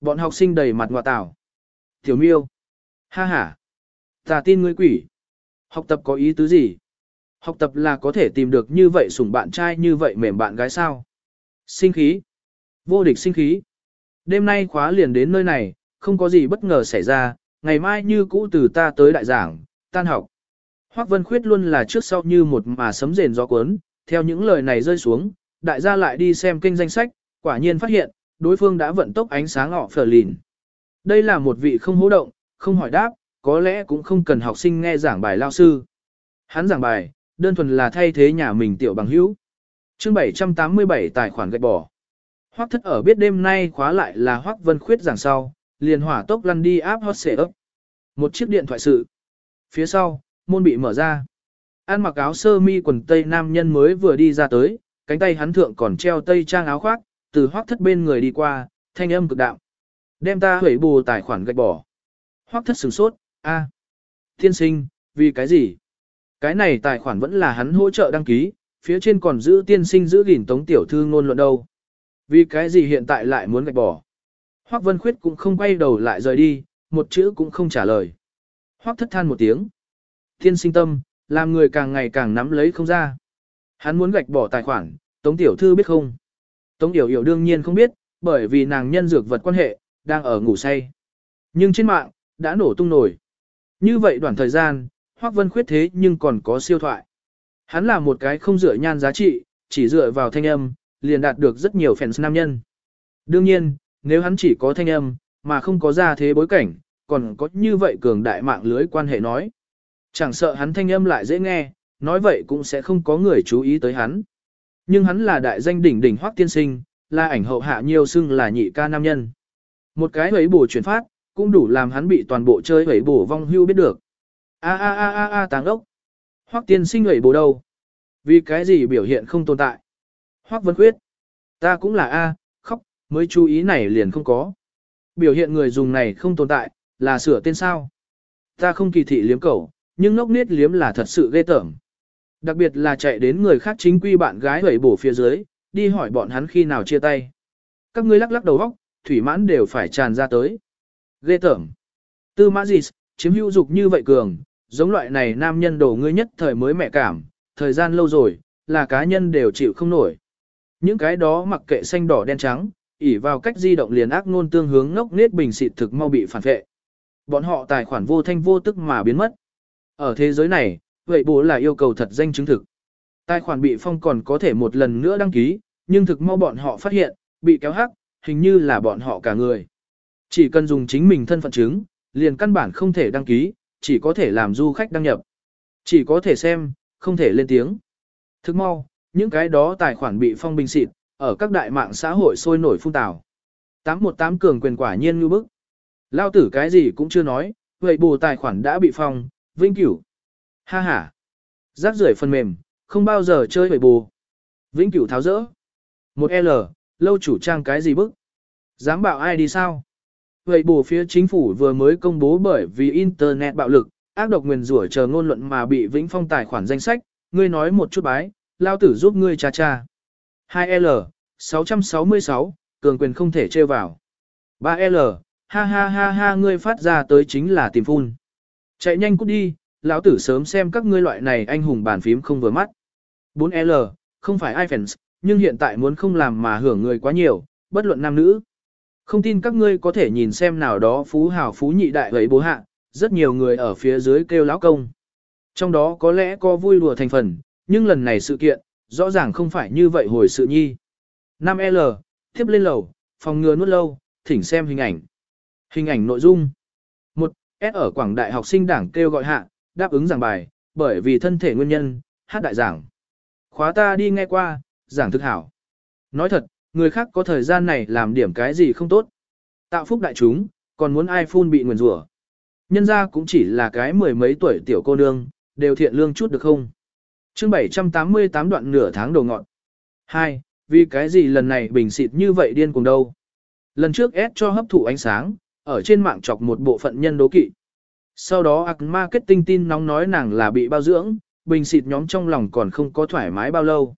Bọn học sinh đầy mặt ngọa tảo. Tiểu miêu. Ha ha. Ta tin ngươi quỷ. Học tập có ý tứ gì? Học tập là có thể tìm được như vậy sủng bạn trai như vậy mềm bạn gái sao? Sinh khí. Vô địch sinh khí. Đêm nay khóa liền đến nơi này, không có gì bất ngờ xảy ra, ngày mai như cũ từ ta tới đại giảng, tan học. Hoắc Vân Khuyết luôn là trước sau như một mà sấm rền gió cuốn, theo những lời này rơi xuống, đại gia lại đi xem kinh danh sách, quả nhiên phát hiện, đối phương đã vận tốc ánh sáng họ phở lìn. Đây là một vị không hố động, không hỏi đáp, có lẽ cũng không cần học sinh nghe giảng bài lao sư. Hắn giảng bài, đơn thuần là thay thế nhà mình tiểu bằng hữu. chương 787 tài khoản gạch bỏ. Hoắc thất ở biết đêm nay khóa lại là Hoắc Vân Khuyết giảng sau, liền hỏa tốc lăn đi áp hot xệ ấp. Một chiếc điện thoại sự. Phía sau, môn bị mở ra. An mặc áo sơ mi quần tây nam nhân mới vừa đi ra tới, cánh tay hắn thượng còn treo tây trang áo khoác, từ hoác thất bên người đi qua, thanh âm cực đạo. Đem ta hủy bù tài khoản gạch bỏ. Hoác thất sửng sốt, a, à. Thiên sinh, vì cái gì? Cái này tài khoản vẫn là hắn hỗ trợ đăng ký, phía trên còn giữ tiên sinh giữ gìn tống tiểu thư ngôn luận đâu. Vì cái gì hiện tại lại muốn gạch bỏ? Hoác Vân Khuyết cũng không quay đầu lại rời đi, một chữ cũng không trả lời. Hoác thất than một tiếng. Thiên sinh tâm, làm người càng ngày càng nắm lấy không ra. Hắn muốn gạch bỏ tài khoản, Tống Tiểu Thư biết không? Tống Tiểu Yểu đương nhiên không biết, bởi vì nàng nhân dược vật quan hệ, đang ở ngủ say. Nhưng trên mạng, đã nổ tung nổi. Như vậy đoạn thời gian, Hoác Vân khuyết thế nhưng còn có siêu thoại. Hắn là một cái không dựa nhan giá trị, chỉ dựa vào thanh âm, liền đạt được rất nhiều fans nam nhân. Đương nhiên, nếu hắn chỉ có thanh âm, mà không có ra thế bối cảnh, còn có như vậy cường đại mạng lưới quan hệ nói. Chẳng sợ hắn thanh âm lại dễ nghe, nói vậy cũng sẽ không có người chú ý tới hắn. Nhưng hắn là đại danh đỉnh đỉnh hoác tiên sinh, là ảnh hậu hạ nhiều xưng là nhị ca nam nhân. Một cái ấy bổ chuyển phát, cũng đủ làm hắn bị toàn bộ chơi ấy bổ vong hưu biết được. A a a a a táng ốc. Hoác tiên sinh ấy bổ đâu? Vì cái gì biểu hiện không tồn tại? Hoác vân khuyết. Ta cũng là A, khóc, mới chú ý này liền không có. Biểu hiện người dùng này không tồn tại, là sửa tên sao. Ta không kỳ thị liếm cẩu, nhưng ngốc nết liếm là thật sự ghê tởm. Đặc biệt là chạy đến người khác chính quy bạn gái hẩy bổ phía dưới, đi hỏi bọn hắn khi nào chia tay. Các ngươi lắc lắc đầu vóc thủy mãn đều phải tràn ra tới. Ghê tởm. Tư mã gì, chiếm hữu dục như vậy cường, giống loại này nam nhân đổ ngươi nhất thời mới mẹ cảm, thời gian lâu rồi, là cá nhân đều chịu không nổi. Những cái đó mặc kệ xanh đỏ đen trắng, ỉ vào cách di động liền ác ngôn tương hướng ngốc nết bình xịt thực mau bị phản vệ. Bọn họ tài khoản vô thanh vô tức mà biến mất. Ở thế giới này, vậy bố là yêu cầu thật danh chứng thực. Tài khoản bị phong còn có thể một lần nữa đăng ký, nhưng thực mau bọn họ phát hiện, bị kéo hắc, hình như là bọn họ cả người. Chỉ cần dùng chính mình thân phận chứng, liền căn bản không thể đăng ký, chỉ có thể làm du khách đăng nhập. Chỉ có thể xem, không thể lên tiếng. Thức mau, những cái đó tài khoản bị phong bình xịt, ở các đại mạng xã hội sôi nổi phun tào. 818 cường quyền quả nhiên như bức. Lao tử cái gì cũng chưa nói, vậy bù tài khoản đã bị phong, vinh cửu. Ha ha. Rác rưởi phần mềm, không bao giờ chơi vậy bù. Vĩnh cửu tháo rỡ. Một L, lâu chủ trang cái gì bức? Dám bảo ai đi sao? Vậy bù phía chính phủ vừa mới công bố bởi vì Internet bạo lực, ác độc nguyền rủa chờ ngôn luận mà bị vĩnh phong tài khoản danh sách, ngươi nói một chút bái, lao tử giúp ngươi cha cha. 2L, 666, cường quyền không thể trêu vào. 3L, ha ha ha ha ngươi phát ra tới chính là tìm phun. Chạy nhanh cút đi, lão tử sớm xem các ngươi loại này anh hùng bàn phím không vừa mắt. 4L, không phải iFans, nhưng hiện tại muốn không làm mà hưởng người quá nhiều, bất luận nam nữ. Không tin các ngươi có thể nhìn xem nào đó phú hào phú nhị đại ấy bố hạ, rất nhiều người ở phía dưới kêu lão công. Trong đó có lẽ có vui lùa thành phần, nhưng lần này sự kiện, rõ ràng không phải như vậy hồi sự nhi. 5L, tiếp lên lầu, phòng ngừa nuốt lâu, thỉnh xem hình ảnh. Hình ảnh nội dung. 1. S ở Quảng Đại học sinh đảng kêu gọi hạ, đáp ứng giảng bài, bởi vì thân thể nguyên nhân, hát đại giảng. Khóa ta đi nghe qua, giảng thực hảo. Nói thật, người khác có thời gian này làm điểm cái gì không tốt. Tạo phúc đại chúng, còn muốn ai phun bị nguyền rủa. Nhân ra cũng chỉ là cái mười mấy tuổi tiểu cô nương, đều thiện lương chút được không? chương 788 đoạn nửa tháng đầu ngọn. 2. Vì cái gì lần này bình xịt như vậy điên cùng đâu? Lần trước S cho hấp thụ ánh sáng, ở trên mạng chọc một bộ phận nhân đố kỵ. Sau đó ạc marketing tin nóng nói nàng là bị bao dưỡng, bình xịt nhóm trong lòng còn không có thoải mái bao lâu.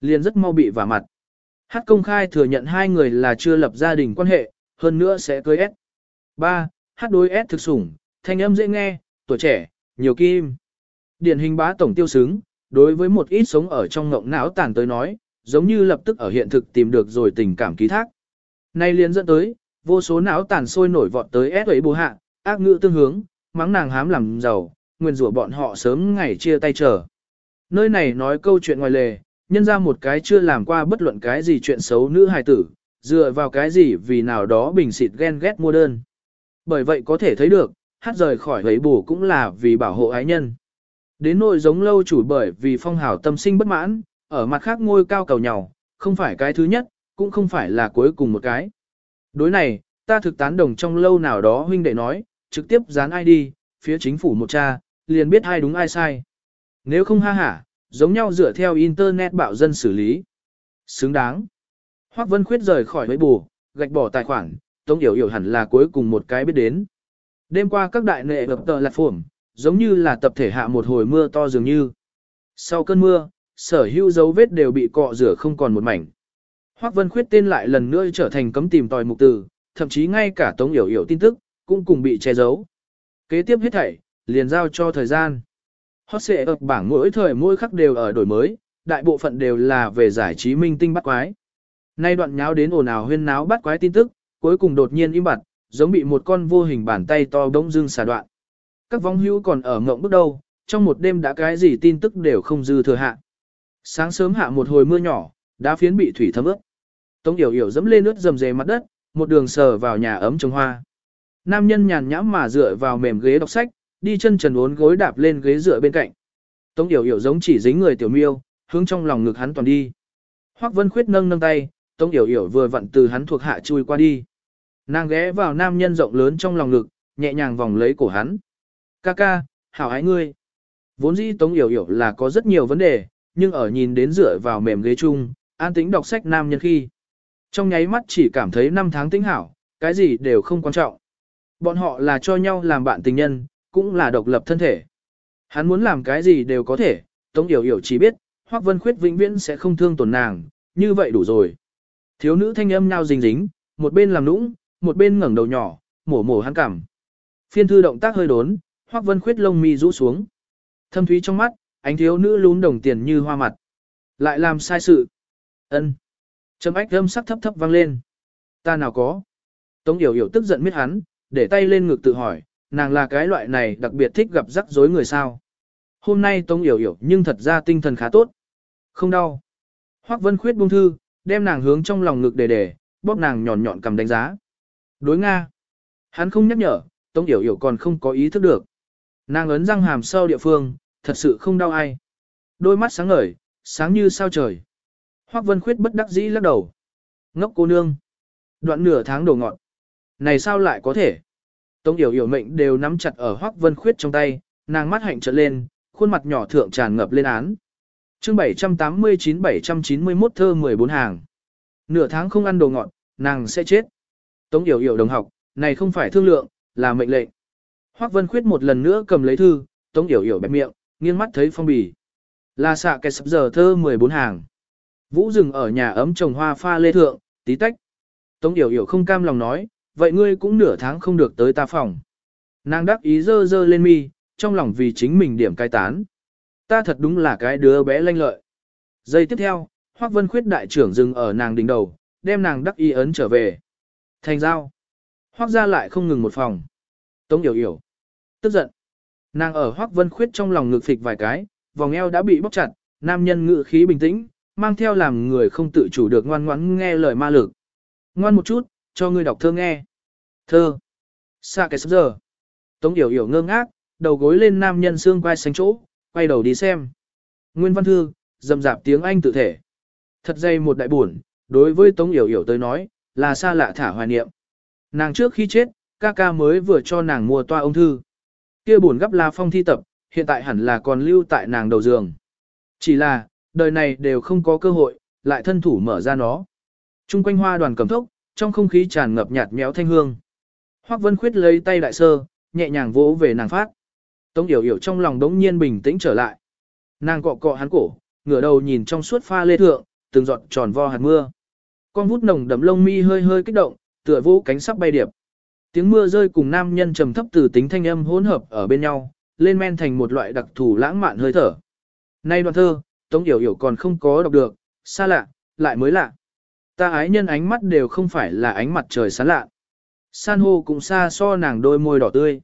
Liền rất mau bị vả mặt. Hát công khai thừa nhận hai người là chưa lập gia đình quan hệ, hơn nữa sẽ cưới S. 3. Hát đối S thực sủng, thanh âm dễ nghe, tuổi trẻ, nhiều kim. Điển hình bá tổng tiêu xứng, đối với một ít sống ở trong ngộng não tàn tới nói, giống như lập tức ở hiện thực tìm được rồi tình cảm ký thác. Nay liền dẫn tới, vô số não tàn sôi nổi vọt tới S ấy bố hạ, ác ngữ tương hướng, mắng nàng hám làm giàu, nguyên rủa bọn họ sớm ngày chia tay trở. Nơi này nói câu chuyện ngoài lề, nhân ra một cái chưa làm qua bất luận cái gì chuyện xấu nữ hài tử, dựa vào cái gì vì nào đó bình xịt ghen ghét mua đơn. Bởi vậy có thể thấy được, hát rời khỏi lấy bù cũng là vì bảo hộ ái nhân. Đến nội giống lâu chủ bởi vì phong hào tâm sinh bất mãn, ở mặt khác ngôi cao cầu nhau, không phải cái thứ nhất, cũng không phải là cuối cùng một cái. Đối này, ta thực tán đồng trong lâu nào đó huynh đệ nói, trực tiếp dán ID, phía chính phủ một cha, liền biết ai đúng ai sai. Nếu không ha hả, giống nhau dựa theo Internet bạo dân xử lý. Xứng đáng. Hoác Vân Khuyết rời khỏi mấy bù, gạch bỏ tài khoản, Tống Yểu Yểu hẳn là cuối cùng một cái biết đến. Đêm qua các đại nệ ập tờ lạc phổm, giống như là tập thể hạ một hồi mưa to dường như. Sau cơn mưa, sở hữu dấu vết đều bị cọ rửa không còn một mảnh. Hoác Vân Khuyết tên lại lần nữa trở thành cấm tìm tòi mục từ, thậm chí ngay cả Tống Yểu Yểu tin tức, cũng cùng bị che giấu. Kế tiếp hết thảy, liền giao cho thời gian. Hot xệ ập bảng mỗi thời mỗi khắc đều ở đổi mới, đại bộ phận đều là về giải trí minh tinh bắt quái. Nay đoạn nháo đến ồn ào huyên náo bắt quái tin tức, cuối cùng đột nhiên im bặt, giống bị một con vô hình bàn tay to bỗng dưng xả đoạn. Các vong hữu còn ở ngộng bước đầu, trong một đêm đã cái gì tin tức đều không dư thừa hạ. Sáng sớm hạ một hồi mưa nhỏ, đá phiến bị thủy thấm ướt. Tống Điểu Điểu dẫm lên nước dầm dề mặt đất, một đường sờ vào nhà ấm trồng hoa. Nam nhân nhàn nhãm mà dựa vào mềm ghế đọc sách, đi chân trần uốn gối đạp lên ghế dựa bên cạnh. Tống Yểu Yểu giống chỉ dính người tiểu miêu, hướng trong lòng ngực hắn toàn đi. Hoắc Vân Khuyết nâng nâng tay, Tống Yểu Yểu vừa vặn từ hắn thuộc hạ chui qua đi. Nàng ghé vào nam nhân rộng lớn trong lòng ngực, nhẹ nhàng vòng lấy cổ hắn. Ca ca, hảo ái ngươi. Vốn dĩ Tống Yểu Yểu là có rất nhiều vấn đề, nhưng ở nhìn đến dựa vào mềm ghế chung, an tĩnh đọc sách nam nhân khi. Trong nháy mắt chỉ cảm thấy năm tháng tĩnh hảo, cái gì đều không quan trọng. Bọn họ là cho nhau làm bạn tình nhân, cũng là độc lập thân thể. Hắn muốn làm cái gì đều có thể, Tống Yểu Yểu chỉ biết, Hoắc Vân Khuyết vĩnh viễn sẽ không thương tổn nàng, như vậy đủ rồi. Thiếu nữ thanh âm nhao dính dính, một bên làm nũng, một bên ngẩng đầu nhỏ, mổ mổ hắn cảm. Phiên thư động tác hơi đốn, Hoắc Vân Khuyết lông mi rũ xuống. Thâm thúy trong mắt, ánh thiếu nữ lún đồng tiền như hoa mặt. Lại làm sai sự. Ân. Trầm ách âm sắc thấp thấp vang lên. Ta nào có. Tống Yểu Yểu tức giận miết hắn, để tay lên ngực tự hỏi, nàng là cái loại này đặc biệt thích gặp rắc rối người sao. Hôm nay Tống Yểu Yểu nhưng thật ra tinh thần khá tốt. Không đau. Hoắc Vân Khuyết buông thư, đem nàng hướng trong lòng ngực để để, bóp nàng nhọn nhọn cầm đánh giá. Đối Nga. Hắn không nhắc nhở, Tống Yểu Yểu còn không có ý thức được. Nàng ấn răng hàm sâu địa phương, thật sự không đau ai. Đôi mắt sáng ngời, sáng như sao trời. Hoắc Vân Khuyết bất đắc dĩ lắc đầu. Ngốc cô nương. Đoạn nửa tháng đổ ngọn. Này sao lại có thể? Tống Yểu Yểu mệnh đều nắm chặt ở Hoắc Vân Khuyết trong tay, nàng mắt hạnh trợn lên, khuôn mặt nhỏ thượng tràn ngập lên án. Chương 789-791 thơ 14 hàng. Nửa tháng không ăn đồ ngọt, nàng sẽ chết. Tống Yểu Yểu đồng học, này không phải thương lượng, là mệnh lệnh. Hoắc Vân Khuyết một lần nữa cầm lấy thư, Tống Yểu Yểu bẹp miệng, nghiêng mắt thấy phong bì. Là xạ kẻ sập giờ thơ 14 hàng. Vũ dừng ở nhà ấm trồng hoa pha lê thượng, tí tách. Tống Yểu Yểu không cam lòng nói, vậy ngươi cũng nửa tháng không được tới ta phòng. Nàng đắc ý dơ dơ lên mi, trong lòng vì chính mình điểm cai tán. Ta thật đúng là cái đứa bé lanh lợi. Giây tiếp theo, Hoắc Vân Khuyết đại trưởng dừng ở nàng đỉnh đầu, đem nàng đắc ý ấn trở về. Thành giao. Hoắc ra lại không ngừng một phòng. Tống Yểu Yểu. Tức giận. Nàng ở Hoắc Vân Khuyết trong lòng ngực phịch vài cái, vòng eo đã bị bóc chặt, nam nhân ngự khí bình tĩnh, mang theo làm người không tự chủ được ngoan ngoãn nghe lời ma lực. Ngoan một chút, cho ngươi đọc thơ nghe. Thơ. Xa cái sắp giờ. Tống Yểu Yểu ngơ ngác, đầu gối lên nam nhân xương quai xanh chỗ, quay đầu đi xem. Nguyên văn thư, dầm dạp tiếng Anh tự thể. Thật dây một đại buồn, đối với Tống Yểu Yểu tới nói, là xa lạ thả hoài niệm. Nàng trước khi chết, ca ca mới vừa cho nàng mua toa ông thư. Kia buồn gấp là phong thi tập, hiện tại hẳn là còn lưu tại nàng đầu giường. Chỉ là, đời này đều không có cơ hội, lại thân thủ mở ra nó. Trung quanh hoa đoàn cầm thốc, trong không khí tràn ngập nhạt méo thanh hương. Hoắc Vân Khuyết lấy tay đại sơ, nhẹ nhàng vỗ về nàng phát. Tống Yểu Yểu trong lòng đống nhiên bình tĩnh trở lại. Nàng cọ cọ hắn cổ, ngửa đầu nhìn trong suốt pha lê thượng, từng giọt tròn vo hạt mưa. Con vút nồng đậm lông mi hơi hơi kích động, tựa vũ cánh sắp bay điệp. Tiếng mưa rơi cùng nam nhân trầm thấp từ tính thanh âm hỗn hợp ở bên nhau, lên men thành một loại đặc thù lãng mạn hơi thở. Nay đoạn thơ, Tống Yểu Yểu còn không có đọc được, xa lạ, lại mới lạ. Ta ái nhân ánh mắt đều không phải là ánh mặt trời sáng lạ. San hô cũng xa so nàng đôi môi đỏ tươi.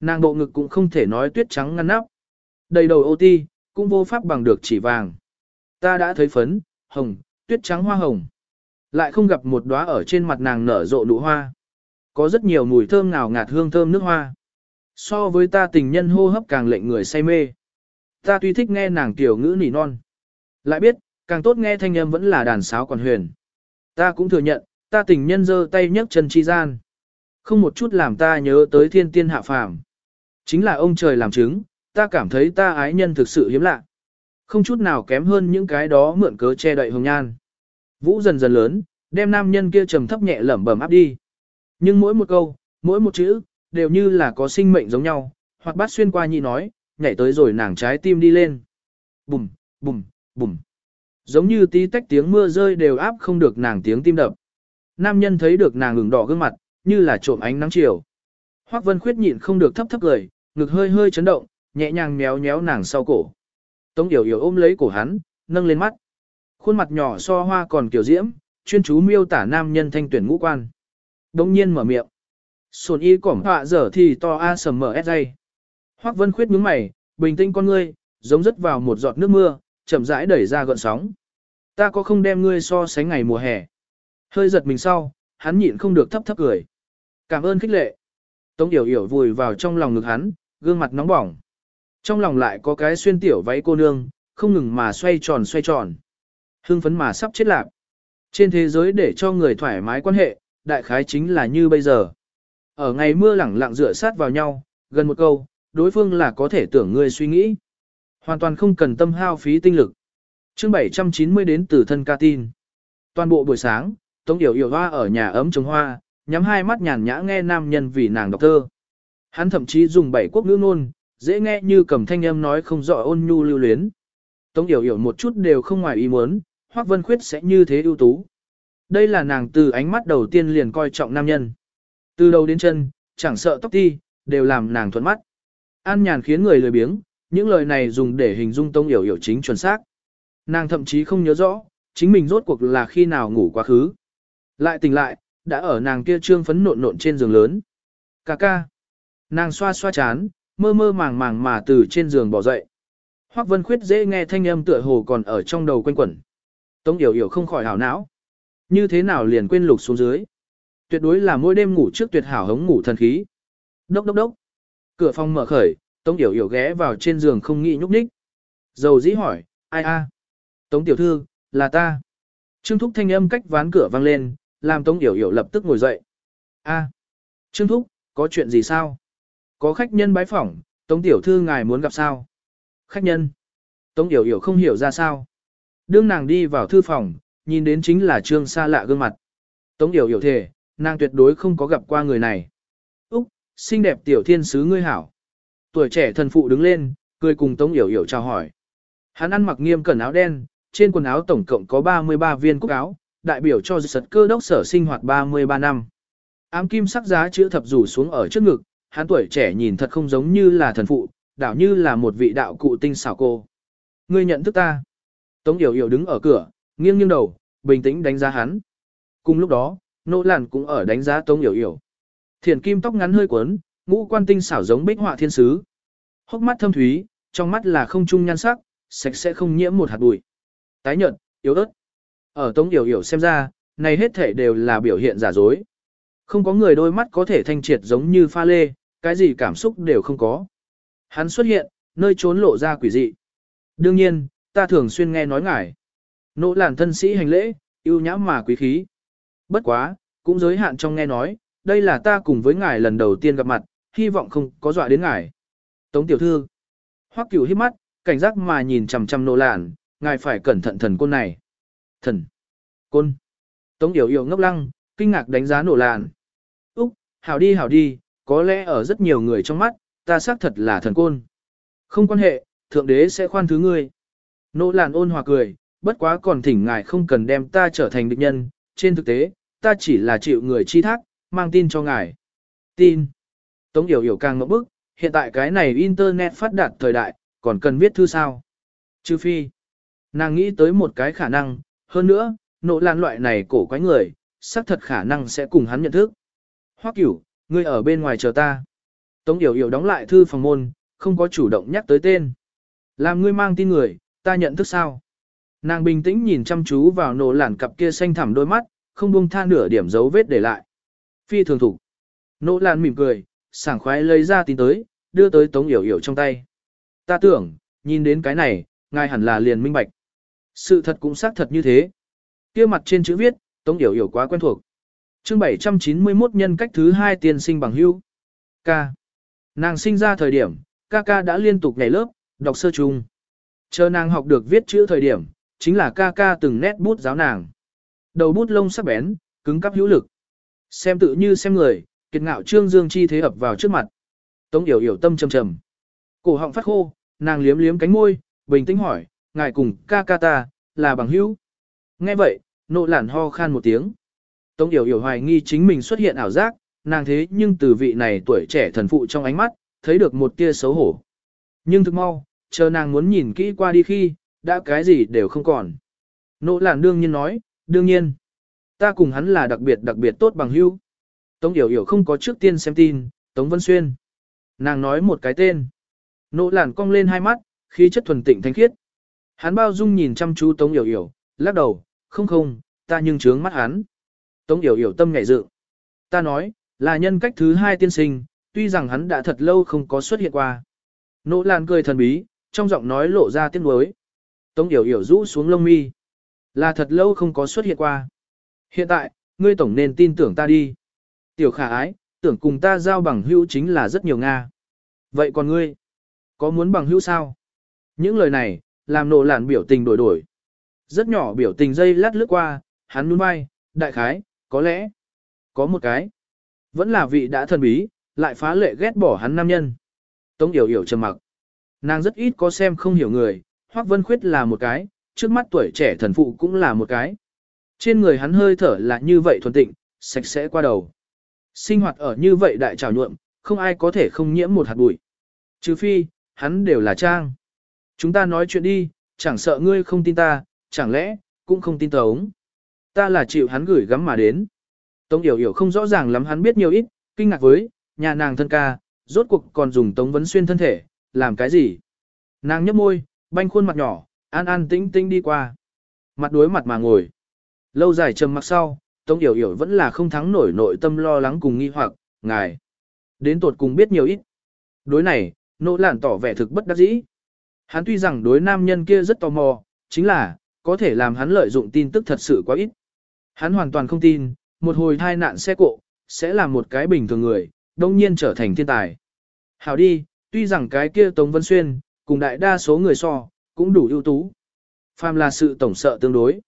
Nàng bộ ngực cũng không thể nói tuyết trắng ngăn nắp. Đầy đầu ô ti, cũng vô pháp bằng được chỉ vàng. Ta đã thấy phấn, hồng, tuyết trắng hoa hồng. Lại không gặp một đóa ở trên mặt nàng nở rộ nụ hoa. Có rất nhiều mùi thơm ngào ngạt hương thơm nước hoa. So với ta tình nhân hô hấp càng lệnh người say mê. Ta tuy thích nghe nàng tiểu ngữ nỉ non. Lại biết, càng tốt nghe thanh âm vẫn là đàn sáo còn huyền. Ta cũng thừa nhận, ta tình nhân giơ tay nhấc chân chi gian. Không một chút làm ta nhớ tới thiên tiên hạ phàm. Chính là ông trời làm chứng, ta cảm thấy ta ái nhân thực sự hiếm lạ. Không chút nào kém hơn những cái đó mượn cớ che đậy hồng nhan. Vũ dần dần lớn, đem nam nhân kia trầm thấp nhẹ lẩm bẩm áp đi. Nhưng mỗi một câu, mỗi một chữ, đều như là có sinh mệnh giống nhau, hoặc bát xuyên qua nhị nói, nhảy tới rồi nàng trái tim đi lên. Bùm, bùm, bùm. Giống như tí tách tiếng mưa rơi đều áp không được nàng tiếng tim đập. Nam nhân thấy được nàng ửng đỏ gương mặt, như là trộm ánh nắng chiều. Hoắc Vân Khuyết nhịn không được thấp thấp cười, ngực hơi hơi chấn động, nhẹ nhàng méo méo nàng sau cổ. Tống Yểu Yểu ôm lấy cổ hắn, nâng lên mắt. Khuôn mặt nhỏ so hoa còn kiểu diễm, chuyên chú miêu tả nam nhân thanh tuyển ngũ quan. Đông nhiên mở miệng. Sồn y cỏm họa dở thì to a sầm mở ép dây. Hoắc Vân Khuyết nhướng mày, bình tĩnh con ngươi, giống rất vào một giọt nước mưa, chậm rãi đẩy ra gợn sóng. Ta có không đem ngươi so sánh ngày mùa hè. Hơi giật mình sau, hắn nhịn không được thấp thấp cười. Cảm ơn khích lệ. Tống Yểu Yểu vùi vào trong lòng ngực hắn, gương mặt nóng bỏng. Trong lòng lại có cái xuyên tiểu váy cô nương, không ngừng mà xoay tròn xoay tròn. Hưng phấn mà sắp chết lạc. Trên thế giới để cho người thoải mái quan hệ, đại khái chính là như bây giờ. Ở ngày mưa lẳng lặng dựa sát vào nhau, gần một câu, đối phương là có thể tưởng ngươi suy nghĩ. Hoàn toàn không cần tâm hao phí tinh lực chương 790 đến từ thân ca tin. Toàn bộ buổi sáng, Tống Yểu Yểu hoa ở nhà ấm trồng hoa, nhắm hai mắt nhàn nhã nghe nam nhân vì nàng đọc thơ. Hắn thậm chí dùng bảy quốc ngữ ngôn, dễ nghe như cầm thanh âm nói không rõ ôn nhu lưu luyến. Tống Yểu Yểu một chút đều không ngoài ý muốn, Hoắc Vân Khuyết sẽ như thế ưu tú. Đây là nàng từ ánh mắt đầu tiên liền coi trọng nam nhân. Từ đầu đến chân, chẳng sợ tóc ti, đều làm nàng thuận mắt. An nhàn khiến người lười biếng, những lời này dùng để hình dung Tống Yểu Yểu chính chuẩn xác. Nàng thậm chí không nhớ rõ, chính mình rốt cuộc là khi nào ngủ quá khứ. Lại tỉnh lại, đã ở nàng kia trương phấn nộn nộn trên giường lớn. Cà ca. Nàng xoa xoa chán, mơ mơ màng màng mà từ trên giường bỏ dậy. Hoắc Vân Khuyết dễ nghe thanh âm tựa hồ còn ở trong đầu quanh quẩn. Tống Yểu Yểu không khỏi hảo não. Như thế nào liền quên lục xuống dưới. Tuyệt đối là mỗi đêm ngủ trước tuyệt hảo hống ngủ thần khí. Đốc đốc đốc. Cửa phòng mở khởi, Tống Yểu Yểu ghé vào trên giường không nghĩ nhúc nhích. Dầu dĩ hỏi, ai a? Tống Tiểu Thư, là ta. Trương Thúc thanh âm cách ván cửa vang lên, làm Tống Yểu Yểu lập tức ngồi dậy. A, Trương Thúc, có chuyện gì sao? Có khách nhân bái phỏng, Tống Tiểu Thư ngài muốn gặp sao? Khách nhân. Tống Yểu Yểu không hiểu ra sao. Đương nàng đi vào thư phòng, nhìn đến chính là Trương xa lạ gương mặt. Tống Yểu Yểu thề, nàng tuyệt đối không có gặp qua người này. Úc, xinh đẹp tiểu thiên sứ ngươi hảo. Tuổi trẻ thần phụ đứng lên, cười cùng Tống Yểu Yểu chào hỏi. Hắn ăn mặc nghiêm cẩn áo đen, trên quần áo tổng cộng có 33 viên cúc áo, đại biểu cho sật cơ đốc sở sinh hoạt 33 năm. Ám kim sắc giá chữ thập rủ xuống ở trước ngực, hắn tuổi trẻ nhìn thật không giống như là thần phụ, đảo như là một vị đạo cụ tinh xảo cô. Ngươi nhận thức ta. Tống Yểu Yểu đứng ở cửa, nghiêng nghiêng đầu, bình tĩnh đánh giá hắn. Cùng lúc đó, nô làn cũng ở đánh giá Tống Yểu Yểu. Thiền kim tóc ngắn hơi quấn, ngũ quan tinh xảo giống bích họa thiên sứ. Hốc mắt thâm thúy, trong mắt là không trung nhan sắc, sạch sẽ không nhiễm một hạt bụi. Tái nhợt, yếu ớt. Ở Tống Yểu Yểu xem ra, này hết thể đều là biểu hiện giả dối. Không có người đôi mắt có thể thanh triệt giống như pha lê, cái gì cảm xúc đều không có. Hắn xuất hiện, nơi trốn lộ ra quỷ dị. Đương nhiên, ta thường xuyên nghe nói ngài. Nỗ làn thân sĩ hành lễ, yêu nhãm mà quý khí. Bất quá, cũng giới hạn trong nghe nói, đây là ta cùng với ngài lần đầu tiên gặp mặt, hy vọng không có dọa đến ngài. Tống tiểu thư. Hoắc cửu hít mắt, cảnh giác mà nhìn chằm chằm nỗ làn, ngài phải cẩn thận thần côn này. Thần. Côn. Tống Yểu Yểu ngốc lăng, kinh ngạc đánh giá nổ làn. Úc, hảo đi hảo đi, có lẽ ở rất nhiều người trong mắt, ta xác thật là thần côn. Không quan hệ, thượng đế sẽ khoan thứ ngươi. Nỗ làn ôn hòa cười, bất quá còn thỉnh ngài không cần đem ta trở thành địch nhân, trên thực tế, ta chỉ là chịu người chi thác, mang tin cho ngài. Tin. Tống Yểu Yểu càng ngốc bức, hiện tại cái này internet phát đạt thời đại, còn cần viết thư sao? Trừ phi. Nàng nghĩ tới một cái khả năng, hơn nữa, nộ lan loại này cổ quái người, xác thật khả năng sẽ cùng hắn nhận thức. Hoắc cửu, ngươi ở bên ngoài chờ ta. Tống Yểu Yểu đóng lại thư phòng môn, không có chủ động nhắc tới tên. Làm ngươi mang tin người, ta nhận thức sao? Nàng bình tĩnh nhìn chăm chú vào nổ lản cặp kia xanh thẳm đôi mắt, không buông tha nửa điểm dấu vết để lại. Phi thường thủ. Nỗ lản mỉm cười, sảng khoái lấy ra tin tới, đưa tới Tống Yểu Yểu trong tay. Ta tưởng, nhìn đến cái này, ngài hẳn là liền minh bạch. Sự thật cũng xác thật như thế. Kia mặt trên chữ viết, Tống Yểu Yểu quá quen thuộc. Chương 791 nhân cách thứ hai tiên sinh bằng hữu. Ca. Nàng sinh ra thời điểm, ca ca đã liên tục nhảy lớp, đọc sơ trung. Chờ nàng học được viết chữ thời điểm, chính là ca ca từng nét bút giáo nàng. Đầu bút lông sắc bén, cứng cắp hữu lực. Xem tự như xem người, kiệt ngạo trương dương chi thế ập vào trước mặt. Tống yểu yểu tâm trầm trầm. Cổ họng phát khô, nàng liếm liếm cánh môi, bình tĩnh hỏi, ngài cùng ca ca ta, là bằng hữu. Nghe vậy, nộ lản ho khan một tiếng. Tống yểu yểu hoài nghi chính mình xuất hiện ảo giác, nàng thế nhưng từ vị này tuổi trẻ thần phụ trong ánh mắt, thấy được một tia xấu hổ. Nhưng thực mau, chờ nàng muốn nhìn kỹ qua đi khi, đã cái gì đều không còn. Nỗ làn đương nhiên nói, đương nhiên. Ta cùng hắn là đặc biệt đặc biệt tốt bằng hữu. Tống Yểu Yểu không có trước tiên xem tin, Tống Vân Xuyên. Nàng nói một cái tên. Nỗ làn cong lên hai mắt, khí chất thuần tịnh thanh khiết. Hắn bao dung nhìn chăm chú Tống Yểu Yểu, lắc đầu, không không, ta nhưng trướng mắt hắn. Tống Yểu Yểu tâm nhảy dự. Ta nói, là nhân cách thứ hai tiên sinh, tuy rằng hắn đã thật lâu không có xuất hiện qua. Nỗ Lan cười thần bí, trong giọng nói lộ ra tiếng nuối. Tống Yểu Yểu rũ xuống lông mi. Là thật lâu không có xuất hiện qua. Hiện tại, ngươi tổng nên tin tưởng ta đi. Tiểu khả ái, tưởng cùng ta giao bằng hữu chính là rất nhiều Nga. Vậy còn ngươi? Có muốn bằng hữu sao? Những lời này, làm nộ làn biểu tình đổi đổi. Rất nhỏ biểu tình dây lát lướt qua, hắn nuôn vai, đại khái, có lẽ, có một cái. Vẫn là vị đã thần bí, lại phá lệ ghét bỏ hắn nam nhân. Tống Yểu Yểu trầm mặc. Nàng rất ít có xem không hiểu người, Hoắc Vân Khuyết là một cái, trước mắt tuổi trẻ thần phụ cũng là một cái. Trên người hắn hơi thở là như vậy thuần tịnh, sạch sẽ qua đầu. Sinh hoạt ở như vậy đại trào nhuộm, không ai có thể không nhiễm một hạt bụi. Trừ phi, hắn đều là trang. Chúng ta nói chuyện đi, chẳng sợ ngươi không tin ta, chẳng lẽ, cũng không tin tống. Ta là chịu hắn gửi gắm mà đến. Tống Yểu Yểu không rõ ràng lắm hắn biết nhiều ít, kinh ngạc với, nhà nàng thân ca, rốt cuộc còn dùng Tống Vấn Xuyên thân thể, làm cái gì? Nàng nhấp môi, banh khuôn mặt nhỏ, an an tĩnh tĩnh đi qua. Mặt đối mặt mà ngồi. Lâu dài trầm mặc sau, Tống Yểu Yểu vẫn là không thắng nổi nội tâm lo lắng cùng nghi hoặc, ngài. Đến tột cùng biết nhiều ít. Đối này, nỗ lạn tỏ vẻ thực bất đắc dĩ. Hắn tuy rằng đối nam nhân kia rất tò mò, chính là, có thể làm hắn lợi dụng tin tức thật sự quá ít. Hắn hoàn toàn không tin, một hồi thai nạn xe cộ, sẽ là một cái bình thường người, đông nhiên trở thành thiên tài. Hảo đi, tuy rằng cái kia Tống Vân Xuyên, cùng đại đa số người so, cũng đủ ưu tú. Phàm là sự tổng sợ tương đối.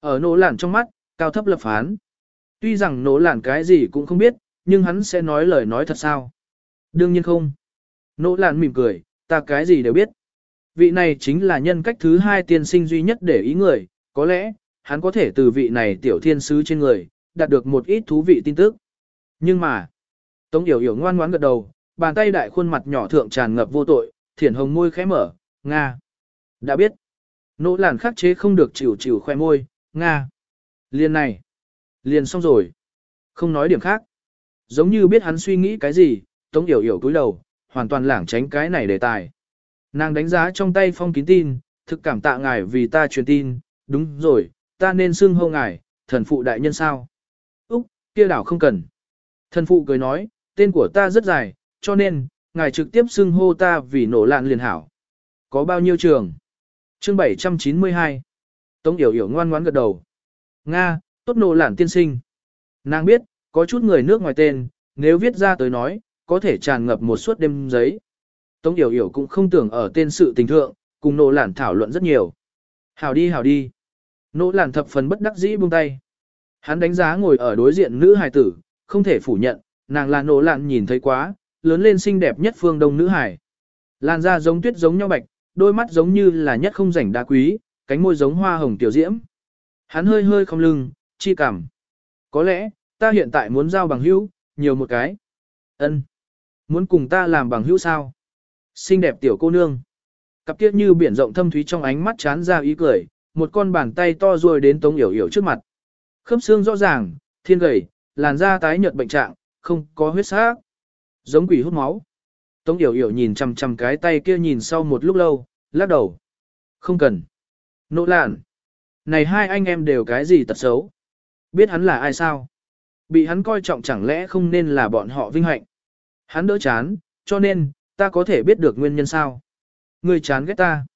Ở nỗ lản trong mắt, cao thấp lập phán. Tuy rằng nỗ lản cái gì cũng không biết, nhưng hắn sẽ nói lời nói thật sao. Đương nhiên không. Nỗ lản mỉm cười, ta cái gì đều biết. Vị này chính là nhân cách thứ hai tiên sinh duy nhất để ý người, có lẽ, hắn có thể từ vị này tiểu thiên sứ trên người, đạt được một ít thú vị tin tức. Nhưng mà, Tống Yểu Yểu ngoan ngoãn gật đầu, bàn tay đại khuôn mặt nhỏ thượng tràn ngập vô tội, thiển hồng môi khẽ mở, Nga. Đã biết. Nỗ làn khắc chế không được chịu chịu khoe môi, Nga. Liền này. Liền xong rồi. Không nói điểm khác. Giống như biết hắn suy nghĩ cái gì, Tống Yểu Yểu cúi đầu, hoàn toàn lảng tránh cái này đề tài. Nàng đánh giá trong tay phong kín tin, thực cảm tạ ngài vì ta truyền tin, đúng rồi, ta nên xưng hô ngài, thần phụ đại nhân sao. Úc, kia đảo không cần. Thần phụ cười nói, tên của ta rất dài, cho nên, ngài trực tiếp xưng hô ta vì nổ lạn liền hảo. Có bao nhiêu trường? Chương 792. Tống Yểu Yểu ngoan ngoãn gật đầu. Nga, tốt nổ lạn tiên sinh. Nàng biết, có chút người nước ngoài tên, nếu viết ra tới nói, có thể tràn ngập một suốt đêm giấy. Tống Yểu Yểu cũng không tưởng ở tên sự tình thượng, cùng nỗ lản thảo luận rất nhiều. Hảo đi hảo đi. Nỗ lản thập phần bất đắc dĩ buông tay. Hắn đánh giá ngồi ở đối diện nữ hài tử, không thể phủ nhận, nàng là nỗ lản nhìn thấy quá, lớn lên xinh đẹp nhất phương đông nữ hài. Làn da giống tuyết giống nhau bạch, đôi mắt giống như là nhất không rảnh đá quý, cánh môi giống hoa hồng tiểu diễm. Hắn hơi hơi không lưng, chi cảm. Có lẽ, ta hiện tại muốn giao bằng hữu, nhiều một cái. Ân, Muốn cùng ta làm bằng hữu sao? Xinh đẹp tiểu cô nương. Cặp kiết như biển rộng thâm thúy trong ánh mắt chán ra ý cười, một con bàn tay to ruồi đến Tống Yểu Yểu trước mặt. Khớp xương rõ ràng, thiên gầy, làn da tái nhợt bệnh trạng, không có huyết sắc. Giống quỷ hút máu. Tống Yểu Yểu nhìn chằm chằm cái tay kia nhìn sau một lúc lâu, lắc đầu. Không cần. Nỗ lạn. Này hai anh em đều cái gì tật xấu. Biết hắn là ai sao? Bị hắn coi trọng chẳng lẽ không nên là bọn họ vinh hạnh. Hắn đỡ chán, cho nên, ta có thể biết được nguyên nhân sao. ngươi chán ghét ta.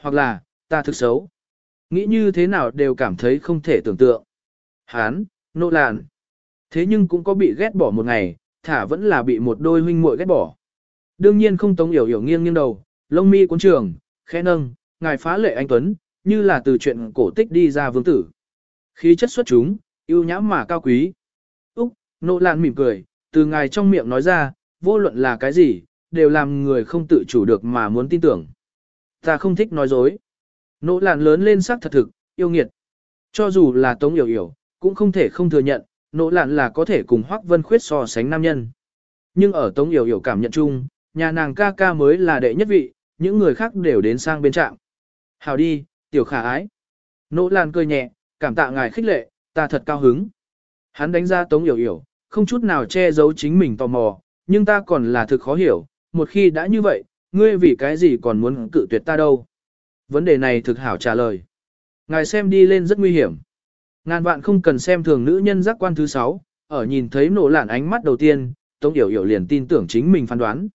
Hoặc là, ta thực xấu. Nghĩ như thế nào đều cảm thấy không thể tưởng tượng. Hán, nộ lạn. Thế nhưng cũng có bị ghét bỏ một ngày, thả vẫn là bị một đôi huynh muội ghét bỏ. Đương nhiên không tống hiểu hiểu nghiêng nghiêng đầu, lông mi cuốn trường, khẽ nâng, ngài phá lệ anh Tuấn, như là từ chuyện cổ tích đi ra vương tử. Khí chất xuất chúng, yêu nhãm mà cao quý. Úc, nộ lạn mỉm cười, từ ngài trong miệng nói ra, vô luận là cái gì, đều làm người không tự chủ được mà muốn tin tưởng. Ta không thích nói dối. Nỗ lạn lớn lên sắc thật thực, yêu nghiệt. Cho dù là tống hiểu hiểu, cũng không thể không thừa nhận, nỗ lạn là có thể cùng Hoắc Vân Khuyết so sánh nam nhân. Nhưng ở tống hiểu hiểu cảm nhận chung, nhà nàng ca ca mới là đệ nhất vị, những người khác đều đến sang bên trạm. Hào đi, tiểu khả ái. Nỗ làn cười nhẹ, cảm tạ ngài khích lệ, ta thật cao hứng. Hắn đánh ra Tống Yểu Yểu, không chút nào che giấu chính mình tò mò, nhưng ta còn là thực khó hiểu, một khi đã như vậy, ngươi vì cái gì còn muốn cự tuyệt ta đâu. Vấn đề này thực hảo trả lời. Ngài xem đi lên rất nguy hiểm. Ngàn vạn không cần xem thường nữ nhân giác quan thứ sáu, ở nhìn thấy nổ lạn ánh mắt đầu tiên, Tống Yểu Yểu liền tin tưởng chính mình phán đoán.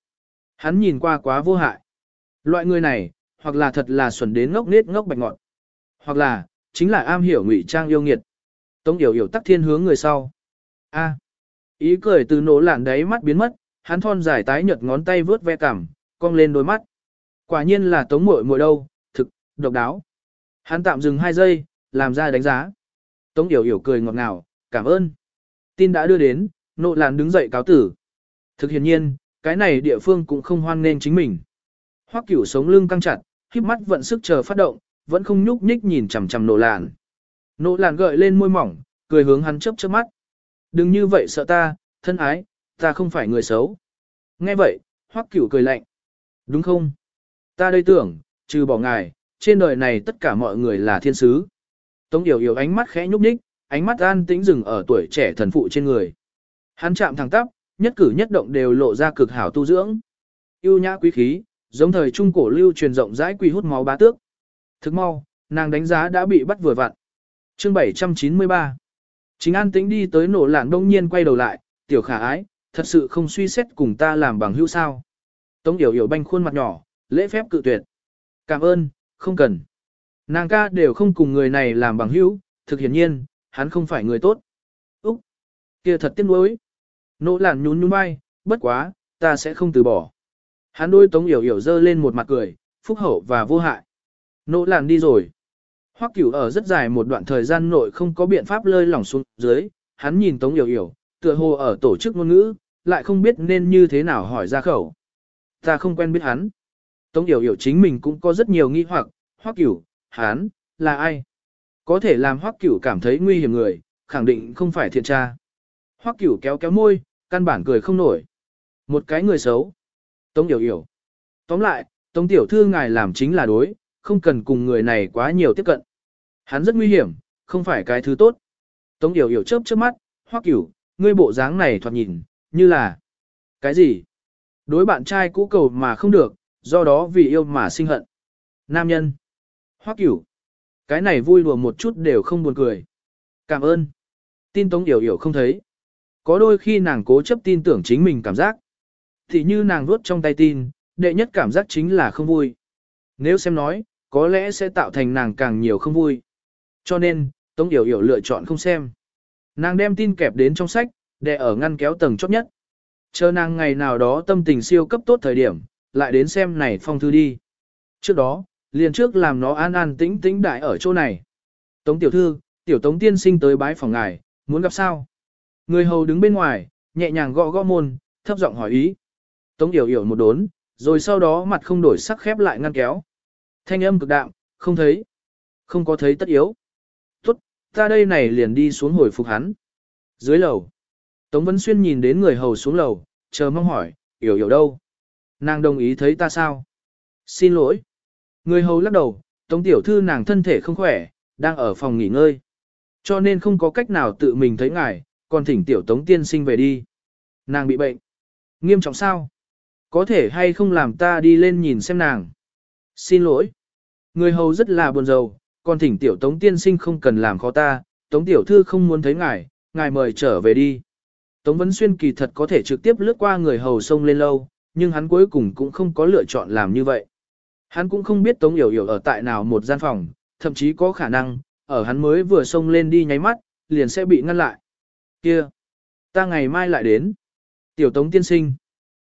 Hắn nhìn qua quá vô hại. Loại người này, hoặc là thật là xuẩn đến ngốc nết ngốc bạch ngọn, hoặc là, chính là am hiểu ngụy trang yêu nghiệt. Tống yểu yểu tắc thiên hướng người sau. A. Ý cười từ nổ lạn đáy mắt biến mất, hắn thon dài tái nhợt ngón tay vướt ve cằm, cong lên đôi mắt. Quả nhiên là tống muội muội đâu, thực, độc đáo. Hắn tạm dừng hai giây, làm ra đánh giá. Tống yểu yểu cười ngọt ngào, cảm ơn. Tin đã đưa đến, nộ làn đứng dậy cáo tử. Thực hiện nhiên, cái này địa phương cũng không hoan nên chính mình. Hoắc cửu sống lưng căng chặt, híp mắt vận sức chờ phát động, vẫn không nhúc nhích nhìn chằm chằm nộ làn. Nộ làn gợi lên môi mỏng, cười hướng hắn chớp chớp mắt. Đừng như vậy sợ ta, thân ái, ta không phải người xấu. Nghe vậy, Hoắc cửu cười lạnh. Đúng không? Ta đây tưởng, trừ bỏ ngài, trên đời này tất cả mọi người là thiên sứ. Tống Điều Điều ánh mắt khẽ nhúc nhích, ánh mắt an tĩnh dừng ở tuổi trẻ thần phụ trên người. Hắn chạm thẳng tắp, nhất cử nhất động đều lộ ra cực hảo tu dưỡng. Yêu nhã quý khí, giống thời trung cổ lưu truyền rộng rãi quy hút máu bá tước. Thức mau, nàng đánh giá đã bị bắt vừa vặn. Chương 793 Chính an tĩnh đi tới nổ lạng đông nhiên quay đầu lại, tiểu khả ái, thật sự không suy xét cùng ta làm bằng hữu sao. Tống yểu yểu banh khuôn mặt nhỏ, lễ phép cự tuyệt. Cảm ơn, không cần. Nàng ca đều không cùng người này làm bằng hữu, thực hiển nhiên, hắn không phải người tốt. Úc, kia thật tiếc nuối. Nỗ làn nhún nhún vai, bất quá, ta sẽ không từ bỏ. Hắn đôi Tống Yểu Yểu dơ lên một mặt cười, phúc hậu và vô hại. Nỗ làn đi rồi. Hoắc Cửu ở rất dài một đoạn thời gian nội không có biện pháp lơi lỏng xuống dưới, hắn nhìn Tống Yểu Yểu, tựa hồ ở tổ chức ngôn ngữ, lại không biết nên như thế nào hỏi ra khẩu. Ta không quen biết hắn. Tống Yểu Yểu chính mình cũng có rất nhiều nghi hoặc, Hoắc Cửu, hắn, là ai? Có thể làm Hoắc Cửu cảm thấy nguy hiểm người, khẳng định không phải thiện tra. Hoắc Cửu kéo kéo môi, căn bản cười không nổi. Một cái người xấu. Tống Yểu Yểu. Tóm lại, Tống Tiểu Thư ngài làm chính là đối, không cần cùng người này quá nhiều tiếp cận. Hắn rất nguy hiểm, không phải cái thứ tốt. Tống Yểu Yểu chớp chớp mắt, hoắc cửu, ngươi bộ dáng này thoạt nhìn, như là... Cái gì? Đối bạn trai cũ cầu mà không được, do đó vì yêu mà sinh hận. Nam nhân. Hoắc cửu. Cái này vui đùa một chút đều không buồn cười. Cảm ơn. Tin Tống Yểu Yểu không thấy. Có đôi khi nàng cố chấp tin tưởng chính mình cảm giác thì như nàng vuốt trong tay tin, đệ nhất cảm giác chính là không vui. Nếu xem nói, có lẽ sẽ tạo thành nàng càng nhiều không vui. Cho nên, Tống Yểu Yểu lựa chọn không xem. Nàng đem tin kẹp đến trong sách, để ở ngăn kéo tầng chót nhất. Chờ nàng ngày nào đó tâm tình siêu cấp tốt thời điểm, lại đến xem này phong thư đi. Trước đó, liền trước làm nó an an tĩnh tĩnh đại ở chỗ này. Tống tiểu thư, tiểu tống tiên sinh tới bái phòng ngài, muốn gặp sao? Người hầu đứng bên ngoài, nhẹ nhàng gõ gõ môn, thấp giọng hỏi ý. Tống Yểu Yểu một đốn, rồi sau đó mặt không đổi sắc khép lại ngăn kéo. Thanh âm cực đạm, không thấy. Không có thấy tất yếu. Ta đây này liền đi xuống hồi phục hắn. Dưới lầu, Tống Vân Xuyên nhìn đến người hầu xuống lầu, chờ mong hỏi, hiểu hiểu đâu? Nàng đồng ý thấy ta sao? Xin lỗi. Người hầu lắc đầu, Tống Tiểu Thư nàng thân thể không khỏe, đang ở phòng nghỉ ngơi. Cho nên không có cách nào tự mình thấy ngài, còn thỉnh Tiểu Tống Tiên sinh về đi. Nàng bị bệnh. Nghiêm trọng sao? Có thể hay không làm ta đi lên nhìn xem nàng? Xin lỗi. Người hầu rất là buồn rầu, còn thỉnh Tiểu Tống Tiên sinh không cần làm khó ta, Tống Tiểu Thư không muốn thấy ngài, ngài mời trở về đi. Tống Vấn Xuyên kỳ thật có thể trực tiếp lướt qua người hầu sông lên lâu, nhưng hắn cuối cùng cũng không có lựa chọn làm như vậy. Hắn cũng không biết Tống Yểu Yểu ở tại nào một gian phòng, thậm chí có khả năng, ở hắn mới vừa xông lên đi nháy mắt, liền sẽ bị ngăn lại. Kia, ta ngày mai lại đến. Tiểu Tống tiên sinh.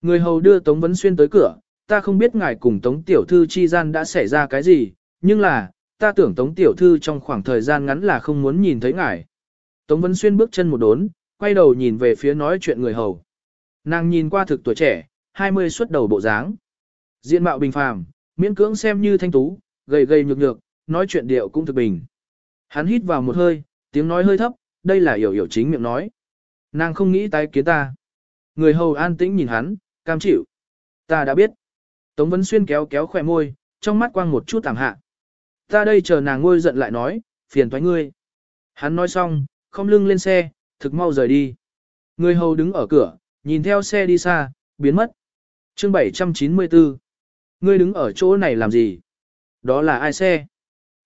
Người hầu đưa Tống Vấn Xuyên tới cửa, ta không biết ngài cùng Tống Tiểu Thư chi gian đã xảy ra cái gì, nhưng là, ta tưởng Tống Tiểu Thư trong khoảng thời gian ngắn là không muốn nhìn thấy ngài. Tống Vân Xuyên bước chân một đốn, quay đầu nhìn về phía nói chuyện người hầu. Nàng nhìn qua thực tuổi trẻ, 20 xuất đầu bộ dáng. Diện mạo bình phàm, miễn cưỡng xem như thanh tú, gầy gầy nhược nhược, nói chuyện điệu cũng thực bình. Hắn hít vào một hơi, tiếng nói hơi thấp, đây là hiểu hiểu chính miệng nói. Nàng không nghĩ tái kiến ta. Người hầu an tĩnh nhìn hắn, cam chịu. Ta đã biết. Tống Vân Xuyên kéo kéo khỏe môi, trong mắt quang một chút tàng hạ. Ta đây chờ nàng ngôi giận lại nói, phiền toái ngươi. Hắn nói xong, không lưng lên xe, thực mau rời đi. Người hầu đứng ở cửa, nhìn theo xe đi xa, biến mất. Chương 794 Ngươi đứng ở chỗ này làm gì? Đó là ai xe?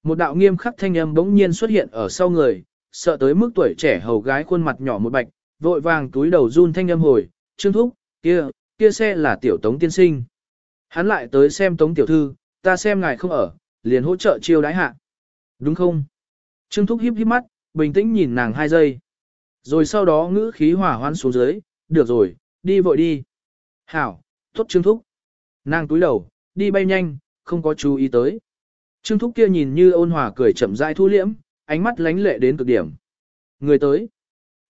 Một đạo nghiêm khắc thanh âm bỗng nhiên xuất hiện ở sau người, sợ tới mức tuổi trẻ hầu gái khuôn mặt nhỏ một bạch, vội vàng túi đầu run thanh âm hồi, trương thúc, kia, kia xe là tiểu tống tiên sinh. Hắn lại tới xem tống tiểu thư, ta xem ngài không ở, liền hỗ trợ chiêu đái hạ. Đúng không? Trương thúc híp híp mắt, bình tĩnh nhìn nàng hai giây. Rồi sau đó ngữ khí hỏa hoan xuống dưới, được rồi, đi vội đi. Hảo, tốt trương thúc. Nàng túi đầu, đi bay nhanh, không có chú ý tới. Trương thúc kia nhìn như ôn hòa cười chậm rãi thu liễm, ánh mắt lánh lệ đến cực điểm. Người tới.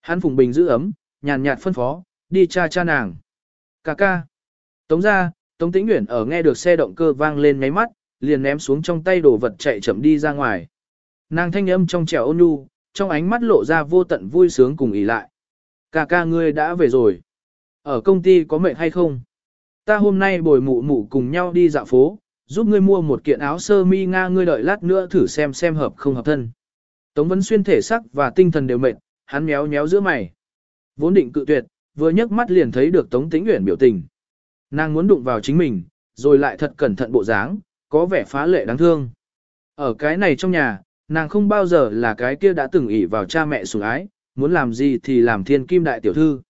Hắn phùng bình giữ ấm, nhàn nhạt phân phó, đi cha cha nàng. Cà ca. Tống ra, Tống Tĩnh Nguyễn ở nghe được xe động cơ vang lên ngáy mắt, liền ném xuống trong tay đồ vật chạy chậm đi ra ngoài. Nàng thanh âm trong trẻo ôn nhu, trong ánh mắt lộ ra vô tận vui sướng cùng ý lại. Cà ca ngươi đã về rồi. Ở công ty có mệt hay không? Ta hôm nay bồi mụ mụ cùng nhau đi dạo phố, giúp ngươi mua một kiện áo sơ mi Nga ngươi đợi lát nữa thử xem xem hợp không hợp thân. Tống Vấn Xuyên thể sắc và tinh thần đều mệt, hắn méo méo giữa mày. Vốn định cự tuyệt, vừa nhấc mắt liền thấy được Tống Tĩnh Uyển biểu tình. Nàng muốn đụng vào chính mình, rồi lại thật cẩn thận bộ dáng, có vẻ phá lệ đáng thương. Ở cái này trong nhà, nàng không bao giờ là cái kia đã từng ỷ vào cha mẹ sủng ái, muốn làm gì thì làm thiên kim đại tiểu thư.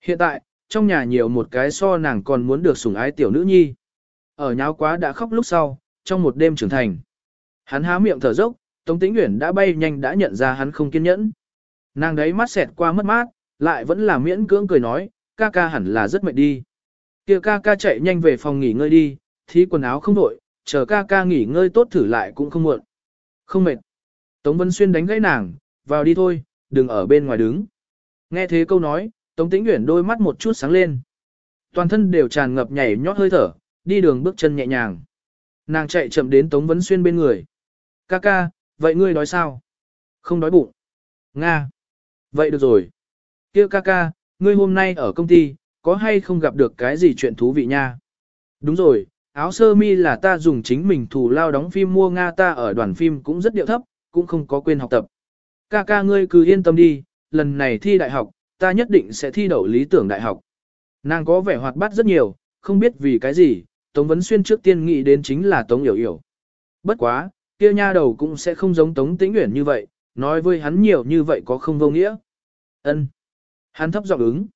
Hiện tại, trong nhà nhiều một cái so nàng còn muốn được sủng ái tiểu nữ nhi. Ở nháo quá đã khóc lúc sau, trong một đêm trưởng thành. Hắn há miệng thở dốc, Tống Tĩnh Uyển đã bay nhanh đã nhận ra hắn không kiên nhẫn. Nàng đấy mắt xẹt qua mất mát, lại vẫn là miễn cưỡng cười nói, ca ca hẳn là rất mệt đi. Kia ca ca chạy nhanh về phòng nghỉ ngơi đi, thí quần áo không đổi, chờ ca ca nghỉ ngơi tốt thử lại cũng không muộn. Không mệt. Tống Vân Xuyên đánh gãy nàng, vào đi thôi, đừng ở bên ngoài đứng. Nghe thế câu nói, Tống Tĩnh Uyển đôi mắt một chút sáng lên. Toàn thân đều tràn ngập nhảy nhót hơi thở, đi đường bước chân nhẹ nhàng. Nàng chạy chậm đến Tống Vân Xuyên bên người. Ca ca, vậy ngươi đói sao? Không đói bụng. Nga. Vậy được rồi. Kia ca ca, ngươi hôm nay ở công ty, có hay không gặp được cái gì chuyện thú vị nha? Đúng rồi, áo sơ mi là ta dùng chính mình thủ lao đóng phim mua Nga ta ở đoàn phim cũng rất điệu thấp, cũng không có quên học tập. Ca ca ngươi cứ yên tâm đi, lần này thi đại học, ta nhất định sẽ thi đậu lý tưởng đại học. Nàng có vẻ hoạt bát rất nhiều, không biết vì cái gì, Tống Vấn Xuyên trước tiên nghĩ đến chính là Tống Yểu Yểu. Bất quá, kia nha đầu cũng sẽ không giống Tống Tĩnh Uyển như vậy, nói với hắn nhiều như vậy có không vô nghĩa. Ân. Hắn thấp giọng ứng.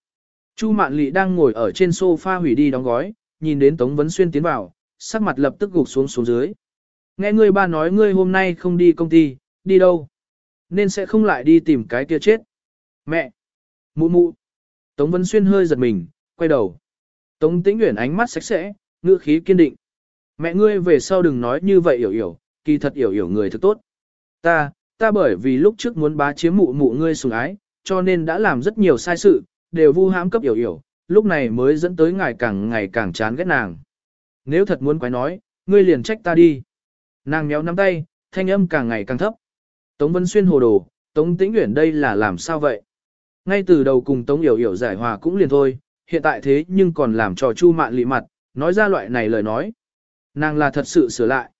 Chu Mạn Lệ đang ngồi ở trên sofa hủy đi đóng gói, nhìn đến Tống Vấn Xuyên tiến vào, sắc mặt lập tức gục xuống xuống dưới. Nghe ngươi ba nói ngươi hôm nay không đi công ty, đi đâu? Nên sẽ không lại đi tìm cái kia chết. Mẹ! Mụ mụ! Tống Vấn Xuyên hơi giật mình, quay đầu. Tống Tĩnh Uyển ánh mắt sạch sẽ, ngữ khí kiên định. Mẹ ngươi về sau đừng nói như vậy hiểu hiểu, kỳ thật hiểu hiểu người thật tốt. Ta, ta bởi vì lúc trước muốn bá chiếm mụ mụ ngươi sủng ái, cho nên đã làm rất nhiều sai sự, đều vu hãm cấp hiểu hiểu, lúc này mới dẫn tới ngài càng ngày càng chán ghét nàng. Nếu thật muốn quái nói, ngươi liền trách ta đi. Nàng méo nắm tay, thanh âm càng ngày càng thấp. Tống Vân Xuyên hồ đồ, Tống Tĩnh Uyển đây là làm sao vậy? Ngay từ đầu cùng Tống Yểu Yểu giải hòa cũng liền thôi, hiện tại thế nhưng còn làm trò Chu Mạn lị mặt, nói ra loại này lời nói. Nàng là thật sự sửa lại.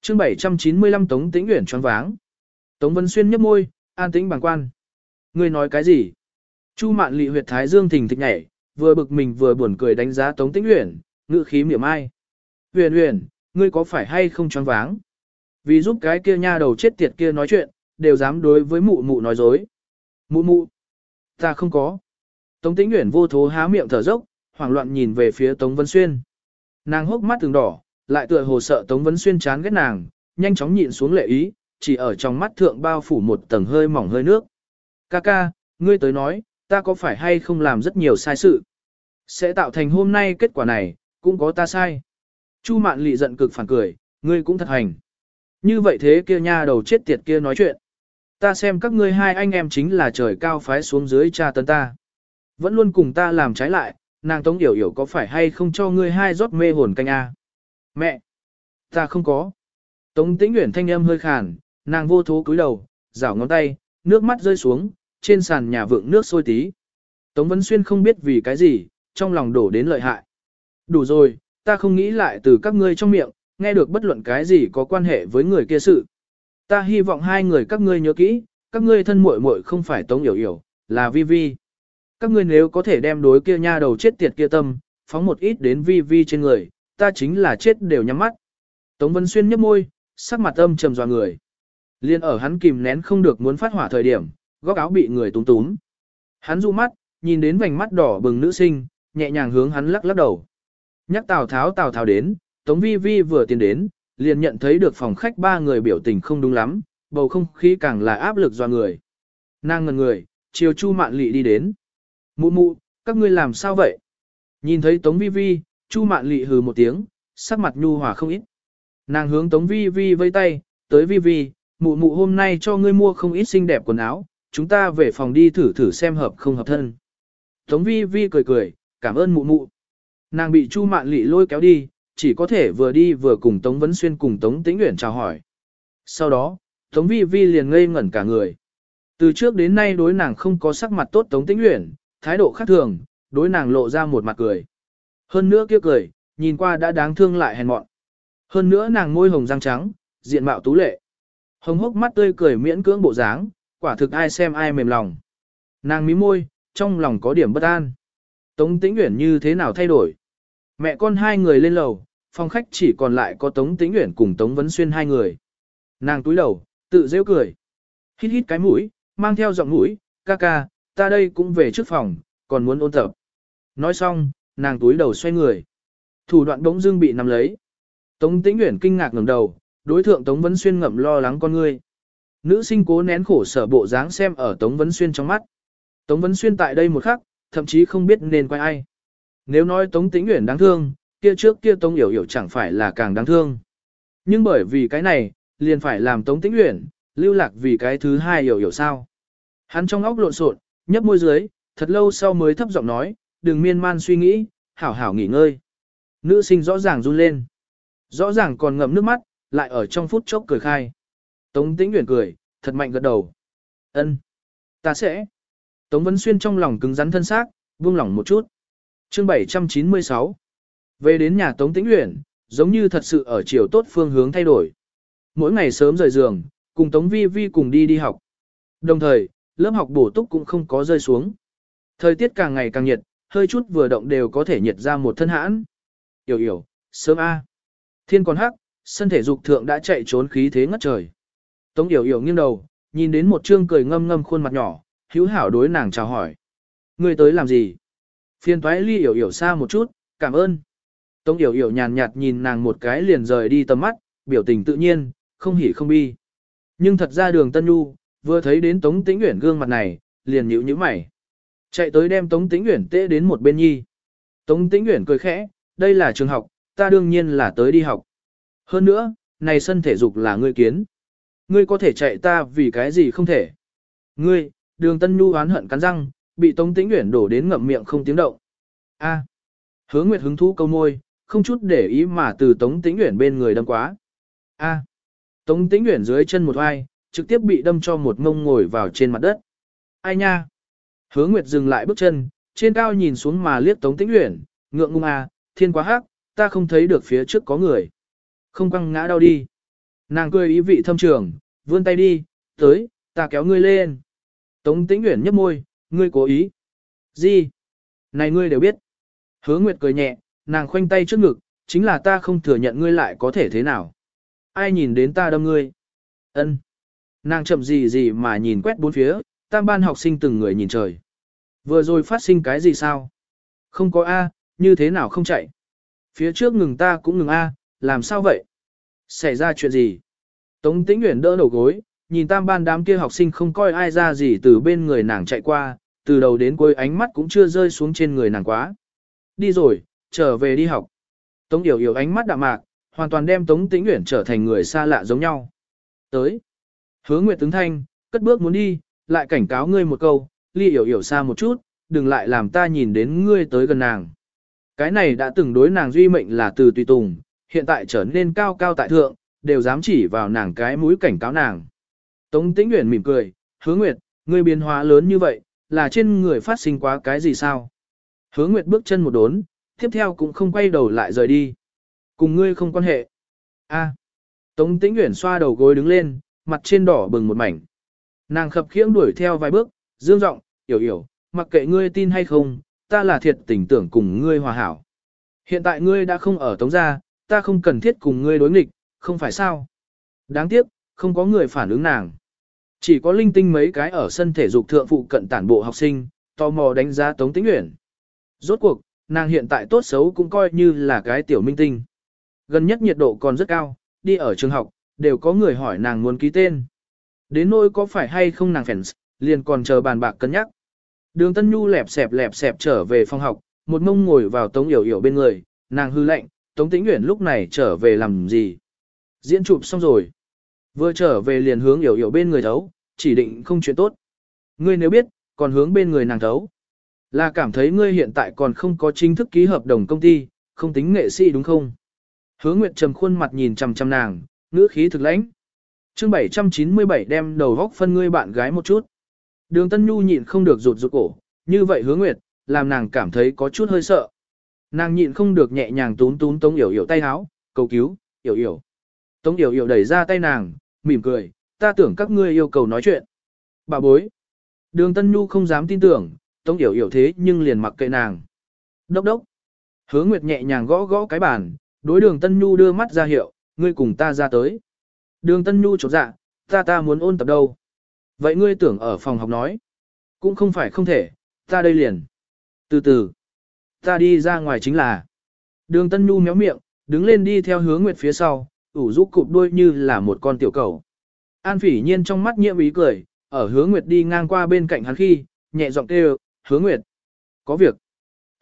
chương 795 Tống Tĩnh Uyển choáng váng. Tống Vân Xuyên nhấp môi, an tĩnh bằng quan. Ngươi nói cái gì? Chu Mạn lị huyệt thái dương thình thịch nhảy, vừa bực mình vừa buồn cười đánh giá Tống Tĩnh Uyển, ngữ khí miệng ai. uyển uyển ngươi có phải hay không choáng váng? Vì giúp cái kia nha đầu chết tiệt kia nói chuyện, đều dám đối với mụ mụ nói dối. Mụ mụ, ta không có. Tống Tĩnh Uyển vô thố há miệng thở dốc, hoảng loạn nhìn về phía Tống Vân Xuyên. Nàng hốc mắt từng đỏ, lại tựa hồ sợ Tống Vân Xuyên chán ghét nàng, nhanh chóng nhịn xuống lệ ý, chỉ ở trong mắt thượng bao phủ một tầng hơi mỏng hơi nước. Ca ca, ngươi tới nói, ta có phải hay không làm rất nhiều sai sự? Sẽ tạo thành hôm nay kết quả này, cũng có ta sai. Chu mạn lị giận cực phản cười, ngươi cũng thật hành. Như vậy thế kia nha đầu chết tiệt kia nói chuyện. Ta xem các ngươi hai anh em chính là trời cao phái xuống dưới cha tấn ta. Vẫn luôn cùng ta làm trái lại, nàng Tống Yểu Yểu có phải hay không cho ngươi hai rót mê hồn canh a? Mẹ! Ta không có. Tống Tĩnh Uyển thanh âm hơi khàn, nàng vô thố cúi đầu, rảo ngón tay, nước mắt rơi xuống, trên sàn nhà vượng nước sôi tí. Tống Vân Xuyên không biết vì cái gì, trong lòng đổ đến lợi hại. Đủ rồi, ta không nghĩ lại từ các ngươi trong miệng, nghe được bất luận cái gì có quan hệ với người kia sự. Ta hy vọng hai người các ngươi nhớ kỹ, các ngươi thân muội muội không phải Tống Yểu Yểu, là Vi Vi. Các ngươi nếu có thể đem đối kia nha đầu chết tiệt kia tâm, phóng một ít đến Vi Vi trên người, ta chính là chết đều nhắm mắt. Tống Vân Xuyên nhếch môi, sắc mặt âm trầm dò người. Liên ở hắn kìm nén không được muốn phát hỏa thời điểm, góc áo bị người túm túm. Hắn du mắt, nhìn đến vành mắt đỏ bừng nữ sinh, nhẹ nhàng hướng hắn lắc lắc đầu. Nhắc Tào Tháo Tào Tháo đến, Tống Vi Vi vừa tiến đến, liền nhận thấy được phòng khách ba người biểu tình không đúng lắm, bầu không khí càng là áp lực do người. Nàng ngần người, chiều Chu Mạn Lị đi đến. Mụ mụ, các ngươi làm sao vậy? Nhìn thấy Tống Vi Vi, Chu Mạn Lị hừ một tiếng, sắc mặt nhu hòa không ít. Nàng hướng Tống Vi Vi vây tay, tới Vi Vi, mụ mụ hôm nay cho ngươi mua không ít xinh đẹp quần áo, chúng ta về phòng đi thử thử xem hợp không hợp thân. Tống Vi Vi cười cười, cảm ơn mụ mụ. Nàng bị Chu Mạn Lị lôi kéo đi, chỉ có thể vừa đi vừa cùng Tống Vấn Xuyên cùng Tống Tĩnh Uyển chào hỏi. Sau đó, Tống Vi Vi liền ngây ngẩn cả người. Từ trước đến nay đối nàng không có sắc mặt tốt Tống Tĩnh Uyển, thái độ khác thường, đối nàng lộ ra một mặt cười. Hơn nữa kia cười, nhìn qua đã đáng thương lại hèn mọn. Hơn nữa nàng môi hồng răng trắng, diện mạo tú lệ. Hồng hốc mắt tươi cười miễn cưỡng bộ dáng, quả thực ai xem ai mềm lòng. Nàng mí môi, trong lòng có điểm bất an. Tống Tĩnh Uyển như thế nào thay đổi? Mẹ con hai người lên lầu, phòng khách chỉ còn lại có Tống Tĩnh Uyển cùng Tống Vấn Xuyên hai người. Nàng túi đầu, tự rêu cười. Hít hít cái mũi, mang theo giọng mũi, ca ca, ta đây cũng về trước phòng, còn muốn ôn tập. Nói xong, nàng túi đầu xoay người. Thủ đoạn đống dương bị nắm lấy. Tống Tĩnh Uyển kinh ngạc ngẩng đầu, đối thượng Tống Vấn Xuyên ngậm lo lắng con ngươi. Nữ sinh cố nén khổ sở bộ dáng xem ở Tống Vấn Xuyên trong mắt. Tống Vấn Xuyên tại đây một khắc, thậm chí không biết nên quay ai. Nếu nói Tống Tĩnh Uyển đáng thương, kia trước kia Tống Yểu Yểu chẳng phải là càng đáng thương. Nhưng bởi vì cái này, liền phải làm Tống Tĩnh Uyển, lưu lạc vì cái thứ hai Yểu Yểu sao. Hắn trong óc lộn xộn, nhấp môi dưới, thật lâu sau mới thấp giọng nói, đừng miên man suy nghĩ, hảo hảo nghỉ ngơi. Nữ sinh rõ ràng run lên. Rõ ràng còn ngậm nước mắt, lại ở trong phút chốc cười khai. Tống Tĩnh Uyển cười, thật mạnh gật đầu. Ân, ta sẽ. Tống Vân Xuyên trong lòng cứng rắn thân xác, buông lỏng một chút. Chương 796 Về đến nhà Tống Tĩnh Uyển, giống như thật sự ở chiều tốt phương hướng thay đổi. Mỗi ngày sớm rời giường, cùng Tống Vi Vi cùng đi đi học. Đồng thời, lớp học bổ túc cũng không có rơi xuống. Thời tiết càng ngày càng nhiệt, hơi chút vừa động đều có thể nhiệt ra một thân hãn. Yểu yểu, sớm A. Thiên còn hắc, sân thể dục thượng đã chạy trốn khí thế ngất trời. Tống yểu yểu nghiêng đầu, nhìn đến một trương cười ngâm ngâm khuôn mặt nhỏ, hữu hảo đối nàng chào hỏi. Người tới làm gì? Phiên toái ly yểu yểu xa một chút, cảm ơn. Tống yểu yểu nhàn nhạt nhìn nàng một cái liền rời đi tầm mắt, biểu tình tự nhiên, không hỉ không bi. Nhưng thật ra đường Tân Nhu, vừa thấy đến Tống Tĩnh Uyển gương mặt này, liền nhíu nhíu mày. Chạy tới đem Tống Tĩnh Uyển tê đến một bên nhi. Tống Tĩnh Uyển cười khẽ, đây là trường học, ta đương nhiên là tới đi học. Hơn nữa, này sân thể dục là ngươi kiến. Ngươi có thể chạy ta vì cái gì không thể. Ngươi, đường Tân Nhu oán hận cắn răng, bị Tống Tĩnh Uyển đổ đến ngậm miệng không tiếng động. A. Hứa Nguyệt hứng thú câu môi, không chút để ý mà từ Tống Tĩnh Uyển bên người đâm quá. A. Tống Tĩnh Uyển dưới chân một oai, trực tiếp bị đâm cho một ngông ngồi vào trên mặt đất. Ai nha? Hứa Nguyệt dừng lại bước chân, trên cao nhìn xuống mà liếc Tống Tĩnh Uyển, ngượng ngùng à, thiên quá hắc, ta không thấy được phía trước có người. Không quăng ngã đau đi. Nàng cười ý vị thâm trường, vươn tay đi, tới, ta kéo ngươi lên. Tống Tĩnh nguyện nhếch môi, ngươi cố ý. Gì? Này ngươi đều biết. Hứa Nguyệt cười nhẹ, nàng khoanh tay trước ngực, chính là ta không thừa nhận ngươi lại có thể thế nào. Ai nhìn đến ta đâm ngươi? Ân. Nàng chậm gì gì mà nhìn quét bốn phía, tam ban học sinh từng người nhìn trời. Vừa rồi phát sinh cái gì sao? Không có A, như thế nào không chạy? Phía trước ngừng ta cũng ngừng A, làm sao vậy? Xảy ra chuyện gì? Tống tĩnh Uyển đỡ đầu gối, nhìn tam ban đám kia học sinh không coi ai ra gì từ bên người nàng chạy qua, từ đầu đến cuối ánh mắt cũng chưa rơi xuống trên người nàng quá. Đi rồi, trở về đi học. Tống Yểu Yểu ánh mắt đạm mạc, hoàn toàn đem Tống Tĩnh Uyển trở thành người xa lạ giống nhau. Tới. Hứa Nguyệt tướng thanh, cất bước muốn đi, lại cảnh cáo ngươi một câu, ly Yểu Yểu xa một chút, đừng lại làm ta nhìn đến ngươi tới gần nàng. Cái này đã từng đối nàng duy mệnh là từ tùy tùng, hiện tại trở nên cao cao tại thượng, đều dám chỉ vào nàng cái mũi cảnh cáo nàng. Tống Tĩnh Uyển mỉm cười, hứa Nguyệt, ngươi biến hóa lớn như vậy, là trên người phát sinh quá cái gì sao? Hứa Nguyệt bước chân một đốn, tiếp theo cũng không quay đầu lại rời đi. Cùng ngươi không quan hệ. A. Tống Tĩnh Uyển xoa đầu gối đứng lên, mặt trên đỏ bừng một mảnh. Nàng khập khiễng đuổi theo vài bước, dương giọng, "Yểu Yểu, mặc kệ ngươi tin hay không, ta là thiệt tình tưởng cùng ngươi hòa hảo. Hiện tại ngươi đã không ở Tống gia, ta không cần thiết cùng ngươi đối nghịch, không phải sao?" Đáng tiếc, không có người phản ứng nàng. Chỉ có linh tinh mấy cái ở sân thể dục thượng phụ cận tản bộ học sinh, tò mò đánh giá Tống Tĩnh Uyển. Rốt cuộc, nàng hiện tại tốt xấu cũng coi như là cái tiểu minh tinh. Gần nhất nhiệt độ còn rất cao, đi ở trường học, đều có người hỏi nàng muốn ký tên. Đến nỗi có phải hay không nàng fans, liền còn chờ bàn bạc cân nhắc. Đường Tân Nhu lẹp xẹp lẹp xẹp trở về phòng học, một mông ngồi vào Tống Yểu Yểu bên người, nàng hư lạnh. Tống Tĩnh Uyển lúc này trở về làm gì? Diễn chụp xong rồi. Vừa trở về liền hướng hiểu hiểu bên người thấu, chỉ định không chuyện tốt. Ngươi nếu biết, còn hướng bên người nàng thấu. Là cảm thấy ngươi hiện tại còn không có chính thức ký hợp đồng công ty, không tính nghệ sĩ đúng không? Hứa Nguyệt trầm khuôn mặt nhìn chằm chằm nàng, ngữ khí thực lãnh. Chương 797 đem đầu góc phân ngươi bạn gái một chút. Đường Tân Nhu nhịn không được rụt rụt cổ, như vậy Hứa Nguyệt, làm nàng cảm thấy có chút hơi sợ. Nàng nhịn không được nhẹ nhàng tún tún Tống Yểu Yểu tay háo, cầu cứu, Yểu Yểu. Tống Yểu Yểu đẩy ra tay nàng, mỉm cười, ta tưởng các ngươi yêu cầu nói chuyện. Bà bối. Đường Tân Nhu không dám tin tưởng, Tống Yểu Yểu thế nhưng liền mặc kệ nàng. Đốc đốc. Hứa Nguyệt nhẹ nhàng gõ gõ cái bàn, đối đường Tân Nhu đưa mắt ra hiệu, ngươi cùng ta ra tới. Đường Tân Nhu chột dạ, ta ta muốn ôn tập đâu. Vậy ngươi tưởng ở phòng học nói. Cũng không phải không thể, ta đây liền. Từ từ. Ta đi ra ngoài chính là. Đường Tân Nhu méo miệng, đứng lên đi theo hướng Nguyệt phía sau, ủ rũ cụp đuôi như là một con tiểu cầu. An phỉ nhiên trong mắt nhiễm ý cười, ở hướng Nguyệt đi ngang qua bên cạnh hắn khi, nhẹ giọng kêu, hướng Nguyệt. Có việc.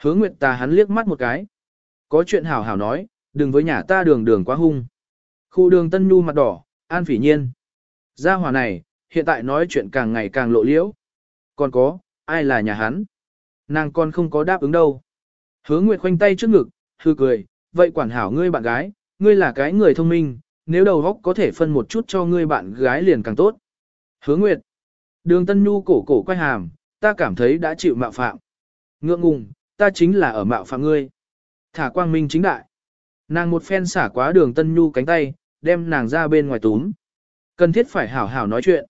hướng Nguyệt ta hắn liếc mắt một cái. Có chuyện hảo hảo nói, đừng với nhà ta đường đường quá hung. Khu đường tân nhu mặt đỏ, an phỉ nhiên. Gia hỏa này, hiện tại nói chuyện càng ngày càng lộ liễu. Còn có, ai là nhà hắn? Nàng con không có đáp ứng đâu. Hứa Nguyệt khoanh tay trước ngực, hư cười, vậy quản hảo ngươi bạn gái, ngươi là cái người thông minh, nếu đầu óc có thể phân một chút cho ngươi bạn gái liền càng tốt. Hứa Nguyệt. Đường Tân Nhu cổ cổ quay hàm, ta cảm thấy đã chịu mạo phạm. Ngượng ngùng, ta chính là ở mạo phạm ngươi. Thả quang minh chính đại. Nàng một phen xả quá đường Tân Nhu cánh tay, đem nàng ra bên ngoài túm. Cần thiết phải hảo hảo nói chuyện.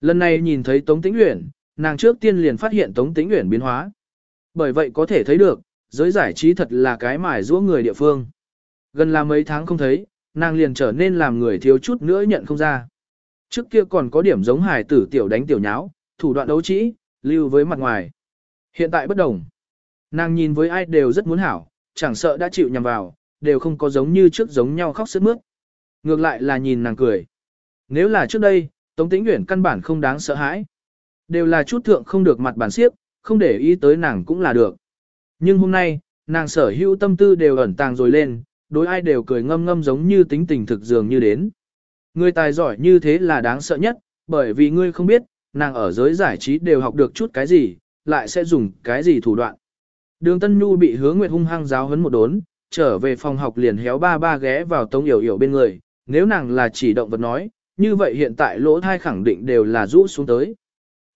Lần này nhìn thấy Tống Tĩnh Uyển, nàng trước tiên liền phát hiện Tống Tĩnh Uyển biến hóa. Bởi vậy có thể thấy được, giới giải trí thật là cái mải giũa người địa phương. Gần là mấy tháng không thấy, nàng liền trở nên làm người thiếu chút nữa nhận không ra. Trước kia còn có điểm giống hài tử tiểu đánh tiểu nháo, thủ đoạn đấu trĩ, lưu với mặt ngoài. Hiện tại bất đồng. Nàng nhìn với ai đều rất muốn hảo, chẳng sợ đã chịu nhầm vào, đều không có giống như trước giống nhau khóc sướt mướt. Ngược lại là nhìn nàng cười. Nếu là trước đây, Tống Tĩnh Uyển căn bản không đáng sợ hãi. Đều là chút thượng không được mặt bản siếp, không để ý tới nàng cũng là được. Nhưng hôm nay, nàng sở hữu tâm tư đều ẩn tàng rồi lên, đối ai đều cười ngâm ngâm giống như tính tình thực dường như đến. Người tài giỏi như thế là đáng sợ nhất, bởi vì ngươi không biết, nàng ở giới giải trí đều học được chút cái gì, lại sẽ dùng cái gì thủ đoạn. Đường Tân Nhu bị hứa nguyệt hung hăng giáo hấn một đốn, trở về phòng học liền héo ba ba ghé vào tống yểu yểu bên người, nếu nàng là chỉ động vật nói, như vậy hiện tại lỗ thai khẳng định đều là rũ xuống tới.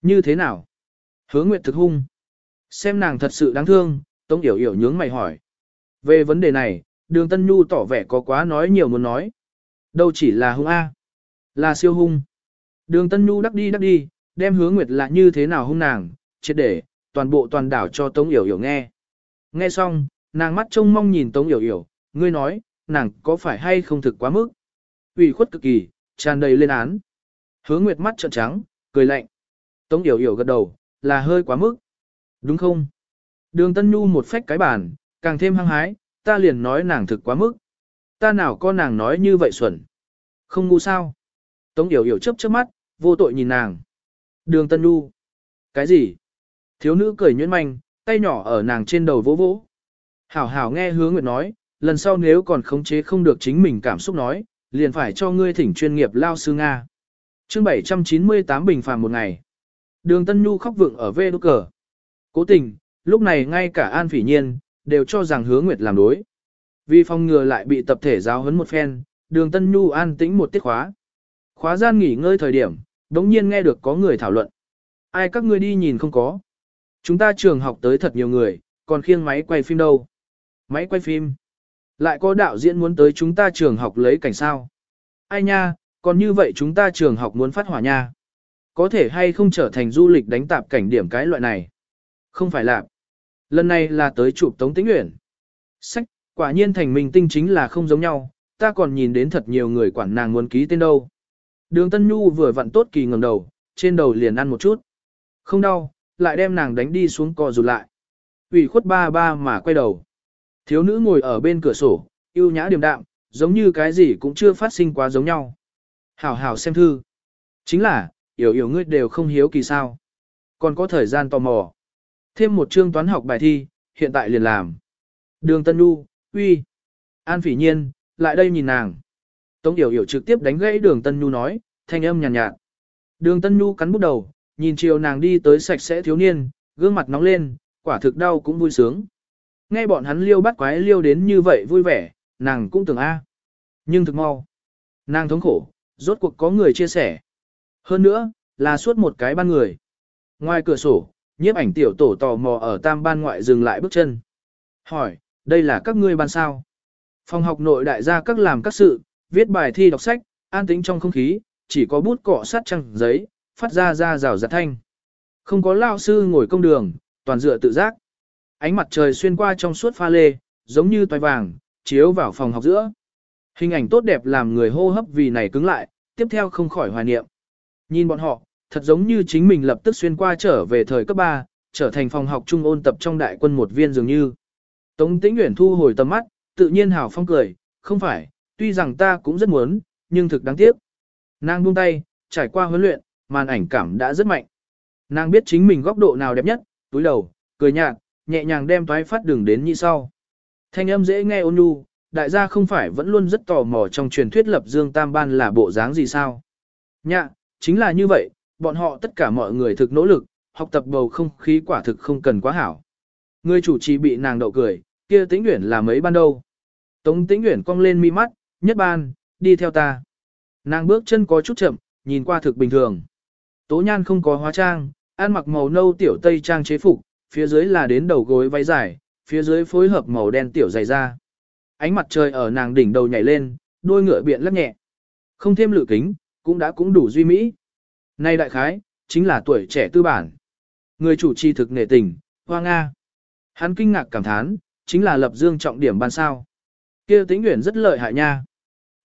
Như thế nào? Hứa Nguyệt thực hung. Xem nàng thật sự đáng thương, Tống Yểu Yểu nhướng mày hỏi. Về vấn đề này, đường Tân Nhu tỏ vẻ có quá nói nhiều muốn nói. Đâu chỉ là hung A. Là siêu hung. Đường Tân Nhu đắc đi đắc đi, đem hứa Nguyệt là như thế nào hung nàng, chết để, toàn bộ toàn đảo cho Tống Yểu Yểu nghe. Nghe xong, nàng mắt trông mong nhìn Tống Yểu Yểu, ngươi nói, nàng có phải hay không thực quá mức. ủy khuất cực kỳ, tràn đầy lên án. Hứa Nguyệt mắt trợn trắng, cười lạnh. Tống Yểu Yểu gật đầu, là hơi quá mức. Đúng không? Đường Tân Nhu một phách cái bàn, càng thêm hăng hái, ta liền nói nàng thực quá mức. Ta nào có nàng nói như vậy xuẩn. Không ngu sao? Tống Yểu Yểu chớp chớp mắt, vô tội nhìn nàng. Đường Tân Nhu. Cái gì? Thiếu nữ cười nhuyễn manh, tay nhỏ ở nàng trên đầu vỗ vỗ. Hảo hảo nghe hứa nguyệt nói, lần sau nếu còn khống chế không được chính mình cảm xúc nói, liền phải cho ngươi thỉnh chuyên nghiệp lao sư Nga. chương 798 bình phàm một ngày. Đường Tân Nhu khóc vượng ở vê đốt cờ. Cố tình, lúc này ngay cả An Phỉ Nhiên, đều cho rằng hứa nguyệt làm đối. Vì phòng ngừa lại bị tập thể giáo huấn một phen, đường Tân Nhu an tĩnh một tiết khóa. Khóa gian nghỉ ngơi thời điểm, đống nhiên nghe được có người thảo luận. Ai các ngươi đi nhìn không có. Chúng ta trường học tới thật nhiều người, còn khiêng máy quay phim đâu. Máy quay phim. Lại có đạo diễn muốn tới chúng ta trường học lấy cảnh sao. Ai nha, còn như vậy chúng ta trường học muốn phát hỏa nha. Có thể hay không trở thành du lịch đánh tạp cảnh điểm cái loại này. Không phải là. Lần này là tới chụp Tống Tĩnh Uyển. Sách, quả nhiên thành mình tinh chính là không giống nhau, ta còn nhìn đến thật nhiều người quản nàng muốn ký tên đâu. Đường Tân Nhu vừa vặn tốt kỳ ngẩng đầu, trên đầu liền ăn một chút. Không đau, lại đem nàng đánh đi xuống cò rụt lại. ủy khuất ba ba mà quay đầu. Thiếu nữ ngồi ở bên cửa sổ, yêu nhã điềm đạm, giống như cái gì cũng chưa phát sinh quá giống nhau. Hảo hảo xem thư. Chính là, hiểu hiểu ngươi đều không hiếu kỳ sao. Còn có thời gian tò mò. Thêm một chương toán học bài thi, hiện tại liền làm. Đường Tân Nhu, uy. An phỉ nhiên, lại đây nhìn nàng. Tống Yểu Yểu trực tiếp đánh gãy đường Tân Nhu nói, thanh âm nhàn nhạt, nhạt. Đường Tân Nhu cắn bút đầu, nhìn chiều nàng đi tới sạch sẽ thiếu niên, gương mặt nóng lên, quả thực đau cũng vui sướng. Nghe bọn hắn liêu bắt quái liêu đến như vậy vui vẻ, nàng cũng tưởng A. Nhưng thực mau. Nàng thống khổ, rốt cuộc có người chia sẻ. Hơn nữa, là suốt một cái ban người. Ngoài cửa sổ, nhiếp ảnh tiểu tổ tò mò ở tam ban ngoại dừng lại bước chân. Hỏi, đây là các ngươi ban sao? Phòng học nội đại gia các làm các sự, viết bài thi đọc sách, an tĩnh trong không khí, chỉ có bút cọ sắt trăng giấy, phát ra ra rào giặt thanh. Không có lao sư ngồi công đường, toàn dựa tự giác. Ánh mặt trời xuyên qua trong suốt pha lê, giống như toài vàng, chiếu vào phòng học giữa. Hình ảnh tốt đẹp làm người hô hấp vì này cứng lại, tiếp theo không khỏi hoài niệm. Nhìn bọn họ, thật giống như chính mình lập tức xuyên qua trở về thời cấp 3, trở thành phòng học trung ôn tập trong đại quân một viên dường như. Tống Tĩnh Uyển thu hồi tầm mắt, tự nhiên hào phong cười, không phải, tuy rằng ta cũng rất muốn, nhưng thực đáng tiếc. Nàng buông tay, trải qua huấn luyện, màn ảnh cảm đã rất mạnh. Nàng biết chính mình góc độ nào đẹp nhất, túi đầu, cười nhạt, nhẹ nhàng đem toái phát đường đến như sau. Thanh âm dễ nghe ôn nhu, đại gia không phải vẫn luôn rất tò mò trong truyền thuyết lập dương tam ban là bộ dáng gì sao. Nhạ, chính là như vậy, bọn họ tất cả mọi người thực nỗ lực, học tập bầu không khí quả thực không cần quá hảo. Người chủ trì bị nàng đậu cười, kia tĩnh nguyện là mấy ban đâu. Tống tĩnh nguyện cong lên mi mắt, nhất ban, đi theo ta. Nàng bước chân có chút chậm, nhìn qua thực bình thường. Tố nhan không có hóa trang, ăn mặc màu nâu tiểu tây trang chế phục, phía dưới là đến đầu gối váy dài, phía dưới phối hợp màu đen tiểu dày da. Ánh mặt trời ở nàng đỉnh đầu nhảy lên, đôi ngựa biện lắc nhẹ. Không thêm lự kính, cũng đã cũng đủ duy mỹ. Nay đại khái, chính là tuổi trẻ tư bản. Người chủ trì thực nghệ tình, hoa Nga. Hắn kinh ngạc cảm thán, chính là lập dương trọng điểm ban sao. kia tính nguyện rất lợi hại nha.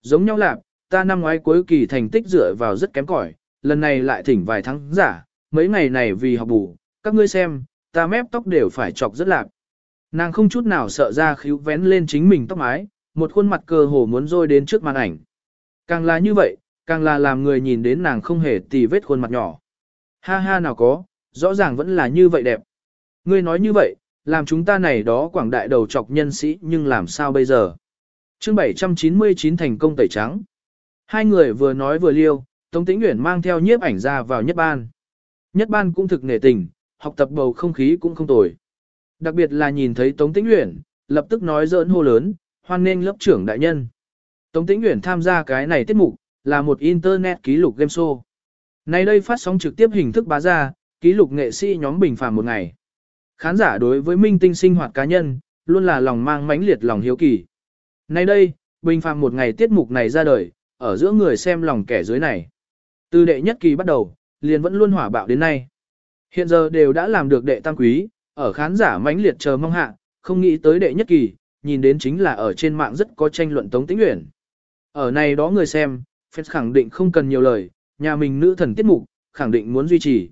Giống nhau lạc, ta năm ngoái cuối kỳ thành tích dựa vào rất kém cỏi, lần này lại thỉnh vài tháng giả, mấy ngày này vì học bù, các ngươi xem, ta mép tóc đều phải chọc rất lạc. Nàng không chút nào sợ ra khíu vén lên chính mình tóc mái, một khuôn mặt cơ hồ muốn rôi đến trước màn ảnh. Càng là như vậy, càng là làm người nhìn đến nàng không hề tì vết khuôn mặt nhỏ. Ha ha nào có, rõ ràng vẫn là như vậy đẹp. Ngươi nói như vậy, làm chúng ta này đó quảng đại đầu chọc nhân sĩ nhưng làm sao bây giờ? chương 799 thành công tẩy trắng. Hai người vừa nói vừa liêu, Tống Tĩnh Uyển mang theo nhiếp ảnh ra vào nhất ban. Nhất ban cũng thực nể tình, học tập bầu không khí cũng không tồi. Đặc biệt là nhìn thấy Tống Tĩnh Uyển, lập tức nói giỡn hô lớn, hoan nghênh lớp trưởng đại nhân. Tống Tĩnh Uyển tham gia cái này tiết mục, là một internet ký lục game show. Nay đây phát sóng trực tiếp hình thức bá ra, ký lục nghệ sĩ nhóm bình phàm một ngày. Khán giả đối với minh tinh sinh hoạt cá nhân, luôn là lòng mang mãnh liệt lòng hiếu kỳ. Nay đây, bình phàm một ngày tiết mục này ra đời, ở giữa người xem lòng kẻ dưới này. Từ đệ nhất kỳ bắt đầu, liền vẫn luôn hỏa bạo đến nay. Hiện giờ đều đã làm được đệ tam quý, ở khán giả mãnh liệt chờ mong hạ, không nghĩ tới đệ nhất kỳ, nhìn đến chính là ở trên mạng rất có tranh luận Tống Tĩnh Uyển. Ở này đó người xem, fans khẳng định không cần nhiều lời, nhà mình nữ thần tiết mục, khẳng định muốn duy trì.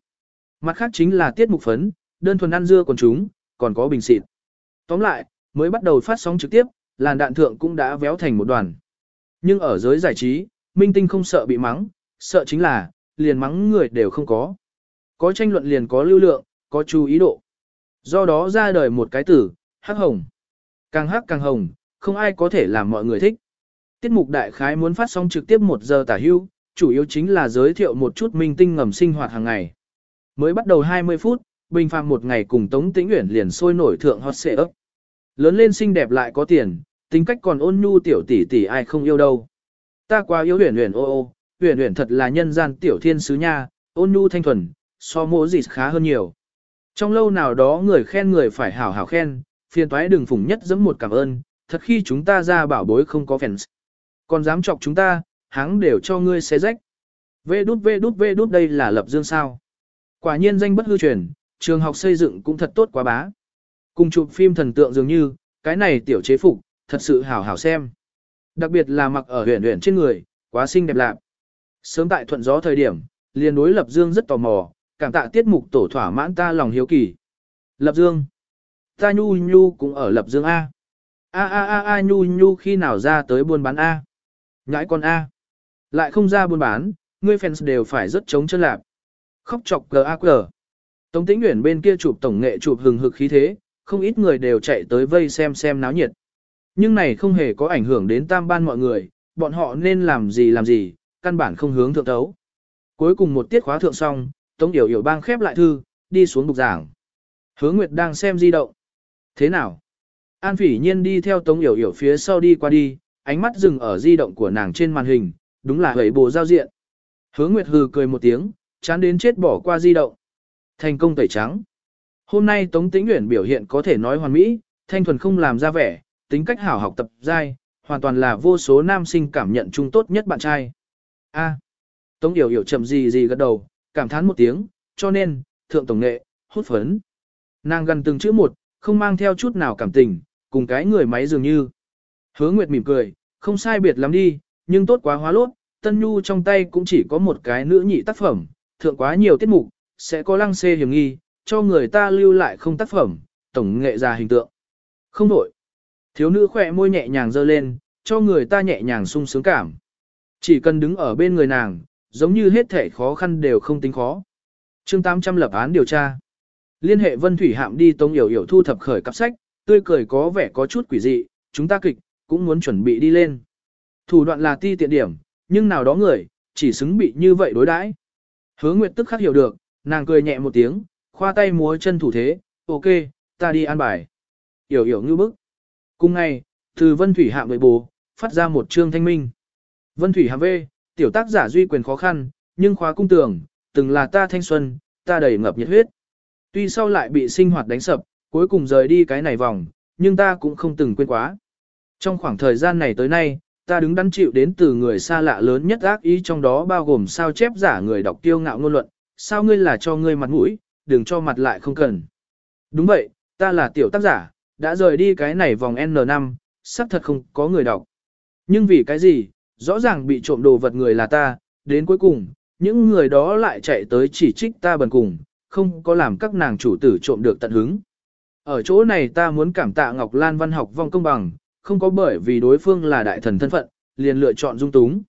Mặt khác chính là tiết mục phấn, đơn thuần ăn dưa còn chúng, còn có bình xịt. Tóm lại, mới bắt đầu phát sóng trực tiếp, làn đạn thượng cũng đã véo thành một đoàn. Nhưng ở giới giải trí, minh tinh không sợ bị mắng, sợ chính là, liền mắng người đều không có. Có tranh luận liền có lưu lượng, có chú ý độ. Do đó ra đời một cái tử, hắc hồng. Càng hắc càng hồng, không ai có thể làm mọi người thích. Tiết mục đại khái muốn phát sóng trực tiếp một giờ tả hưu, chủ yếu chính là giới thiệu một chút minh tinh ngầm sinh hoạt hàng ngày. Mới bắt đầu 20 phút, bình phàm một ngày cùng Tống Tĩnh Uyển liền sôi nổi thượng hot xệ ấp. Lớn lên xinh đẹp lại có tiền, tính cách còn ôn nhu tiểu tỷ tỷ ai không yêu đâu. Ta quá yêu Uyển Uyển ô ô, Uyển Uyển thật là nhân gian tiểu thiên sứ nha, ôn nhu thanh thuần, so mỗ gì khá hơn nhiều. Trong lâu nào đó người khen người phải hảo hảo khen, phiền toái đừng phủng nhất giẫm một cảm ơn, thật khi chúng ta ra bảo bối không có fans. Còn dám chọc chúng ta, hắn đều cho ngươi xé rách. Vê đút vê đút vê đút đây là lập dương sao. Quả nhiên danh bất hư truyền, trường học xây dựng cũng thật tốt quá bá. Cùng chụp phim thần tượng dường như, cái này tiểu chế phục, thật sự hảo hảo xem. Đặc biệt là mặc ở huyền huyền trên người, quá xinh đẹp lạc. Sớm tại thuận gió thời điểm, liền đối Lập Dương rất tò mò, cảm tạ tiết mục tổ thỏa mãn ta lòng hiếu kỳ. Lập Dương. Ta nhu nhu cũng ở Lập Dương A. A a a a nhu nhu khi nào ra tới buôn bán A. Nhãi con A. Lại không ra buôn bán, ngươi fans đều phải rất chống chân lạp. Khóc chọc cờ a cờ. Tống tĩnh nguyện bên kia chụp tổng nghệ chụp hừng hực khí thế, không ít người đều chạy tới vây xem xem náo nhiệt. Nhưng này không hề có ảnh hưởng đến tam ban mọi người, bọn họ nên làm gì làm gì, căn bản không hướng thượng tấu. Cuối cùng một tiết khóa thượng xong, Tống Yểu Yểu bang khép lại thư, đi xuống bục giảng. Hứa Nguyệt đang xem di động. Thế nào? An Phỉ Nhiên đi theo Tống Yểu Yểu phía sau đi qua đi, ánh mắt dừng ở di động của nàng trên màn hình, đúng là hầy bồ giao diện. Hứa Nguyệt hừ cười một tiếng, chán đến chết bỏ qua di động. Thành công tẩy trắng. Hôm nay Tống Tĩnh Uyển biểu hiện có thể nói hoàn mỹ, thanh thuần không làm ra vẻ, tính cách hảo học tập dai, hoàn toàn là vô số nam sinh cảm nhận chung tốt nhất bạn trai. A. Tống Điểu hiểu chậm gì gì gật đầu, cảm thán một tiếng, cho nên, thượng tổng nghệ, hút phấn. Nàng gần từng chữ một, không mang theo chút nào cảm tình, cùng cái người máy dường như. Hứa Nguyệt mỉm cười, không sai biệt lắm đi, nhưng tốt quá hóa lốt, Tân Nhu trong tay cũng chỉ có một cái nữ nhị tác phẩm, thượng quá nhiều tiết mục, sẽ có lăng xê hiểm nghi, cho người ta lưu lại không tác phẩm, tổng nghệ già hình tượng. Không đổi. Thiếu nữ khỏe môi nhẹ nhàng dơ lên, cho người ta nhẹ nhàng sung sướng cảm. Chỉ cần đứng ở bên người nàng, giống như hết thể khó khăn đều không tính khó. chương 800 lập án điều tra. Liên hệ Vân Thủy Hạm đi Tống Yểu Yểu thu thập khởi cặp sách, tươi cười có vẻ có chút quỷ dị, chúng ta kịch, cũng muốn chuẩn bị đi lên. Thủ đoạn là ti tiện điểm, nhưng nào đó người, chỉ xứng bị như vậy đối đãi. Hứa Nguyệt tức khắc hiểu được, nàng cười nhẹ một tiếng, khoa tay múa chân thủ thế, ok, ta đi an bài. Yểu yểu như bức. Cùng ngày, từ Vân Thủy Hạm với bố, phát ra một chương thanh minh. Vân Thủy Hạm V, tiểu tác giả duy quyền khó khăn, nhưng khóa cung tưởng từng là ta thanh xuân, ta đầy ngập nhiệt huyết. Tuy sau lại bị sinh hoạt đánh sập, cuối cùng rời đi cái này vòng, nhưng ta cũng không từng quên quá. Trong khoảng thời gian này tới nay, ta đứng đắn chịu đến từ người xa lạ lớn nhất ác ý trong đó bao gồm sao chép giả người đọc tiêu ngạo ngôn luận, sao ngươi là cho ngươi mặt mũi, đừng cho mặt lại không cần. Đúng vậy, ta là tiểu tác giả, đã rời đi cái này vòng N5, sắp thật không có người đọc. Nhưng vì cái gì, rõ ràng bị trộm đồ vật người là ta, đến cuối cùng, những người đó lại chạy tới chỉ trích ta bần cùng, không có làm các nàng chủ tử trộm được tận hứng. Ở chỗ này ta muốn cảm tạ Ngọc Lan văn học vong công bằng, không có bởi vì đối phương là đại thần thân phận, liền lựa chọn dung túng.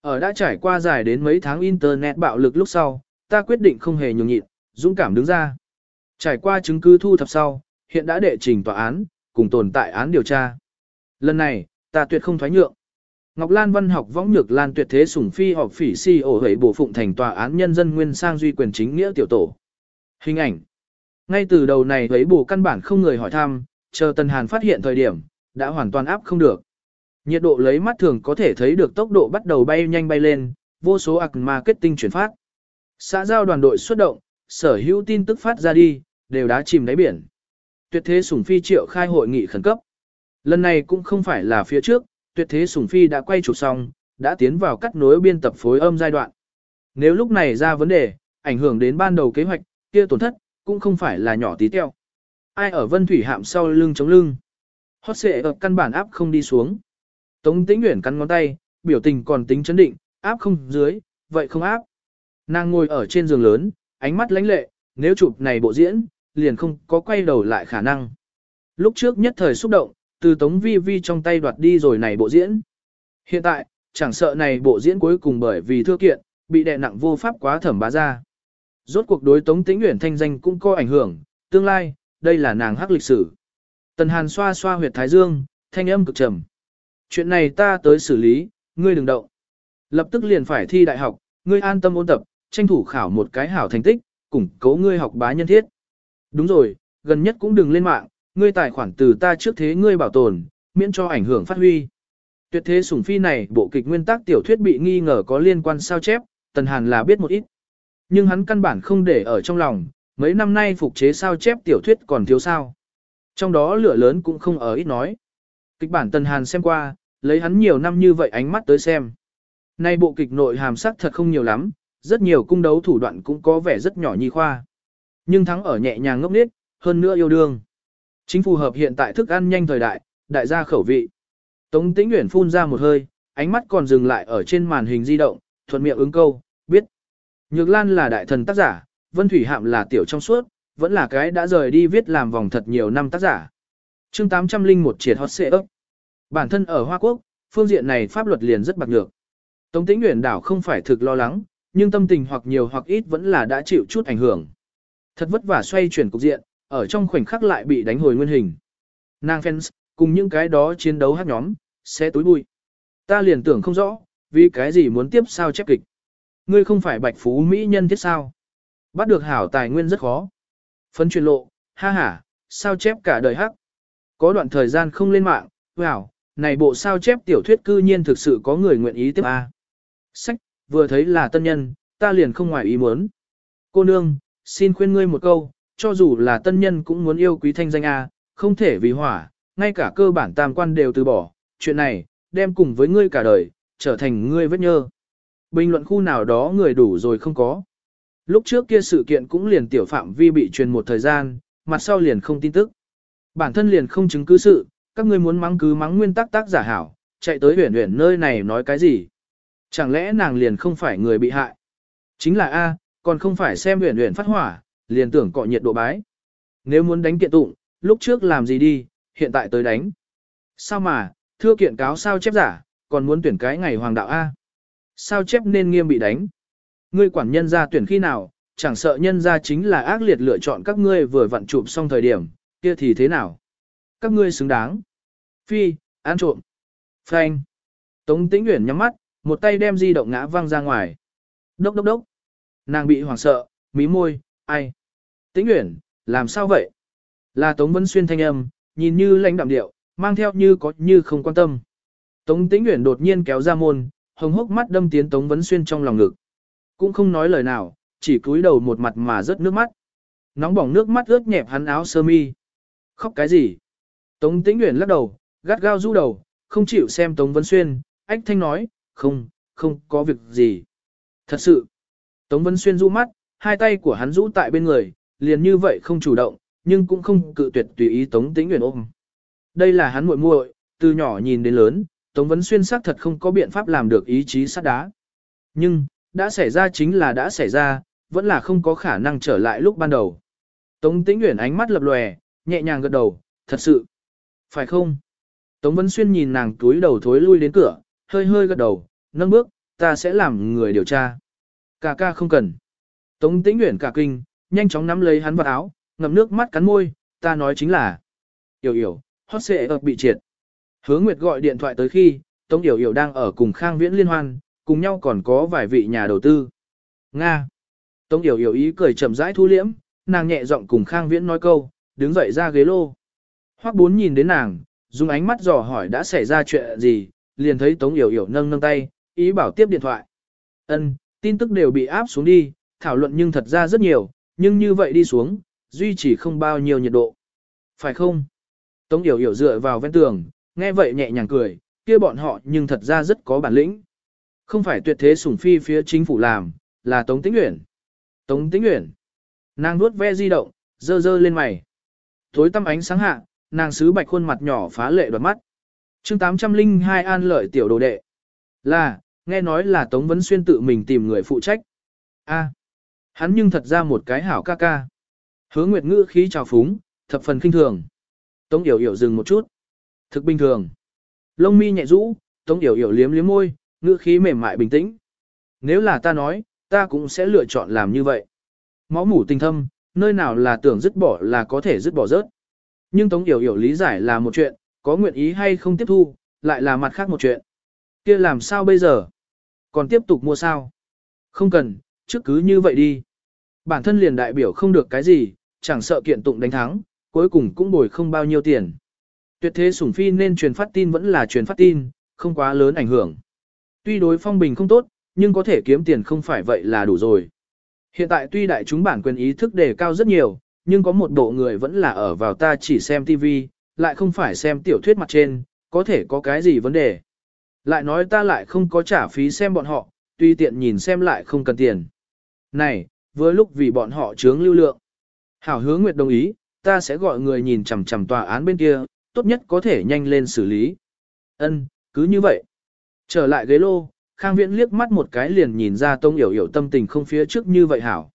Ở đã trải qua dài đến mấy tháng Internet bạo lực lúc sau, ta quyết định không hề nhường nhịn, dũng cảm đứng ra. Trải qua chứng cứ thu thập sau, hiện đã đệ trình tòa án, cùng tồn tại án điều tra. Lần này, ta tuyệt không thoái nhượng. Ngọc Lan văn học võng nhược lan tuyệt thế sủng phi họp phỉ si ổ hấy bổ phụng thành tòa án nhân dân nguyên sang duy quyền chính nghĩa tiểu tổ. Hình ảnh. Ngay từ đầu này thấy bổ căn bản không người hỏi thăm, chờ Tần Hàn phát hiện thời điểm, đã hoàn toàn áp không được. Nhiệt độ lấy mắt thường có thể thấy được tốc độ bắt đầu bay nhanh bay lên, vô số ạc marketing chuyển phát. Xã giao đoàn đội xuất động, sở hữu tin tức phát ra đi, đều đã chìm đáy biển. Tuyệt thế sủng phi triệu khai hội nghị khẩn cấp. Lần này cũng không phải là phía trước, tuyệt thế sủng phi đã quay chụp xong, đã tiến vào cắt nối biên tập phối âm giai đoạn. Nếu lúc này ra vấn đề, ảnh hưởng đến ban đầu kế hoạch, kia tổn thất, cũng không phải là nhỏ tí teo. Ai ở vân thủy hạm sau lưng chống lưng. Hót xệ ở căn bản áp không đi xuống. Tống tĩnh nguyện cắn ngón tay, biểu tình còn tính chấn định, áp không dưới, vậy không áp. Nàng ngồi ở trên giường lớn, ánh mắt lãnh lệ, nếu chụp này bộ diễn, liền không có quay đầu lại khả năng. Lúc trước nhất thời xúc động, từ tống vi vi trong tay đoạt đi rồi này bộ diễn. Hiện tại, chẳng sợ này bộ diễn cuối cùng bởi vì thưa kiện, bị đè nặng vô pháp quá thẩm bá ra. Rốt cuộc đối tống tĩnh nguyện thanh danh cũng có ảnh hưởng, tương lai, đây là nàng hắc lịch sử. Tần Hàn xoa xoa huyệt thái dương, thanh âm cực trầm. Chuyện này ta tới xử lý, ngươi đừng động. Lập tức liền phải thi đại học, ngươi an tâm ôn tập, tranh thủ khảo một cái hảo thành tích, củng cố ngươi học bá nhân thiết. Đúng rồi, gần nhất cũng đừng lên mạng, ngươi tài khoản từ ta trước thế ngươi bảo tồn, miễn cho ảnh hưởng phát huy. Tuyệt thế sủng phi này bộ kịch nguyên tác tiểu thuyết bị nghi ngờ có liên quan sao chép, Tần Hàn là biết một ít. Nhưng hắn căn bản không để ở trong lòng, mấy năm nay phục chế sao chép tiểu thuyết còn thiếu sao. Trong đó lửa lớn cũng không ở ít nói. Kịch bản Tần Hàn xem qua, lấy hắn nhiều năm như vậy ánh mắt tới xem. Nay bộ kịch nội hàm sắc thật không nhiều lắm, rất nhiều cung đấu thủ đoạn cũng có vẻ rất nhỏ nhi khoa. Nhưng thắng ở nhẹ nhàng ngốc nghếch, hơn nữa yêu đương. Chính phù hợp hiện tại thức ăn nhanh thời đại, đại gia khẩu vị. Tống Tĩnh Uyển phun ra một hơi, ánh mắt còn dừng lại ở trên màn hình di động, thuận miệng ứng câu, biết. Nhược Lan là đại thần tác giả, Vân Thủy Hạm là tiểu trong suốt, vẫn là cái đã rời đi viết làm vòng thật nhiều năm tác giả. chương 801 triệt hot xệ ấp. Bản thân ở Hoa Quốc, phương diện này pháp luật liền rất bạc nhược. Tống tĩnh nguyện đảo không phải thực lo lắng, nhưng tâm tình hoặc nhiều hoặc ít vẫn là đã chịu chút ảnh hưởng. Thật vất vả xoay chuyển cục diện, ở trong khoảnh khắc lại bị đánh hồi nguyên hình. Nàng fans, cùng những cái đó chiến đấu hát nhóm, sẽ túi bụi. Ta liền tưởng không rõ, vì cái gì muốn tiếp sao chép kịch. Ngươi không phải bạch phú mỹ nhân thiết sao. Bắt được hảo tài nguyên rất khó. Phấn truyền lộ, ha ha, sao chép cả đời hắc. Có đoạn thời gian không lên mạng, wow, này bộ sao chép tiểu thuyết cư nhiên thực sự có người nguyện ý tiếp A. Sách, vừa thấy là tân nhân, ta liền không ngoài ý muốn. Cô nương, xin khuyên ngươi một câu, cho dù là tân nhân cũng muốn yêu quý thanh danh A, không thể vì hỏa, ngay cả cơ bản tam quan đều từ bỏ, chuyện này, đem cùng với ngươi cả đời, trở thành ngươi vết nhơ. Bình luận khu nào đó người đủ rồi không có. Lúc trước kia sự kiện cũng liền tiểu phạm vi bị truyền một thời gian, mặt sau liền không tin tức. Bản thân liền không chứng cứ sự, các ngươi muốn mắng cứ mắng nguyên tắc tác giả hảo, chạy tới huyền huyền nơi này nói cái gì? Chẳng lẽ nàng liền không phải người bị hại? Chính là A, còn không phải xem huyền huyền phát hỏa, liền tưởng cọ nhiệt độ bái. Nếu muốn đánh kiện tụng, lúc trước làm gì đi, hiện tại tới đánh. Sao mà, thưa kiện cáo sao chép giả, còn muốn tuyển cái ngày hoàng đạo A. Sao chép nên nghiêm bị đánh. Ngươi quản nhân ra tuyển khi nào, chẳng sợ nhân ra chính là ác liệt lựa chọn các ngươi vừa vặn chụp xong thời điểm, kia thì thế nào? Các ngươi xứng đáng. Phi, ăn trộm. Phanh. Tống tĩnh nguyện nhắm mắt, một tay đem di động ngã văng ra ngoài. Đốc đốc đốc. Nàng bị hoảng sợ, mí môi, ai? Tĩnh nguyện, làm sao vậy? Là Tống Vân Xuyên thanh âm, nhìn như lãnh đạm điệu, mang theo như có như không quan tâm. Tống Tĩnh Uyển đột nhiên kéo ra môn, hồng hốc mắt đâm tiến Tống Vân Xuyên trong lòng ngực. Cũng không nói lời nào, chỉ cúi đầu một mặt mà rớt nước mắt. Nóng bỏng nước mắt ướt nhẹp hắn áo sơ mi. Khóc cái gì? Tống Tĩnh Uyển lắc đầu, gắt gao rũ đầu, không chịu xem Tống Vân Xuyên, ách thanh nói, không, không có việc gì. Thật sự, Tống Vân Xuyên rũ mắt, hai tay của hắn rũ tại bên người, liền như vậy không chủ động, nhưng cũng không cự tuyệt tùy ý Tống Tĩnh Uyển ôm. Đây là hắn muội muội, từ nhỏ nhìn đến lớn, Tống Vân Xuyên xác thật không có biện pháp làm được ý chí sắt đá. Nhưng, đã xảy ra chính là đã xảy ra, vẫn là không có khả năng trở lại lúc ban đầu. Tống Tĩnh Uyển ánh mắt lập lòe, nhẹ nhàng gật đầu, thật sự. Phải không? Tống Vân Xuyên nhìn nàng túi đầu thối lui đến cửa, hơi hơi gật đầu, nâng bước, ta sẽ làm người điều tra. Cà ca không cần. Tống Tĩnh Uyển cả kinh, nhanh chóng nắm lấy hắn vào áo, ngậm nước mắt cắn môi, ta nói chính là. Yểu yểu, hot xệ ập bị triệt. Hứa Nguyệt gọi điện thoại tới khi, Tống Yểu Yểu đang ở cùng Khang Viễn liên hoan, cùng nhau còn có vài vị nhà đầu tư. Nga. Tống Yểu Yểu ý cười chậm rãi thu liễm, nàng nhẹ giọng cùng Khang Viễn nói câu, đứng dậy ra ghế lô. Hoắc Bốn nhìn đến nàng, dùng ánh mắt dò hỏi đã xảy ra chuyện gì, liền thấy Tống Yểu Yểu nâng nâng tay, ý bảo tiếp điện thoại. Ân, tin tức đều bị áp xuống đi, thảo luận nhưng thật ra rất nhiều, nhưng như vậy đi xuống, duy trì không bao nhiêu nhiệt độ. Phải không? Tống Yểu Yểu dựa vào ven tường, nghe vậy nhẹ nhàng cười, kia bọn họ nhưng thật ra rất có bản lĩnh. Không phải tuyệt thế sủng phi phía chính phủ làm, là Tống Tĩnh Uyển. Tống Tĩnh Uyển. Nàng nuốt ve di động, dơ dơ lên mày. Tối tăm ánh sáng hạ, nàng sứ bạch khuôn mặt nhỏ phá lệ đoạt mắt. chương 802 an lợi tiểu đồ đệ. Là, nghe nói là Tống Vấn Xuyên tự mình tìm người phụ trách. a hắn nhưng thật ra một cái hảo ca ca. Hứa Nguyệt ngữ khí trào phúng, thập phần kinh thường. Tống Yểu Yểu dừng một chút. Thực bình thường. Lông mi nhẹ rũ, Tống Yểu Yểu liếm liếm môi, ngữ khí mềm mại bình tĩnh. Nếu là ta nói, ta cũng sẽ lựa chọn làm như vậy. Máu mủ tình thâm, nơi nào là tưởng dứt bỏ là có thể dứt bỏ rớt. Nhưng Tống Yểu Yểu lý giải là một chuyện, có nguyện ý hay không tiếp thu, lại là mặt khác một chuyện. kia làm sao bây giờ? Còn tiếp tục mua sao? Không cần, trước cứ như vậy đi. Bản thân liền đại biểu không được cái gì, chẳng sợ kiện tụng đánh thắng, cuối cùng cũng bồi không bao nhiêu tiền. Tuyệt thế sủng phi nên truyền phát tin vẫn là truyền phát tin, không quá lớn ảnh hưởng. Tuy đối phong bình không tốt, nhưng có thể kiếm tiền không phải vậy là đủ rồi. Hiện tại tuy đại chúng bản quyền ý thức đề cao rất nhiều, nhưng có một bộ người vẫn là ở vào ta chỉ xem TV, lại không phải xem tiểu thuyết mặt trên, có thể có cái gì vấn đề. Lại nói ta lại không có trả phí xem bọn họ, tuy tiện nhìn xem lại không cần tiền. Này, vừa lúc vì bọn họ chướng lưu lượng. Hảo hứa Nguyệt đồng ý, ta sẽ gọi người nhìn chằm chằm tòa án bên kia, tốt nhất có thể nhanh lên xử lý. Ân, cứ như vậy. Trở lại ghế lô, Khang Viễn liếc mắt một cái liền nhìn ra Tống Yểu Yểu tâm tình không phía trước như vậy hảo.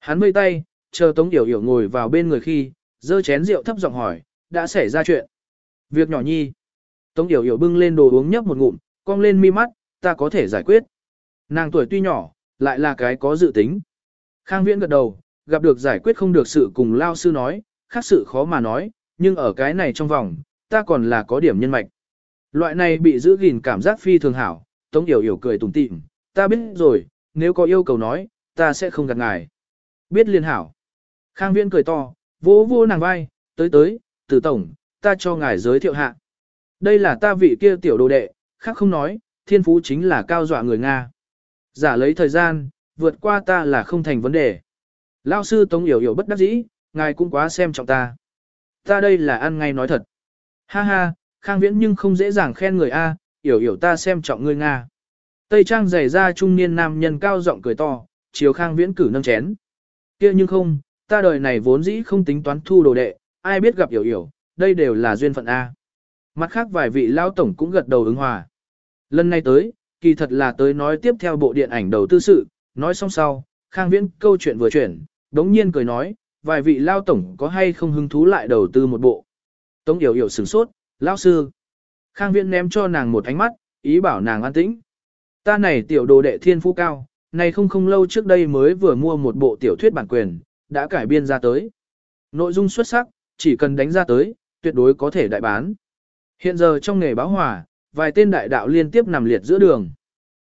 Hắn vây tay, chờ Tống Yểu Yểu ngồi vào bên người khi, dơ chén rượu thấp giọng hỏi, đã xảy ra chuyện. Việc nhỏ nhi. Tống Yểu Yểu bưng lên đồ uống nhấp một ngụm, cong lên mi mắt, ta có thể giải quyết. Nàng tuổi tuy nhỏ, lại là cái có dự tính. Khang Viễn gật đầu, gặp được giải quyết không được sự cùng lao sư nói, khác sự khó mà nói, nhưng ở cái này trong vòng, ta còn là có điểm nhân mạch. Loại này bị giữ gìn cảm giác phi thường hảo, Tống Yểu Yểu cười tủm tỉm, ta biết rồi, nếu có yêu cầu nói, ta sẽ không gạt ngài. Biết liên hảo. Khang Viễn cười to, vỗ vô nàng vai, tới tới, tử tổng, ta cho ngài giới thiệu hạ. Đây là ta vị kia tiểu đồ đệ, khác không nói, thiên phú chính là cao dọa người Nga. Giả lấy thời gian, vượt qua ta là không thành vấn đề. Lao sư Tống Yểu Yểu bất đắc dĩ, ngài cũng quá xem trọng ta. Ta đây là ăn ngay nói thật. Ha ha, Khang Viễn nhưng không dễ dàng khen người A, Yểu Yểu ta xem trọng ngươi Nga. Tây trang giày ra trung niên nam nhân cao giọng cười to, chiều Khang Viễn cử nâng chén. kia nhưng không, ta đời này vốn dĩ không tính toán thu đồ đệ, ai biết gặp Yểu Yểu, đây đều là duyên phận A. Mặt khác vài vị lao tổng cũng gật đầu ứng hòa. Lần này tới, kỳ thật là tới nói tiếp theo bộ điện ảnh đầu tư sự, nói xong sau, Khang Viễn câu chuyện vừa chuyển, đống nhiên cười nói, vài vị lao tổng có hay không hứng thú lại đầu tư một bộ. Tống Yểu Yểu sửng sốt, lão sư. Khang Viễn ném cho nàng một ánh mắt, ý bảo nàng an tĩnh. Ta này tiểu đồ đệ thiên phú cao, này không không lâu trước đây mới vừa mua một bộ tiểu thuyết bản quyền, đã cải biên ra tới. Nội dung xuất sắc, chỉ cần đánh ra tới, tuyệt đối có thể đại bán. Hiện giờ trong nghề báo hỏa, vài tên đại đạo liên tiếp nằm liệt giữa đường.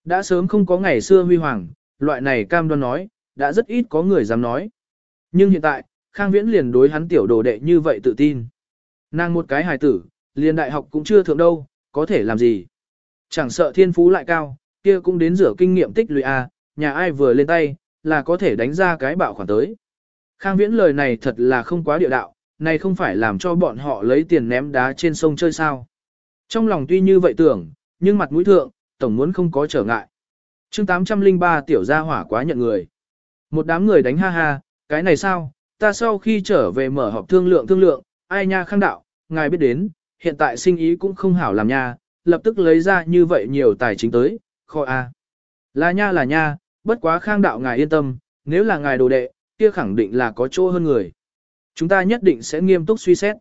Đã sớm không có ngày xưa huy hoàng, loại này cam đoan nói, đã rất ít có người dám nói. Nhưng hiện tại, Khang Viễn liền đối hắn tiểu đồ đệ như vậy tự tin. Nàng một cái hài tử, liền đại học cũng chưa thượng đâu, có thể làm gì. Chẳng sợ thiên phú lại cao, kia cũng đến rửa kinh nghiệm tích lũy A, nhà ai vừa lên tay, là có thể đánh ra cái bạo khoản tới. Khang Viễn lời này thật là không quá địa đạo, này không phải làm cho bọn họ lấy tiền ném đá trên sông chơi sao. Trong lòng tuy như vậy tưởng, nhưng mặt mũi thượng, tổng muốn không có trở ngại. chương 803 tiểu gia hỏa quá nhận người. Một đám người đánh ha ha, cái này sao, ta sau khi trở về mở họp thương lượng thương lượng, ai nha khang đạo, ngài biết đến, hiện tại sinh ý cũng không hảo làm nha, lập tức lấy ra như vậy nhiều tài chính tới, kho A. Là nha là nha, bất quá khang đạo ngài yên tâm, nếu là ngài đồ đệ, kia khẳng định là có chỗ hơn người. Chúng ta nhất định sẽ nghiêm túc suy xét.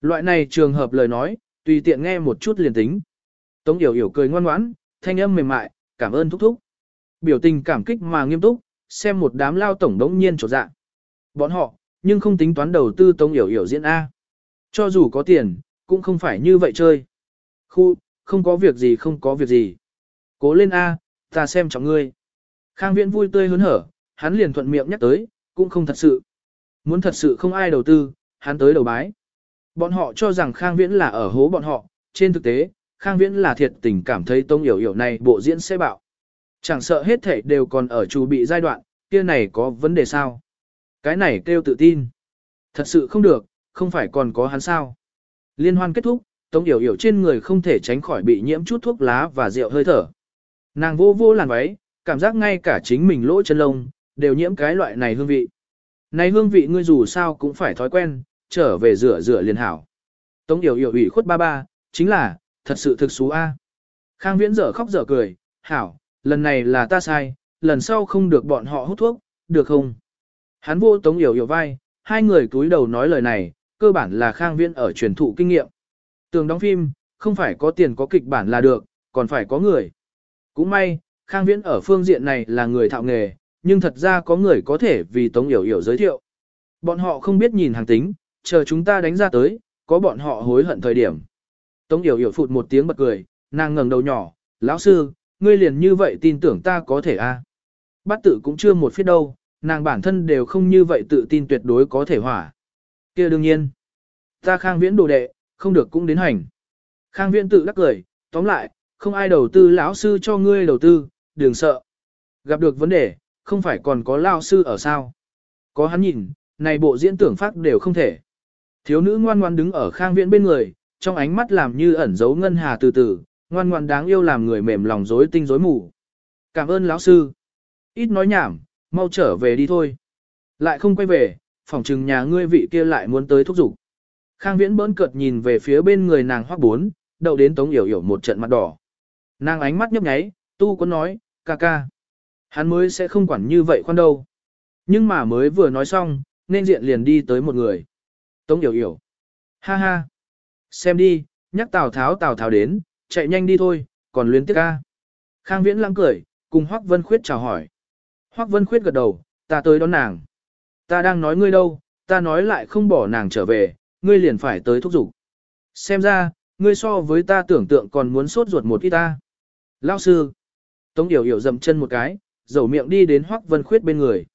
Loại này trường hợp lời nói, tùy tiện nghe một chút liền tính. Tống Yểu Yểu cười ngoan ngoãn, thanh âm mềm mại, cảm ơn thúc thúc. Biểu tình cảm kích mà nghiêm túc, xem một đám lao tổng đống nhiên trột dạ. Bọn họ, nhưng không tính toán đầu tư Tống Yểu Yểu diễn A. Cho dù có tiền, cũng không phải như vậy chơi. Khu, không có việc gì không có việc gì. Cố lên A, ta xem trọng ngươi. Khang Viễn vui tươi hớn hở, hắn liền thuận miệng nhắc tới, cũng không thật sự. Muốn thật sự không ai đầu tư, hắn tới đầu bái. Bọn họ cho rằng Khang Viễn là ở hố bọn họ, trên thực tế, Khang Viễn là thiệt tình cảm thấy Tông hiểu hiểu này bộ diễn sẽ bạo. Chẳng sợ hết thảy đều còn ở chủ bị giai đoạn, kia này có vấn đề sao? Cái này kêu tự tin. Thật sự không được, không phải còn có hắn sao. Liên hoan kết thúc, Tống Yểu Yểu trên người không thể tránh khỏi bị nhiễm chút thuốc lá và rượu hơi thở. Nàng vô vô làn váy, cảm giác ngay cả chính mình lỗ chân lông, đều nhiễm cái loại này hương vị. Này hương vị ngươi dù sao cũng phải thói quen, trở về rửa rửa liền hảo. Tống Yểu Yểu ủy khuất ba ba, chính là, thật sự thực xú a. Khang Viễn dở khóc dở cười, hảo, lần này là ta sai, lần sau không được bọn họ hút thuốc, được không? Hắn vô Tống Yểu Yểu vai, hai người cúi đầu nói lời này, cơ bản là Khang Viễn ở truyền thụ kinh nghiệm. Tường đóng phim, không phải có tiền có kịch bản là được, còn phải có người. Cũng may, Khang Viễn ở phương diện này là người thạo nghề, nhưng thật ra có người có thể vì Tống Yểu Yểu giới thiệu. Bọn họ không biết nhìn hàng tính, chờ chúng ta đánh ra tới, có bọn họ hối hận thời điểm. Tống Yểu Yểu phụt một tiếng bật cười, nàng ngẩng đầu nhỏ, lão sư, ngươi liền như vậy tin tưởng ta có thể a? À? Bát tự cũng chưa một phía đâu, nàng bản thân đều không như vậy tự tin tuyệt đối có thể hỏa kia đương nhiên, ta khang viễn đồ đệ, không được cũng đến hành. Khang viễn tự đắc cười, tóm lại, không ai đầu tư lão sư cho ngươi đầu tư, đừng sợ. Gặp được vấn đề, không phải còn có lão sư ở sao. Có hắn nhìn, này bộ diễn tưởng phát đều không thể. Thiếu nữ ngoan ngoan đứng ở khang viễn bên người, trong ánh mắt làm như ẩn giấu ngân hà từ từ, ngoan ngoan đáng yêu làm người mềm lòng rối tinh rối mù. Cảm ơn lão sư. Ít nói nhảm, mau trở về đi thôi. Lại không quay về, phòng trừng nhà ngươi vị kia lại muốn tới thúc giục. Khang viễn bỡn cợt nhìn về phía bên người nàng hoắc bốn, đậu đến tống yểu yểu một trận mặt đỏ. Nàng ánh mắt nhấp nháy, tu có nói, ca ca. Hắn mới sẽ không quản như vậy khoan đâu. Nhưng mà mới vừa nói xong, nên diện liền đi tới một người. Tống yểu yểu. Ha ha. Xem đi, nhắc Tào Tháo Tào Tháo đến, chạy nhanh đi thôi, còn luyến tiếc ca. Khang Viễn lăng cười, cùng Hoắc Vân Khuyết chào hỏi. Hoắc Vân Khuyết gật đầu, ta tới đón nàng. Ta đang nói ngươi đâu, ta nói lại không bỏ nàng trở về, ngươi liền phải tới thúc giục. Xem ra, ngươi so với ta tưởng tượng còn muốn sốt ruột một ít ta. Lao sư. Tống Điểu Điểu dậm chân một cái, dầu miệng đi đến Hoắc Vân Khuyết bên người.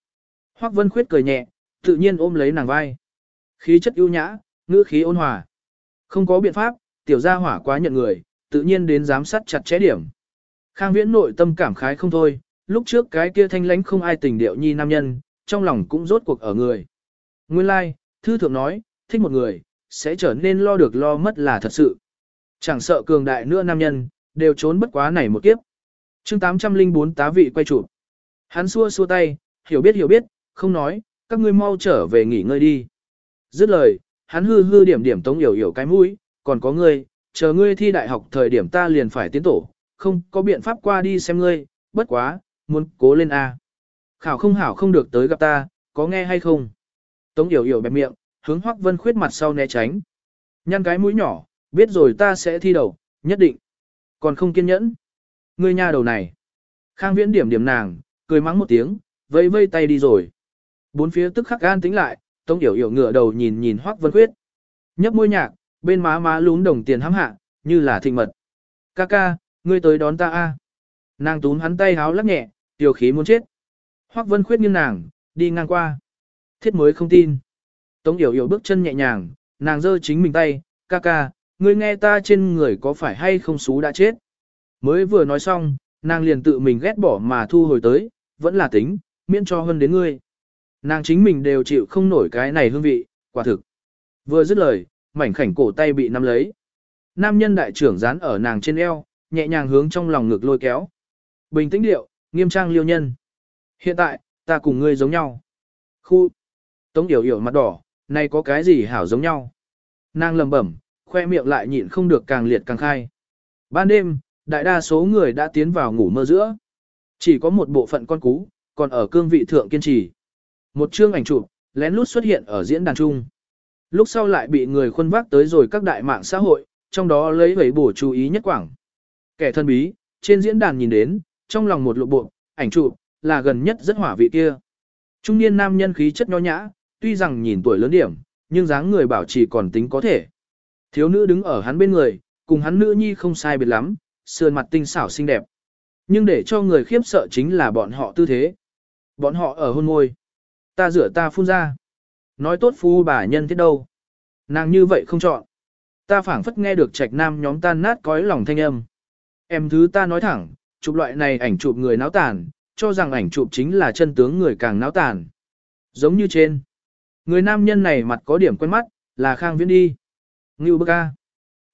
Hoắc Vân Khuyết cười nhẹ, tự nhiên ôm lấy nàng vai. Khí chất ưu nhã, ngữ khí ôn hòa. Không có biện pháp, tiểu gia hỏa quá nhận người, tự nhiên đến giám sát chặt chẽ điểm. Khang Viễn nội tâm cảm khái không thôi, lúc trước cái kia thanh lãnh không ai tình điệu nhi nam nhân, trong lòng cũng rốt cuộc ở người. Nguyên lai, like, thư thượng nói, thích một người, sẽ trở nên lo được lo mất là thật sự. Chẳng sợ cường đại nữa nam nhân, đều trốn bất quá này một kiếp. chương 804 tá vị quay chụp. Hắn xua xua tay, hiểu biết hiểu biết, không nói, các ngươi mau trở về nghỉ ngơi đi. Dứt lời, hắn hư hư điểm điểm tống hiểu hiểu cái mũi, còn có ngươi, chờ ngươi thi đại học thời điểm ta liền phải tiến tổ, không có biện pháp qua đi xem ngươi, bất quá, muốn cố lên A. Khảo không hảo không được tới gặp ta, có nghe hay không? Tống hiểu hiểu bẹp miệng, hướng Hoắc Vân Khuyết mặt sau né tránh. Nhăn cái mũi nhỏ, biết rồi ta sẽ thi đầu, nhất định. Còn không kiên nhẫn. Ngươi nhà đầu này. Khang Viễn điểm điểm nàng, cười mắng một tiếng, vây vây tay đi rồi. Bốn phía tức khắc gan tính lại, Tống Yểu Yểu ngửa đầu nhìn nhìn Hoắc Vân Khuyết. Nhấp môi nhạc, bên má má lún đồng tiền hắm hạ, như là thịnh mật. Ca ca, ngươi tới đón ta a. Nàng túm hắn tay háo lắc nhẹ, tiểu khí muốn chết. Hoắc Vân Khuyết nghiêng nàng, đi ngang qua. Thiết mới không tin. Tống Yểu Yểu bước chân nhẹ nhàng, nàng giơ chính mình tay, ca ca, ngươi nghe ta trên người có phải hay không xú đã chết. Mới vừa nói xong, nàng liền tự mình ghét bỏ mà thu hồi tới, vẫn là tính, miễn cho hơn đến ngươi. Nàng chính mình đều chịu không nổi cái này hương vị, quả thực. Vừa dứt lời, mảnh khảnh cổ tay bị nắm lấy. Nam nhân đại trưởng dán ở nàng trên eo, nhẹ nhàng hướng trong lòng ngực lôi kéo. Bình tĩnh điệu, nghiêm trang liêu nhân. Hiện tại, ta cùng ngươi giống nhau. Khu. Tống yểu yểu mặt đỏ, này có cái gì hảo giống nhau. Nàng lầm bẩm, khoe miệng lại nhịn không được càng liệt càng khai. Ban đêm, đại đa số người đã tiến vào ngủ mơ giữa. Chỉ có một bộ phận con cú, còn ở cương vị thượng kiên trì. Một chương ảnh chụp, lén lút xuất hiện ở diễn đàn chung. Lúc sau lại bị người khuân vác tới rồi các đại mạng xã hội, trong đó lấy vẩy bổ chú ý nhất quảng. Kẻ thân bí, trên diễn đàn nhìn đến, trong lòng một lộ bộ, ảnh chụp, là gần nhất rất hỏa vị kia. Trung niên nam nhân khí chất nho nhã, tuy rằng nhìn tuổi lớn điểm, nhưng dáng người bảo trì còn tính có thể. Thiếu nữ đứng ở hắn bên người, cùng hắn nữ nhi không sai biệt lắm, sườn mặt tinh xảo xinh đẹp. Nhưng để cho người khiếp sợ chính là bọn họ tư thế. Bọn họ ở hôn ngôi, Ta rửa ta phun ra. Nói tốt phu bà nhân thế đâu. Nàng như vậy không chọn. Ta phảng phất nghe được trạch nam nhóm tan nát cõi lòng thanh âm. Em thứ ta nói thẳng, chụp loại này ảnh chụp người náo tàn, cho rằng ảnh chụp chính là chân tướng người càng náo tàn. Giống như trên. Người nam nhân này mặt có điểm quen mắt, là Khang Viễn đi. Ngưu bức ca.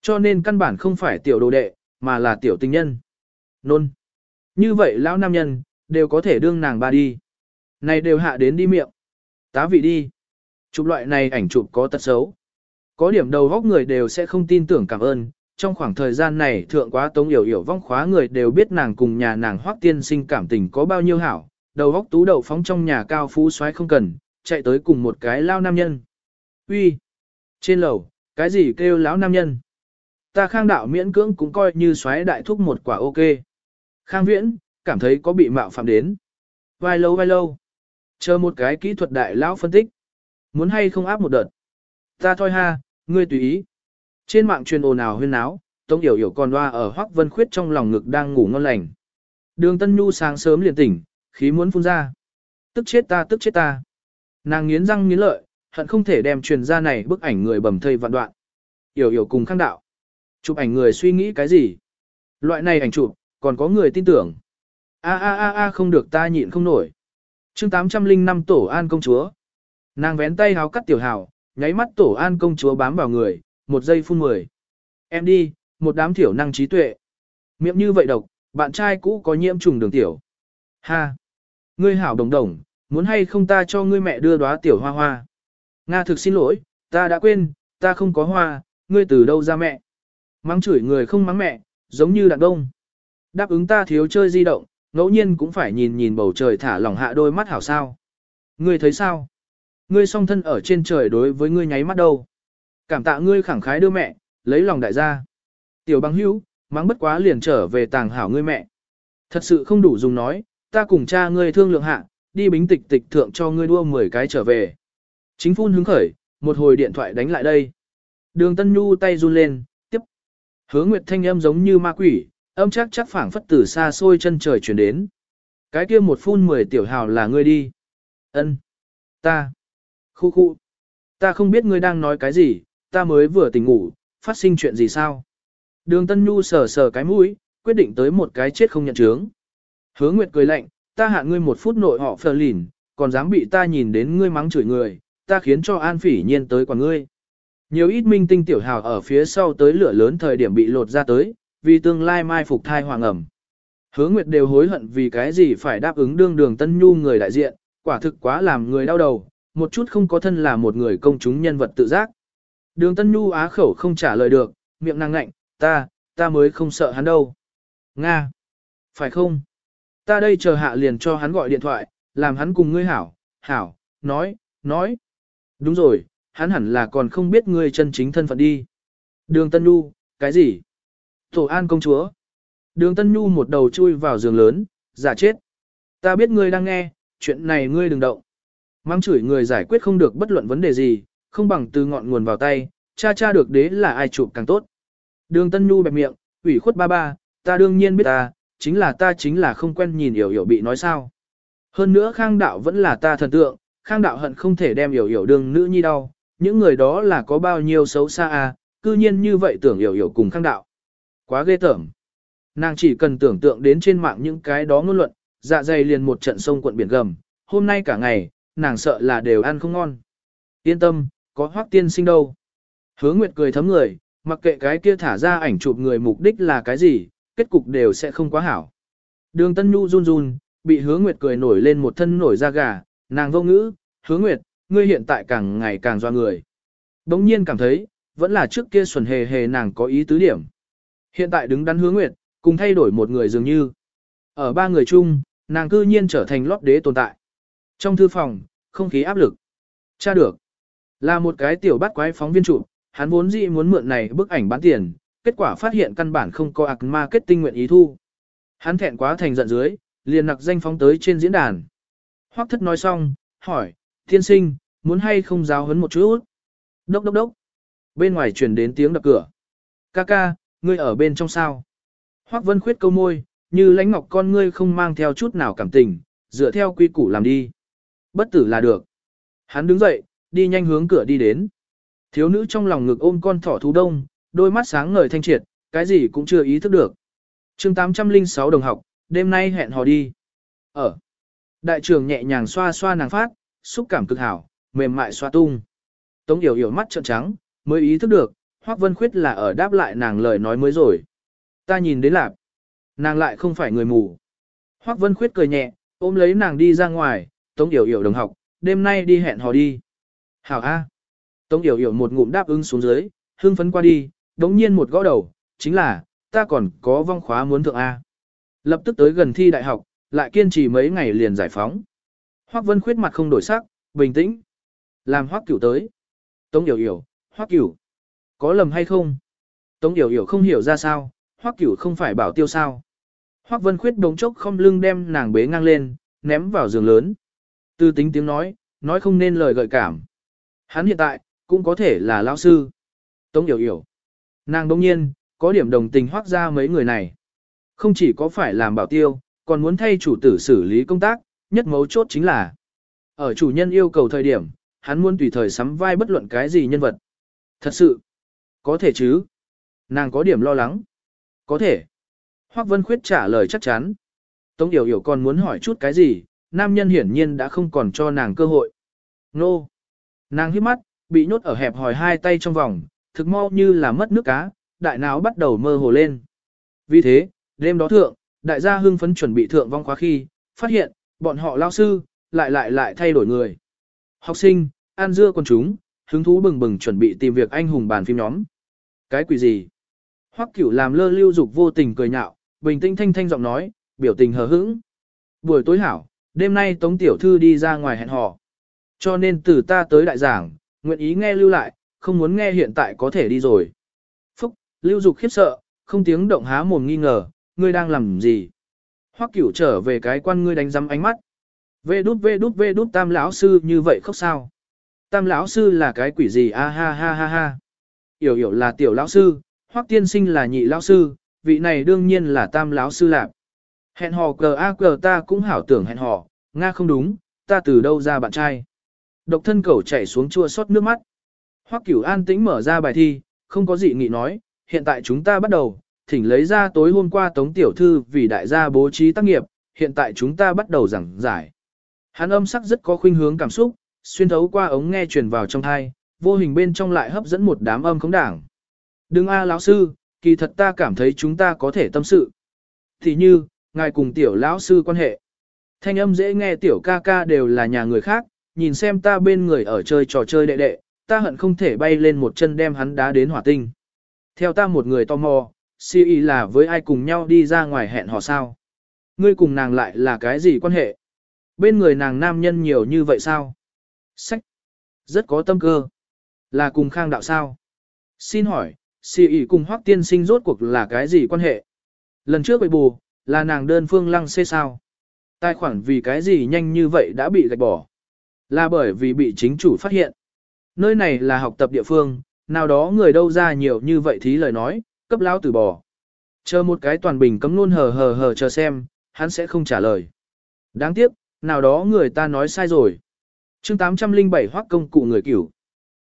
Cho nên căn bản không phải tiểu đồ đệ, mà là tiểu tình nhân. Nôn. Như vậy lão nam nhân, đều có thể đương nàng ba đi. Này đều hạ đến đi miệng. Tá vị đi. Chụp loại này ảnh chụp có tật xấu. Có điểm đầu góc người đều sẽ không tin tưởng cảm ơn. Trong khoảng thời gian này thượng quá tống hiểu hiểu vong khóa người đều biết nàng cùng nhà nàng hoác tiên sinh cảm tình có bao nhiêu hảo. Đầu góc tú đậu phóng trong nhà cao phú xoáy không cần, chạy tới cùng một cái lao nam nhân. Uy, Trên lầu, cái gì kêu lão nam nhân? Ta khang đạo miễn cưỡng cũng coi như xoáy đại thúc một quả ok. Khang viễn, cảm thấy có bị mạo phạm đến. Vai lâu vai lâu. Chờ một cái kỹ thuật đại lão phân tích. Muốn hay không áp một đợt. Ta thôi ha, ngươi tùy ý. Trên mạng truyền ồn ào huyên náo, Tống Yểu Yểu còn loa ở Hoắc Vân Khuyết trong lòng ngực đang ngủ ngon lành. Đường Tân Nhu sáng sớm liền tỉnh, khí muốn phun ra. Tức chết ta, tức chết ta. Nàng nghiến răng nghiến lợi, hận không thể đem truyền ra này bức ảnh người bầm thây vạn đoạn. Yểu Yểu cùng khang đạo. Chụp ảnh người suy nghĩ cái gì? Loại này ảnh chụp, còn có người tin tưởng. A a a a không được ta nhịn không nổi. chương 805 Tổ An Công Chúa. Nàng vén tay háo cắt tiểu hào, nháy mắt Tổ An Công Chúa bám vào người, một giây phun mười. Em đi, một đám thiểu năng trí tuệ. Miệng như vậy độc, bạn trai cũ có nhiễm trùng đường tiểu. Ha! Ngươi hảo đồng đồng, muốn hay không ta cho ngươi mẹ đưa đóa tiểu hoa hoa. Nga thực xin lỗi, ta đã quên, ta không có hoa, ngươi từ đâu ra mẹ. Mắng chửi người không mắng mẹ, giống như đàn đông. Đáp ứng ta thiếu chơi di động, ngẫu nhiên cũng phải nhìn nhìn bầu trời thả lỏng hạ đôi mắt hảo sao. Ngươi thấy sao? Ngươi song thân ở trên trời đối với ngươi nháy mắt đâu. Cảm tạ ngươi khẳng khái đưa mẹ, lấy lòng đại gia. Tiểu băng hữu, mắng bất quá liền trở về tàng hảo ngươi mẹ. Thật sự không đủ dùng nói, ta cùng cha ngươi thương lượng hạ, đi bính tịch tịch thượng cho ngươi đua 10 cái trở về. Chính phun hứng khởi, một hồi điện thoại đánh lại đây. Đường Tân Nhu tay run lên, tiếp. Hứa Nguyệt thanh âm giống như ma quỷ, âm chắc chắc phảng phất từ xa xôi chân trời chuyển đến. Cái kia một phun 10 tiểu hào là ngươi đi. Ân, Ta. Khu khu. Ta không biết ngươi đang nói cái gì, ta mới vừa tỉnh ngủ, phát sinh chuyện gì sao? Đường Tân Nhu sờ sờ cái mũi, quyết định tới một cái chết không nhận chướng. Hứa Nguyệt cười lạnh, ta hạ ngươi một phút nội họ phờ lìn, còn dám bị ta nhìn đến ngươi mắng chửi người, ta khiến cho An Phỉ Nhiên tới quả ngươi. Nhiều ít minh tinh tiểu hào ở phía sau tới lửa lớn thời điểm bị lột ra tới, vì tương lai mai phục thai hoàng ẩm. Hứa Nguyệt đều hối hận vì cái gì phải đáp ứng đương đường Tân Nhu người đại diện, quả thực quá làm người đau đầu, một chút không có thân là một người công chúng nhân vật tự giác. Đường Tân Nhu á khẩu không trả lời được, miệng nàng ngạnh, ta, ta mới không sợ hắn đâu. Nga! Phải không? Ta đây chờ hạ liền cho hắn gọi điện thoại, làm hắn cùng ngươi hảo, hảo, nói, nói. Đúng rồi, hắn hẳn là còn không biết ngươi chân chính thân phận đi. Đường Tân Nhu, cái gì? Tổ an công chúa. Đường Tân Nhu một đầu chui vào giường lớn, giả chết. Ta biết ngươi đang nghe, chuyện này ngươi đừng động. Mang chửi người giải quyết không được bất luận vấn đề gì, không bằng từ ngọn nguồn vào tay, cha cha được đế là ai chụp càng tốt. Đường Tân Nhu bẹp miệng, ủy khuất ba ba, ta đương nhiên biết ta, chính là ta chính là không quen nhìn hiểu hiểu bị nói sao. Hơn nữa khang đạo vẫn là ta thần tượng, khang đạo hận không thể đem hiểu hiểu đường nữ nhi đau, những người đó là có bao nhiêu xấu xa à, cư nhiên như vậy tưởng hiểu hiểu cùng khang đạo. Quá ghê tởm. Nàng chỉ cần tưởng tượng đến trên mạng những cái đó ngôn luận, dạ dày liền một trận sông quận biển gầm, hôm nay cả ngày, nàng sợ là đều ăn không ngon. Yên tâm, có hoác tiên sinh đâu. Hứa Nguyệt cười thấm người, mặc kệ cái kia thả ra ảnh chụp người mục đích là cái gì, kết cục đều sẽ không quá hảo. Đường Tân Nhu run run, bị Hứa Nguyệt cười nổi lên một thân nổi da gà, nàng vô ngữ, Hứa Nguyệt, ngươi hiện tại càng ngày càng doa người. Đống nhiên cảm thấy, vẫn là trước kia xuẩn hề hề nàng có ý tứ điểm. Hiện tại đứng đắn Hứa Nguyệt, cùng thay đổi một người dường như. Ở ba người chung, nàng cư nhiên trở thành lót đế tồn tại. Trong thư phòng, không khí áp lực. Cha được. Là một cái tiểu bắt quái phóng viên trụ, hắn vốn dĩ muốn mượn này bức ảnh bán tiền, kết quả phát hiện căn bản không có ạc marketing nguyện ý thu. Hắn thẹn quá thành giận dưới, liền nặc danh phóng tới trên diễn đàn. Hoắc thất nói xong, hỏi, thiên sinh, muốn hay không giáo hấn một chút? Đốc đốc đốc. Bên ngoài truyền đến tiếng đập cửa. Ca ca, ngươi ở bên trong sao? Hoắc vân khuyết câu môi, như lãnh ngọc con ngươi không mang theo chút nào cảm tình, dựa theo quy củ làm đi. Bất tử là được. Hắn đứng dậy, đi nhanh hướng cửa đi đến. Thiếu nữ trong lòng ngực ôm con thỏ thú đông, đôi mắt sáng ngời thanh triệt, cái gì cũng chưa ý thức được. chương 806 đồng học, đêm nay hẹn hò đi. Ở. Đại trưởng nhẹ nhàng xoa xoa nàng phát, xúc cảm cực hảo, mềm mại xoa tung. Tống Yểu Yểu mắt trợn trắng, mới ý thức được, Hoắc Vân Khuyết là ở đáp lại nàng lời nói mới rồi. Ta nhìn đến lạp. Nàng lại không phải người mù. Hoắc Vân Khuyết cười nhẹ, ôm lấy nàng đi ra ngoài, Tống Yểu Yểu đồng học, đêm nay đi hẹn hò đi. Hảo A. Tống Yểu Yểu một ngụm đáp ứng xuống dưới, hưng phấn qua đi, đống nhiên một gõ đầu, chính là, ta còn có vong khóa muốn thượng A. Lập tức tới gần thi đại học, lại kiên trì mấy ngày liền giải phóng. Hoắc Vân Khuyết mặt không đổi sắc, bình tĩnh. Làm Hoắc Cửu tới. Tống Yểu Yểu, Hoắc Cửu. Có lầm hay không? Tống Yểu Yểu không hiểu ra sao, Hoắc Cửu không phải bảo tiêu sao. Hoắc Vân Khuyết đống chốc không lưng đem nàng bế ngang lên, ném vào giường lớn. Tư tính tiếng nói, nói không nên lời gợi cảm. Hắn hiện tại, cũng có thể là lão sư. Tống Yểu Yểu. Nàng đông nhiên, có điểm đồng tình hoác ra mấy người này. Không chỉ có phải làm bảo tiêu, còn muốn thay chủ tử xử lý công tác, nhất mấu chốt chính là ở chủ nhân yêu cầu thời điểm, hắn muốn tùy thời sắm vai bất luận cái gì nhân vật. Thật sự, có thể chứ. Nàng có điểm lo lắng. Có thể. Hoác Vân Khuyết trả lời chắc chắn. Tống Yểu Yểu còn muốn hỏi chút cái gì, nam nhân hiển nhiên đã không còn cho nàng cơ hội. Nô. Nàng hít mắt, bị nhốt ở hẹp hòi hai tay trong vòng, thực mau như là mất nước cá, đại não bắt đầu mơ hồ lên. Vì thế, đêm đó thượng, đại gia hưng phấn chuẩn bị thượng vong khóa khi, phát hiện, bọn họ lao sư, lại lại lại thay đổi người. Học sinh, an dưa con chúng, hứng thú bừng bừng chuẩn bị tìm việc anh hùng bàn phim nhóm. Cái quỷ gì? Hoắc cửu làm lơ lưu dục vô tình cười nhạo, bình tĩnh thanh thanh giọng nói, biểu tình hờ hững. Buổi tối hảo, đêm nay Tống Tiểu Thư đi ra ngoài hẹn hò. Cho nên từ ta tới đại giảng, nguyện ý nghe lưu lại, không muốn nghe hiện tại có thể đi rồi. Phúc, lưu dục khiếp sợ, không tiếng động há mồm nghi ngờ, ngươi đang làm gì? Hoắc cửu trở về cái quan ngươi đánh giấm ánh mắt. Vê đút vê đút vê đút tam lão sư như vậy khóc sao? Tam lão sư là cái quỷ gì a ha ha ha ha. Yểu yểu là tiểu lão sư, Hoắc tiên sinh là nhị lão sư, vị này đương nhiên là tam lão sư lạc. Hẹn hò cờ a cờ ta cũng hảo tưởng hẹn hò, Nga không đúng, ta từ đâu ra bạn trai. Độc thân cầu chảy xuống chua xót nước mắt. Hoắc cửu an tĩnh mở ra bài thi, không có gì nghị nói, hiện tại chúng ta bắt đầu, thỉnh lấy ra tối hôm qua tống tiểu thư vì đại gia bố trí tác nghiệp, hiện tại chúng ta bắt đầu giảng giải. Hắn âm sắc rất có khuynh hướng cảm xúc, xuyên thấu qua ống nghe truyền vào trong thai, vô hình bên trong lại hấp dẫn một đám âm khống đảng. Đừng a lão sư, kỳ thật ta cảm thấy chúng ta có thể tâm sự. Thì như, ngài cùng tiểu lão sư quan hệ. Thanh âm dễ nghe tiểu ca ca đều là nhà người khác, nhìn xem ta bên người ở chơi trò chơi đệ đệ, ta hận không thể bay lên một chân đem hắn đá đến hỏa tinh. Theo ta một người tò mò, si y là với ai cùng nhau đi ra ngoài hẹn hò sao? Ngươi cùng nàng lại là cái gì quan hệ? Bên người nàng nam nhân nhiều như vậy sao? Sách! Rất có tâm cơ. Là cùng khang đạo sao? Xin hỏi, si y cùng hoác tiên sinh rốt cuộc là cái gì quan hệ? Lần trước bị bù, là nàng đơn phương lăng xê sao? Tài khoản vì cái gì nhanh như vậy đã bị gạch bỏ? Là bởi vì bị chính chủ phát hiện. Nơi này là học tập địa phương, nào đó người đâu ra nhiều như vậy thí lời nói, cấp lao từ bỏ. Chờ một cái toàn bình cấm luôn hờ hờ hờ chờ xem, hắn sẽ không trả lời. Đáng tiếc, nào đó người ta nói sai rồi. chương 807 hoác công cụ người cửu.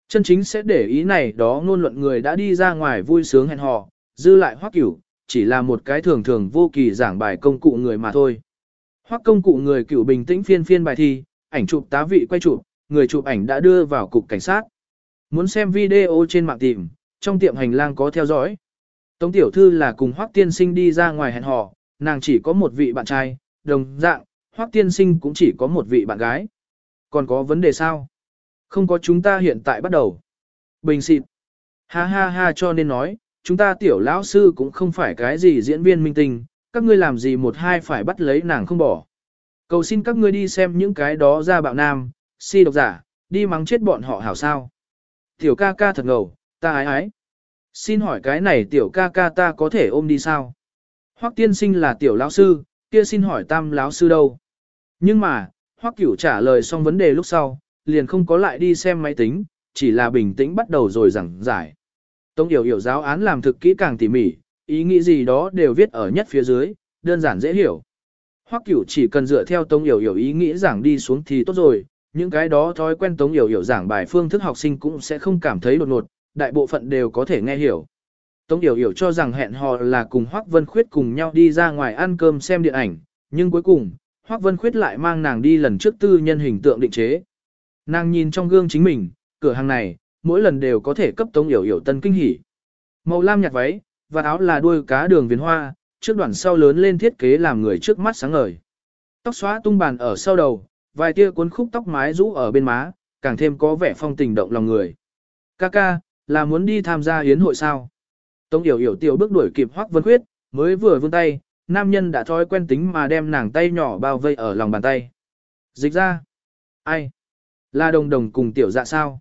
Chân chính sẽ để ý này đó ngôn luận người đã đi ra ngoài vui sướng hẹn hò, dư lại hoác cửu, chỉ là một cái thường thường vô kỳ giảng bài công cụ người mà thôi. Hoác công cụ người cửu bình tĩnh phiên phiên bài thi, ảnh chụp tá vị quay chụp, người chụp ảnh đã đưa vào cục cảnh sát. Muốn xem video trên mạng tìm, trong tiệm hành lang có theo dõi. Tống tiểu thư là cùng Hoắc tiên sinh đi ra ngoài hẹn hò, nàng chỉ có một vị bạn trai, đồng dạng, Hoắc tiên sinh cũng chỉ có một vị bạn gái. Còn có vấn đề sao? Không có chúng ta hiện tại bắt đầu. Bình xịt. Ha ha ha cho nên nói, chúng ta tiểu lão sư cũng không phải cái gì diễn viên minh tinh, các ngươi làm gì một hai phải bắt lấy nàng không bỏ. Cầu xin các ngươi đi xem những cái đó ra bạo nam, si độc giả, đi mắng chết bọn họ hảo sao. Tiểu ca ca thật ngầu, ta ái ái. Xin hỏi cái này tiểu ca ca ta có thể ôm đi sao? Hoắc tiên sinh là tiểu lão sư, kia xin hỏi tam lão sư đâu? Nhưng mà, Hoắc cửu trả lời xong vấn đề lúc sau, liền không có lại đi xem máy tính, chỉ là bình tĩnh bắt đầu rồi giảng giải. Tống hiểu hiểu giáo án làm thực kỹ càng tỉ mỉ, ý nghĩ gì đó đều viết ở nhất phía dưới, đơn giản dễ hiểu. Hoắc cửu chỉ cần dựa theo Tống Yểu hiểu ý nghĩ giảng đi xuống thì tốt rồi, những cái đó thói quen Tống Yểu hiểu giảng bài phương thức học sinh cũng sẽ không cảm thấy đột ngột, đại bộ phận đều có thể nghe hiểu. Tống Yểu hiểu cho rằng hẹn hò là cùng Hoắc Vân Khuyết cùng nhau đi ra ngoài ăn cơm xem điện ảnh, nhưng cuối cùng, Hoắc Vân Khuyết lại mang nàng đi lần trước tư nhân hình tượng định chế. Nàng nhìn trong gương chính mình, cửa hàng này, mỗi lần đều có thể cấp tống yểu yểu tân kinh hỉ. Màu lam nhạt váy, và áo là đuôi cá đường viền hoa, trước đoạn sau lớn lên thiết kế làm người trước mắt sáng ngời. Tóc xóa tung bàn ở sau đầu, vài tia cuốn khúc tóc mái rũ ở bên má, càng thêm có vẻ phong tình động lòng người. Kaka, là muốn đi tham gia yến hội sao? Tống yểu yểu tiểu bước đuổi kịp Hoắc Vân Khuyết, mới vừa vươn tay, nam nhân đã thói quen tính mà đem nàng tay nhỏ bao vây ở lòng bàn tay. Dịch ra. Ai? Là đồng đồng cùng tiểu dạ sao?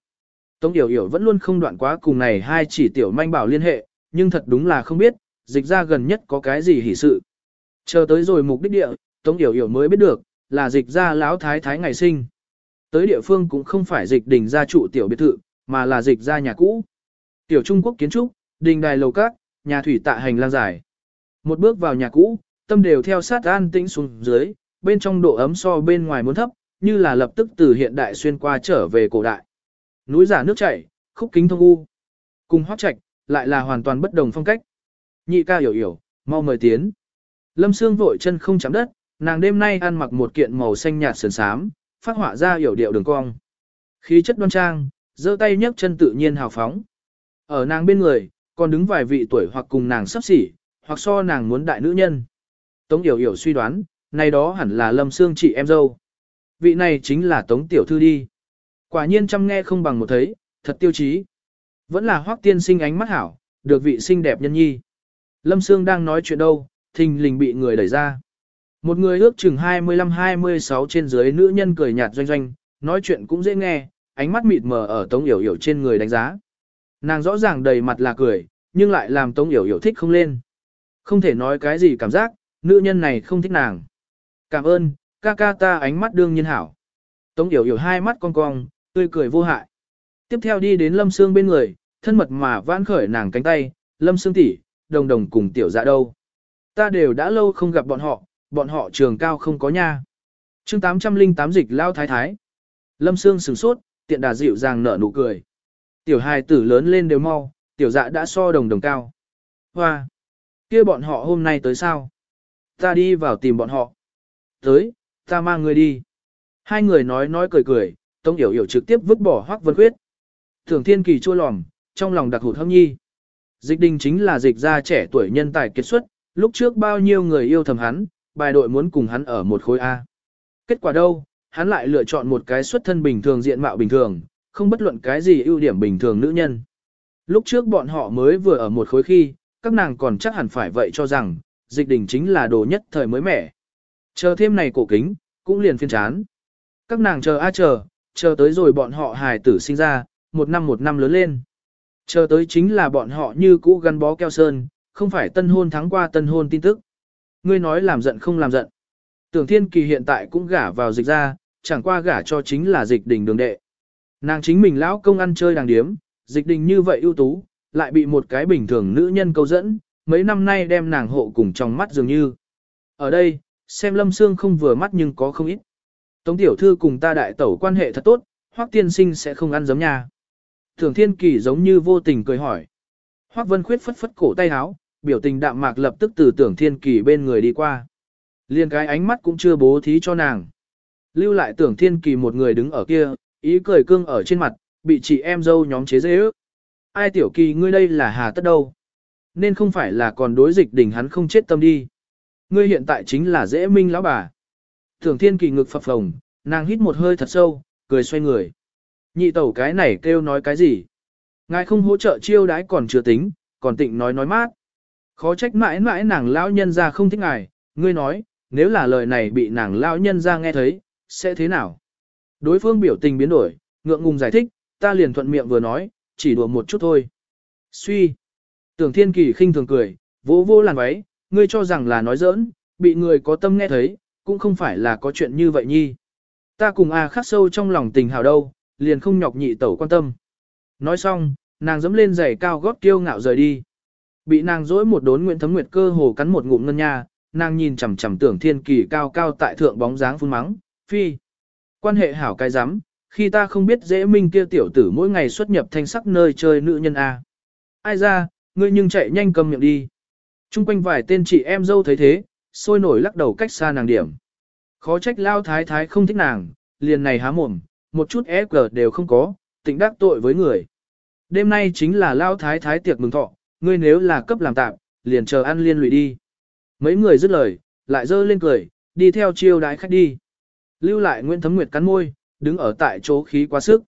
Tống yểu yểu vẫn luôn không đoạn quá cùng này hai chỉ tiểu manh bảo liên hệ, nhưng thật đúng là không biết, dịch ra gần nhất có cái gì hỉ sự. Chờ tới rồi mục đích địa, Tống yểu yểu mới biết được, là dịch ra lão thái thái ngày sinh. Tới địa phương cũng không phải dịch đình gia trụ tiểu biệt thự, mà là dịch ra nhà cũ. Tiểu Trung Quốc kiến trúc, đình đài lầu các, nhà thủy tạ hành lang dài. Một bước vào nhà cũ, tâm đều theo sát an tĩnh xuống dưới, bên trong độ ấm so bên ngoài muốn thấp, như là lập tức từ hiện đại xuyên qua trở về cổ đại. Núi giả nước chảy, khúc kính thông u. Cùng hoác trạch, lại là hoàn toàn bất đồng phong cách. Nhị ca hiểu hiểu, mau mời tiến. Lâm Sương vội chân không chạm đất, nàng đêm nay ăn mặc một kiện màu xanh nhạt sườn xám, phát họa ra hiểu điệu đường cong. Khí chất đoan trang, giơ tay nhấc chân tự nhiên hào phóng. Ở nàng bên người, còn đứng vài vị tuổi hoặc cùng nàng sắp xỉ, hoặc so nàng muốn đại nữ nhân. Tống Yểu Yểu suy đoán, này đó hẳn là Lâm Sương chị em dâu. Vị này chính là Tống Tiểu Thư đi. Quả nhiên chăm nghe không bằng một thấy, thật tiêu chí. Vẫn là hoác tiên sinh ánh mắt hảo, được vị xinh đẹp nhân nhi. Lâm Sương đang nói chuyện đâu, thình lình bị người đẩy ra. Một người ước chừng 25-26 trên dưới nữ nhân cười nhạt doanh doanh, nói chuyện cũng dễ nghe, ánh mắt mịt mờ ở Tống Yểu Yểu trên người đánh giá. Nàng rõ ràng đầy mặt là cười, nhưng lại làm Tống Yểu Yểu thích không lên. Không thể nói cái gì cảm giác, nữ nhân này không thích nàng. Cảm ơn, ca ca ta ánh mắt đương nhiên hảo. Tống Yểu Yểu hai mắt cong cong, tươi cười vô hại. Tiếp theo đi đến Lâm Sương bên người, thân mật mà vãn khởi nàng cánh tay, Lâm Sương tỷ, đồng đồng cùng tiểu dạ đâu. Ta đều đã lâu không gặp bọn họ, bọn họ trường cao không có nha. chương 808 dịch lao thái thái. Lâm Sương sửng sốt, tiện đà dịu dàng nở nụ cười. Tiểu hài tử lớn lên đều mau, tiểu dạ đã so đồng đồng cao. Hoa! kia bọn họ hôm nay tới sao? Ta đi vào tìm bọn họ. Tới, ta mang người đi. Hai người nói nói cười cười, Tống Yểu Yểu trực tiếp vứt bỏ Hoắc Vân Khuyết. Thường Thiên Kỳ chua lòm, trong lòng đặc hụt hâm nhi. Dịch đình chính là dịch gia trẻ tuổi nhân tài kiệt xuất, lúc trước bao nhiêu người yêu thầm hắn, bài đội muốn cùng hắn ở một khối A. Kết quả đâu, hắn lại lựa chọn một cái xuất thân bình thường diện mạo bình thường, không bất luận cái gì ưu điểm bình thường nữ nhân. Lúc trước bọn họ mới vừa ở một khối khi, các nàng còn chắc hẳn phải vậy cho rằng, dịch đình chính là đồ nhất thời mới mẻ. Chờ thêm này cổ kính, cũng liền phiên chán. Các nàng chờ a chờ, chờ tới rồi bọn họ hài tử sinh ra, một năm một năm lớn lên. Chờ tới chính là bọn họ như cũ gắn bó keo sơn, không phải tân hôn thắng qua tân hôn tin tức. Ngươi nói làm giận không làm giận. Tưởng thiên kỳ hiện tại cũng gả vào dịch ra, chẳng qua gả cho chính là dịch đình đường đệ. Nàng chính mình lão công ăn chơi đàng điếm, dịch đình như vậy ưu tú, lại bị một cái bình thường nữ nhân câu dẫn, mấy năm nay đem nàng hộ cùng trong mắt dường như. Ở đây, xem lâm xương không vừa mắt nhưng có không ít. Tống tiểu thư cùng ta đại tẩu quan hệ thật tốt, hoắc tiên sinh sẽ không ăn giống nhà. Thường thiên kỳ giống như vô tình cười hỏi. Hoắc vân khuyết phất phất cổ tay áo, biểu tình đạm mạc lập tức từ tưởng thiên kỳ bên người đi qua. Liên cái ánh mắt cũng chưa bố thí cho nàng. Lưu lại tưởng thiên kỳ một người đứng ở kia, ý cười cương ở trên mặt, bị chị em dâu nhóm chế dễ ước. Ai tiểu kỳ ngươi đây là hà tất đâu. Nên không phải là còn đối dịch đỉnh hắn không chết tâm đi. Ngươi hiện tại chính là dễ minh lão bà. Tưởng thiên kỳ ngực phập phồng, nàng hít một hơi thật sâu, cười xoay người. Nhị tẩu cái này kêu nói cái gì? Ngài không hỗ trợ chiêu đãi còn chưa tính, còn tịnh nói nói mát. Khó trách mãi mãi nàng lão nhân ra không thích ngài, ngươi nói, nếu là lời này bị nàng lão nhân ra nghe thấy, sẽ thế nào? Đối phương biểu tình biến đổi, ngượng ngùng giải thích, ta liền thuận miệng vừa nói, chỉ đùa một chút thôi. Suy. Tưởng thiên kỳ khinh thường cười, vỗ vỗ làn váy, ngươi cho rằng là nói giỡn, bị người có tâm nghe thấy, cũng không phải là có chuyện như vậy nhi. Ta cùng A khắc sâu trong lòng tình hào đâu, liền không nhọc nhị tẩu quan tâm. Nói xong, nàng dẫm lên giày cao gót kiêu ngạo rời đi. Bị nàng dỗi một đốn Nguyễn Thấm Nguyệt cơ hồ cắn một ngụm ngân nha, nàng nhìn chằm chằm tưởng thiên kỳ cao cao tại thượng bóng dáng phun mắng, phi. Quan hệ hảo cái rắm khi ta không biết dễ minh kia tiểu tử mỗi ngày xuất nhập thanh sắc nơi chơi nữ nhân A. Ai ra, ngươi nhưng chạy nhanh cầm miệng đi. Trung quanh vài tên chị em dâu thấy thế, sôi nổi lắc đầu cách xa nàng điểm. Khó trách lao thái thái không thích nàng, liền này há mồm, một chút e cờ đều không có, tịnh đắc tội với người. Đêm nay chính là lao thái thái tiệc mừng thọ, ngươi nếu là cấp làm tạm, liền chờ ăn liên lụy đi. Mấy người dứt lời, lại dơ lên cười, đi theo chiêu đái khách đi. Lưu lại Nguyễn Thấm Nguyệt cắn môi, đứng ở tại chỗ khí quá sức.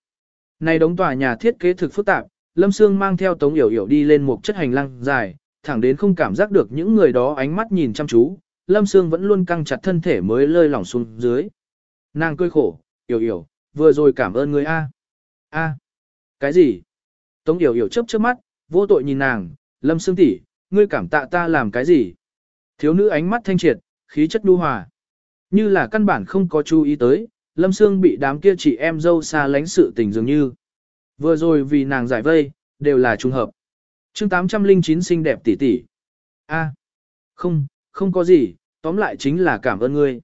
Này đống tòa nhà thiết kế thực phức tạp, Lâm Sương mang theo Tống Yểu Yểu đi lên một chất hành lang dài, thẳng đến không cảm giác được những người đó ánh mắt nhìn chăm chú, Lâm Sương vẫn luôn căng chặt thân thể mới lơi lỏng xuống dưới. Nàng cười khổ, Yểu Yểu, vừa rồi cảm ơn người A. A. Cái gì? Tống Yểu Yểu chớp chớp mắt, vô tội nhìn nàng, Lâm Sương tỷ, ngươi cảm tạ ta làm cái gì? Thiếu nữ ánh mắt thanh triệt, khí chất đu hòa. Như là căn bản không có chú ý tới, Lâm Sương bị đám kia chị em dâu xa lánh sự tình dường như. Vừa rồi vì nàng giải vây, đều là trùng hợp. chương 809 xinh đẹp tỷ tỷ. a không, không có gì, tóm lại chính là cảm ơn ngươi.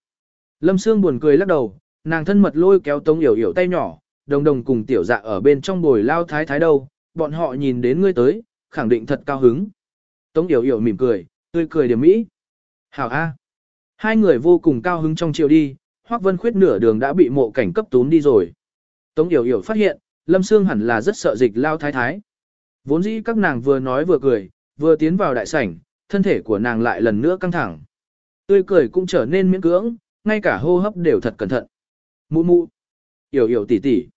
Lâm Sương buồn cười lắc đầu, nàng thân mật lôi kéo Tống Yểu Yểu tay nhỏ, đồng đồng cùng tiểu dạ ở bên trong bồi lao thái thái đâu, bọn họ nhìn đến ngươi tới, khẳng định thật cao hứng. Tống Yểu Yểu mỉm cười, tươi cười điểm mỹ. Hảo A. Hai người vô cùng cao hứng trong chiều đi, Hoắc Vân Khuyết nửa đường đã bị mộ cảnh cấp tún đi rồi. Tống Yểu Yểu phát hiện, Lâm Sương hẳn là rất sợ dịch lao thái thái. Vốn dĩ các nàng vừa nói vừa cười, vừa tiến vào đại sảnh, thân thể của nàng lại lần nữa căng thẳng. Tươi cười cũng trở nên miễn cưỡng, ngay cả hô hấp đều thật cẩn thận. Mụ mụ, yểu yểu tỉ tỉ.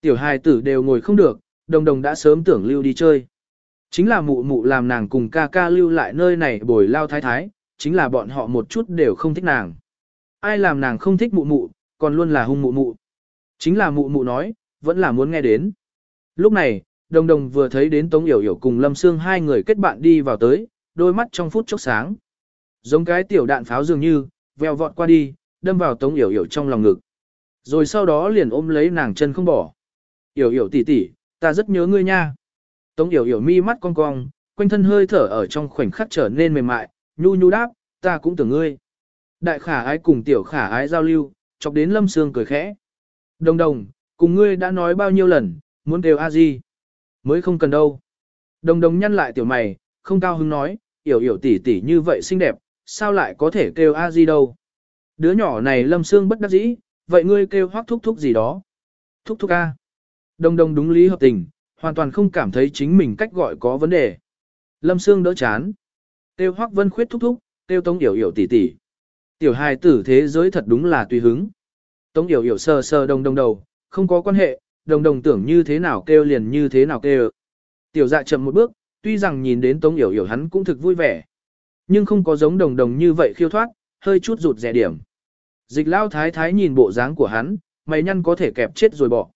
Tiểu hài tử đều ngồi không được, đồng đồng đã sớm tưởng lưu đi chơi. Chính là mụ mụ làm nàng cùng ca ca lưu lại nơi này bồi lao thái thái, chính là bọn họ một chút đều không thích nàng. Ai làm nàng không thích mụ mụ, còn luôn là hung mụ mụ. Chính là mụ mụ nói, vẫn là muốn nghe đến. Lúc này, đồng đồng vừa thấy đến Tống Yểu Yểu cùng Lâm Sương hai người kết bạn đi vào tới, đôi mắt trong phút chốc sáng. Giống cái tiểu đạn pháo dường như, veo vọt qua đi, đâm vào Tống Yểu Yểu trong lòng ngực. Rồi sau đó liền ôm lấy nàng chân không bỏ. Yểu Yểu tỷ tỷ, ta rất nhớ ngươi nha. Tống Yểu Yểu mi mắt cong cong, quanh thân hơi thở ở trong khoảnh khắc trở nên mềm mại, nhu nhu đáp, ta cũng tưởng ngươi. Đại khả ái cùng tiểu khả ái giao lưu, chọc đến Lâm Sương cười khẽ. Đồng đồng, cùng ngươi đã nói bao nhiêu lần, muốn đều a di Mới không cần đâu. Đồng đồng nhăn lại tiểu mày, không cao hứng nói, yểu yểu tỷ tỷ như vậy xinh đẹp, sao lại có thể kêu a di đâu. Đứa nhỏ này lâm xương bất đắc dĩ, vậy ngươi kêu hoác thúc thúc gì đó. Thúc thúc a. Đồng đồng đúng lý hợp tình, hoàn toàn không cảm thấy chính mình cách gọi có vấn đề. Lâm xương đỡ chán. tiêu hoác vân khuyết thúc thúc, tiêu tống yểu yểu tỷ tỷ. Tiểu hài tử thế giới thật đúng là tùy hứng. Tống yểu yểu sờ sờ đồng đồng đầu, không có quan hệ, đồng đồng tưởng như thế nào kêu liền như thế nào kêu. Tiểu dạ chậm một bước, tuy rằng nhìn đến Tống Yểu Yểu hắn cũng thực vui vẻ. Nhưng không có giống đồng đồng như vậy khiêu thoát, hơi chút rụt rẻ điểm. Dịch lao thái thái nhìn bộ dáng của hắn, mày nhăn có thể kẹp chết rồi bỏ.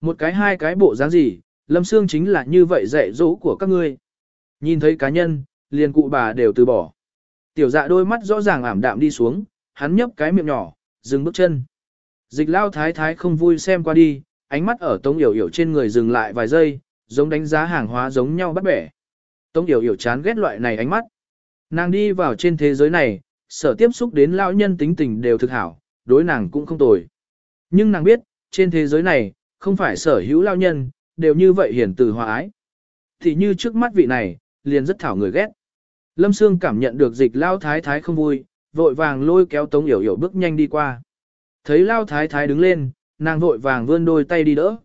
Một cái hai cái bộ dáng gì, lâm xương chính là như vậy dạy dỗ của các ngươi. Nhìn thấy cá nhân, liền cụ bà đều từ bỏ. Tiểu dạ đôi mắt rõ ràng ảm đạm đi xuống, hắn nhấp cái miệng nhỏ, dừng bước chân. Dịch lao thái thái không vui xem qua đi, ánh mắt ở Tống Yểu Yểu trên người dừng lại vài giây, giống đánh giá hàng hóa giống nhau bắt bẻ. Tống Yểu Yểu chán ghét loại này ánh mắt. Nàng đi vào trên thế giới này, sở tiếp xúc đến lão nhân tính tình đều thực hảo, đối nàng cũng không tồi. Nhưng nàng biết, trên thế giới này, không phải sở hữu lão nhân, đều như vậy hiển từ hòa ái. Thì như trước mắt vị này, liền rất thảo người ghét. Lâm Sương cảm nhận được dịch lao thái thái không vui, vội vàng lôi kéo Tống Yểu Yểu bước nhanh đi qua. Thấy lao thái thái đứng lên, nàng vội vàng vươn đôi tay đi đỡ.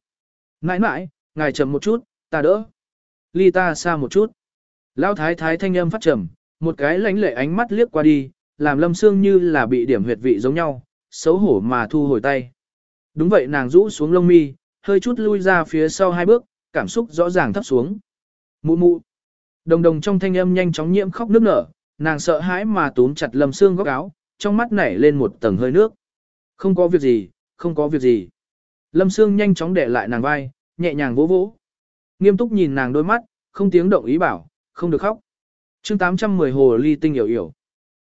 Nãi nãi, ngài chậm một chút, ta đỡ. Ly ta xa một chút. Lao thái thái thanh âm phát trầm, một cái lánh lệ ánh mắt liếc qua đi, làm lâm xương như là bị điểm huyệt vị giống nhau, xấu hổ mà thu hồi tay. Đúng vậy nàng rũ xuống lông mi, hơi chút lui ra phía sau hai bước, cảm xúc rõ ràng thấp xuống. Mụ mụ. Đồng đồng trong thanh âm nhanh chóng nhiễm khóc nước nở, nàng sợ hãi mà túm chặt lâm xương góc áo, trong mắt nảy lên một tầng hơi nước. Không có việc gì, không có việc gì. Lâm Sương nhanh chóng để lại nàng vai, nhẹ nhàng vỗ vỗ. Nghiêm túc nhìn nàng đôi mắt, không tiếng động ý bảo, không được khóc. chương 810 hồ ly tinh hiểu hiểu.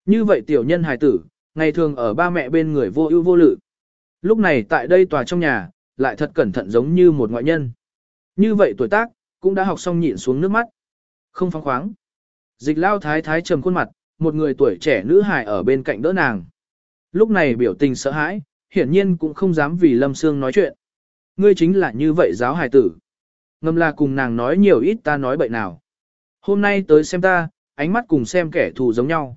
Như vậy tiểu nhân hài tử, ngày thường ở ba mẹ bên người vô ưu vô lự. Lúc này tại đây tòa trong nhà, lại thật cẩn thận giống như một ngoại nhân. Như vậy tuổi tác, cũng đã học xong nhịn xuống nước mắt. Không phóng khoáng. Dịch lao thái thái trầm khuôn mặt, một người tuổi trẻ nữ hài ở bên cạnh đỡ nàng. Lúc này biểu tình sợ hãi, hiển nhiên cũng không dám vì Lâm Sương nói chuyện. Ngươi chính là như vậy giáo hài tử. Ngâm là cùng nàng nói nhiều ít ta nói bậy nào. Hôm nay tới xem ta, ánh mắt cùng xem kẻ thù giống nhau.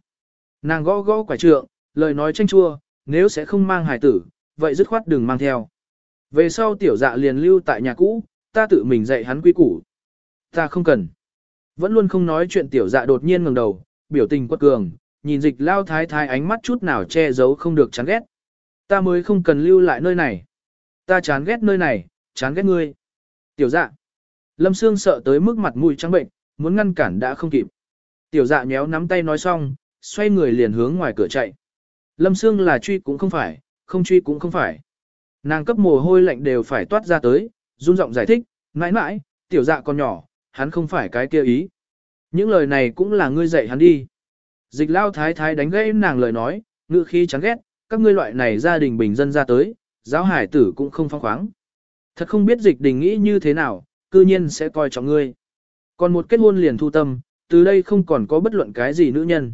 Nàng gõ gõ quả trượng, lời nói tranh chua, nếu sẽ không mang hài tử, vậy dứt khoát đừng mang theo. Về sau tiểu dạ liền lưu tại nhà cũ, ta tự mình dạy hắn quy củ. Ta không cần. Vẫn luôn không nói chuyện tiểu dạ đột nhiên ngẩng đầu, biểu tình quật cường, nhìn dịch lao thái thái ánh mắt chút nào che giấu không được chán ghét. Ta mới không cần lưu lại nơi này. Ta chán ghét nơi này, chán ghét ngươi. Tiểu dạ. Lâm Sương sợ tới mức mặt mũi trắng bệnh, muốn ngăn cản đã không kịp. Tiểu dạ nhéo nắm tay nói xong, xoay người liền hướng ngoài cửa chạy. Lâm Sương là truy cũng không phải, không truy cũng không phải. Nàng cấp mồ hôi lạnh đều phải toát ra tới, run giọng giải thích, mãi mãi, tiểu dạ còn nhỏ, hắn không phải cái kia ý. Những lời này cũng là ngươi dạy hắn đi. Dịch lao thái thái đánh gãy nàng lời nói, ngữ khí chán ghét, các ngươi loại này gia đình bình dân ra tới, giáo hải tử cũng không phong khoáng. Thật không biết dịch đình nghĩ như thế nào, cư nhiên sẽ coi trọng ngươi. Còn một kết hôn liền thu tâm, từ đây không còn có bất luận cái gì nữ nhân.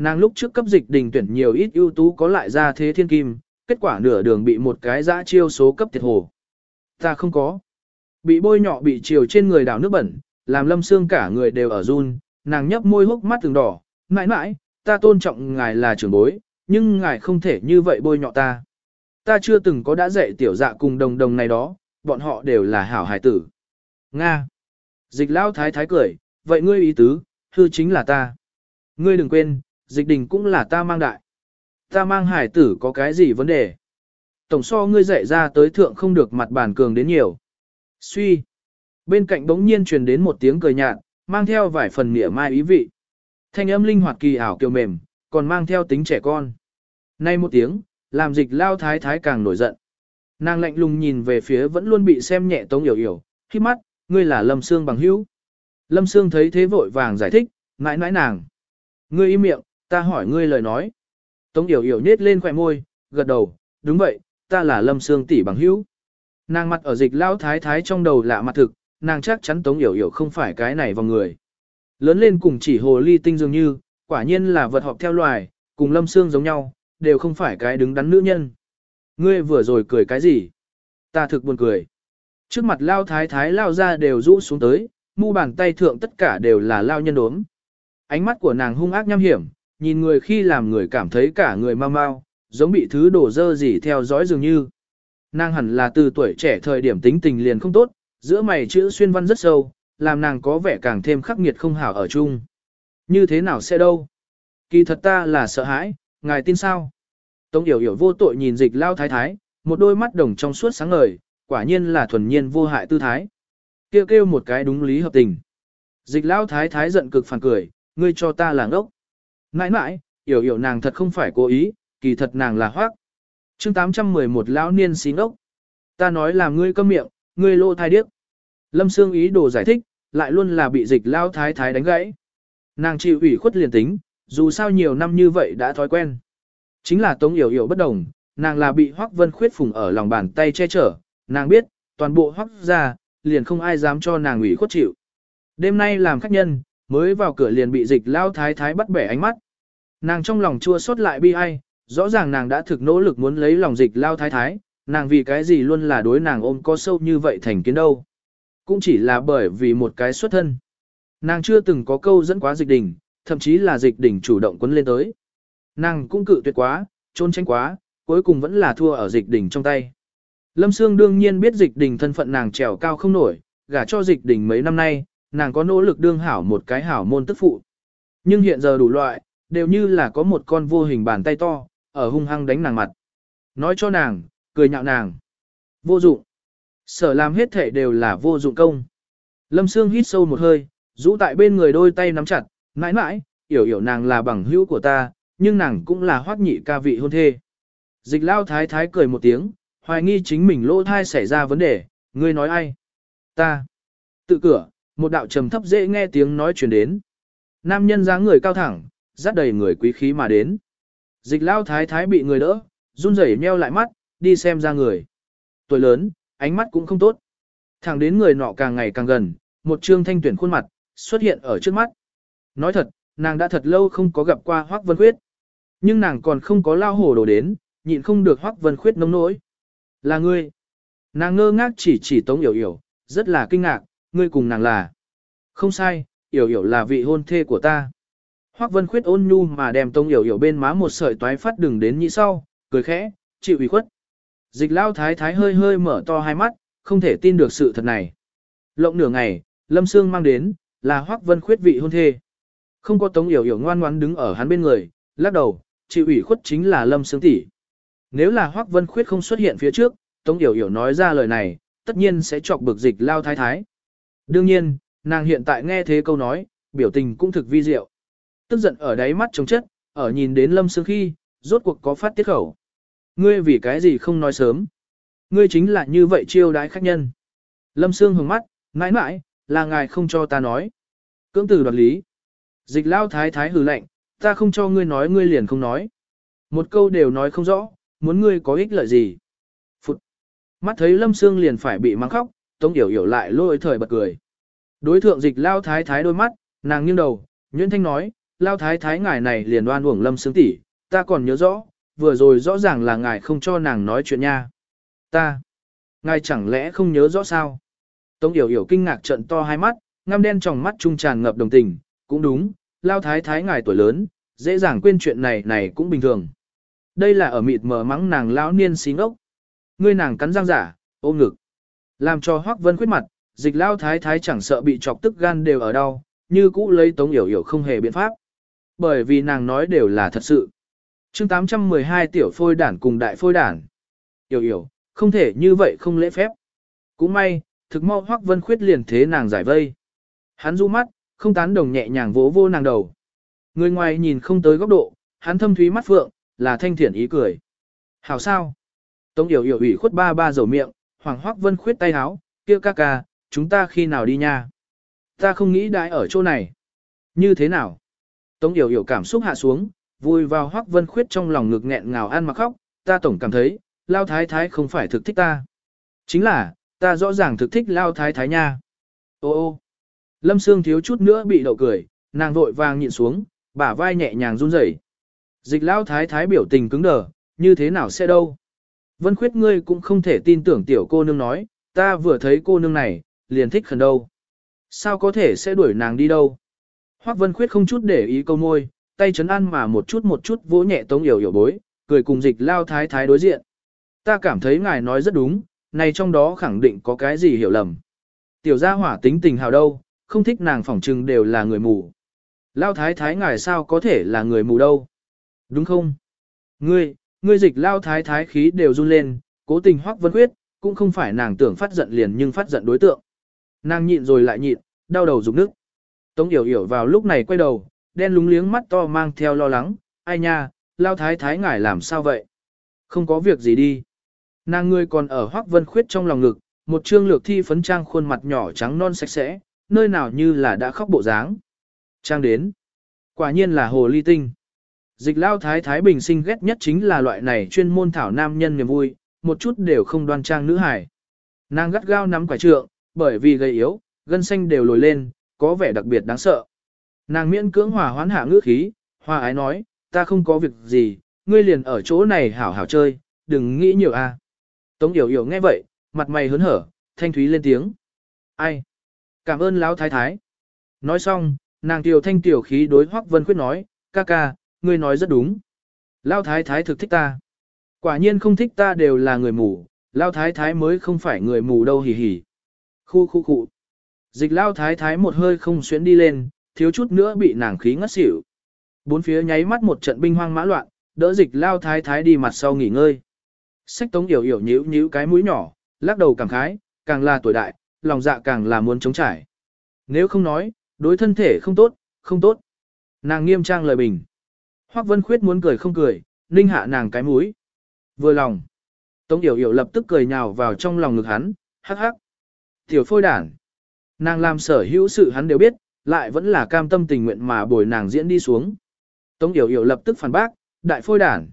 Nàng lúc trước cấp dịch đình tuyển nhiều ít ưu tú có lại ra thế thiên kim, kết quả nửa đường bị một cái dã chiêu số cấp thiệt hồ. Ta không có. Bị bôi nhọ bị chiều trên người đảo nước bẩn, làm lâm xương cả người đều ở run, nàng nhấp môi hốc mắt từng đỏ, mãi mãi, ta tôn trọng ngài là trưởng bối, nhưng ngài không thể như vậy bôi nhọ ta. Ta chưa từng có đã dạy tiểu dạ cùng đồng đồng này đó, bọn họ đều là hảo hải tử. Nga. Dịch lao thái thái cười, vậy ngươi ý tứ, hư chính là ta. Ngươi đừng quên, dịch đình cũng là ta mang đại. Ta mang hải tử có cái gì vấn đề? Tổng so ngươi dạy ra tới thượng không được mặt bản cường đến nhiều. Suy. Bên cạnh đống nhiên truyền đến một tiếng cười nhạt, mang theo vài phần nghĩa mai ý vị. Thanh âm linh hoạt kỳ ảo kiều mềm, còn mang theo tính trẻ con. Nay một tiếng, làm dịch lao thái thái càng nổi giận. Nàng lạnh lùng nhìn về phía vẫn luôn bị xem nhẹ tống hiểu hiểu, khi mắt, ngươi là Lâm Sương bằng hữu. Lâm Sương thấy thế vội vàng giải thích, mãi mãi nàng. Ngươi im miệng, ta hỏi ngươi lời nói. Tống Yểu Yểu nết lên khỏe môi, gật đầu, đúng vậy, ta là Lâm Sương tỷ bằng hữu. Nàng mặt ở dịch lao thái thái trong đầu lạ mặt thực, nàng chắc chắn Tống Yểu Yểu không phải cái này vào người. Lớn lên cùng chỉ hồ ly tinh dường như, quả nhiên là vật họp theo loài, cùng Lâm Sương giống nhau, đều không phải cái đứng đắn nữ nhân. Ngươi vừa rồi cười cái gì? Ta thực buồn cười. Trước mặt lao thái thái lao ra đều rũ xuống tới, mu bàn tay thượng tất cả đều là lao nhân đốm. Ánh mắt của nàng hung ác nham hiểm, nhìn người khi làm người cảm thấy cả người mau mau, giống bị thứ đổ dơ gì theo dõi dường như. Nàng hẳn là từ tuổi trẻ thời điểm tính tình liền không tốt, giữa mày chữ xuyên văn rất sâu, làm nàng có vẻ càng thêm khắc nghiệt không hảo ở chung. Như thế nào sẽ đâu? Kỳ thật ta là sợ hãi, ngài tin sao? Tống Yểu Yểu vô tội nhìn dịch lao thái thái, một đôi mắt đồng trong suốt sáng ngời, quả nhiên là thuần nhiên vô hại tư thái. Kêu kêu một cái đúng lý hợp tình. Dịch lao thái thái giận cực phản cười, ngươi cho ta là ngốc. Nãi nãi, Yểu Yểu nàng thật không phải cố ý, kỳ thật nàng là hoác. chương 811 lão niên xí ngốc. Ta nói là ngươi câm miệng, ngươi lô thai điếc. Lâm Sương ý đồ giải thích, lại luôn là bị dịch lao thái thái đánh gãy. Nàng chịu ủy khuất liền tính, dù sao nhiều năm như vậy đã thói quen. Chính là Tống Yểu Yểu bất đồng, nàng là bị Hoắc Vân Khuyết phùng ở lòng bàn tay che chở, nàng biết, toàn bộ Hoắc ra, liền không ai dám cho nàng ủy khuất chịu. Đêm nay làm khách nhân, mới vào cửa liền bị dịch lao thái thái bắt bẻ ánh mắt. Nàng trong lòng chua xót lại bi ai, rõ ràng nàng đã thực nỗ lực muốn lấy lòng dịch lao thái thái, nàng vì cái gì luôn là đối nàng ôm có sâu như vậy thành kiến đâu. Cũng chỉ là bởi vì một cái xuất thân. Nàng chưa từng có câu dẫn quá dịch đỉnh, thậm chí là dịch đỉnh chủ động quấn lên tới. Nàng cũng cự tuyệt quá, trốn tránh quá, cuối cùng vẫn là thua ở dịch đỉnh trong tay. Lâm Sương đương nhiên biết dịch đỉnh thân phận nàng trèo cao không nổi, gả cho dịch đỉnh mấy năm nay, nàng có nỗ lực đương hảo một cái hảo môn tức phụ. Nhưng hiện giờ đủ loại, đều như là có một con vô hình bàn tay to, ở hung hăng đánh nàng mặt. Nói cho nàng, cười nhạo nàng. Vô dụng. Sở làm hết thể đều là vô dụng công. Lâm Sương hít sâu một hơi, rũ tại bên người đôi tay nắm chặt, mãi mãi, hiểu hiểu nàng là bằng hữu của ta, nhưng nàng cũng là hoác nhị ca vị hôn thê. Dịch lao thái thái cười một tiếng, hoài nghi chính mình lỗ thai xảy ra vấn đề, ngươi nói ai? Ta. Tự cửa, một đạo trầm thấp dễ nghe tiếng nói chuyển đến. Nam nhân dáng người cao thẳng, dắt đầy người quý khí mà đến. Dịch lao thái thái bị người đỡ, run rẩy nheo lại mắt, đi xem ra người. Tuổi lớn, ánh mắt cũng không tốt. Thẳng đến người nọ càng ngày càng gần, một trương thanh tuyển khuôn mặt, xuất hiện ở trước mắt. Nói thật, nàng đã thật lâu không có gặp qua Hoác Vân Khuyết. Nhưng nàng còn không có lao hổ đổ đến, nhịn không được Hoác Vân Khuyết nông nỗi. Là ngươi. Nàng ngơ ngác chỉ chỉ Tống Yểu Yểu, rất là kinh ngạc, ngươi cùng nàng là. Không sai, Yểu Yểu là vị hôn thê của ta. Hoác Vân Khuyết ôn nhu mà đem tông Yểu Yểu bên má một sợi toái phát đừng đến nhị sau, cười khẽ, chịu ủy khuất. Dịch lao thái thái hơi hơi mở to hai mắt, không thể tin được sự thật này. Lộng nửa ngày, Lâm Sương mang đến, là Hoắc Vân Khuyết vị hôn thê. Không có Tống Yểu Yểu ngoan ngoãn đứng ở hắn bên người, lắc đầu, chịu ủy khuất chính là Lâm Sương tỷ. Nếu là Hoắc Vân Khuyết không xuất hiện phía trước, Tống Yểu Yểu nói ra lời này, tất nhiên sẽ chọc bực dịch lao thái thái. Đương nhiên, nàng hiện tại nghe thế câu nói, biểu tình cũng thực vi diệu. Tức giận ở đáy mắt trống chất, ở nhìn đến Lâm Sương khi, rốt cuộc có phát tiết khẩu. Ngươi vì cái gì không nói sớm? Ngươi chính là như vậy chiêu đái khách nhân. Lâm Sương hướng mắt, mãi mãi, là ngài không cho ta nói. Cưỡng từ đoạt lý. Dịch lao thái thái hừ lạnh, ta không cho ngươi nói ngươi liền không nói. Một câu đều nói không rõ, muốn ngươi có ích lợi gì. Phụt. Mắt thấy Lâm Sương liền phải bị mắng khóc, Tống Yểu Yểu lại lôi thời bật cười. Đối thượng dịch lao thái thái đôi mắt, nàng nghiêng đầu, Nguyễn Thanh nói, lao thái thái ngài này liền đoan uổng Lâm sướng tỷ, ta còn nhớ rõ, vừa rồi rõ ràng là ngài không cho nàng nói chuyện nha. Ta, ngài chẳng lẽ không nhớ rõ sao? Tống Yểu Yểu kinh ngạc trận to hai mắt, ngăm đen trong mắt trung tràn ngập đồng tình, cũng đúng, lao thái thái ngài tuổi lớn, dễ dàng quên chuyện này này cũng bình thường. Đây là ở mịt mờ mắng nàng lão niên xí ngốc. Ngươi nàng cắn răng giả, ôm ngực. Làm cho Hoắc Vân khuyết mặt, dịch lao thái thái chẳng sợ bị chọc tức gan đều ở đau, như cũ lấy Tống Yểu Yểu không hề biện pháp. Bởi vì nàng nói đều là thật sự. chương 812 tiểu phôi đản cùng đại phôi đản. Yểu Yểu, không thể như vậy không lễ phép. Cũng may, thực mau Hoắc Vân Khuyết liền thế nàng giải vây. Hắn du mắt, không tán đồng nhẹ nhàng vỗ vô nàng đầu. Người ngoài nhìn không tới góc độ, hắn thâm thúy mắt phượng, là thanh thiện ý cười. Hảo sao? Tống Yểu Yểu ủy khuất ba ba dầu miệng, Hoàng Hoắc Vân Khuyết tay háo, kia ca ca, chúng ta khi nào đi nha? Ta không nghĩ đãi ở chỗ này. Như thế nào? Tống Yểu Yểu cảm xúc hạ xuống, vui vào Hoắc Vân Khuyết trong lòng ngực nghẹn ngào ăn mà khóc, ta tổng cảm thấy, Lao Thái Thái không phải thực thích ta. Chính là, ta rõ ràng thực thích Lao Thái Thái nha. Ô ô, Lâm Sương thiếu chút nữa bị đậu cười, nàng vội vàng nhịn xuống, bả vai nhẹ nhàng run rẩy. Dịch Lao Thái Thái biểu tình cứng đờ, như thế nào sẽ đâu. Vân Khuyết ngươi cũng không thể tin tưởng tiểu cô nương nói, ta vừa thấy cô nương này, liền thích khẩn đâu. Sao có thể sẽ đuổi nàng đi đâu? Hoắc Vân Khuyết không chút để ý câu môi, tay chấn ăn mà một chút một chút vỗ nhẹ Tống Yểu Yểu bối, cười cùng dịch lao thái thái đối diện. Ta cảm thấy ngài nói rất đúng, này trong đó khẳng định có cái gì hiểu lầm. Tiểu gia hỏa tính tình hào đâu, không thích nàng phỏng trừng đều là người mù. Lao thái thái ngài sao có thể là người mù đâu? Đúng không? Ngươi, ngươi dịch lao thái thái khí đều run lên, cố tình Hoắc Vân Khuyết, cũng không phải nàng tưởng phát giận liền nhưng phát giận đối tượng. Nàng nhịn rồi lại nhịn, đau đầu rụng nước. Tống Yểu Yểu vào lúc này quay đầu, đen lúng liếng mắt to mang theo lo lắng, ai nha, lao thái thái ngải làm sao vậy? Không có việc gì đi. Nàng ngươi còn ở hoắc vân khuyết trong lòng ngực, một trương lược thi phấn trang khuôn mặt nhỏ trắng non sạch sẽ, nơi nào như là đã khóc bộ dáng. Trang đến. Quả nhiên là hồ ly tinh. Dịch lao thái thái bình sinh ghét nhất chính là loại này chuyên môn thảo nam nhân niềm vui, một chút đều không đoan trang nữ hải. Nàng gắt gao nắm quả trượng, bởi vì gầy yếu, gân xanh đều lồi lên, có vẻ đặc biệt đáng sợ. Nàng miễn cưỡng hòa hoãn hạ ngữ khí, hòa ái nói, ta không có việc gì, ngươi liền ở chỗ này hảo hảo chơi, đừng nghĩ nhiều a. Tống Yểu Yểu nghe vậy, mặt mày hớn hở, thanh thúy lên tiếng. Ai? Cảm ơn lão thái thái. Nói xong, nàng tiểu thanh tiểu khí đối Hoắc Vân Khuyết nói, ca ca, ngươi nói rất đúng. Lão thái thái thực thích ta. Quả nhiên không thích ta đều là người mù, lão thái thái mới không phải người mù đâu hỉ hỉ. Khu khu khu. Dịch lao thái thái một hơi không xuyến đi lên, thiếu chút nữa bị nàng khí ngất xỉu. Bốn phía nháy mắt một trận binh hoang mã loạn, đỡ dịch lao thái thái đi mặt sau nghỉ ngơi. Sách tống yểu yểu nhíu nhíu cái mũi nhỏ, lắc đầu cảm khái, càng là tuổi đại, lòng dạ càng là muốn chống trải. Nếu không nói, đối thân thể không tốt, không tốt. Nàng nghiêm trang lời bình. Hoắc Vân Khuyết muốn cười không cười, ninh hạ nàng cái mũi. Vừa lòng. Tống Yểu Yểu lập tức cười nhào vào trong lòng ngực hắn, hắc hắc. Tiểu phôi đản. Nàng làm sở hữu sự hắn đều biết, lại vẫn là cam tâm tình nguyện mà bồi nàng diễn đi xuống. Tống Yểu Yểu lập tức phản bác, đại phôi đản.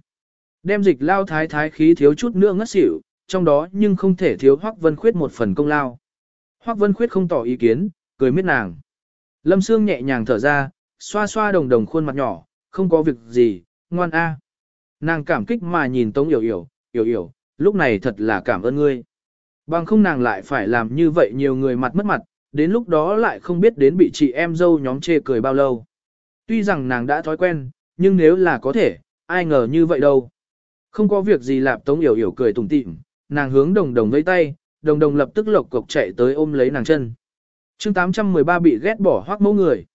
Đem dịch lao thái thái khí thiếu chút nữa ngất xỉu, trong đó nhưng không thể thiếu Hoắc Vân Khuyết một phần công lao. Hoắc Vân Khuyết không tỏ ý kiến, cười miết nàng. Lâm Sương nhẹ nhàng thở ra, xoa xoa đồng đồng khuôn mặt nhỏ, không có việc gì, ngoan a. Nàng cảm kích mà nhìn Tống Yểu Yểu, Yểu Yểu, lúc này thật là cảm ơn ngươi. Bằng không nàng lại phải làm như vậy nhiều người mặt mất mặt, đến lúc đó lại không biết đến bị chị em dâu nhóm chê cười bao lâu. Tuy rằng nàng đã thói quen, nhưng nếu là có thể, ai ngờ như vậy đâu. Không có việc gì lạp tống yểu yểu cười tủm tỉm, nàng hướng đồng đồng vẫy tay, đồng đồng lập tức lộc cộc chạy tới ôm lấy nàng chân. chương 813 bị ghét bỏ hoác mẫu người.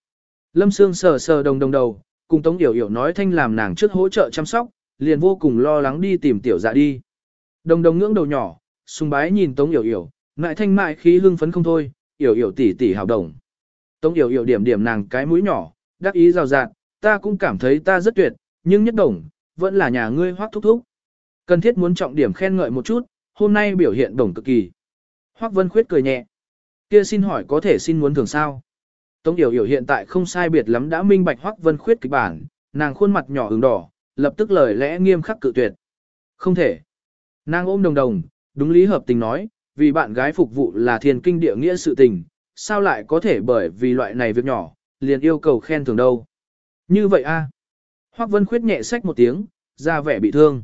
Lâm Sương sờ sờ đồng đồng đầu, cùng Tống Yểu Yểu nói thanh làm nàng trước hỗ trợ chăm sóc, liền vô cùng lo lắng đi tìm tiểu dạ đi. Đồng đồng ngưỡng đầu nhỏ, sùng bái nhìn Tống Yểu Yểu, ngại thanh mại khí hưng phấn không thôi, Yểu Yểu tỉ tỉ hào đồng. Tống Yểu Yểu điểm điểm nàng cái mũi nhỏ, đắc ý rào rạt, ta cũng cảm thấy ta rất tuyệt, nhưng nhất đồng, vẫn là nhà ngươi hoác thúc thúc. Cần thiết muốn trọng điểm khen ngợi một chút, hôm nay biểu hiện đồng cực kỳ. Hoác Vân Khuyết cười nhẹ. Kia xin hỏi có thể xin muốn thưởng sao? Tống Điều Hiểu hiện tại không sai biệt lắm đã minh bạch Hoắc Vân Khuyết kịch bản, nàng khuôn mặt nhỏ ửng đỏ, lập tức lời lẽ nghiêm khắc cự tuyệt. Không thể. Nàng ôm đồng đồng, đúng lý hợp tình nói, vì bạn gái phục vụ là thiên kinh địa nghĩa sự tình, sao lại có thể bởi vì loại này việc nhỏ, liền yêu cầu khen thưởng đâu. Như vậy a Hoắc Vân Khuyết nhẹ sách một tiếng, ra vẻ bị thương.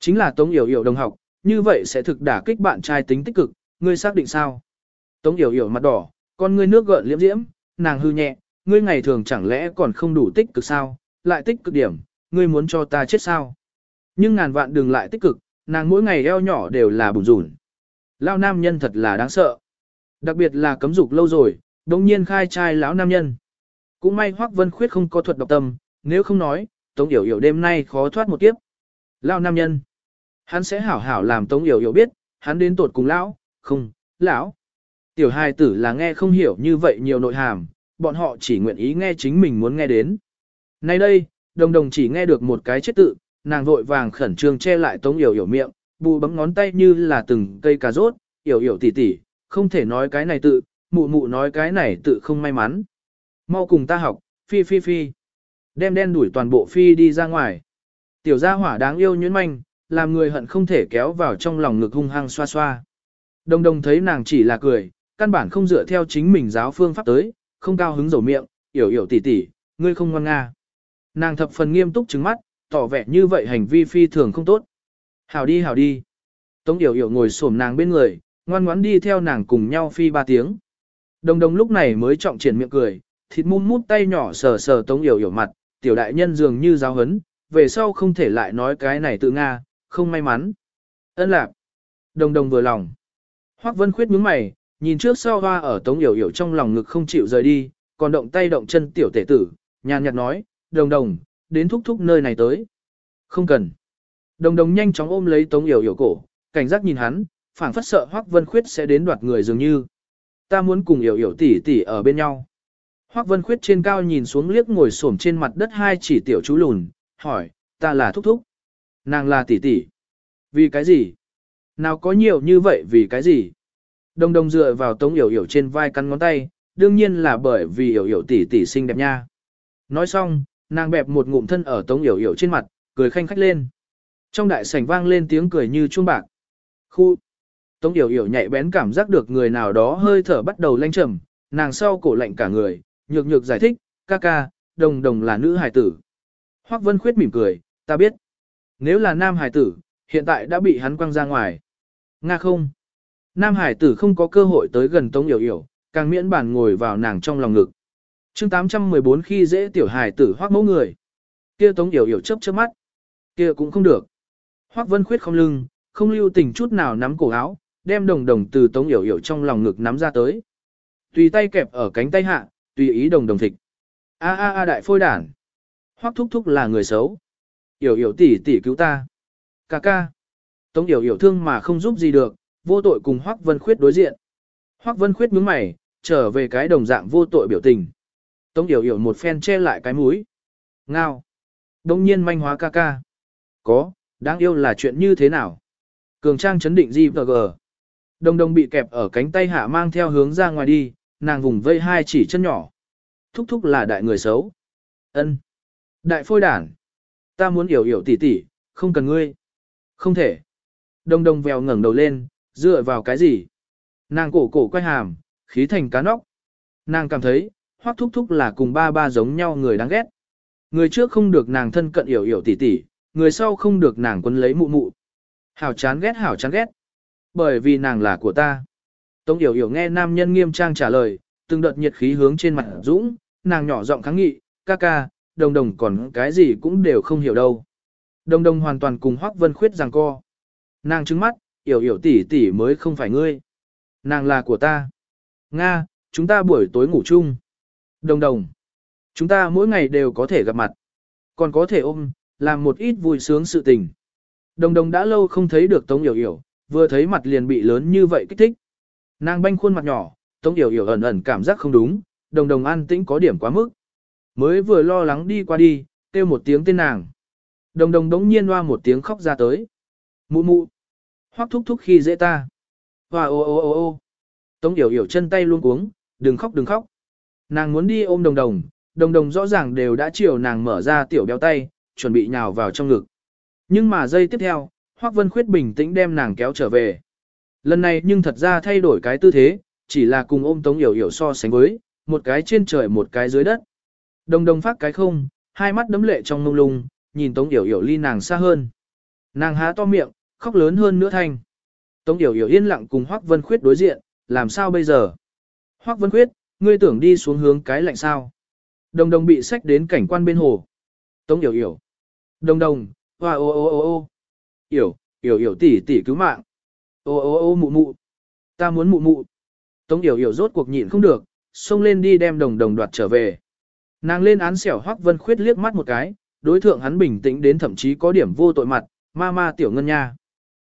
Chính là Tống Yểu Yểu đồng học, như vậy sẽ thực đả kích bạn trai tính tích cực, ngươi xác định sao? Tống Yểu Yểu mặt đỏ, con ngươi nước gợn liễm diễm, nàng hư nhẹ, ngươi ngày thường chẳng lẽ còn không đủ tích cực sao, lại tích cực điểm, ngươi muốn cho ta chết sao? Nhưng ngàn vạn đừng lại tích cực, nàng mỗi ngày eo nhỏ đều là bùn rủn. Lao nam nhân thật là đáng sợ. Đặc biệt là cấm dục lâu rồi, đồng nhiên khai trai lão nam nhân. Cũng may Hoắc Vân Khuyết không có thuật độc tâm, nếu không nói, Tống Yểu Yểu đêm nay khó thoát một kiếp. Lao nam nhân. Hắn sẽ hảo hảo làm Tống Yểu Yểu biết, hắn đến tột cùng lão, không, lão. Tiểu hài tử là nghe không hiểu như vậy nhiều nội hàm, bọn họ chỉ nguyện ý nghe chính mình muốn nghe đến. Nay đây, đồng đồng chỉ nghe được một cái chết tự, nàng vội vàng khẩn trương che lại Tống Yểu Yểu miệng, bù bấm ngón tay như là từng cây cà rốt, Yểu Yểu tỉ tỉ, không thể nói cái này tự, mụ mụ nói cái này tự không may mắn. Mau cùng ta học, phi phi phi. Đem đen đuổi toàn bộ phi đi ra ngoài. Tiểu gia hỏa đáng yêu nhuyễn manh, làm người hận không thể kéo vào trong lòng ngực hung hăng xoa xoa. Đồng đồng thấy nàng chỉ là cười, căn bản không dựa theo chính mình giáo phương pháp tới, không cao hứng dầu miệng, yểu yểu tỉ tỉ, ngươi không ngoan nga. Nàng thập phần nghiêm túc trứng mắt, tỏ vẻ như vậy hành vi phi thường không tốt. Hảo đi hảo đi. Tống yểu yểu ngồi xổm nàng bên người, ngoan ngoãn đi theo nàng cùng nhau phi ba tiếng. Đồng đồng lúc này mới trọng triển miệng cười, thịt mum mút tay nhỏ sờ sờ tống yểu yểu mặt, tiểu đại nhân dường như giáo hấn, về sau không thể lại nói cái này tự Nga, không may mắn. Ân lạc. Đồng đồng vừa lòng. Hoắc Vân Khuyết nhướng mày, nhìn trước sau hoa ở Tống Yểu Yểu trong lòng ngực không chịu rời đi, còn động tay động chân tiểu tể tử, nhàn nhạt nói, đồng đồng, đến thúc thúc nơi này tới. Không cần. Đồng đồng nhanh chóng ôm lấy Tống Yểu Yểu cổ, cảnh giác nhìn hắn, phảng phất sợ Hoắc Vân Khuyết sẽ đến đoạt người dường như. Ta muốn cùng Yểu Yểu tỷ tỷ ở bên nhau. Hoắc Vân Khuyết trên cao nhìn xuống liếc ngồi xổm trên mặt đất hai chỉ tiểu chú lùn, hỏi, ta là thúc thúc. Nàng là tỷ tỷ. Vì cái gì? Nào có nhiều như vậy vì cái gì? Đồng đồng dựa vào tống yểu yểu trên vai cắn ngón tay, đương nhiên là bởi vì yểu yểu tỷ tỷ xinh đẹp nha. Nói xong, nàng bẹp một ngụm thân ở tống yểu yểu trên mặt, cười khanh khách lên. Trong đại sảnh vang lên tiếng cười như chuông bạc. Khu. Tống yểu yểu nhạy bén cảm giác được người nào đó hơi thở bắt đầu lanh trầm, nàng sau cổ lạnh cả người, nhược nhược giải thích, ca ca, đồng đồng là nữ hài tử. Hoắc Vân Khuyết mỉm cười, ta biết. Nếu là nam hài tử, hiện tại đã bị hắn quăng ra ngoài. Nga không. Nam hải tử không có cơ hội tới gần Tống Yểu Yểu, càng miễn bản ngồi vào nàng trong lòng ngực. chương 814 khi dễ tiểu hải tử hoác mẫu người. kia Tống Yểu Yểu chớp chớp mắt. kia cũng không được. Hoác Vân Khuyết không lưng, không lưu tình chút nào nắm cổ áo, đem đồng đồng từ Tống Yểu Yểu trong lòng ngực nắm ra tới. Tùy tay kẹp ở cánh tay hạ, tùy ý đồng đồng thịt. A a a đại phôi đản. Hoác thúc thúc là người xấu. Yểu Yểu tỷ tỷ cứu ta. Ca ca. Tống Yểu Yểu thương mà không giúp gì được, vô tội cùng Hoắc Vân Khuyết đối diện. Hoắc Vân Khuyết nhướng mày, trở về cái đồng dạng vô tội biểu tình. Tống Điểu Điểu một phen che lại cái mũi. Ngao. Đông nhiên manh hóa ca ca. Có, đáng yêu là chuyện như thế nào? Cường Trang chấn định gì và gờ. đông bị kẹp ở cánh tay hạ mang theo hướng ra ngoài đi, nàng vùng vây hai chỉ chân nhỏ. Thúc thúc là đại người xấu. ân Đại phôi đản. Ta muốn hiểu hiểu tỉ tỉ, không cần ngươi. Không thể. đông đông vèo ngẩng đầu lên, dựa vào cái gì? Nàng cổ cổ quay hàm, khí thành cá nóc. Nàng cảm thấy, hoắc thúc thúc là cùng ba ba giống nhau người đáng ghét. Người trước không được nàng thân cận hiểu hiểu tỉ tỉ, người sau không được nàng quân lấy mụ mụ. Hảo chán ghét hảo chán ghét. Bởi vì nàng là của ta. Tống hiểu hiểu nghe nam nhân nghiêm trang trả lời, từng đợt nhiệt khí hướng trên mặt dũng, nàng nhỏ giọng kháng nghị, ca ca, đồng đồng còn cái gì cũng đều không hiểu đâu. Đồng đồng hoàn toàn cùng Hoắc Vân Khuyết rằng co. Nàng trứng mắt, yểu yểu tỷ tỷ mới không phải ngươi. Nàng là của ta. Nga, chúng ta buổi tối ngủ chung. Đồng đồng. Chúng ta mỗi ngày đều có thể gặp mặt. Còn có thể ôm, làm một ít vui sướng sự tình. Đồng đồng đã lâu không thấy được Tống Yểu Yểu, vừa thấy mặt liền bị lớn như vậy kích thích. Nàng banh khuôn mặt nhỏ, Tống Yểu Yểu ẩn ẩn cảm giác không đúng, đồng đồng an tĩnh có điểm quá mức. Mới vừa lo lắng đi qua đi, kêu một tiếng tên nàng. Đồng đồng đống nhiên hoa một tiếng khóc ra tới. Mụ mụ hoác thúc thúc khi dễ ta. Hoa ô ô ô ô. Tống Yểu Yểu chân tay luôn cuống, đừng khóc đừng khóc. Nàng muốn đi ôm đồng đồng, đồng đồng rõ ràng đều đã chiều nàng mở ra tiểu béo tay, chuẩn bị nhào vào trong ngực. Nhưng mà giây tiếp theo, Hoắc Vân Khuyết bình tĩnh đem nàng kéo trở về. Lần này nhưng thật ra thay đổi cái tư thế, chỉ là cùng ôm Tống Yểu Yểu so sánh với, một cái trên trời một cái dưới đất. Đồng đồng phát cái không, hai mắt đấm lệ trong mông lung, nhìn Tống Yểu Yểu ly nàng xa hơn. Nàng há to miệng, khóc lớn hơn nữa thanh. Tống Yểu Yểu yên lặng cùng Hoắc Vân Khuyết đối diện, làm sao bây giờ? Hoắc Vân Khuyết, ngươi tưởng đi xuống hướng cái lạnh sao? Đồng đồng bị sách đến cảnh quan bên hồ. Tống Yểu Yểu. Đồng đồng, hoa ô ô ô ô. Yểu, Yểu Yểu tỷ tỷ cứu mạng. Ô ô ô mụ mụ. Ta muốn mụ mụ. Tống Yểu Yểu rốt cuộc nhịn không được, xông lên đi đem đồng đồng đoạt trở về. Nàng lên án xẻo Hoắc Vân Khuyết liếc mắt một cái, đối thượng hắn bình tĩnh đến thậm chí có điểm vô tội mặt, ma ma tiểu ngân nha.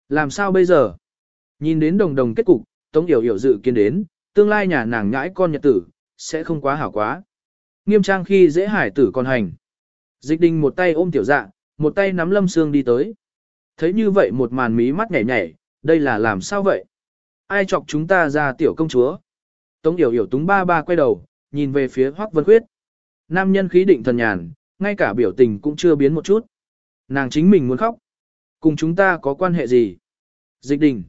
Làm sao bây giờ? Nhìn đến đồng đồng kết cục, Tống Yểu Yểu dự kiến đến, tương lai nhà nàng nhãi con nhật tử, sẽ không quá hảo quá. Nghiêm trang khi dễ hải tử còn hành. Dịch đình một tay ôm tiểu dạ, một tay nắm lâm xương đi tới. Thấy như vậy một màn mí mắt nhảy nhảy, đây là làm sao vậy? Ai chọc chúng ta ra tiểu công chúa? Tống Yểu Yểu túng ba ba quay đầu, nhìn về phía Hoắc Vân Khuyết. Nam nhân khí định thần nhàn, ngay cả biểu tình cũng chưa biến một chút. Nàng chính mình muốn khóc. Cùng chúng ta có quan hệ gì? Dịch đình.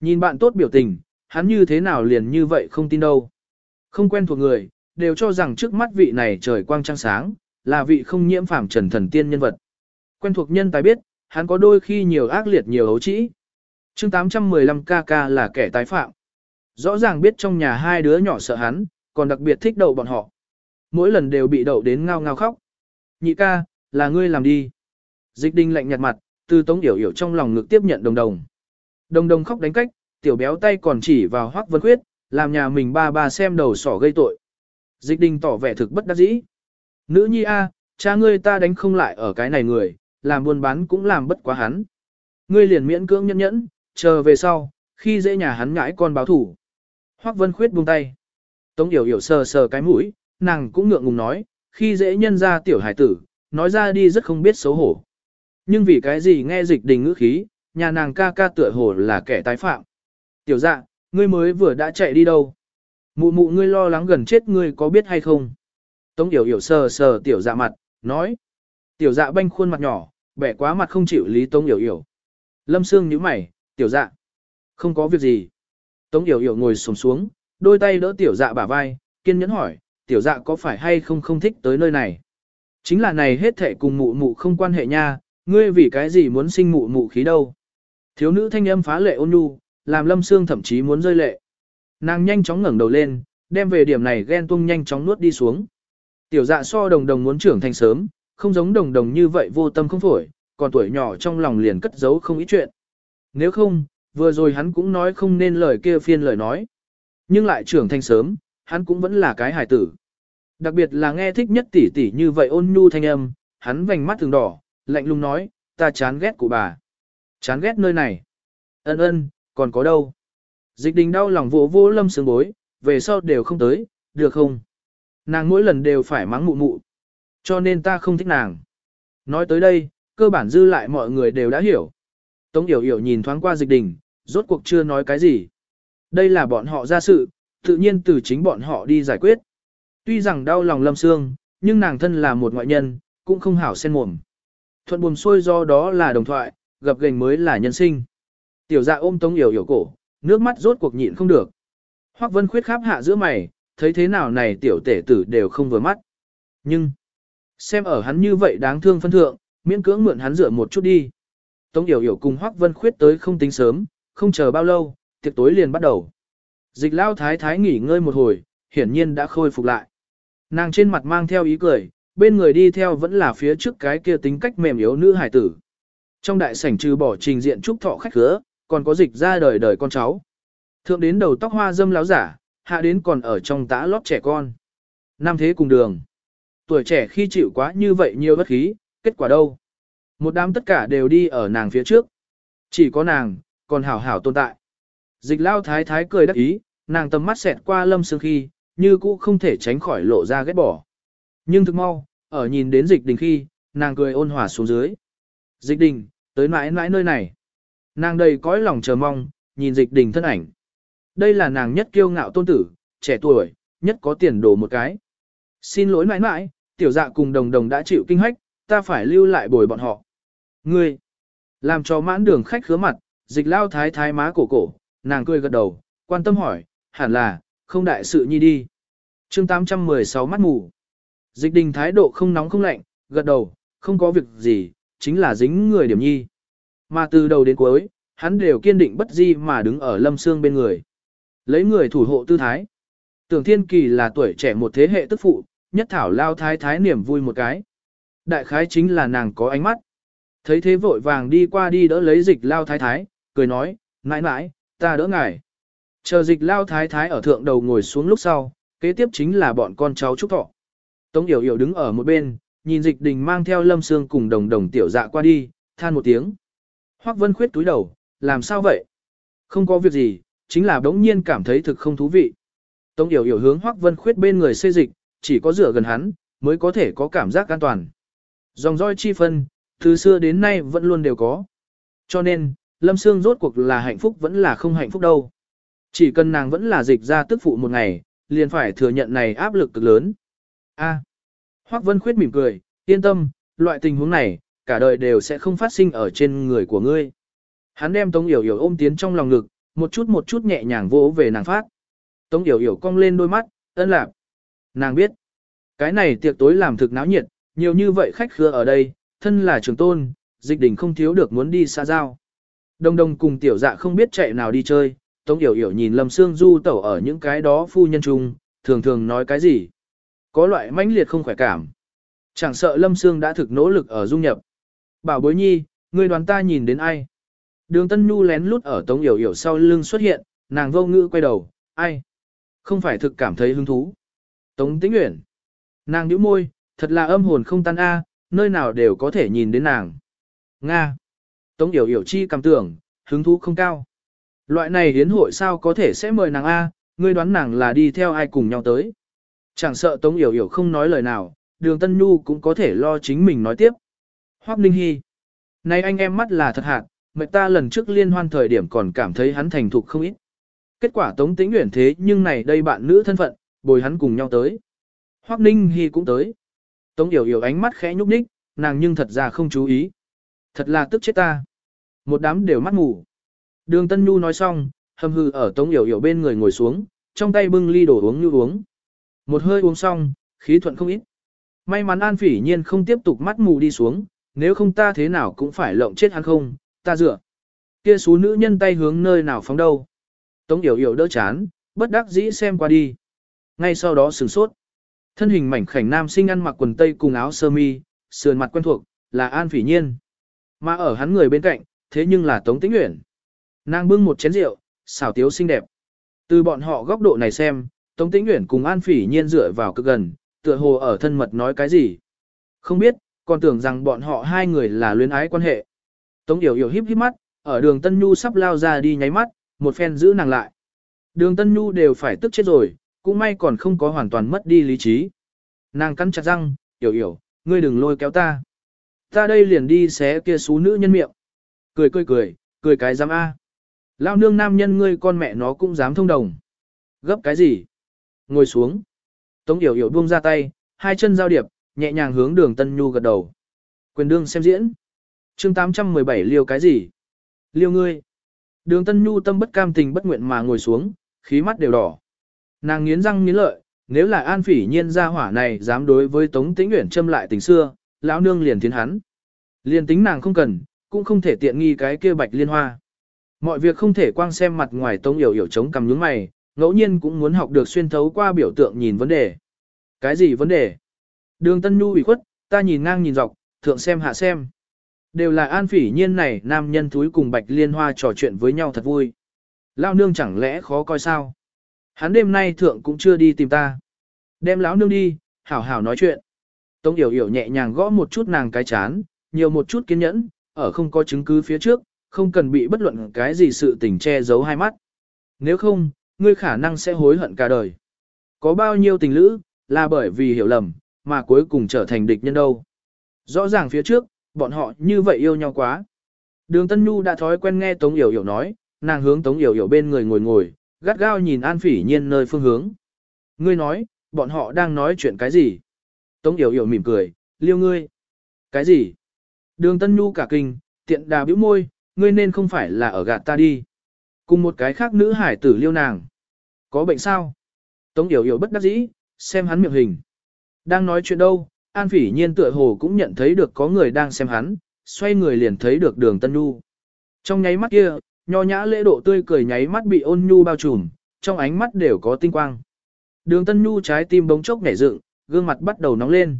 Nhìn bạn tốt biểu tình, hắn như thế nào liền như vậy không tin đâu. Không quen thuộc người, đều cho rằng trước mắt vị này trời quang trăng sáng, là vị không nhiễm phàm trần thần tiên nhân vật. Quen thuộc nhân tài biết, hắn có đôi khi nhiều ác liệt nhiều hấu trĩ. chương 815 KK là kẻ tái phạm. Rõ ràng biết trong nhà hai đứa nhỏ sợ hắn, còn đặc biệt thích đậu bọn họ. Mỗi lần đều bị đậu đến ngao ngao khóc. Nhị ca, là ngươi làm đi. Dịch đinh lạnh nhạt mặt, từ tống yểu yểu trong lòng ngực tiếp nhận đồng đồng. Đồng đồng khóc đánh cách, tiểu béo tay còn chỉ vào hoắc vân khuyết, làm nhà mình ba ba xem đầu sỏ gây tội. Dịch đình tỏ vẻ thực bất đắc dĩ. Nữ nhi a, cha ngươi ta đánh không lại ở cái này người, làm buôn bán cũng làm bất quá hắn. Ngươi liền miễn cưỡng nhẫn nhẫn, chờ về sau, khi dễ nhà hắn ngãi con báo thủ. Hoắc Vân Khuyết buông tay. Tống Yểu Yểu sờ sờ cái mũi, nàng cũng ngượng ngùng nói, khi dễ nhân ra tiểu hải tử, nói ra đi rất không biết xấu hổ. Nhưng vì cái gì nghe dịch đình ngữ khí, nhà nàng ca ca tựa hồ là kẻ tái phạm. Tiểu dạ, ngươi mới vừa đã chạy đi đâu? Mụ mụ ngươi lo lắng gần chết ngươi có biết hay không? Tống Yểu Yểu sờ sờ tiểu dạ mặt, nói. Tiểu dạ banh khuôn mặt nhỏ, bẻ quá mặt không chịu lý Tống Yểu Yểu. Lâm Sương nhíu mày, tiểu dạ. Không có việc gì. Tống Yểu Yểu ngồi xuống xuống, đôi tay đỡ tiểu dạ bả vai, kiên nhẫn hỏi, tiểu dạ có phải hay không không thích tới nơi này? Chính là này hết thể cùng mụ mụ không quan hệ nha, ngươi vì cái gì muốn sinh mụ mụ khí đâu? Thiếu nữ thanh âm phá lệ ôn nhu, làm Lâm Sương thậm chí muốn rơi lệ. Nàng nhanh chóng ngẩng đầu lên, đem về điểm này ghen tuông nhanh chóng nuốt đi xuống. Tiểu dạ so đồng đồng muốn trưởng thành sớm, không giống đồng đồng như vậy vô tâm không phổi, còn tuổi nhỏ trong lòng liền cất giấu không ít chuyện. Nếu không, vừa rồi hắn cũng nói không nên lời kia phiên lời nói. Nhưng lại trưởng thành sớm, hắn cũng vẫn là cái hài tử. Đặc biệt là nghe thích nhất tỷ tỷ như vậy ôn nhu thanh âm, hắn vành mắt thường đỏ, lạnh lùng nói, ta chán ghét cụ bà. Chán ghét nơi này. Ân ân, còn có đâu? Dịch đình đau lòng vỗ vỗ lâm sướng bối, về sau đều không tới, được không? Nàng mỗi lần đều phải mắng mụ mụ. Cho nên ta không thích nàng. Nói tới đây, cơ bản dư lại mọi người đều đã hiểu. Tống Yểu Yểu nhìn thoáng qua dịch đình, rốt cuộc chưa nói cái gì. Đây là bọn họ ra sự, tự nhiên từ chính bọn họ đi giải quyết. Tuy rằng đau lòng lâm xương, nhưng nàng thân là một ngoại nhân, cũng không hảo sen mồm. Thuận buồm xuôi do đó là đồng thoại, gặp gành mới là nhân sinh. Tiểu dạ ôm Tống Yểu Yểu cổ, nước mắt rốt cuộc nhịn không được. Hoắc Vân Khuyết khắp hạ giữa mày, thấy thế nào này tiểu tể tử đều không vừa mắt. Nhưng, xem ở hắn như vậy đáng thương phân thượng, miễn cưỡng mượn hắn rửa một chút đi. Tống Yểu Yểu cùng Hoắc Vân Khuyết tới không tính sớm, không chờ bao lâu, tiệc tối liền bắt đầu. Dịch lao thái thái nghỉ ngơi một hồi, hiển nhiên đã khôi phục lại. Nàng trên mặt mang theo ý cười, bên người đi theo vẫn là phía trước cái kia tính cách mềm yếu nữ hải tử. Trong đại sảnh trừ bỏ trình diện trúc thọ khách khứa, còn có dịch ra đời đời con cháu. Thượng đến đầu tóc hoa dâm láo giả, hạ đến còn ở trong tã lót trẻ con. nam thế cùng đường. Tuổi trẻ khi chịu quá như vậy nhiều bất khí, kết quả đâu? Một đám tất cả đều đi ở nàng phía trước. Chỉ có nàng, còn hảo hảo tồn tại. Dịch lao thái thái cười đắc ý, nàng tầm mắt xẹt qua lâm sương khi, như cũ không thể tránh khỏi lộ ra ghét bỏ. Nhưng thực mau, ở nhìn đến dịch đình khi, nàng cười ôn hòa xuống dưới. Dịch đình, tới mãi mãi nơi này. Nàng đầy cõi lòng chờ mong, nhìn dịch đình thân ảnh. Đây là nàng nhất kiêu ngạo tôn tử, trẻ tuổi, nhất có tiền đồ một cái. Xin lỗi mãi mãi, tiểu dạ cùng đồng đồng đã chịu kinh hách, ta phải lưu lại bồi bọn họ. Ngươi, làm cho mãn đường khách khứa mặt, dịch lao thái thái má cổ cổ, nàng cười gật đầu, quan tâm hỏi, hẳn là, không đại sự nhi đi. chương 816 mắt mù. Dịch đình thái độ không nóng không lạnh, gật đầu, không có việc gì, chính là dính người điểm nhi. Mà từ đầu đến cuối, hắn đều kiên định bất di mà đứng ở lâm xương bên người. Lấy người thủ hộ tư thái. Tưởng thiên kỳ là tuổi trẻ một thế hệ tức phụ, nhất thảo lao thái thái niềm vui một cái. Đại khái chính là nàng có ánh mắt. Thấy thế vội vàng đi qua đi đỡ lấy dịch lao thái thái, cười nói, mãi mãi, ta đỡ ngài. Chờ dịch lao thái thái ở thượng đầu ngồi xuống lúc sau, kế tiếp chính là bọn con cháu trúc thọ. Tống Yểu Yểu đứng ở một bên, nhìn dịch đình mang theo lâm Sương cùng đồng đồng tiểu dạ qua đi, than một tiếng. Hoác Vân khuyết túi đầu, làm sao vậy? Không có việc gì, chính là đống nhiên cảm thấy thực không thú vị. Tống Yểu Yểu hướng Hoác Vân khuyết bên người xây dịch, chỉ có dựa gần hắn, mới có thể có cảm giác an toàn. Dòng roi chi phân, từ xưa đến nay vẫn luôn đều có. Cho nên, Lâm Sương rốt cuộc là hạnh phúc vẫn là không hạnh phúc đâu. Chỉ cần nàng vẫn là dịch ra tức phụ một ngày, liền phải thừa nhận này áp lực cực lớn. A. Hoắc Vân Khuyết mỉm cười, yên tâm, loại tình huống này, cả đời đều sẽ không phát sinh ở trên người của ngươi. Hắn đem Tống Yểu Yểu ôm tiến trong lòng ngực, một chút một chút nhẹ nhàng vỗ về nàng phát. Tống Yểu Yểu cong lên đôi mắt, ân lạc. Nàng biết, cái này tiệc tối làm thực náo nhiệt, nhiều như vậy khách khứa ở đây, thân là trường tôn, dịch đình không thiếu được muốn đi xa giao. Đông đông cùng tiểu dạ không biết chạy nào đi chơi, Tống Yểu Yểu nhìn Lâm Sương Du tẩu ở những cái đó phu nhân trung, thường thường nói cái gì. Có loại mãnh liệt không khỏe cảm. Chẳng sợ Lâm Sương đã thực nỗ lực ở dung nhập. Bảo bối nhi, người đoàn ta nhìn đến ai? Đường Tân Nhu lén lút ở Tống Yểu Yểu sau lưng xuất hiện, nàng vô ngữ quay đầu, ai? Không phải thực cảm thấy hứng thú. Tống Tĩnh Uyển. Nàng nhíu môi, thật là âm hồn không tan a, nơi nào đều có thể nhìn đến nàng. Nga. Tống Yểu Yểu chi cảm tưởng, hứng thú không cao. Loại này hiến hội sao có thể sẽ mời nàng A, ngươi đoán nàng là đi theo ai cùng nhau tới. Chẳng sợ Tống Yểu Yểu không nói lời nào, đường Tân Nhu cũng có thể lo chính mình nói tiếp. Hoác Ninh Hy. Này anh em mắt là thật hạt, mệt ta lần trước liên hoan thời điểm còn cảm thấy hắn thành thục không ít. Kết quả Tống Tĩnh Uyển thế nhưng này đây bạn nữ thân phận, bồi hắn cùng nhau tới. Hoác Ninh Hy cũng tới. Tống Yểu Yểu ánh mắt khẽ nhúc nhích, nàng nhưng thật ra không chú ý. Thật là tức chết ta. Một đám đều mắt ngủ. Đường Tân Nhu nói xong, hầm hư ở Tống Yểu Yểu bên người ngồi xuống, trong tay bưng ly đổ uống như uống. Một hơi uống xong, khí thuận không ít. May mắn An Phỉ Nhiên không tiếp tục mắt mù đi xuống, nếu không ta thế nào cũng phải lộng chết hắn không, ta dựa. Kia số nữ nhân tay hướng nơi nào phóng đâu. Tống Yểu Yểu đỡ chán, bất đắc dĩ xem qua đi. Ngay sau đó sửng sốt. Thân hình mảnh khảnh nam sinh ăn mặc quần tây cùng áo sơ mi, sườn mặt quen thuộc, là An Phỉ Nhiên. Mà ở hắn người bên cạnh, thế nhưng là Tống Tĩnh Uyển. Nàng bưng một chén rượu, xảo tiếu xinh đẹp. Từ bọn họ góc độ này xem, Tống Tĩnh Uyển cùng An Phỉ Nhiên dựa vào cực gần, tựa hồ ở thân mật nói cái gì. Không biết, còn tưởng rằng bọn họ hai người là luyến ái quan hệ. Tống Yểu Yểu híp híp mắt, ở đường Tân Nhu sắp lao ra đi nháy mắt, một phen giữ nàng lại. Đường Tân Nhu đều phải tức chết rồi, cũng may còn không có hoàn toàn mất đi lý trí. Nàng cắn chặt răng, Yểu Yểu, ngươi đừng lôi kéo ta. Ta đây liền đi xé kia xú nữ nhân miệng. Cười cười cười, cười cái dám A. Lao nương nam nhân ngươi con mẹ nó cũng dám thông đồng. Gấp cái gì? Ngồi xuống. Tống Yểu Yểu buông ra tay, hai chân giao điệp, nhẹ nhàng hướng đường Tân Nhu gật đầu. Quyền đương xem diễn. chương 817 liêu cái gì? Liêu ngươi. Đường Tân Nhu tâm bất cam tình bất nguyện mà ngồi xuống, khí mắt đều đỏ. Nàng nghiến răng nghiến lợi, nếu là an phỉ nhiên ra hỏa này dám đối với Tống Tĩnh Uyển châm lại tình xưa, lão nương liền tiến hắn. Liền tính nàng không cần, cũng không thể tiện nghi cái kia bạch liên hoa. Mọi việc không thể quang xem mặt ngoài Tống yểu yểu chống cầm nhướng mày, ngẫu nhiên cũng muốn học được xuyên thấu qua biểu tượng nhìn vấn đề. Cái gì vấn đề? Đường Tân Nhu ủy khuất, ta nhìn ngang nhìn dọc, thượng xem hạ xem. Đều là an phỉ nhiên này nam nhân thúi cùng bạch liên hoa trò chuyện với nhau thật vui. Lao nương chẳng lẽ khó coi sao? Hắn đêm nay thượng cũng chưa đi tìm ta. Đem lão nương đi, hảo hảo nói chuyện. Tống yểu yểu nhẹ nhàng gõ một chút nàng cái chán, nhiều một chút kiên nhẫn, ở không có chứng cứ phía trước, không cần bị bất luận cái gì sự tình che giấu hai mắt. Nếu không, ngươi khả năng sẽ hối hận cả đời. Có bao nhiêu tình lữ, là bởi vì hiểu lầm, mà cuối cùng trở thành địch nhân đâu. Rõ ràng phía trước, bọn họ như vậy yêu nhau quá. Đường Tân Nhu đã thói quen nghe Tống Yểu Yểu nói, nàng hướng Tống Yểu Yểu bên người ngồi ngồi, gắt gao nhìn An Phỉ Nhiên nơi phương hướng. Ngươi nói, bọn họ đang nói chuyện cái gì? Tống Yểu Yểu mỉm cười, liêu ngươi. Cái gì? Đường Tân Nhu cả kinh, tiện đà bĩu môi, ngươi nên không phải là ở gạt ta đi. Cùng một cái khác nữ hải tử liêu nàng. Có bệnh sao? Tống Yểu Yểu bất đắc dĩ, xem hắn miệng hình. Đang nói chuyện đâu, An Phỉ Nhiên tựa hồ cũng nhận thấy được có người đang xem hắn, xoay người liền thấy được đường Tân Nhu. Trong nháy mắt kia, nho nhã lễ độ tươi cười nháy mắt bị ôn nhu bao trùm, trong ánh mắt đều có tinh quang. Đường Tân Nhu trái tim bỗng chốc nhảy dựng, gương mặt bắt đầu nóng lên.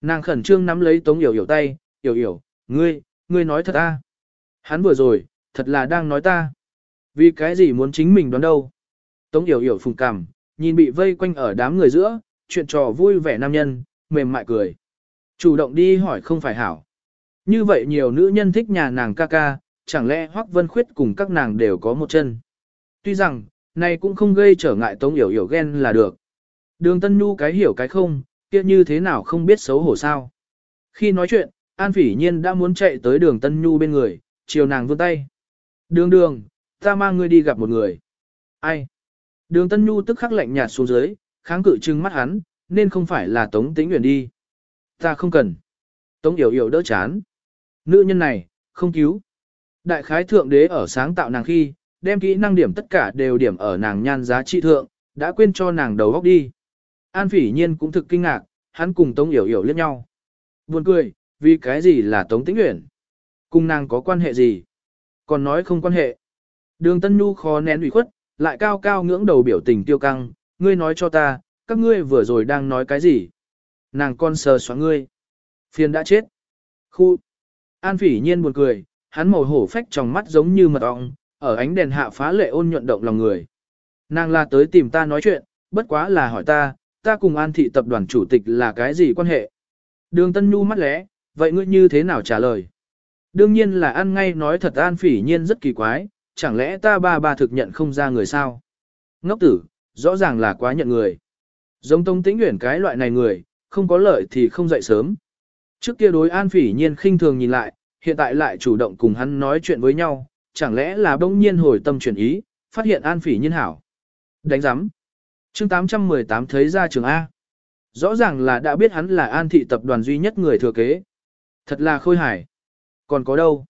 Nàng khẩn trương nắm lấy Tống Yểu Yểu tay, "Yểu Yểu, ngươi, ngươi nói thật a?" Hắn vừa rồi, thật là đang nói ta. Vì cái gì muốn chính mình đoán đâu? Tống Yểu Yểu phùng cằm, nhìn bị vây quanh ở đám người giữa, chuyện trò vui vẻ nam nhân, mềm mại cười. Chủ động đi hỏi không phải hảo. Như vậy nhiều nữ nhân thích nhà nàng ca ca, chẳng lẽ Hoắc Vân Khuyết cùng các nàng đều có một chân. Tuy rằng, này cũng không gây trở ngại Tống Yểu Yểu ghen là được. Đường Tân Nhu cái hiểu cái không, kia như thế nào không biết xấu hổ sao. Khi nói chuyện, An Phỉ Nhiên đã muốn chạy tới đường Tân Nhu bên người, chiều nàng vươn tay. Đường đường, ta mang ngươi đi gặp một người. Ai? Đường Tân Nhu tức khắc lạnh nhạt xuống dưới, kháng cự trừng mắt hắn, nên không phải là Tống Tĩnh Uyển đi. Ta không cần. Tống Yểu Yểu đỡ chán. Nữ nhân này, không cứu. Đại khái thượng đế ở sáng tạo nàng khi, đem kỹ năng điểm tất cả đều điểm ở nàng nhan giá trị thượng, đã quên cho nàng đầu góc đi. An phỉ nhiên cũng thực kinh ngạc, hắn cùng Tống Yểu Yểu liếc nhau. Buồn cười, vì cái gì là Tống Tĩnh Uyển? Cùng nàng có quan hệ gì? Còn nói không quan hệ. Đường Tân Nhu khó nén ủy khuất, lại cao cao ngưỡng đầu biểu tình tiêu căng, ngươi nói cho ta, các ngươi vừa rồi đang nói cái gì? Nàng con sờ xóa ngươi. Phiền đã chết. Khu. An phỉ nhiên buồn cười, hắn màu hổ phách trong mắt giống như mật ong, ở ánh đèn hạ phá lệ ôn nhuận động lòng người. Nàng là tới tìm ta nói chuyện, bất quá là hỏi ta, ta cùng an thị tập đoàn chủ tịch là cái gì quan hệ? Đường Tân Nhu mắt lẽ, vậy ngươi như thế nào trả lời? Đương nhiên là ăn ngay nói thật an phỉ nhiên rất kỳ quái, chẳng lẽ ta ba ba thực nhận không ra người sao? Ngốc tử, rõ ràng là quá nhận người. Giống Tông Tĩnh Uyển cái loại này người, không có lợi thì không dậy sớm. Trước kia đối An Phỉ Nhiên khinh thường nhìn lại, hiện tại lại chủ động cùng hắn nói chuyện với nhau, chẳng lẽ là bỗng nhiên hồi tâm chuyển ý, phát hiện An Phỉ Nhiên hảo. Đánh giám. Chương 818 thấy ra trường A. Rõ ràng là đã biết hắn là An thị tập đoàn duy nhất người thừa kế. Thật là khôi hài. Còn có đâu?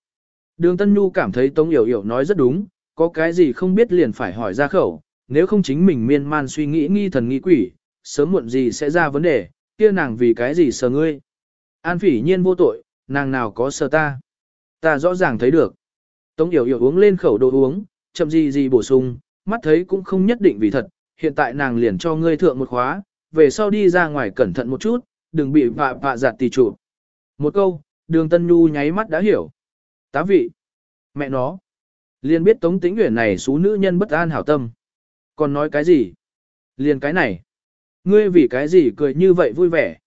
Đường Tân Nhu cảm thấy Tống Yểu Yểu nói rất đúng, có cái gì không biết liền phải hỏi ra khẩu, nếu không chính mình miên man suy nghĩ nghi thần nghi quỷ, sớm muộn gì sẽ ra vấn đề, kia nàng vì cái gì sờ ngươi. An phỉ nhiên vô tội, nàng nào có sờ ta. Ta rõ ràng thấy được. Tống Yểu Yểu uống lên khẩu đồ uống, chậm gì gì bổ sung, mắt thấy cũng không nhất định vì thật, hiện tại nàng liền cho ngươi thượng một khóa, về sau đi ra ngoài cẩn thận một chút, đừng bị vạ vạ giặt tì trụ. Một câu, đường Tân Nhu nháy mắt đã hiểu. Tá vị. Mẹ nó. Liền biết Tống Tĩnh nguyện này xú nữ nhân bất an hảo tâm. Còn nói cái gì? Liền cái này. Ngươi vì cái gì cười như vậy vui vẻ?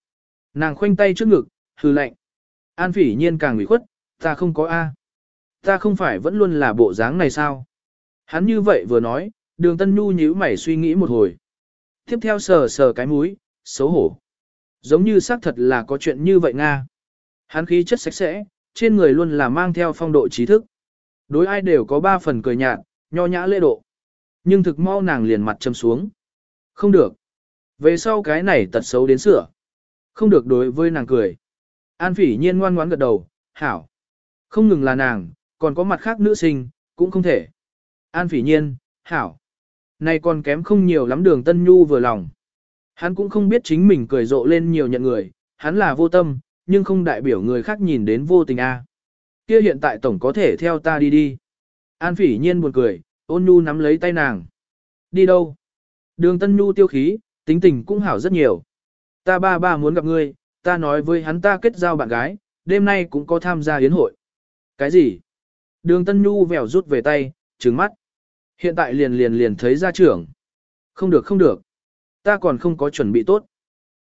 Nàng khoanh tay trước ngực, hư lạnh. An phỉ nhiên càng ủy khuất, ta không có A. Ta không phải vẫn luôn là bộ dáng này sao? Hắn như vậy vừa nói, đường tân nhu nhíu mày suy nghĩ một hồi. Tiếp theo sờ sờ cái mũi, xấu hổ. Giống như xác thật là có chuyện như vậy Nga. Hắn khí chất sạch sẽ, trên người luôn là mang theo phong độ trí thức. Đối ai đều có ba phần cười nhạt, nho nhã lễ độ. Nhưng thực mau nàng liền mặt châm xuống. Không được. Về sau cái này tật xấu đến sửa. Không được đối với nàng cười. An phỉ nhiên ngoan ngoãn gật đầu, hảo. Không ngừng là nàng, còn có mặt khác nữ sinh, cũng không thể. An phỉ nhiên, hảo. Này còn kém không nhiều lắm đường tân nhu vừa lòng. Hắn cũng không biết chính mình cười rộ lên nhiều nhận người, hắn là vô tâm, nhưng không đại biểu người khác nhìn đến vô tình a. Kia hiện tại tổng có thể theo ta đi đi. An phỉ nhiên buồn cười, ôn nhu nắm lấy tay nàng. Đi đâu? Đường tân nhu tiêu khí, tính tình cũng hảo rất nhiều. Ta ba ba muốn gặp ngươi, ta nói với hắn ta kết giao bạn gái, đêm nay cũng có tham gia yến hội. Cái gì? Đường Tân Nhu vèo rút về tay, trừng mắt. Hiện tại liền liền liền thấy ra trưởng. Không được không được. Ta còn không có chuẩn bị tốt.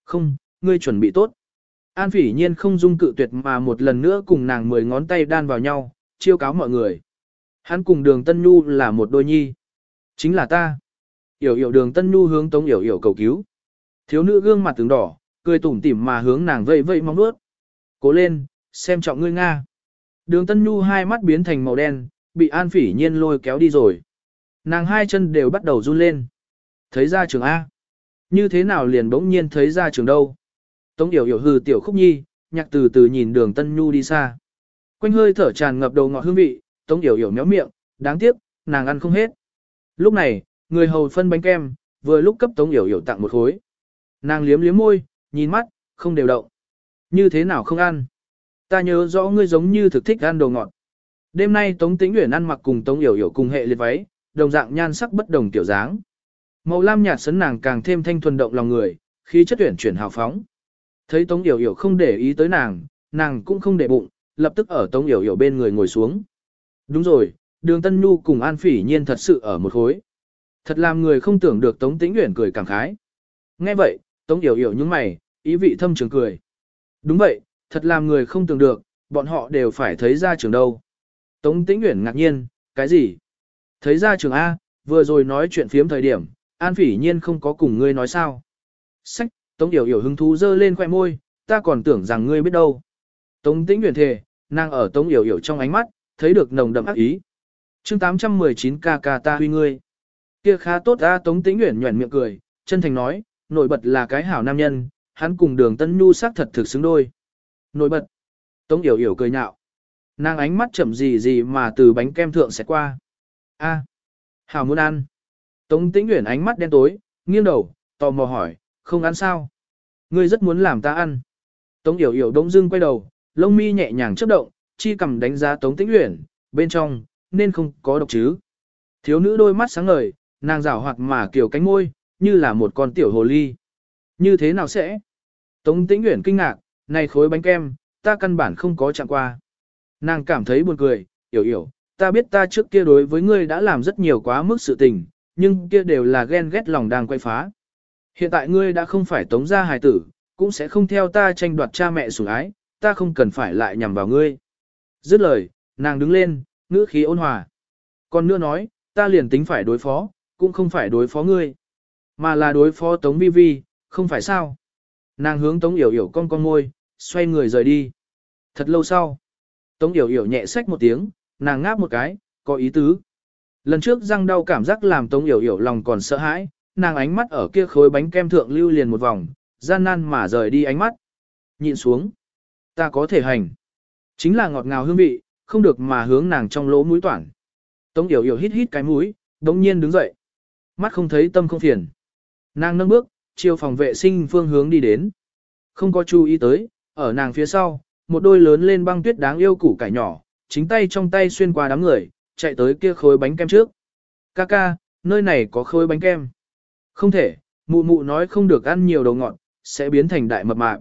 Không, ngươi chuẩn bị tốt. An phỉ nhiên không dung cự tuyệt mà một lần nữa cùng nàng mười ngón tay đan vào nhau, chiêu cáo mọi người. Hắn cùng đường Tân Nhu là một đôi nhi. Chính là ta. Yểu yểu đường Tân Nhu hướng Tống Yểu yểu cầu cứu. Thiếu nữ gương mặt tướng đỏ, cười tủm tỉm mà hướng nàng vây vây mong nuốt. Cố lên, xem trọng ngươi Nga. Đường Tân Nhu hai mắt biến thành màu đen, bị An Phỉ Nhiên lôi kéo đi rồi. Nàng hai chân đều bắt đầu run lên. Thấy ra trường A. Như thế nào liền bỗng nhiên thấy ra trường đâu. Tống Yểu Yểu Hư tiểu khúc nhi, nhạc từ từ nhìn đường Tân Nhu đi xa. Quanh hơi thở tràn ngập đầu ngọt hương vị, Tống Yểu Yểu méo miệng, đáng tiếc, nàng ăn không hết. Lúc này, người hầu phân bánh kem, vừa lúc cấp Tống Yểu Yểu tặng một khối. Nàng liếm liếm môi, nhìn mắt, không đều động. Như thế nào không ăn? Ta nhớ rõ ngươi giống như thực thích ăn đồ ngọt. Đêm nay Tống Tĩnh Uyển ăn mặc cùng Tống Yểu Yểu cùng hệ liệt váy, đồng dạng nhan sắc bất đồng tiểu dáng. Màu lam nhạt sấn nàng càng thêm thanh thuần động lòng người, khí chất tuyển chuyển hào phóng. Thấy Tống Yểu Yểu không để ý tới nàng, nàng cũng không để bụng, lập tức ở Tống Yểu Yểu bên người ngồi xuống. Đúng rồi, Đường Tân Nhu cùng An Phỉ Nhiên thật sự ở một khối. Thật làm người không tưởng được Tống Tĩnh Uyển cười cảm khái. Nghe vậy, Tống Yểu Yểu nhướng mày, ý vị thâm trường cười. Đúng vậy, thật làm người không tưởng được, bọn họ đều phải thấy ra trường đâu. Tống Tĩnh Uyển ngạc nhiên, cái gì? Thấy ra trường A, vừa rồi nói chuyện phiếm thời điểm, An Phỉ Nhiên không có cùng ngươi nói sao. Sách, Tống Yểu Yểu hứng thú dơ lên khoe môi, ta còn tưởng rằng ngươi biết đâu. Tống Tĩnh Uyển thề, nàng ở Tống Yểu Yểu trong ánh mắt, thấy được nồng đậm ác ý. Chương 819 ca ca ta huy ngươi. Kia khá tốt a Tống Tĩnh Uyển nhuyễn miệng cười, chân thành nói, nổi bật là cái hảo nam nhân, hắn cùng Đường Tân Nhu sắc thật thực xứng đôi. Nổi bật. Tống Yểu Yểu cười nhạo. Nàng ánh mắt chậm gì gì mà từ bánh kem thượng sẽ qua. A, hảo muốn ăn. Tống Tĩnh Uyển ánh mắt đen tối, nghiêng đầu, tò mò hỏi, không ăn sao? Ngươi rất muốn làm ta ăn. Tống Yểu Yểu đông dưng quay đầu, lông mi nhẹ nhàng chớp động, chi cầm đánh giá Tống Tĩnh Uyển, bên trong, nên không có độc chứ. Thiếu nữ đôi mắt sáng ngời, nàng rảo hoạt mà kiểu cánh môi, như là một con tiểu hồ ly. Như thế nào sẽ? Tống Tĩnh Uyển kinh ngạc, này khối bánh kem, ta căn bản không có chạm qua. Nàng cảm thấy buồn cười, Yểu Yểu, ta biết ta trước kia đối với ngươi đã làm rất nhiều quá mức sự tình, nhưng kia đều là ghen ghét lòng đang quay phá. Hiện tại ngươi đã không phải tống gia hài tử, cũng sẽ không theo ta tranh đoạt cha mẹ sủng ái, ta không cần phải lại nhằm vào ngươi. Dứt lời, nàng đứng lên, ngữ khí ôn hòa. Còn nữa nói, ta liền tính phải đối phó, cũng không phải đối phó ngươi, mà là đối phó tống vi vi, không phải sao. Nàng hướng tống yểu yểu con con môi, xoay người rời đi. Thật lâu sau, tống yểu yểu nhẹ sách một tiếng, nàng ngáp một cái, có ý tứ. Lần trước răng đau cảm giác làm Tống Yểu Yểu lòng còn sợ hãi, nàng ánh mắt ở kia khối bánh kem thượng lưu liền một vòng, gian nan mà rời đi ánh mắt. Nhìn xuống. Ta có thể hành. Chính là ngọt ngào hương vị, không được mà hướng nàng trong lỗ mũi toản. Tống Yểu Yểu hít hít cái mũi, đống nhiên đứng dậy. Mắt không thấy tâm không phiền. Nàng nâng bước, chiều phòng vệ sinh phương hướng đi đến. Không có chú ý tới, ở nàng phía sau, một đôi lớn lên băng tuyết đáng yêu củ cải nhỏ, chính tay trong tay xuyên qua đám người, chạy tới kia khối bánh kem trước. Kaka, nơi này có khối bánh kem. Không thể, mụ mụ nói không được ăn nhiều đồ ngọt, sẽ biến thành đại mập mạp.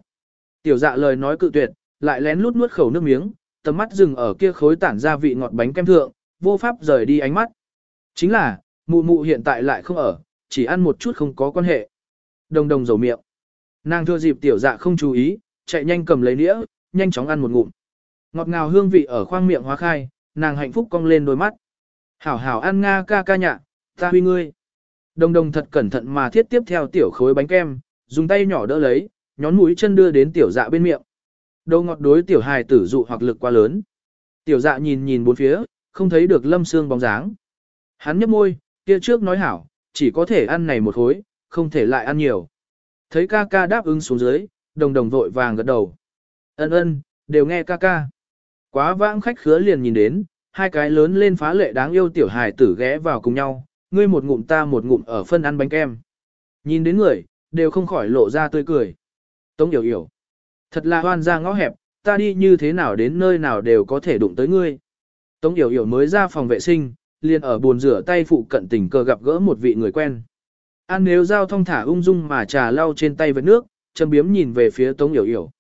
Tiểu dạ lời nói cự tuyệt, lại lén lút nuốt khẩu nước miếng, tầm mắt dừng ở kia khối tản ra vị ngọt bánh kem thượng, vô pháp rời đi ánh mắt. Chính là, mụ mụ hiện tại lại không ở, chỉ ăn một chút không có quan hệ. Đồng đồng dầu miệng. Nàng thưa dịp tiểu dạ không chú ý, chạy nhanh cầm lấy nĩa, nhanh chóng ăn một ngụm. Ngọt ngào hương vị ở khoang miệng hóa khai, nàng hạnh phúc cong lên đôi mắt. Hảo hảo ăn nga ca ca nhạ, ta huy ngươi. Đồng đồng thật cẩn thận mà thiết tiếp theo tiểu khối bánh kem, dùng tay nhỏ đỡ lấy, nhón mũi chân đưa đến tiểu dạ bên miệng. Đầu ngọt đối tiểu hài tử dụ hoặc lực quá lớn. Tiểu dạ nhìn nhìn bốn phía, không thấy được lâm xương bóng dáng. Hắn nhấp môi, kia trước nói hảo, chỉ có thể ăn này một khối, không thể lại ăn nhiều. Thấy ca ca đáp ứng xuống dưới, đồng đồng vội vàng gật đầu. Ân ân, đều nghe ca ca. Quá vãng khách khứa liền nhìn đến, hai cái lớn lên phá lệ đáng yêu tiểu hài tử ghé vào cùng nhau, ngươi một ngụm ta một ngụm ở phân ăn bánh kem. Nhìn đến người, đều không khỏi lộ ra tươi cười. Tống yểu yểu. Thật là hoan ra ngõ hẹp, ta đi như thế nào đến nơi nào đều có thể đụng tới ngươi. Tống yểu yểu mới ra phòng vệ sinh, liền ở buồn rửa tay phụ cận tình cờ gặp gỡ một vị người quen. An nếu giao thông thả ung dung mà trà lau trên tay với nước, châm biếm nhìn về phía Tống yểu yểu.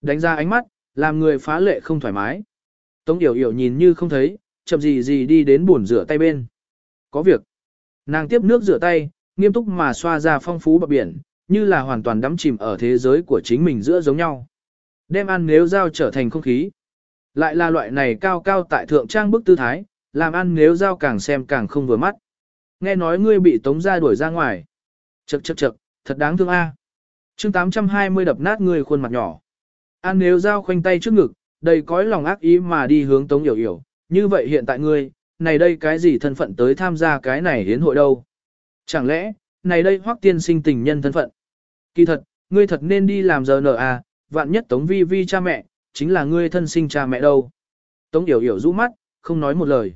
Đánh ra ánh mắt, làm người phá lệ không thoải mái. Tống Yểu Yểu nhìn như không thấy, chậm gì gì đi đến bồn rửa tay bên. Có việc. Nàng tiếp nước rửa tay, nghiêm túc mà xoa ra phong phú bờ biển, như là hoàn toàn đắm chìm ở thế giới của chính mình giữa giống nhau. Đem ăn nếu giao trở thành không khí. Lại là loại này cao cao tại thượng trang bức tư thái, làm ăn nếu giao càng xem càng không vừa mắt. Nghe nói ngươi bị tống ra đuổi ra ngoài. Chậc chậc chậc, thật đáng thương a. À. Chương 820 đập nát ngươi khuôn mặt nhỏ. An nếu giao khoanh tay trước ngực, đầy cõi lòng ác ý mà đi hướng Tống Yểu Yểu, như vậy hiện tại ngươi, này đây cái gì thân phận tới tham gia cái này hiến hội đâu? Chẳng lẽ, này đây hoắc tiên sinh tình nhân thân phận? Kỳ thật, ngươi thật nên đi làm giờ nợ à, vạn nhất Tống Vi Vi cha mẹ, chính là ngươi thân sinh cha mẹ đâu. Tống Yểu Yểu rũ mắt, không nói một lời.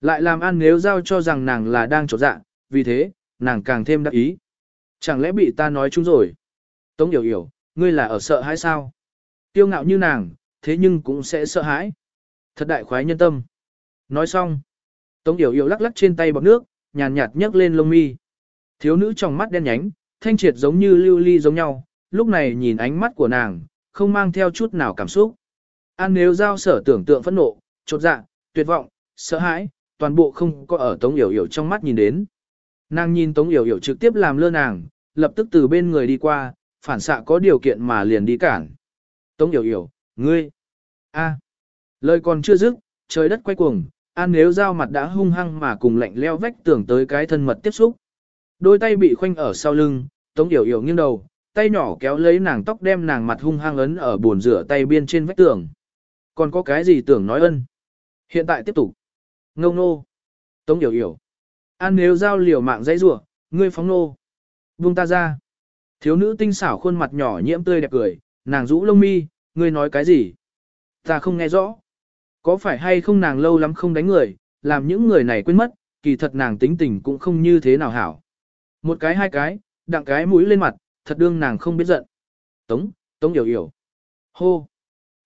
Lại làm ăn nếu giao cho rằng nàng là đang trột dạ, vì thế, nàng càng thêm đắc ý. Chẳng lẽ bị ta nói chúng rồi? Tống Yểu Yểu, ngươi là ở sợ hãi sao? Tiêu ngạo như nàng, thế nhưng cũng sẽ sợ hãi. Thật đại khoái nhân tâm. Nói xong. Tống Yểu Yểu lắc lắc trên tay bọc nước, nhàn nhạt nhấc lên lông mi. Thiếu nữ trong mắt đen nhánh, thanh triệt giống như lưu ly giống nhau, lúc này nhìn ánh mắt của nàng, không mang theo chút nào cảm xúc. An nếu giao sở tưởng tượng phẫn nộ, chột dạ, tuyệt vọng, sợ hãi, toàn bộ không có ở Tống Yểu Yểu trong mắt nhìn đến. Nàng nhìn Tống Yểu Yểu trực tiếp làm lơ nàng, lập tức từ bên người đi qua, phản xạ có điều kiện mà liền đi cản. Tống Yểu Yểu, ngươi, a, lời còn chưa dứt, trời đất quay cuồng, An nếu giao mặt đã hung hăng mà cùng lạnh leo vách tưởng tới cái thân mật tiếp xúc. Đôi tay bị khoanh ở sau lưng, Tống Yểu Yểu nghiêng đầu, tay nhỏ kéo lấy nàng tóc đem nàng mặt hung hăng ấn ở buồn rửa tay biên trên vách tường. Còn có cái gì tưởng nói ân? Hiện tại tiếp tục. Ngông nô. Tống Yểu Yểu. An nếu giao liều mạng dãy rủa, ngươi phóng nô. Buông ta ra. Thiếu nữ tinh xảo khuôn mặt nhỏ nhiễm tươi đẹp cười, nàng rũ lông mi, ngươi nói cái gì? Ta không nghe rõ. Có phải hay không nàng lâu lắm không đánh người, làm những người này quên mất, kỳ thật nàng tính tình cũng không như thế nào hảo. Một cái hai cái, đặng cái mũi lên mặt, thật đương nàng không biết giận. Tống, tống hiểu hiểu. Hô.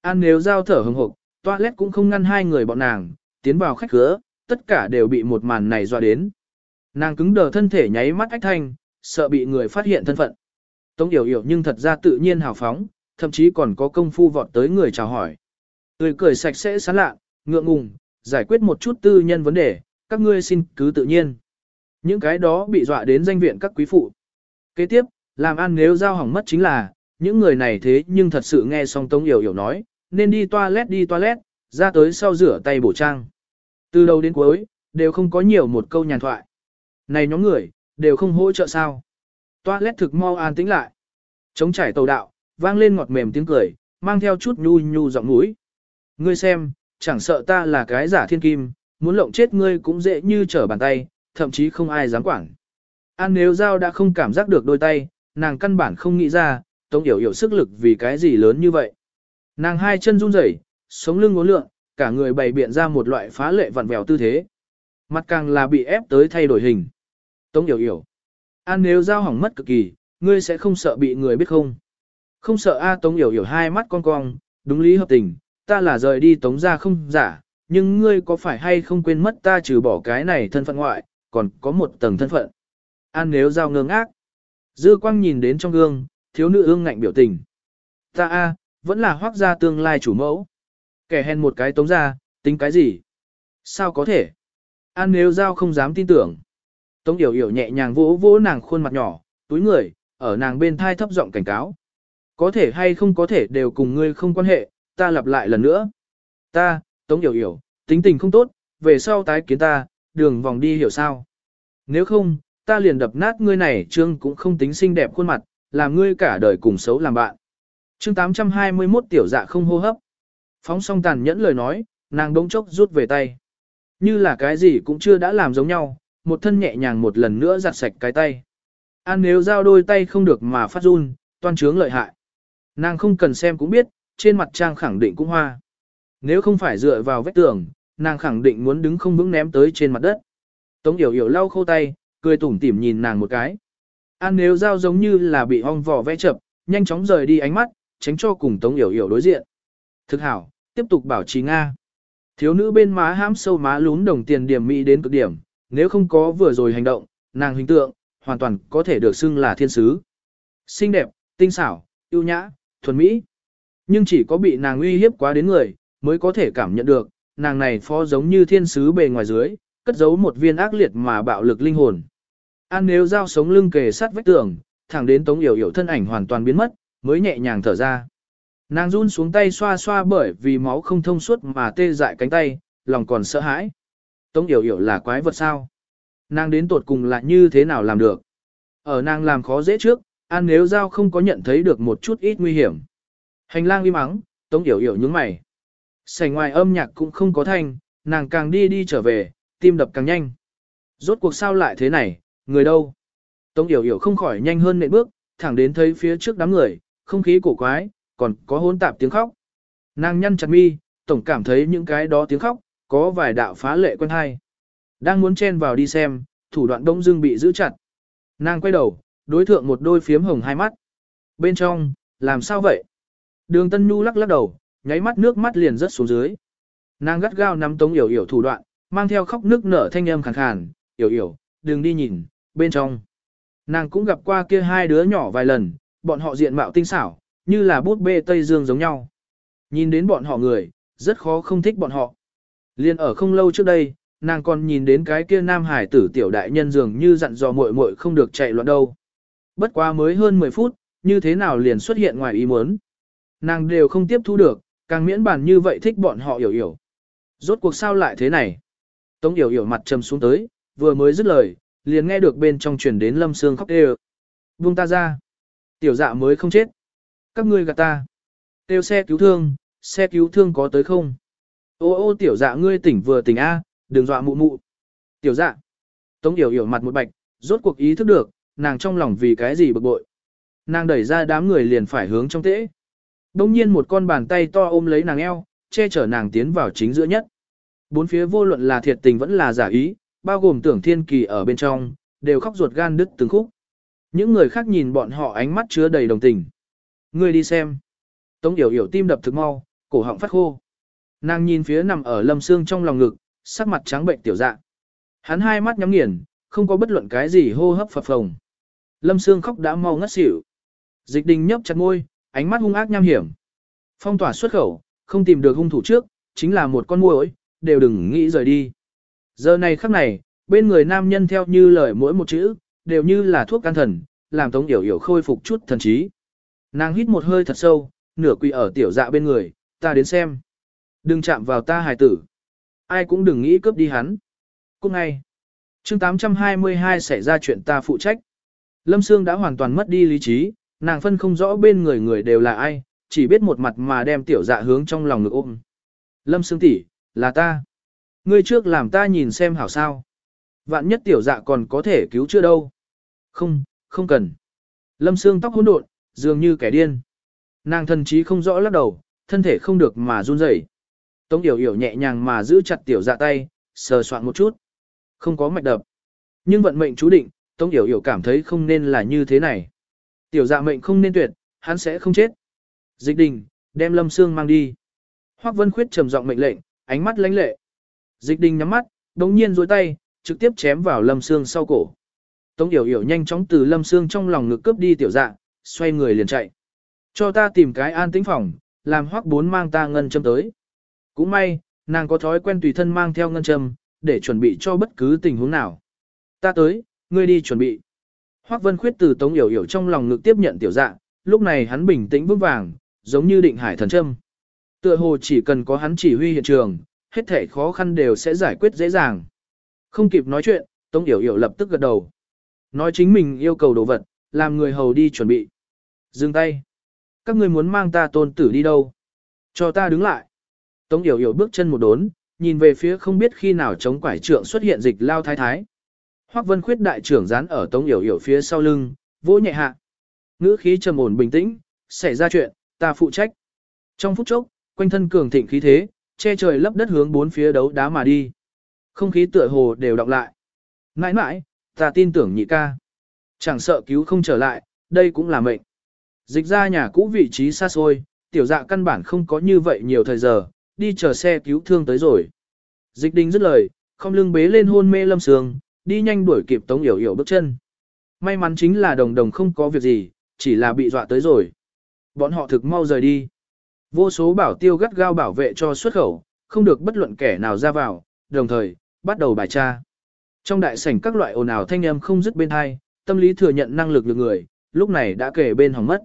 An nếu giao thở hừng hộp, toilet cũng không ngăn hai người bọn nàng, tiến vào khách cửa, tất cả đều bị một màn này dọa đến. Nàng cứng đờ thân thể nháy mắt ách thanh, sợ bị người phát hiện thân phận. Tống hiểu hiểu nhưng thật ra tự nhiên hào phóng, thậm chí còn có công phu vọt tới người chào hỏi. Tươi cười sạch sẽ sán lạ, ngượng ngùng, giải quyết một chút tư nhân vấn đề, các ngươi xin cứ tự nhiên. Những cái đó bị dọa đến danh viện các quý phụ. Kế tiếp, làm ăn nếu giao hỏng mất chính là, những người này thế nhưng thật sự nghe xong Tống Yểu Yểu nói, nên đi toilet đi toilet, ra tới sau rửa tay bổ trang. Từ đầu đến cuối, đều không có nhiều một câu nhàn thoại. Này nhóm người, đều không hỗ trợ sao. Toilet thực mau an tĩnh lại. Chống chảy tàu đạo, vang lên ngọt mềm tiếng cười, mang theo chút nhu nhu giọng mũi. Ngươi xem, chẳng sợ ta là cái giả thiên kim, muốn lộng chết ngươi cũng dễ như trở bàn tay, thậm chí không ai dám quản. An nếu giao đã không cảm giác được đôi tay, nàng căn bản không nghĩ ra, Tống Yểu Yểu sức lực vì cái gì lớn như vậy. Nàng hai chân run rẩy, sống lưng ngốn lượng, cả người bày biện ra một loại phá lệ vặn vẹo tư thế. Mặt càng là bị ép tới thay đổi hình. Tống Yểu Yểu. An nếu giao hỏng mất cực kỳ, ngươi sẽ không sợ bị người biết không? Không sợ A Tống Yểu Yểu hai mắt con cong, đúng lý hợp tình, ta là rời đi Tống ra không giả, nhưng ngươi có phải hay không quên mất ta trừ bỏ cái này thân phận ngoại, còn có một tầng thân phận. An nếu giao ngơ ngác. Dư quang nhìn đến trong gương, thiếu nữ ương ngạnh biểu tình. Ta a, vẫn là hoác gia tương lai chủ mẫu. Kẻ hèn một cái tống ra, tính cái gì? Sao có thể? An nếu giao không dám tin tưởng. Tống yểu yểu nhẹ nhàng vỗ vỗ nàng khuôn mặt nhỏ, túi người, ở nàng bên thai thấp giọng cảnh cáo. Có thể hay không có thể đều cùng ngươi không quan hệ, ta lặp lại lần nữa. Ta, Tống yểu yểu, tính tình không tốt, về sau tái kiến ta, đường vòng đi hiểu sao. Nếu không, ta liền đập nát ngươi này trương cũng không tính xinh đẹp khuôn mặt, làm ngươi cả đời cùng xấu làm bạn. Chương 821 tiểu dạ không hô hấp. Phóng song tàn nhẫn lời nói, nàng đống chốc rút về tay. Như là cái gì cũng chưa đã làm giống nhau, một thân nhẹ nhàng một lần nữa giặt sạch cái tay. An nếu giao đôi tay không được mà phát run, toan trướng lợi hại. Nàng không cần xem cũng biết, trên mặt trang khẳng định cũng hoa. Nếu không phải dựa vào vết tường, nàng khẳng định muốn đứng không vững ném tới trên mặt đất. Tống yểu yểu lau khô tay, cười tủm tỉm nhìn nàng một cái. An nếu giao giống như là bị ong vò vẽ chập, nhanh chóng rời đi ánh mắt, tránh cho cùng Tống Yểu Yểu đối diện. Thực hảo, tiếp tục bảo trì Nga. Thiếu nữ bên má hãm sâu má lún đồng tiền điểm mỹ đến cực điểm, nếu không có vừa rồi hành động, nàng hình tượng, hoàn toàn có thể được xưng là thiên sứ. Xinh đẹp, tinh xảo, yêu nhã, thuần mỹ. Nhưng chỉ có bị nàng uy hiếp quá đến người, mới có thể cảm nhận được, nàng này phó giống như thiên sứ bề ngoài dưới, cất giấu một viên ác liệt mà bạo lực linh hồn. An nếu dao sống lưng kề sát vách tường, thẳng đến Tống Yểu Yểu thân ảnh hoàn toàn biến mất, mới nhẹ nhàng thở ra. Nàng run xuống tay xoa xoa bởi vì máu không thông suốt mà tê dại cánh tay, lòng còn sợ hãi. Tống Yểu Yểu là quái vật sao? Nàng đến tột cùng là như thế nào làm được? Ở nàng làm khó dễ trước, An nếu giao không có nhận thấy được một chút ít nguy hiểm. Hành lang im ắng, Tống Yểu Yểu nhướng mày. Sảnh ngoài âm nhạc cũng không có thanh, nàng càng đi đi trở về, tim đập càng nhanh. Rốt cuộc sao lại thế này, người đâu? Tống Yểu Yểu không khỏi nhanh hơn nệm bước, thẳng đến thấy phía trước đám người, không khí cổ quái, còn có hỗn tạp tiếng khóc. Nàng nhăn chặt mi, tổng cảm thấy những cái đó tiếng khóc, có vài đạo phá lệ quen hay. Đang muốn chen vào đi xem, thủ đoạn đông dương bị giữ chặt. Nàng quay đầu, đối thượng một đôi phiếm hồng hai mắt. Bên trong, làm sao vậy? Đường Tân Nhu lắc lắc đầu, nháy mắt nước mắt liền rớt xuống dưới. Nàng gắt gao nắm tống yểu yểu thủ đoạn, mang theo khóc nước nở thanh âm khàn khàn, yểu yểu, đừng đi nhìn, bên trong. Nàng cũng gặp qua kia hai đứa nhỏ vài lần, bọn họ diện mạo tinh xảo, như là bút bê Tây Dương giống nhau. Nhìn đến bọn họ người, rất khó không thích bọn họ. Liên ở không lâu trước đây, nàng còn nhìn đến cái kia nam hải tử tiểu đại nhân dường như dặn dò muội muội không được chạy loạn đâu. Bất quá mới hơn 10 phút, như thế nào liền xuất hiện ngoài ý muốn. Nàng đều không tiếp thu được, càng miễn bàn như vậy thích bọn họ hiểu hiểu. Rốt cuộc sao lại thế này? Tống hiểu hiểu mặt trầm xuống tới, vừa mới dứt lời, liền nghe được bên trong truyền đến lâm xương khóc đều. Buông ta ra. Tiểu dạ mới không chết. Các ngươi gạt ta. Tiêu xe cứu thương, xe cứu thương có tới không? Ô ô tiểu dạ ngươi tỉnh vừa tỉnh A, đừng dọa mụ mụ. Tiểu dạ. Tống hiểu hiểu mặt một bạch, rốt cuộc ý thức được, nàng trong lòng vì cái gì bực bội. Nàng đẩy ra đám người liền phải hướng trong tễ. Đông nhiên một con bàn tay to ôm lấy nàng eo, che chở nàng tiến vào chính giữa nhất. Bốn phía vô luận là thiệt tình vẫn là giả ý, bao gồm tưởng thiên kỳ ở bên trong, đều khóc ruột gan đứt từng khúc. Những người khác nhìn bọn họ ánh mắt chứa đầy đồng tình. Ngươi đi xem. Tống yểu yểu tim đập thực mau, cổ họng phát khô. Nàng nhìn phía nằm ở lâm xương trong lòng ngực, sắc mặt trắng bệnh tiểu dạ. Hắn hai mắt nhắm nghiền, không có bất luận cái gì hô hấp phập phồng. Lâm xương khóc đã mau ngất xỉu. Dịch đình nhấp chặt môi, ánh mắt hung ác nham hiểm. Phong tỏa xuất khẩu, không tìm được hung thủ trước, chính là một con muỗi, đều đừng nghĩ rời đi. Giờ này khắc này, bên người nam nhân theo như lời mỗi một chữ, đều như là thuốc can thần, làm Tống Yểu Yểu khôi phục chút thần trí. Nàng hít một hơi thật sâu, nửa quỳ ở tiểu dạ bên người, ta đến xem. Đừng chạm vào ta hài tử. Ai cũng đừng nghĩ cướp đi hắn. Cũng ngay. chương 822 xảy ra chuyện ta phụ trách. Lâm Sương đã hoàn toàn mất đi lý trí, nàng phân không rõ bên người người đều là ai, chỉ biết một mặt mà đem tiểu dạ hướng trong lòng ngực ôm. Lâm Sương tỷ, là ta. Ngươi trước làm ta nhìn xem hảo sao. Vạn nhất tiểu dạ còn có thể cứu chưa đâu. Không, không cần. Lâm Sương tóc hỗn độn, dường như kẻ điên. Nàng thần trí không rõ lắc đầu, thân thể không được mà run rẩy. Tống Yểu Yểu nhẹ nhàng mà giữ chặt tiểu dạ tay, sờ soạn một chút. Không có mạch đập. Nhưng vận mệnh chú định, Tống Yểu Yểu cảm thấy không nên là như thế này. Tiểu dạ mệnh không nên tuyệt, hắn sẽ không chết. Dịch đình, đem Lâm xương mang đi. Hoắc Vân Khuyết trầm giọng mệnh lệnh, ánh mắt lãnh lệ. Dịch đình nhắm mắt, đống nhiên duỗi tay, trực tiếp chém vào Lâm xương sau cổ. Tống Yểu Yểu nhanh chóng từ Lâm xương trong lòng ngực cướp đi tiểu dạ, xoay người liền chạy. Cho ta tìm cái an tĩnh phòng, làm Hoắc Bốn mang ta ngân châm tới. Cũng may, nàng có thói quen tùy thân mang theo ngân châm, để chuẩn bị cho bất cứ tình huống nào. Ta tới, ngươi đi chuẩn bị. Hoắc Vân Khuyết từ Tống Yểu Yểu trong lòng ngực tiếp nhận tiểu dạ, lúc này hắn bình tĩnh vững vàng, giống như định hải thần châm. Tựa hồ chỉ cần có hắn chỉ huy hiện trường, hết thể khó khăn đều sẽ giải quyết dễ dàng. Không kịp nói chuyện, Tống Yểu Yểu lập tức gật đầu. Nói chính mình yêu cầu đồ vật, làm người hầu đi chuẩn bị. Dừng tay. Các ngươi muốn mang ta tôn tử đi đâu? Cho ta đứng lại. Tống Yểu Yểu bước chân một đốn, nhìn về phía không biết khi nào chống quải trượng xuất hiện dịch lao thái thái. Hoắc Vân Khuyết đại trưởng dán ở Tống Yểu Yểu phía sau lưng, vỗ nhẹ hạ. Ngữ khí trầm ổn bình tĩnh, xảy ra chuyện, ta phụ trách. Trong phút chốc, quanh thân cường thịnh khí thế, che trời lấp đất hướng bốn phía đấu đá mà đi. Không khí tựa hồ đều đọc lại. Mãi mãi, ta tin tưởng nhị ca. Chẳng sợ cứu không trở lại, đây cũng là mệnh. Dịch ra nhà cũ vị trí xa xôi, tiểu dạ căn bản không có như vậy nhiều thời giờ, đi chờ xe cứu thương tới rồi. Dịch đình dứt lời, không lưng bế lên hôn mê lâm sương, đi nhanh đuổi kịp tống yểu yểu bước chân. May mắn chính là đồng đồng không có việc gì, chỉ là bị dọa tới rồi. Bọn họ thực mau rời đi. Vô số bảo tiêu gắt gao bảo vệ cho xuất khẩu, không được bất luận kẻ nào ra vào, đồng thời, bắt đầu bài tra. Trong đại sảnh các loại ồn ào thanh âm không dứt bên hai, tâm lý thừa nhận năng lực được người, lúc này đã kể bên hỏng mất.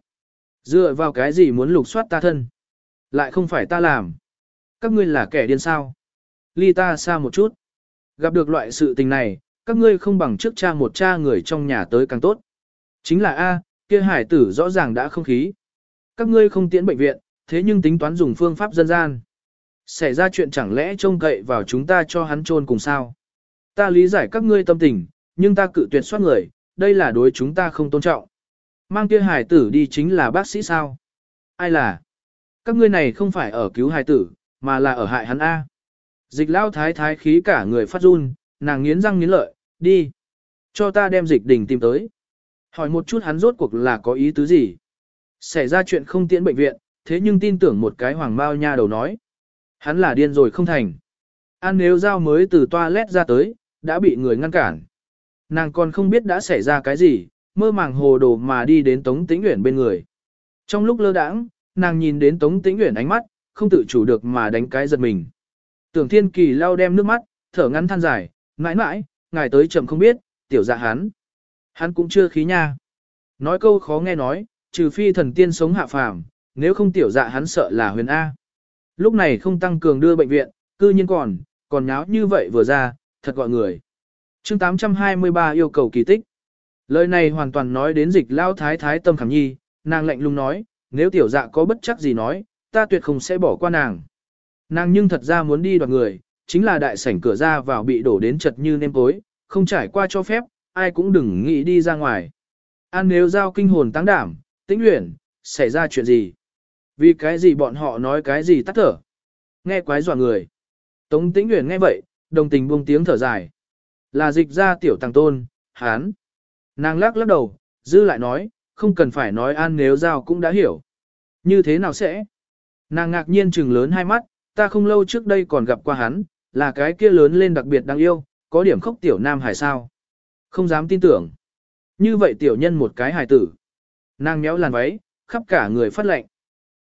Dựa vào cái gì muốn lục soát ta thân? Lại không phải ta làm. Các ngươi là kẻ điên sao? Ly ta xa một chút. Gặp được loại sự tình này, các ngươi không bằng trước cha một cha người trong nhà tới càng tốt. Chính là A, kia hải tử rõ ràng đã không khí. Các ngươi không tiễn bệnh viện, thế nhưng tính toán dùng phương pháp dân gian. Xảy ra chuyện chẳng lẽ trông cậy vào chúng ta cho hắn trôn cùng sao? Ta lý giải các ngươi tâm tình, nhưng ta cự tuyệt soát người, đây là đối chúng ta không tôn trọng. Mang kia hải tử đi chính là bác sĩ sao? Ai là? Các ngươi này không phải ở cứu hải tử, mà là ở hại hắn A. Dịch lao thái thái khí cả người phát run, nàng nghiến răng nghiến lợi, đi. Cho ta đem dịch đình tìm tới. Hỏi một chút hắn rốt cuộc là có ý tứ gì? Xảy ra chuyện không tiễn bệnh viện, thế nhưng tin tưởng một cái hoàng Mao nha đầu nói. Hắn là điên rồi không thành. An nếu giao mới từ toilet ra tới, đã bị người ngăn cản. Nàng còn không biết đã xảy ra cái gì, mơ màng hồ đồ mà đi đến Tống Tĩnh Uyển bên người. Trong lúc lơ đãng, nàng nhìn đến Tống Tĩnh Uyển ánh mắt, không tự chủ được mà đánh cái giật mình. Tưởng Thiên Kỳ lau đem nước mắt, thở ngắn than dài, mãi mãi, ngài tới chậm không biết, tiểu dạ hắn. Hắn cũng chưa khí nha. Nói câu khó nghe nói, trừ phi thần tiên sống hạ phàm, nếu không tiểu dạ hắn sợ là huyền A. Lúc này không tăng cường đưa bệnh viện, cư nhiên còn, còn nháo như vậy vừa ra, thật gọi người. chương 823 yêu cầu kỳ tích. Lời này hoàn toàn nói đến dịch lao thái thái tâm khảm nhi, nàng lạnh lùng nói, nếu tiểu dạ có bất chắc gì nói, ta tuyệt không sẽ bỏ qua nàng. Nàng nhưng thật ra muốn đi đoạt người, chính là đại sảnh cửa ra vào bị đổ đến chật như nêm tối, không trải qua cho phép, ai cũng đừng nghĩ đi ra ngoài. An nếu giao kinh hồn tăng đảm, tĩnh luyện, xảy ra chuyện gì? Vì cái gì bọn họ nói cái gì tắt thở? Nghe quái dọa người. Tống tĩnh luyện nghe vậy, đồng tình buông tiếng thở dài. Là dịch ra tiểu tăng tôn, hán. Nàng lắc lắc đầu, dư lại nói, không cần phải nói an nếu giao cũng đã hiểu. Như thế nào sẽ? Nàng ngạc nhiên trừng lớn hai mắt, ta không lâu trước đây còn gặp qua hắn, là cái kia lớn lên đặc biệt đáng yêu, có điểm khốc tiểu nam hải sao. Không dám tin tưởng. Như vậy tiểu nhân một cái hài tử. Nàng méo làn váy, khắp cả người phát lệnh.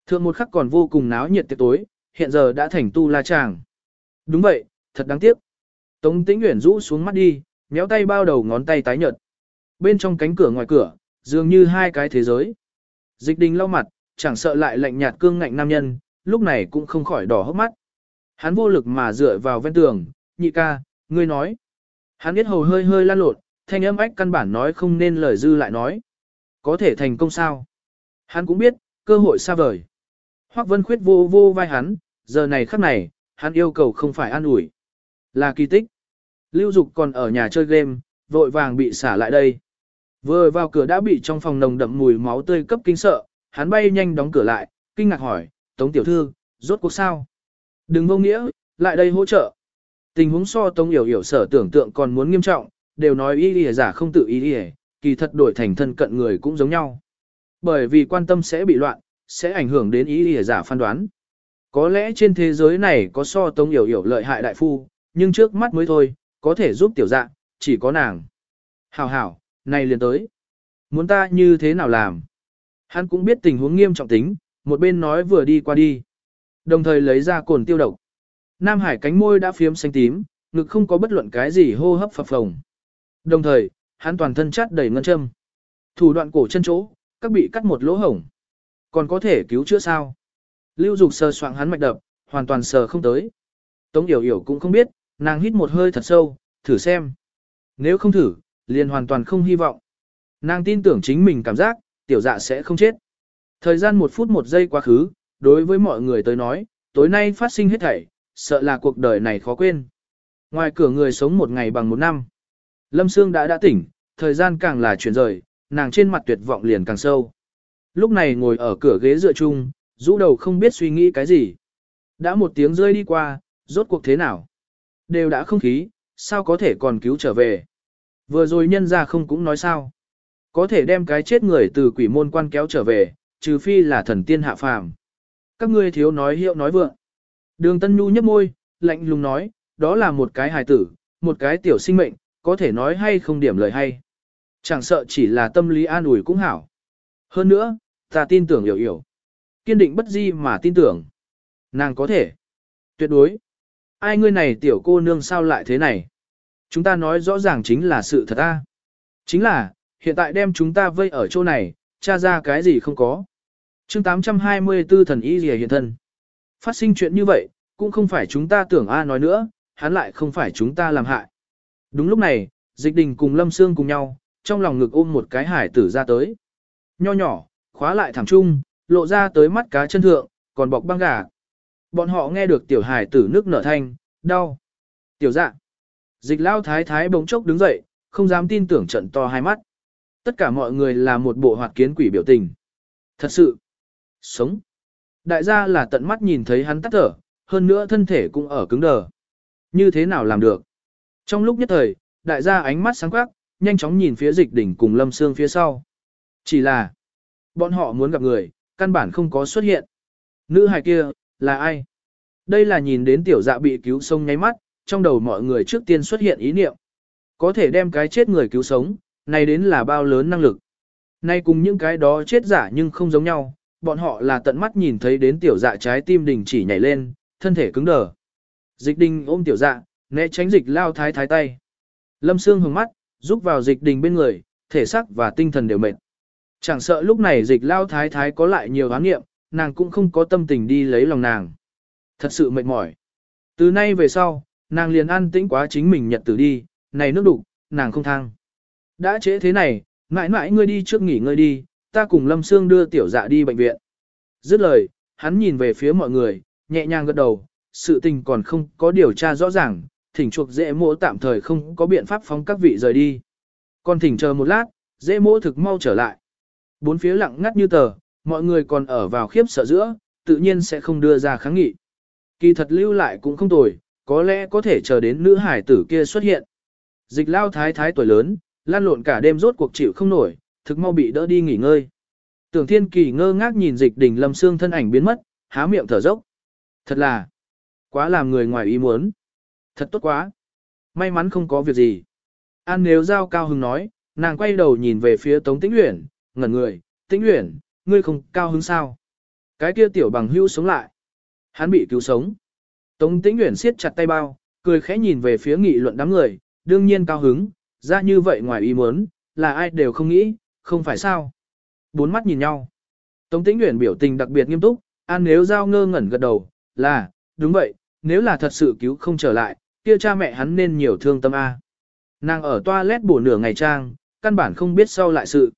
Thượng một khắc còn vô cùng náo nhiệt tiệc tối, hiện giờ đã thành tu la chàng. Đúng vậy, thật đáng tiếc. Tống tĩnh nguyện rũ xuống mắt đi, méo tay bao đầu ngón tay tái nhợt. Bên trong cánh cửa ngoài cửa, dường như hai cái thế giới. Dịch đình lau mặt, chẳng sợ lại lạnh nhạt cương ngạnh nam nhân, lúc này cũng không khỏi đỏ hốc mắt. Hắn vô lực mà dựa vào ven tường, nhị ca, ngươi nói. Hắn biết hầu hơi hơi lan lộn, thanh âm ách căn bản nói không nên lời dư lại nói. Có thể thành công sao? Hắn cũng biết, cơ hội xa vời. Hoắc Vân Khuyết vô vô vai hắn, giờ này khắc này, hắn yêu cầu không phải an ủi. Là kỳ tích. Lưu Dục còn ở nhà chơi game, vội vàng bị xả lại đây. Vừa vào cửa đã bị trong phòng nồng đậm mùi máu tươi cấp kinh sợ, hắn bay nhanh đóng cửa lại, kinh ngạc hỏi, Tống Tiểu Thư, rốt cuộc sao? Đừng vô nghĩa, lại đây hỗ trợ. Tình huống so Tống Yểu Yểu sở tưởng tượng còn muốn nghiêm trọng, đều nói y lìa giả không tự y lìa, kỳ thật đổi thành thân cận người cũng giống nhau. Bởi vì quan tâm sẽ bị loạn, sẽ ảnh hưởng đến y lìa giả phán đoán. Có lẽ trên thế giới này có so Tống Yểu Yểu lợi hại đại phu, nhưng trước mắt mới thôi, có thể giúp tiểu dạ, chỉ có nàng. Hảo hảo, này liền tới. Muốn ta như thế nào làm? Hắn cũng biết tình huống nghiêm trọng tính, một bên nói vừa đi qua đi. Đồng thời lấy ra cồn tiêu độc. Nam Hải cánh môi đã phiếm xanh tím, ngực không có bất luận cái gì hô hấp phập phồng. Đồng thời, hắn toàn thân chát đầy ngân châm. Thủ đoạn cổ chân chỗ, các bị cắt một lỗ hổng. Còn có thể cứu chữa sao? Lưu Dục sờ soạng hắn mạch đập, hoàn toàn sờ không tới. Tống Yểu Yểu cũng không biết, nàng hít một hơi thật sâu, thử xem. Nếu không thử, liền hoàn toàn không hy vọng. Nàng tin tưởng chính mình cảm giác, tiểu dạ sẽ không chết. Thời gian một phút một giây quá khứ, đối với mọi người tới nói, tối nay phát sinh hết thảy, sợ là cuộc đời này khó quên. Ngoài cửa người sống một ngày bằng một năm. Lâm Sương đã đã tỉnh, thời gian càng là chuyển rời, nàng trên mặt tuyệt vọng liền càng sâu. Lúc này ngồi ở cửa ghế dựa chung, rũ đầu không biết suy nghĩ cái gì. Đã một tiếng rơi đi qua, rốt cuộc thế nào? Đều đã không khí, sao có thể còn cứu trở về? Vừa rồi nhân ra không cũng nói sao? Có thể đem cái chết người từ quỷ môn quan kéo trở về, trừ phi là thần tiên hạ phàm. Các ngươi thiếu nói hiệu nói vượng. Đường Tân Nhu nhấp môi, lạnh lùng nói, đó là một cái hài tử, một cái tiểu sinh mệnh, có thể nói hay không điểm lời hay. Chẳng sợ chỉ là tâm lý an ủi cũng hảo. Hơn nữa, ta tin tưởng hiểu hiểu. kiên định bất di mà tin tưởng. Nàng có thể. Tuyệt đối. Ai ngươi này tiểu cô nương sao lại thế này? Chúng ta nói rõ ràng chính là sự thật ta. Chính là, hiện tại đem chúng ta vây ở chỗ này, tra ra cái gì không có. chương 824 thần y gì hiện thân. Phát sinh chuyện như vậy, cũng không phải chúng ta tưởng A nói nữa, hắn lại không phải chúng ta làm hại. Đúng lúc này, dịch đình cùng Lâm Sương cùng nhau, trong lòng ngực ôm một cái hải tử ra tới. Nho nhỏ, khóa lại thẳng trung, lộ ra tới mắt cá chân thượng, còn bọc băng gà. Bọn họ nghe được tiểu hải tử nước nở thanh, đau. Tiểu dạ. Dịch lao thái thái bỗng chốc đứng dậy, không dám tin tưởng trận to hai mắt. Tất cả mọi người là một bộ hoạt kiến quỷ biểu tình. Thật sự. Sống. Đại gia là tận mắt nhìn thấy hắn tắt thở, hơn nữa thân thể cũng ở cứng đờ. Như thế nào làm được? Trong lúc nhất thời, đại gia ánh mắt sáng quắc, nhanh chóng nhìn phía dịch đỉnh cùng lâm xương phía sau. Chỉ là, bọn họ muốn gặp người, căn bản không có xuất hiện. Nữ hài kia, là ai? Đây là nhìn đến tiểu dạ bị cứu sông nháy mắt, trong đầu mọi người trước tiên xuất hiện ý niệm. Có thể đem cái chết người cứu sống, này đến là bao lớn năng lực. Nay cùng những cái đó chết giả nhưng không giống nhau, bọn họ là tận mắt nhìn thấy đến tiểu dạ trái tim đình chỉ nhảy lên, thân thể cứng đờ. Dịch đình ôm tiểu dạ, né tránh dịch lao thái thái tay. Lâm Sương hướng mắt, giúp vào dịch đình bên người, thể xác và tinh thần đều mệt. Chẳng sợ lúc này dịch lao thái thái có lại nhiều hán nghiệm, nàng cũng không có tâm tình đi lấy lòng nàng. Thật sự mệt mỏi. Từ nay về sau, nàng liền ăn tĩnh quá chính mình nhật tử đi, này nước đủ, nàng không thăng. Đã trễ thế này, mãi mãi ngươi đi trước nghỉ ngơi đi, ta cùng Lâm Sương đưa tiểu dạ đi bệnh viện. Dứt lời, hắn nhìn về phía mọi người, nhẹ nhàng gật đầu, sự tình còn không có điều tra rõ ràng, thỉnh chuộc dễ mỗ tạm thời không có biện pháp phóng các vị rời đi. Còn thỉnh chờ một lát, dễ mỗ thực mau trở lại. Bốn phía lặng ngắt như tờ, mọi người còn ở vào khiếp sợ giữa, tự nhiên sẽ không đưa ra kháng nghị. Kỳ thật lưu lại cũng không tồi, có lẽ có thể chờ đến nữ hải tử kia xuất hiện. Dịch lao thái thái tuổi lớn, lan lộn cả đêm rốt cuộc chịu không nổi, thực mau bị đỡ đi nghỉ ngơi. Tưởng thiên kỳ ngơ ngác nhìn dịch đình lâm xương thân ảnh biến mất, há miệng thở dốc. Thật là, quá làm người ngoài ý muốn. Thật tốt quá. May mắn không có việc gì. An nếu giao cao hứng nói, nàng quay đầu nhìn về phía Tống Tĩnh Uyển, ngẩn người, Tĩnh Uyển, ngươi không cao hứng sao? Cái kia tiểu bằng hưu sống lại. Hắn bị cứu sống. Tống Tĩnh Uyển siết chặt tay bao, cười khẽ nhìn về phía nghị luận đám người, đương nhiên cao hứng, ra như vậy ngoài ý muốn, là ai đều không nghĩ, không phải sao? Bốn mắt nhìn nhau. Tống Tĩnh Uyển biểu tình đặc biệt nghiêm túc, An nếu giao ngơ ngẩn gật đầu, là, đúng vậy, nếu là thật sự cứu không trở lại, kia cha mẹ hắn nên nhiều thương tâm A. Nàng ở toilet bổ nửa ngày trang, căn bản không biết sau lại sự.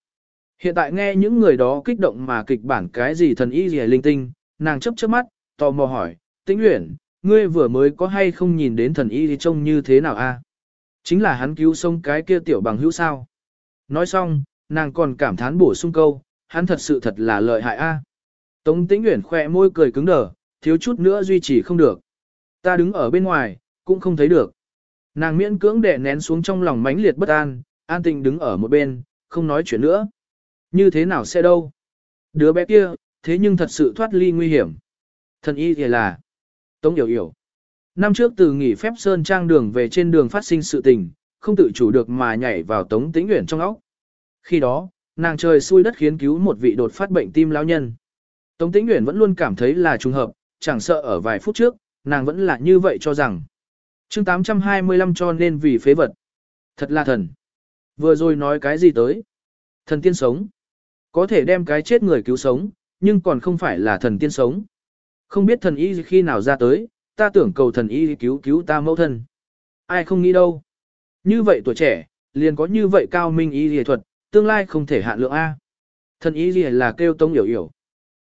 Hiện tại nghe những người đó kích động mà kịch bản cái gì thần y gì linh tinh, nàng chấp chớp mắt, tò mò hỏi, tĩnh uyển, ngươi vừa mới có hay không nhìn đến thần y trông như thế nào a? Chính là hắn cứu sống cái kia tiểu bằng hữu sao. Nói xong, nàng còn cảm thán bổ sung câu, hắn thật sự thật là lợi hại a. Tống tĩnh uyển khỏe môi cười cứng đờ, thiếu chút nữa duy trì không được. Ta đứng ở bên ngoài, cũng không thấy được. Nàng miễn cưỡng đè nén xuống trong lòng mãnh liệt bất an, an tình đứng ở một bên, không nói chuyện nữa. Như thế nào sẽ đâu? Đứa bé kia, thế nhưng thật sự thoát ly nguy hiểm. Thần y thì là Tống Yểu Yểu. Năm trước từ nghỉ phép Sơn Trang đường về trên đường phát sinh sự tình, không tự chủ được mà nhảy vào Tống Tĩnh Uyển trong óc. Khi đó, nàng trời xui đất khiến cứu một vị đột phát bệnh tim lão nhân. Tống Tĩnh Uyển vẫn luôn cảm thấy là trùng hợp, chẳng sợ ở vài phút trước, nàng vẫn là như vậy cho rằng. chương 825 cho nên vì phế vật. Thật là thần. Vừa rồi nói cái gì tới? Thần tiên sống. Có thể đem cái chết người cứu sống, nhưng còn không phải là thần tiên sống. Không biết thần y khi nào ra tới, ta tưởng cầu thần y cứu cứu ta mẫu thân. Ai không nghĩ đâu. Như vậy tuổi trẻ, liền có như vậy cao minh y y thuật, tương lai không thể hạn lượng A. Thần y gì là kêu tông hiểu hiểu.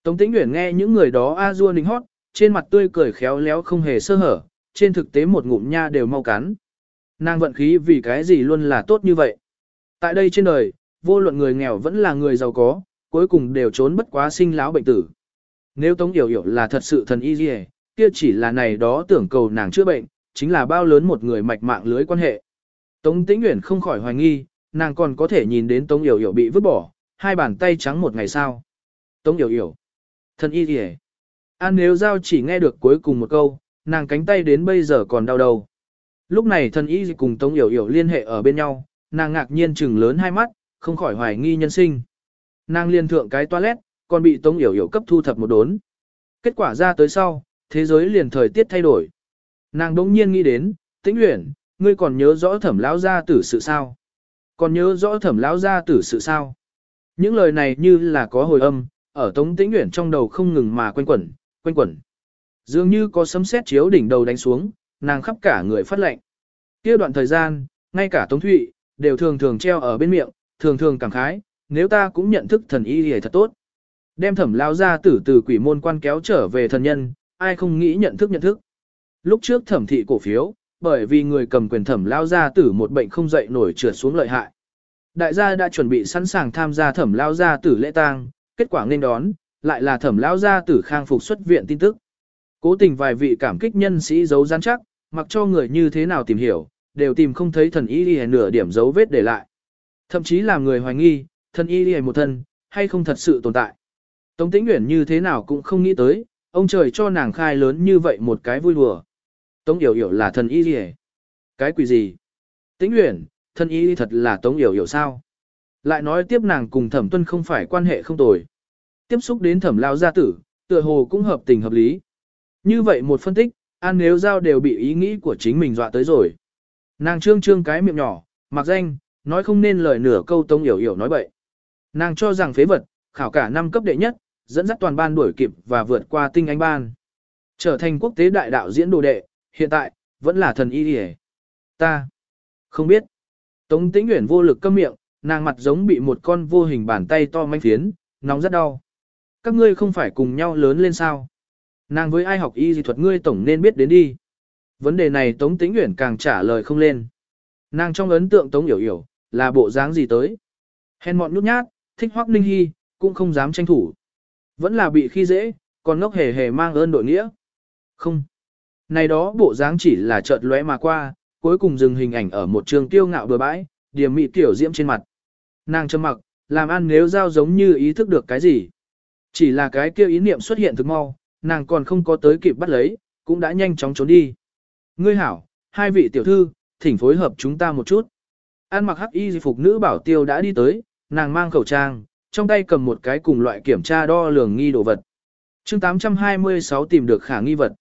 Tống tĩnh Uyển nghe những người đó a dua ninh hót, trên mặt tươi cười khéo léo không hề sơ hở, trên thực tế một ngụm nha đều mau cắn. Nàng vận khí vì cái gì luôn là tốt như vậy. Tại đây trên đời, vô luận người nghèo vẫn là người giàu có, cuối cùng đều trốn bất quá sinh lão bệnh tử. Nếu Tống Yểu Yểu là thật sự thần y gì, kia chỉ là này đó tưởng cầu nàng chữa bệnh, chính là bao lớn một người mạch mạng lưới quan hệ. Tống Tĩnh Uyển không khỏi hoài nghi, nàng còn có thể nhìn đến Tống Yểu Yểu bị vứt bỏ, hai bàn tay trắng một ngày sau. Tống Yểu Yểu, thần y gì An nếu giao chỉ nghe được cuối cùng một câu, nàng cánh tay đến bây giờ còn đau đầu. Lúc này thần y cùng Tống Yểu Yểu liên hệ ở bên nhau, nàng ngạc nhiên chừng lớn hai mắt, không khỏi hoài nghi nhân sinh. Nàng liên thượng cái toilet, còn bị Tống Yểu Yểu cấp thu thập một đốn. Kết quả ra tới sau, thế giới liền thời tiết thay đổi. Nàng đống nhiên nghĩ đến, tĩnh luyện, ngươi còn nhớ rõ thẩm lão gia tử sự sao? Còn nhớ rõ thẩm lão gia tử sự sao? Những lời này như là có hồi âm, ở tống tĩnh Uyển trong đầu không ngừng mà quanh quẩn, quanh quẩn. Dường như có sấm sét chiếu đỉnh đầu đánh xuống, nàng khắp cả người phát lệnh. kia đoạn thời gian, ngay cả tống thụy, đều thường thường treo ở bên miệng, thường thường cảm khái, nếu ta cũng nhận thức thần y thì thật tốt. Đem thẩm lao ra tử từ quỷ môn quan kéo trở về thần nhân, ai không nghĩ nhận thức nhận thức. Lúc trước thẩm thị cổ phiếu, bởi vì người cầm quyền thẩm lao gia tử một bệnh không dậy nổi trượt xuống lợi hại. Đại gia đã chuẩn bị sẵn sàng tham gia thẩm lao gia tử lễ tang, kết quả nên đón, lại là thẩm lao gia tử khang phục xuất viện tin tức. Cố tình vài vị cảm kích nhân sĩ giấu gian chắc, mặc cho người như thế nào tìm hiểu, đều tìm không thấy thần y đi nửa điểm dấu vết để lại. Thậm chí làm người hoài nghi, thần y đi một thân, hay không thật sự tồn tại. Tống Tĩnh nguyện như thế nào cũng không nghĩ tới, ông trời cho nàng khai lớn như vậy một cái vui đùa. Tống Yểu Yểu là thần y gì Cái quỷ gì? Tĩnh Uyển, thần y thật là Tống Yểu Yểu sao? Lại nói tiếp nàng cùng Thẩm Tuân không phải quan hệ không tồi. Tiếp xúc đến Thẩm Lao gia tử, tựa hồ cũng hợp tình hợp lý. Như vậy một phân tích, An nếu giao đều bị ý nghĩ của chính mình dọa tới rồi. Nàng trương trương cái miệng nhỏ, mặc danh, nói không nên lời nửa câu Tống Yểu Yểu nói bậy. Nàng cho rằng phế vật, khảo cả năm cấp đệ nhất, dẫn dắt toàn ban đuổi kịp và vượt qua tinh anh ban. Trở thành quốc tế đại đạo diễn đồ đệ, hiện tại, vẫn là thần y hề. Ta, không biết. Tống tĩnh nguyện vô lực câm miệng, nàng mặt giống bị một con vô hình bàn tay to manh phiến, nóng rất đau. Các ngươi không phải cùng nhau lớn lên sao. Nàng với ai học y dị thuật ngươi tổng nên biết đến đi. Vấn đề này Tống Tĩnh Uyển càng trả lời không lên. Nàng trong ấn tượng Tống Yểu Yểu, là bộ dáng gì tới. Hèn mọn nhút nhát, thích hoắc ninh hy, cũng không dám tranh thủ. Vẫn là bị khi dễ, còn ngốc hề hề mang ơn đội nghĩa. Không. Này đó bộ dáng chỉ là chợt lóe mà qua, cuối cùng dừng hình ảnh ở một trường tiêu ngạo bừa bãi, điểm mị tiểu diễm trên mặt. Nàng châm mặc, làm ăn nếu giao giống như ý thức được cái gì. Chỉ là cái kia ý niệm xuất hiện thực mau, nàng còn không có tới kịp bắt lấy, cũng đã nhanh chóng trốn đi. Ngươi hảo, hai vị tiểu thư, thỉnh phối hợp chúng ta một chút. An mặc hắc y phục nữ bảo tiêu đã đi tới, nàng mang khẩu trang, trong tay cầm một cái cùng loại kiểm tra đo lường nghi đồ vật. chương 826 tìm được khả nghi vật.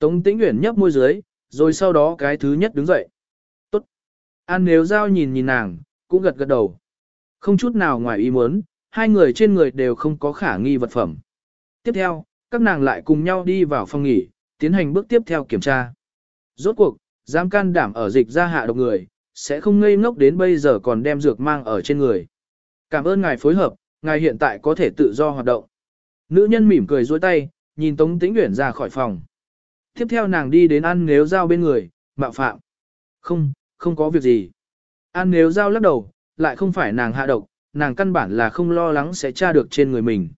Tống tĩnh Uyển nhấp môi dưới, rồi sau đó cái thứ nhất đứng dậy. Tốt. An nếu giao nhìn nhìn nàng, cũng gật gật đầu. Không chút nào ngoài ý muốn, hai người trên người đều không có khả nghi vật phẩm. Tiếp theo, các nàng lại cùng nhau đi vào phòng nghỉ, tiến hành bước tiếp theo kiểm tra. Rốt cuộc, dám can đảm ở dịch ra hạ độc người, sẽ không ngây ngốc đến bây giờ còn đem dược mang ở trên người. Cảm ơn ngài phối hợp, ngài hiện tại có thể tự do hoạt động. Nữ nhân mỉm cười duỗi tay, nhìn Tống Tĩnh Uyển ra khỏi phòng. Tiếp theo nàng đi đến ăn nếu giao bên người, mạo phạm. Không, không có việc gì. Ăn nếu giao lắc đầu, lại không phải nàng hạ độc, nàng căn bản là không lo lắng sẽ tra được trên người mình.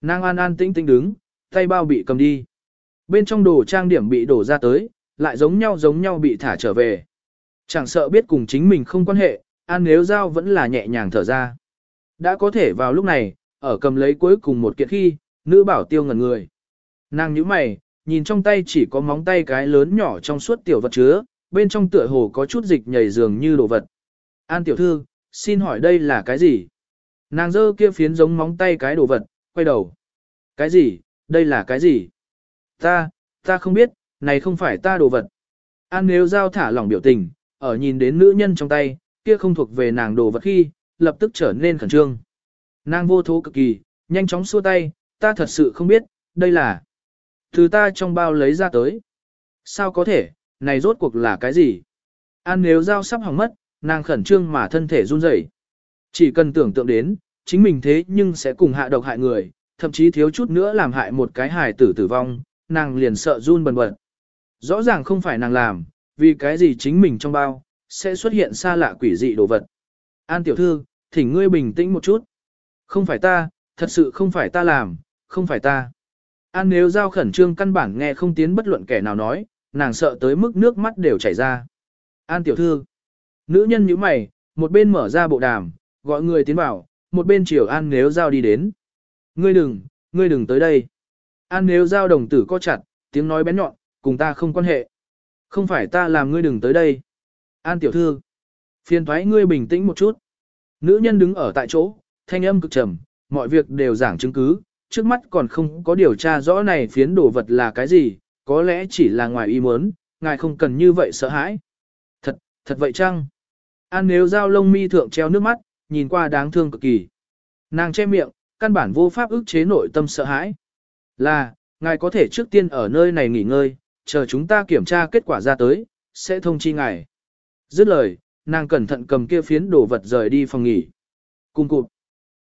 Nàng an an tĩnh tĩnh đứng, tay bao bị cầm đi. Bên trong đồ trang điểm bị đổ ra tới, lại giống nhau giống nhau bị thả trở về. Chẳng sợ biết cùng chính mình không quan hệ, an nếu giao vẫn là nhẹ nhàng thở ra. Đã có thể vào lúc này, ở cầm lấy cuối cùng một kiện khi, nữ bảo tiêu ngẩn người. Nàng nhíu mày, nhìn trong tay chỉ có móng tay cái lớn nhỏ trong suốt tiểu vật chứa, bên trong tựa hồ có chút dịch nhảy dường như đồ vật. An tiểu thư, xin hỏi đây là cái gì? Nàng dơ kia phiến giống móng tay cái đồ vật, quay đầu. Cái gì, đây là cái gì? Ta, ta không biết, này không phải ta đồ vật. An nếu giao thả lỏng biểu tình, ở nhìn đến nữ nhân trong tay, kia không thuộc về nàng đồ vật khi, lập tức trở nên khẩn trương. Nàng vô thố cực kỳ, nhanh chóng xua tay, ta thật sự không biết, đây là từ ta trong bao lấy ra tới. Sao có thể, này rốt cuộc là cái gì? An nếu dao sắp hỏng mất, nàng khẩn trương mà thân thể run rẩy. Chỉ cần tưởng tượng đến, chính mình thế nhưng sẽ cùng hạ độc hại người, thậm chí thiếu chút nữa làm hại một cái hài tử tử vong, nàng liền sợ run bần bật. Rõ ràng không phải nàng làm, vì cái gì chính mình trong bao, sẽ xuất hiện xa lạ quỷ dị đồ vật. An tiểu thư, thỉnh ngươi bình tĩnh một chút. Không phải ta, thật sự không phải ta làm, không phải ta. An nếu giao khẩn trương căn bản nghe không tiến bất luận kẻ nào nói, nàng sợ tới mức nước mắt đều chảy ra. An tiểu thư, nữ nhân như mày, một bên mở ra bộ đàm, gọi người tiến vào, một bên chiều An nếu giao đi đến. Ngươi đừng, ngươi đừng tới đây. An nếu giao đồng tử co chặt, tiếng nói bén nhọn, cùng ta không quan hệ. Không phải ta làm ngươi đừng tới đây. An tiểu thư, phiền thoái ngươi bình tĩnh một chút. Nữ nhân đứng ở tại chỗ, thanh âm cực trầm, mọi việc đều giảng chứng cứ, trước mắt còn không có điều tra rõ này phiến đồ vật là cái gì, có lẽ chỉ là ngoài ý muốn, ngài không cần như vậy sợ hãi. Thật, thật vậy chăng? An nếu giao lông mi thượng treo nước mắt, nhìn qua đáng thương cực kỳ. Nàng che miệng, căn bản vô pháp ức chế nội tâm sợ hãi. Là, ngài có thể trước tiên ở nơi này nghỉ ngơi, chờ chúng ta kiểm tra kết quả ra tới, sẽ thông chi ngài. Dứt lời, nàng cẩn thận cầm kia phiến đồ vật rời đi phòng nghỉ. Cùng cụt.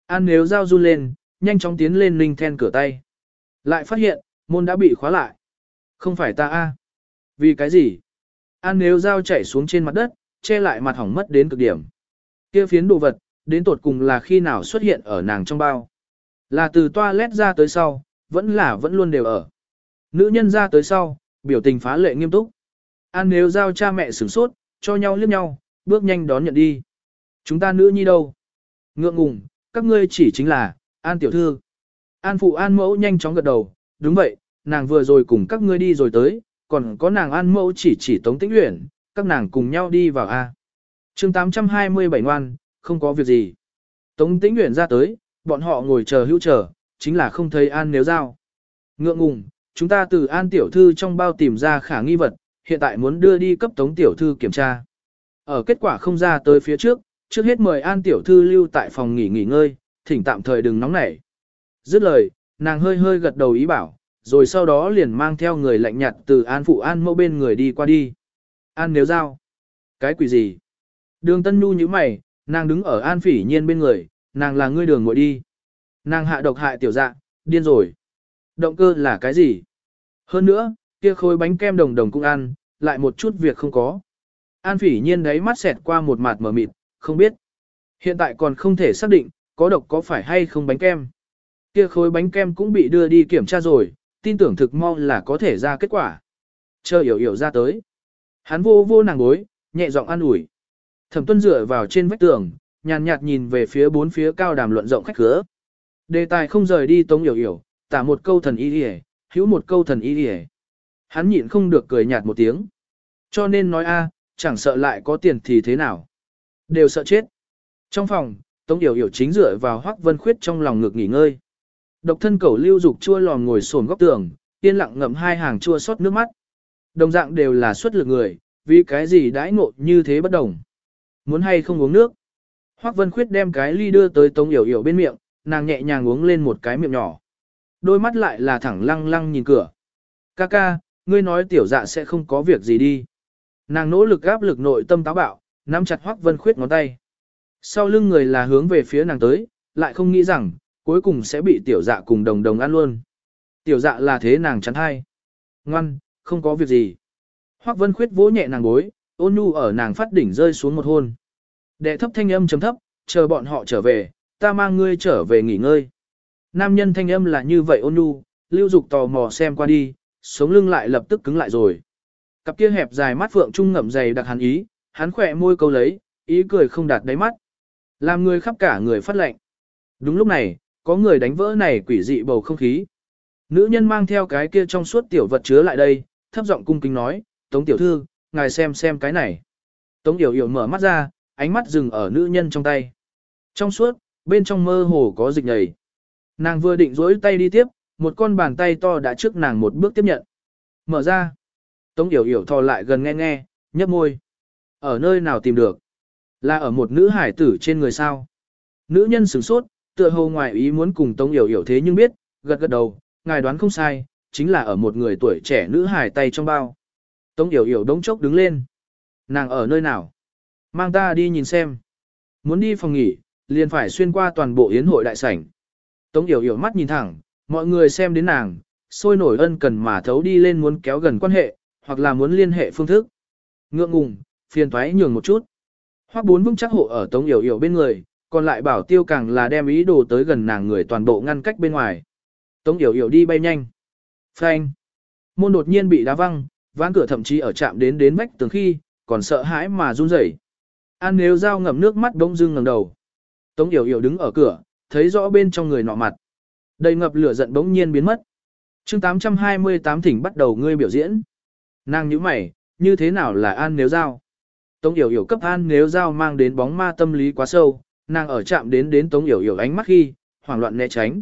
An nếu giao run lên, nhanh chóng tiến lên ninh then cửa tay. Lại phát hiện, môn đã bị khóa lại. Không phải ta a Vì cái gì? An nếu dao chảy xuống trên mặt đất, che lại mặt hỏng mất đến cực điểm. Kia phiến đồ vật, đến tột cùng là khi nào xuất hiện ở nàng trong bao. Là từ toilet ra tới sau, vẫn là vẫn luôn đều ở. Nữ nhân ra tới sau, biểu tình phá lệ nghiêm túc. An nếu giao cha mẹ sửng sốt, cho nhau liếc nhau, bước nhanh đón nhận đi. Chúng ta nữ nhi đâu? Ngượng ngùng, các ngươi chỉ chính là, An tiểu thư. An phụ An mẫu nhanh chóng gật đầu, đúng vậy, nàng vừa rồi cùng các ngươi đi rồi tới, còn có nàng An mẫu chỉ chỉ tống tĩnh luyện, các nàng cùng nhau đi vào A. chương 827 ngoan, không có việc gì. Tống tĩnh luyện ra tới, bọn họ ngồi chờ hữu chờ, chính là không thấy An nếu giao. Ngượng ngùng, chúng ta từ An tiểu thư trong bao tìm ra khả nghi vật, hiện tại muốn đưa đi cấp tống tiểu thư kiểm tra. Ở kết quả không ra tới phía trước, trước hết mời An tiểu thư lưu tại phòng nghỉ nghỉ ngơi, thỉnh tạm thời đừng nóng nảy. Dứt lời, nàng hơi hơi gật đầu ý bảo, rồi sau đó liền mang theo người lạnh nhạt từ An phụ An mẫu bên người đi qua đi. An nếu giao. Cái quỷ gì? Đường Tân Nhu như mày, nàng đứng ở An phỉ nhiên bên người, nàng là ngươi đường ngồi đi. Nàng hạ độc hại tiểu dạ, điên rồi. Động cơ là cái gì? Hơn nữa, kia khối bánh kem đồng đồng cũng ăn, lại một chút việc không có. An phỉ nhiên đấy mắt xẹt qua một mặt mờ mịt, không biết. Hiện tại còn không thể xác định, có độc có phải hay không bánh kem. Kia khối bánh kem cũng bị đưa đi kiểm tra rồi, tin tưởng thực mau là có thể ra kết quả. Chờ hiểu hiểu ra tới. Hắn vô vô nàng gối, nhẹ giọng an ủi. Thẩm tuân dựa vào trên vách tường, nhàn nhạt nhìn về phía bốn phía cao đàm luận rộng khách khứa. Đề tài không rời đi tống hiểu hiểu, tả một câu thần y hề, hữu một câu thần y hề. Hắn nhịn không được cười nhạt một tiếng. Cho nên nói a, chẳng sợ lại có tiền thì thế nào. Đều sợ chết. Trong phòng, Tống Yểu Yểu chính dựa vào Hoắc Vân Khuyết trong lòng ngực nghỉ ngơi. Độc thân cẩu lưu dục chua lòm ngồi xổm góc tường, yên lặng ngậm hai hàng chua xót nước mắt. Đồng dạng đều là xuất lực người, vì cái gì đãi ngộ như thế bất đồng. Muốn hay không uống nước? Hoắc Vân Khuyết đem cái ly đưa tới Tống Yểu Yểu bên miệng, nàng nhẹ nhàng uống lên một cái miệng nhỏ. Đôi mắt lại là thẳng lăng lăng nhìn cửa. Ca ca, ngươi nói tiểu dạ sẽ không có việc gì đi. Nàng nỗ lực gáp lực nội tâm táo bạo, nắm chặt Hoắc Vân Khuyết ngón tay. Sau lưng người là hướng về phía nàng tới, lại không nghĩ rằng, cuối cùng sẽ bị tiểu dạ cùng đồng đồng ăn luôn. Tiểu dạ là thế nàng chắn hay. Ngoan, không có việc gì. Hoắc Vân Khuyết vỗ nhẹ nàng gối, ôn nhu ở nàng phát đỉnh rơi xuống một hôn. Đệ thấp thanh âm chấm thấp, chờ bọn họ trở về, ta mang ngươi trở về nghỉ ngơi. Nam nhân thanh âm là như vậy ôn nhu, lưu dục tò mò xem qua đi, sống lưng lại lập tức cứng lại rồi. Cặp kia hẹp dài mắt phượng trung ngậm dày đặc hắn ý, hắn khỏe môi câu lấy, ý cười không đạt đáy mắt. Làm người khắp cả người phát lệnh. Đúng lúc này, có người đánh vỡ này quỷ dị bầu không khí. Nữ nhân mang theo cái kia trong suốt tiểu vật chứa lại đây, thấp giọng cung kính nói, Tống tiểu thư, ngài xem xem cái này. Tống tiểu hiểu mở mắt ra, ánh mắt dừng ở nữ nhân trong tay. Trong suốt, bên trong mơ hồ có dịch nhầy. Nàng vừa định dối tay đi tiếp, một con bàn tay to đã trước nàng một bước tiếp nhận. Mở ra. Tống Yểu Yểu thò lại gần nghe nghe, nhấp môi. Ở nơi nào tìm được? Là ở một nữ hải tử trên người sao? Nữ nhân sửng sốt, tựa hồ ngoài ý muốn cùng Tống Yểu Yểu thế nhưng biết, gật gật đầu, ngài đoán không sai, chính là ở một người tuổi trẻ nữ hải tay trong bao. Tống Yểu Yểu đống chốc đứng lên. Nàng ở nơi nào? Mang ta đi nhìn xem. Muốn đi phòng nghỉ, liền phải xuyên qua toàn bộ yến hội đại sảnh. Tống Yểu Yểu mắt nhìn thẳng, mọi người xem đến nàng, sôi nổi ân cần mà thấu đi lên muốn kéo gần quan hệ, hoặc là muốn liên hệ phương thức. Ngượng ngùng, phiền thoái nhường một chút. Hoắc bốn vững chắc hộ ở Tống Yểu Yểu bên người, còn lại bảo tiêu càng là đem ý đồ tới gần nàng người toàn bộ ngăn cách bên ngoài. Tống Yểu Yểu đi bay nhanh. Phanh. Môn đột nhiên bị đá văng, ván cửa thậm chí ở chạm đến đến vách tường khi, còn sợ hãi mà run rẩy. An nếu dao ngậm nước mắt đông dưng ngẩng đầu. Tống Yểu Yểu đứng ở cửa, thấy rõ bên trong người nọ mặt. Đầy ngập lửa giận bỗng nhiên biến mất. chương 828 thỉnh bắt đầu ngươi biểu diễn. Nàng nhíu mày, như thế nào là An nếu giao? Tống Yểu Yểu cấp An nếu giao mang đến bóng ma tâm lý quá sâu, nàng ở chạm đến đến Tống Yểu Yểu ánh mắt khi, hoảng loạn né tránh.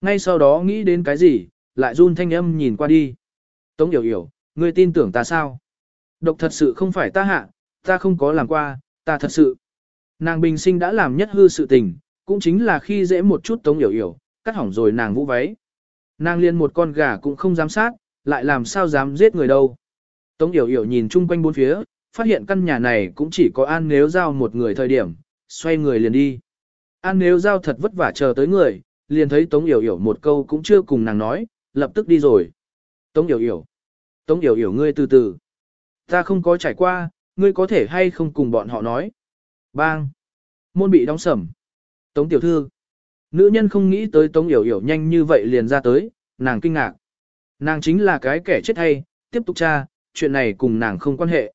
Ngay sau đó nghĩ đến cái gì, lại run thanh âm nhìn qua đi. Tống Yểu Yểu, ngươi tin tưởng ta sao? Độc thật sự không phải ta hạ, ta không có làm qua, ta thật sự. Nàng bình sinh đã làm nhất hư sự tình, cũng chính là khi dễ một chút Tống Yểu Yểu, cắt hỏng rồi nàng vũ váy. Nàng liên một con gà cũng không dám sát, lại làm sao dám giết người đâu. Tống Yểu Yểu nhìn chung quanh bốn phía, phát hiện căn nhà này cũng chỉ có An Nếu Giao một người thời điểm, xoay người liền đi. An Nếu Giao thật vất vả chờ tới người, liền thấy Tống Yểu Yểu một câu cũng chưa cùng nàng nói, lập tức đi rồi. Tống Yểu Yểu. Tống Yểu Yểu ngươi từ từ. Ta không có trải qua, ngươi có thể hay không cùng bọn họ nói. Bang. Môn bị đóng sầm. Tống Tiểu Thư. Nữ nhân không nghĩ tới Tống Yểu Yểu nhanh như vậy liền ra tới, nàng kinh ngạc. Nàng chính là cái kẻ chết hay, tiếp tục tra, chuyện này cùng nàng không quan hệ.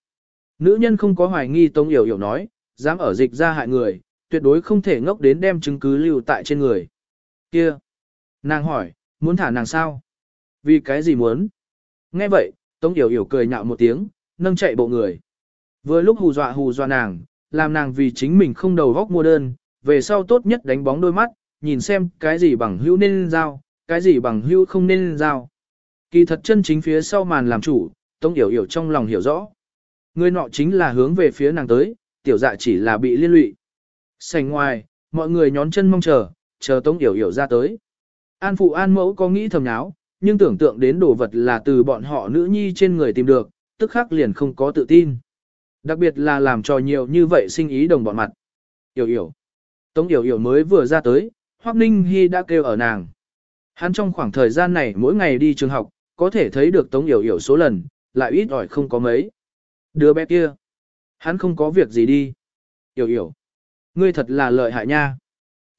Nữ nhân không có hoài nghi Tống Yểu Yểu nói, dám ở dịch ra hại người, tuyệt đối không thể ngốc đến đem chứng cứ lưu tại trên người. Kia. Nàng hỏi, muốn thả nàng sao? Vì cái gì muốn? Nghe vậy, Tống Yểu Yểu cười nhạo một tiếng, nâng chạy bộ người. Vừa lúc hù dọa hù dọa nàng, làm nàng vì chính mình không đầu góc mua đơn, về sau tốt nhất đánh bóng đôi mắt, nhìn xem cái gì bằng hữu nên giao, cái gì bằng hữu không nên giao. Kỳ thật chân chính phía sau màn làm chủ, Tống Yểu Yểu trong lòng hiểu rõ. Người nọ chính là hướng về phía nàng tới, tiểu dạ chỉ là bị liên lụy. Sành ngoài, mọi người nhón chân mong chờ, chờ Tống Yểu Yểu ra tới. An phụ an mẫu có nghĩ thầm nháo, nhưng tưởng tượng đến đồ vật là từ bọn họ nữ nhi trên người tìm được, tức khắc liền không có tự tin. Đặc biệt là làm cho nhiều như vậy sinh ý đồng bọn mặt. Yểu Yểu. Tống Yểu Yểu mới vừa ra tới, Hoắc Ninh Hy đã kêu ở nàng. Hắn trong khoảng thời gian này mỗi ngày đi trường học, có thể thấy được Tống Yểu Yểu số lần, lại ít ỏi không có mấy. Đứa bé kia, hắn không có việc gì đi. Yểu Yểu, ngươi thật là lợi hại nha.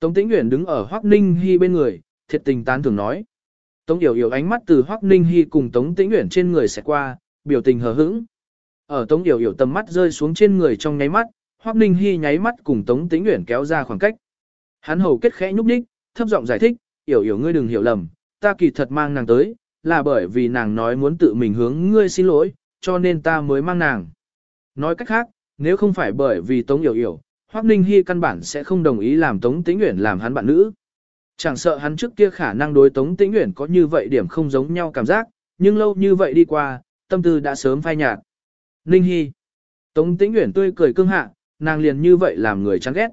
Tống Tĩnh Uyển đứng ở Hoắc Ninh Hi bên người, thiệt tình tán thường nói. Tống Yểu Yểu ánh mắt từ Hoắc Ninh Hi cùng Tống Tĩnh Uyển trên người sẽ qua, biểu tình hờ hững. Ở Tống Yểu Yểu tầm mắt rơi xuống trên người trong nháy mắt, Hoắc Ninh Hi nháy mắt cùng Tống Tĩnh Uyển kéo ra khoảng cách. Hắn hầu kết khẽ nhúc nhích, thấp giọng giải thích, "Yểu Yểu ngươi đừng hiểu lầm, ta kỳ thật mang nàng tới, là bởi vì nàng nói muốn tự mình hướng ngươi xin lỗi, cho nên ta mới mang nàng." Nói cách khác, nếu không phải bởi vì Tống Yểu Yểu, Hoắc Ninh Hi căn bản sẽ không đồng ý làm Tống Tĩnh Uyển làm hắn bạn nữ. Chẳng sợ hắn trước kia khả năng đối Tống Tĩnh Uyển có như vậy điểm không giống nhau cảm giác, nhưng lâu như vậy đi qua, tâm tư đã sớm phai nhạt. Ninh Hi. Tống Tĩnh Uyển tươi cười cương hạ, nàng liền như vậy làm người chán ghét.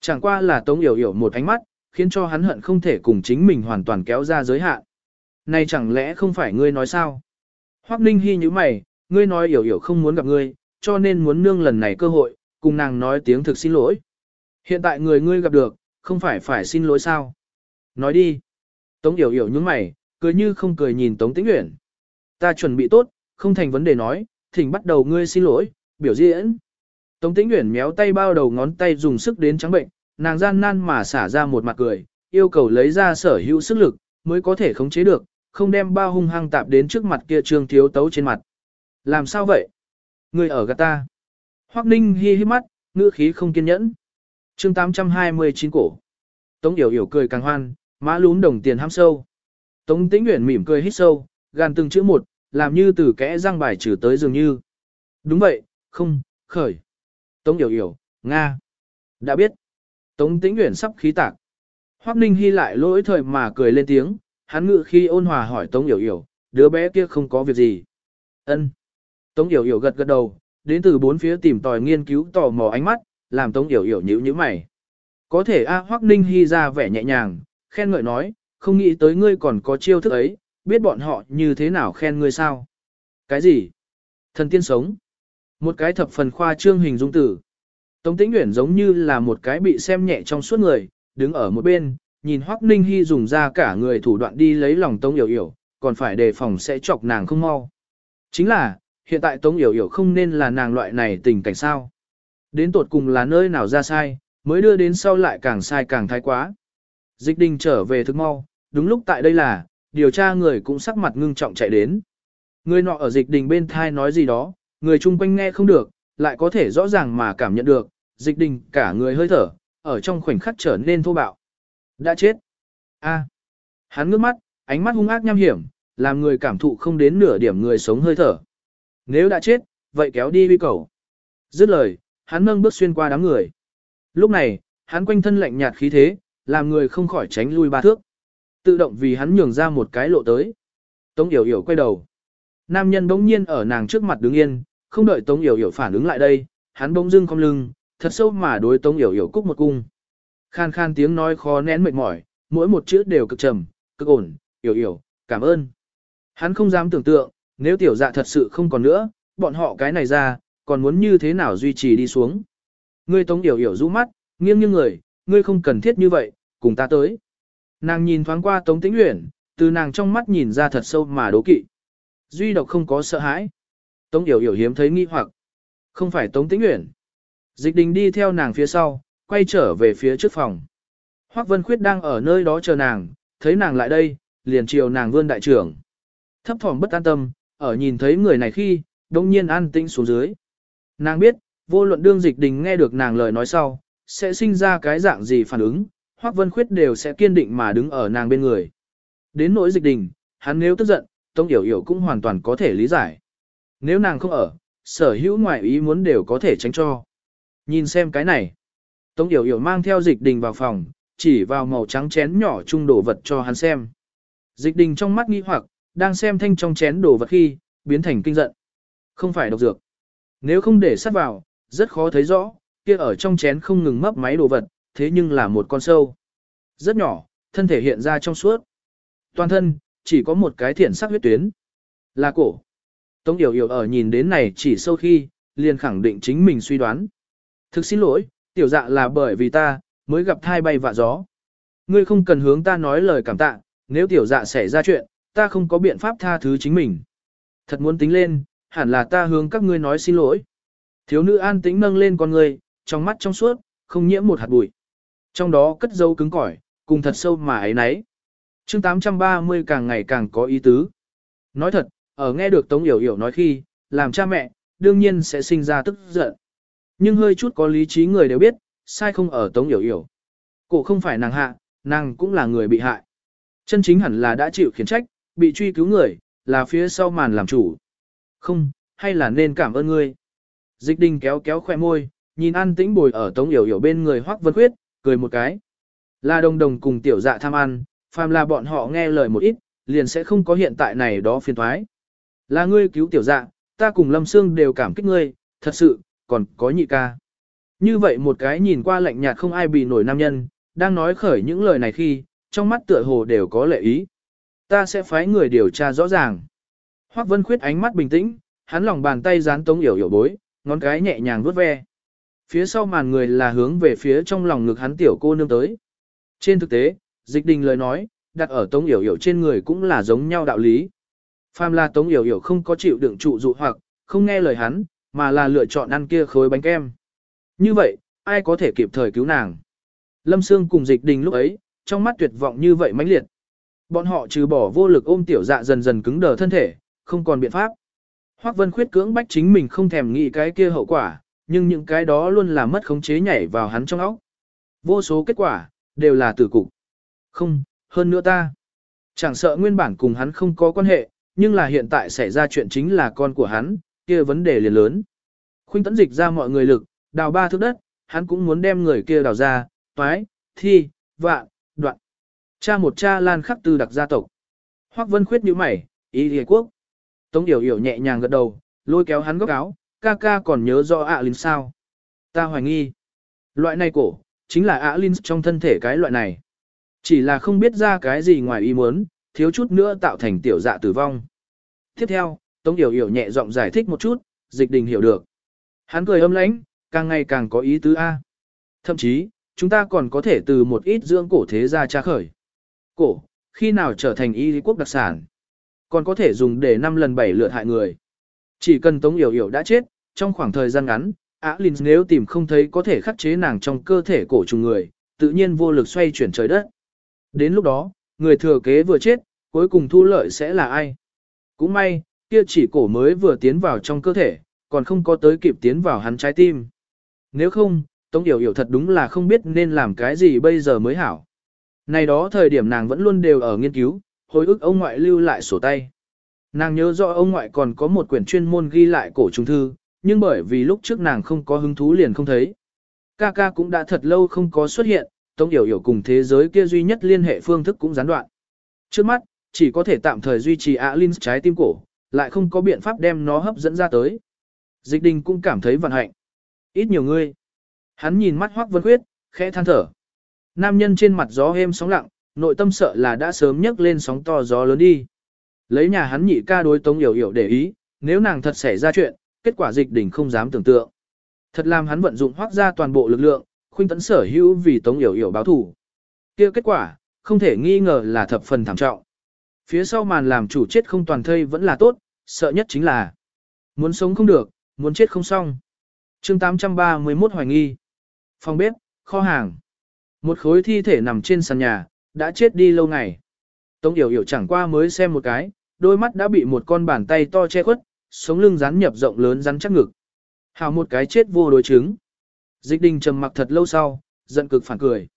Chẳng qua là Tống Yểu Yểu một ánh mắt, khiến cho hắn hận không thể cùng chính mình hoàn toàn kéo ra giới hạn. Này chẳng lẽ không phải ngươi nói sao? Hoắc Ninh Hi như mày, ngươi nói hiểu hiểu không muốn gặp ngươi, cho nên muốn nương lần này cơ hội, cùng nàng nói tiếng thực xin lỗi. Hiện tại người ngươi gặp được, không phải phải xin lỗi sao? Nói đi. Tống Yểu Yểu nhướng mày, cười như không cười nhìn Tống Tĩnh Uyển. Ta chuẩn bị tốt, không thành vấn đề nói, thỉnh bắt đầu ngươi xin lỗi, biểu diễn. Tống Tĩnh Uyển méo tay bao đầu ngón tay dùng sức đến trắng bệnh, nàng gian nan mà xả ra một mặt cười, yêu cầu lấy ra sở hữu sức lực, mới có thể khống chế được, không đem bao hung hăng tạp đến trước mặt kia trương thiếu tấu trên mặt. Làm sao vậy? người ở gạt ta. Hoắc Ninh hi hi mắt, ngữ khí không kiên nhẫn. Chương 829 cổ. Tống Yểu Yểu cười càng hoan, má lún đồng tiền ham sâu. Tống Tĩnh Nguyễn mỉm cười hít sâu, gàn từng chữ một, làm như từ kẽ răng bài trừ tới dường như. Đúng vậy, không, khởi. Tống Yểu Yểu, Nga. Đã biết. Tống Tĩnh Nguyễn sắp khí tạc. Hoắc Ninh Hi lại lỗi thời mà cười lên tiếng, hắn ngự khi ôn hòa hỏi Tống Yểu Yểu, đứa bé kia không có việc gì. Ân. Tống Yểu Yểu gật gật đầu, đến từ bốn phía tìm tòi nghiên cứu tò mò ánh mắt, làm Tống Yểu Yểu nhíu nhíu mày. Có thể A Hoắc Ninh Hi ra vẻ nhẹ nhàng, khen ngợi nói, không nghĩ tới ngươi còn có chiêu thức ấy, biết bọn họ như thế nào khen ngươi sao? Cái gì? Thần tiên sống. Một cái thập phần khoa trương hình dung tử. Tống Tĩnh Uyển giống như là một cái bị xem nhẹ trong suốt người, đứng ở một bên, nhìn Hoắc Ninh Hi dùng ra cả người thủ đoạn đi lấy lòng Tống Yểu Yểu, còn phải đề phòng sẽ chọc nàng không mau. Chính là, hiện tại Tống Yểu Yểu không nên là nàng loại này tình cảnh sao. Đến tột cùng là nơi nào ra sai, mới đưa đến sau lại càng sai càng thái quá. Dịch đình trở về thức mau, đúng lúc tại đây là, điều tra người cũng sắc mặt ngưng trọng chạy đến. Người nọ ở dịch đình bên thai nói gì đó, người chung quanh nghe không được, lại có thể rõ ràng mà cảm nhận được, dịch đình cả người hơi thở, ở trong khoảnh khắc trở nên thô bạo. Đã chết. a Hắn ngước mắt, ánh mắt hung ác nham hiểm, làm người cảm thụ không đến nửa điểm người sống hơi thở. Nếu đã chết, vậy kéo đi uy cầu. Dứt lời, hắn nâng bước xuyên qua đám người. Lúc này, hắn quanh thân lạnh nhạt khí thế, làm người không khỏi tránh lui ba thước. Tự động vì hắn nhường ra một cái lộ tới. Tống Yểu Yểu quay đầu. Nam nhân bỗng nhiên ở nàng trước mặt đứng yên, không đợi Tống Yểu Yểu phản ứng lại đây, hắn bỗng dưng cong lưng, thật sâu mà đối Tống Yểu Yểu cúc một cung. Khan khan tiếng nói khó nén mệt mỏi, mỗi một chữ đều cực trầm, cực ổn, Yểu Yểu, cảm ơn. Hắn không dám tưởng tượng, nếu tiểu dạ thật sự không còn nữa, bọn họ cái này ra, còn muốn như thế nào duy trì đi xuống. Ngươi Tống Yểu Yểu rũ mắt, nghiêng nghiêng người, ngươi không cần thiết như vậy, cùng ta tới. Nàng nhìn thoáng qua Tống Tĩnh Uyển, từ nàng trong mắt nhìn ra thật sâu mà đố kỵ. Duy độc không có sợ hãi. Tống Yểu Yểu hiếm thấy nghi hoặc. Không phải Tống Tĩnh Uyển. Dịch đình đi theo nàng phía sau, quay trở về phía trước phòng. Hoắc Vân Khuyết đang ở nơi đó chờ nàng, thấy nàng lại đây, liền chiều nàng vươn đại trưởng. Thấp thỏm bất an tâm, ở nhìn thấy người này khi, đông nhiên an tĩnh xuống dưới. Nàng biết, vô luận đương dịch đình nghe được nàng lời nói sau, sẽ sinh ra cái dạng gì phản ứng, Hoắc Vân Khuyết đều sẽ kiên định mà đứng ở nàng bên người. Đến nỗi dịch đình, hắn nếu tức giận, Tống Yểu Yểu cũng hoàn toàn có thể lý giải. Nếu nàng không ở, sở hữu ngoại ý muốn đều có thể tránh cho. Nhìn xem cái này. Tống Yểu Yểu mang theo dịch đình vào phòng, chỉ vào màu trắng chén nhỏ chung đồ vật cho hắn xem. Dịch đình trong mắt nghi hoặc, đang xem thanh trong chén đồ vật khi, biến thành kinh giận. Không phải độc dược. Nếu không để sát vào, rất khó thấy rõ, kia ở trong chén không ngừng mấp máy đồ vật, thế nhưng là một con sâu. Rất nhỏ, thân thể hiện ra trong suốt. Toàn thân, chỉ có một cái thiện sắc huyết tuyến. Là cổ. Tống Yểu Yểu ở nhìn đến này chỉ sâu khi, liền khẳng định chính mình suy đoán. Thực xin lỗi, tiểu dạ là bởi vì ta, mới gặp thai bay vạ gió. Ngươi không cần hướng ta nói lời cảm tạ, nếu tiểu dạ xảy ra chuyện, ta không có biện pháp tha thứ chính mình. Thật muốn tính lên, hẳn là ta hướng các ngươi nói xin lỗi. Thiếu nữ an tĩnh nâng lên con người, trong mắt trong suốt, không nhiễm một hạt bụi. Trong đó cất dấu cứng cỏi, cùng thật sâu mà ấy nấy. chương 830 càng ngày càng có ý tứ. Nói thật, ở nghe được Tống Yểu Yểu nói khi, làm cha mẹ, đương nhiên sẽ sinh ra tức giận. Nhưng hơi chút có lý trí người đều biết, sai không ở Tống Yểu Yểu. Cổ không phải nàng hạ, nàng cũng là người bị hại. Chân chính hẳn là đã chịu khiển trách, bị truy cứu người, là phía sau màn làm chủ. Không, hay là nên cảm ơn ngươi. Dịch đình kéo kéo khoe môi, nhìn an tĩnh bồi ở Tống Yểu Yểu bên người Hoắc Vân Khuyết, cười một cái. Là đồng đồng cùng tiểu dạ tham ăn, phàm là bọn họ nghe lời một ít, liền sẽ không có hiện tại này đó phiền thoái. Là ngươi cứu tiểu dạ, ta cùng Lâm Sương đều cảm kích ngươi, thật sự, còn có nhị ca. Như vậy một cái nhìn qua lạnh nhạt không ai bị nổi nam nhân, đang nói khởi những lời này khi, trong mắt tựa hồ đều có lệ ý. Ta sẽ phái người điều tra rõ ràng. Hoắc Vân Khuyết ánh mắt bình tĩnh, hắn lòng bàn tay dán tống yểu yểu bối, ngón cái nhẹ nhàng vuốt ve. Phía sau màn người là hướng về phía trong lòng ngực hắn tiểu cô nương tới. Trên thực tế, dịch đình lời nói, đặt ở tống yểu yểu trên người cũng là giống nhau đạo lý. Phàm là tống yểu yểu không có chịu đựng trụ dụ hoặc, không nghe lời hắn, mà là lựa chọn ăn kia khối bánh kem. Như vậy, ai có thể kịp thời cứu nàng? Lâm Sương cùng dịch đình lúc ấy, trong mắt tuyệt vọng như vậy mãnh liệt. Bọn họ trừ bỏ vô lực ôm tiểu dạ dần dần cứng đờ thân thể, không còn biện pháp. Hoắc Vân Khuyết cưỡng bách chính mình không thèm nghĩ cái kia hậu quả, nhưng những cái đó luôn là mất khống chế nhảy vào hắn trong óc. Vô số kết quả, đều là tử cục. Không, hơn nữa ta. Chẳng sợ nguyên bản cùng hắn không có quan hệ, nhưng là hiện tại xảy ra chuyện chính là con của hắn, kia vấn đề liền lớn. Khuynh tấn dịch ra mọi người lực, đào ba thước đất, hắn cũng muốn đem người kia đào ra, toái, thi, vạn, đoạn. Cha một cha lan khắc tư đặc gia tộc. Hoắc Vân Khuyết nhíu mày, ý địa quốc. Tống Điểu Điểu nhẹ nhàng gật đầu, lôi kéo hắn góc áo, ca ca còn nhớ rõ ạ Linh sao. Ta hoài nghi. Loại này cổ, chính là ạ Linh trong thân thể cái loại này. Chỉ là không biết ra cái gì ngoài ý muốn, thiếu chút nữa tạo thành tiểu dạ tử vong. Tiếp theo, Tống Điểu Điểu nhẹ giọng giải thích một chút, dịch đình hiểu được. Hắn cười âm lãnh, càng ngày càng có ý tứ A. Thậm chí, chúng ta còn có thể từ một ít dưỡng cổ thế ra tra khởi. Cổ, khi nào trở thành y quốc đặc sản, còn có thể dùng để 5 lần 7 lượt hại người. Chỉ cần Tống Yểu Yểu đã chết, trong khoảng thời gian ngắn, Á Linh nếu tìm không thấy có thể khắc chế nàng trong cơ thể cổ trùng người, tự nhiên vô lực xoay chuyển trời đất. Đến lúc đó, người thừa kế vừa chết, cuối cùng thu lợi sẽ là ai? Cũng may, kia chỉ cổ mới vừa tiến vào trong cơ thể, còn không có tới kịp tiến vào hắn trái tim. Nếu không, Tống Yểu Yểu thật đúng là không biết nên làm cái gì bây giờ mới hảo. Này đó thời điểm nàng vẫn luôn đều ở nghiên cứu, hồi ức ông ngoại lưu lại sổ tay. Nàng nhớ rõ ông ngoại còn có một quyển chuyên môn ghi lại cổ trùng thư, nhưng bởi vì lúc trước nàng không có hứng thú liền không thấy. Ca ca cũng đã thật lâu không có xuất hiện, Tống Yểu Yểu cùng thế giới kia duy nhất liên hệ phương thức cũng gián đoạn. Trước mắt, chỉ có thể tạm thời duy trì Alin trái tim cổ, lại không có biện pháp đem nó hấp dẫn ra tới. Dịch đình cũng cảm thấy vận hạnh. Ít nhiều người. Hắn nhìn mắt Hoắc Vân Khuyết, khẽ than thở. Nam nhân trên mặt gió êm sóng lặng, nội tâm sợ là đã sớm nhấc lên sóng to gió lớn đi. Lấy nhà hắn nhị ca đối Tống Yểu Yểu để ý, nếu nàng thật xảy ra chuyện, kết quả dịch đỉnh không dám tưởng tượng. Thật làm hắn vận dụng hoác ra toàn bộ lực lượng, khuynh tấn sở hữu vì Tống Yểu Yểu báo thủ. kia kết quả, không thể nghi ngờ là thập phần thảm trọng. Phía sau màn làm chủ chết không toàn thây vẫn là tốt, sợ nhất chính là muốn sống không được, muốn chết không xong. chương 831 hoài nghi. Phòng bếp, kho hàng. Một khối thi thể nằm trên sàn nhà, đã chết đi lâu ngày. Tống Yểu Yểu chẳng qua mới xem một cái, đôi mắt đã bị một con bàn tay to che khuất, sống lưng rắn nhập rộng lớn rắn chắc ngực. Hào một cái chết vô đối chứng. Dịch đình trầm mặc thật lâu sau, giận cực phản cười.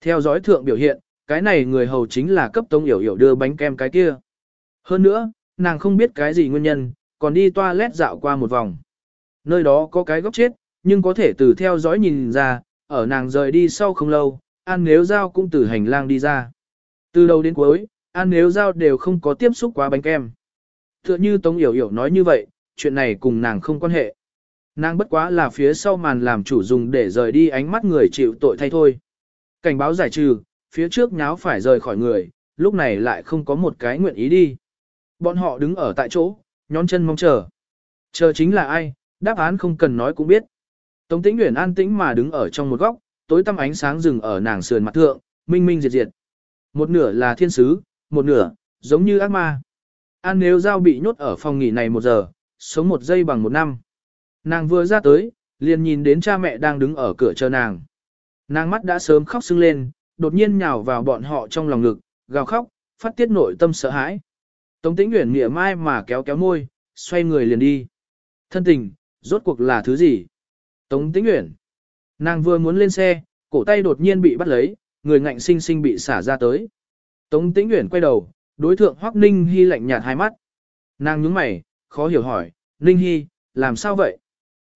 Theo dõi thượng biểu hiện, cái này người hầu chính là cấp tông yểu yểu đưa bánh kem cái kia. Hơn nữa, nàng không biết cái gì nguyên nhân, còn đi toilet dạo qua một vòng. Nơi đó có cái góc chết, nhưng có thể từ theo dõi nhìn ra, ở nàng rời đi sau không lâu, An Nếu Giao cũng từ hành lang đi ra. Từ đầu đến cuối, An Nếu Giao đều không có tiếp xúc quá bánh kem. Tựa như Tống Yểu Yểu nói như vậy, chuyện này cùng nàng không quan hệ. Nàng bất quá là phía sau màn làm chủ dùng để rời đi ánh mắt người chịu tội thay thôi. Cảnh báo giải trừ, phía trước nháo phải rời khỏi người, lúc này lại không có một cái nguyện ý đi. Bọn họ đứng ở tại chỗ, nhón chân mong chờ. Chờ chính là ai, đáp án không cần nói cũng biết. Tống tĩnh Uyển an tĩnh mà đứng ở trong một góc, tối tăm ánh sáng rừng ở nàng sườn mặt thượng, minh minh diệt diệt. Một nửa là thiên sứ, một nửa, giống như ác ma. An nếu giao bị nhốt ở phòng nghỉ này một giờ, sống một giây bằng một năm. Nàng vừa ra tới, liền nhìn đến cha mẹ đang đứng ở cửa chờ nàng. Nàng mắt đã sớm khóc sưng lên, đột nhiên nhào vào bọn họ trong lòng ngực, gào khóc, phát tiết nội tâm sợ hãi. Tống tĩnh nguyện mỉa mai mà kéo kéo môi, xoay người liền đi. Thân tình, rốt cuộc là thứ gì? Tống tĩnh Uyển. Nàng vừa muốn lên xe, cổ tay đột nhiên bị bắt lấy, người ngạnh sinh sinh bị xả ra tới. Tống tĩnh Uyển quay đầu, đối thượng Hoắc Ninh Hy lạnh nhạt hai mắt. Nàng nhướng mày, khó hiểu hỏi, Ninh Hy, làm sao vậy?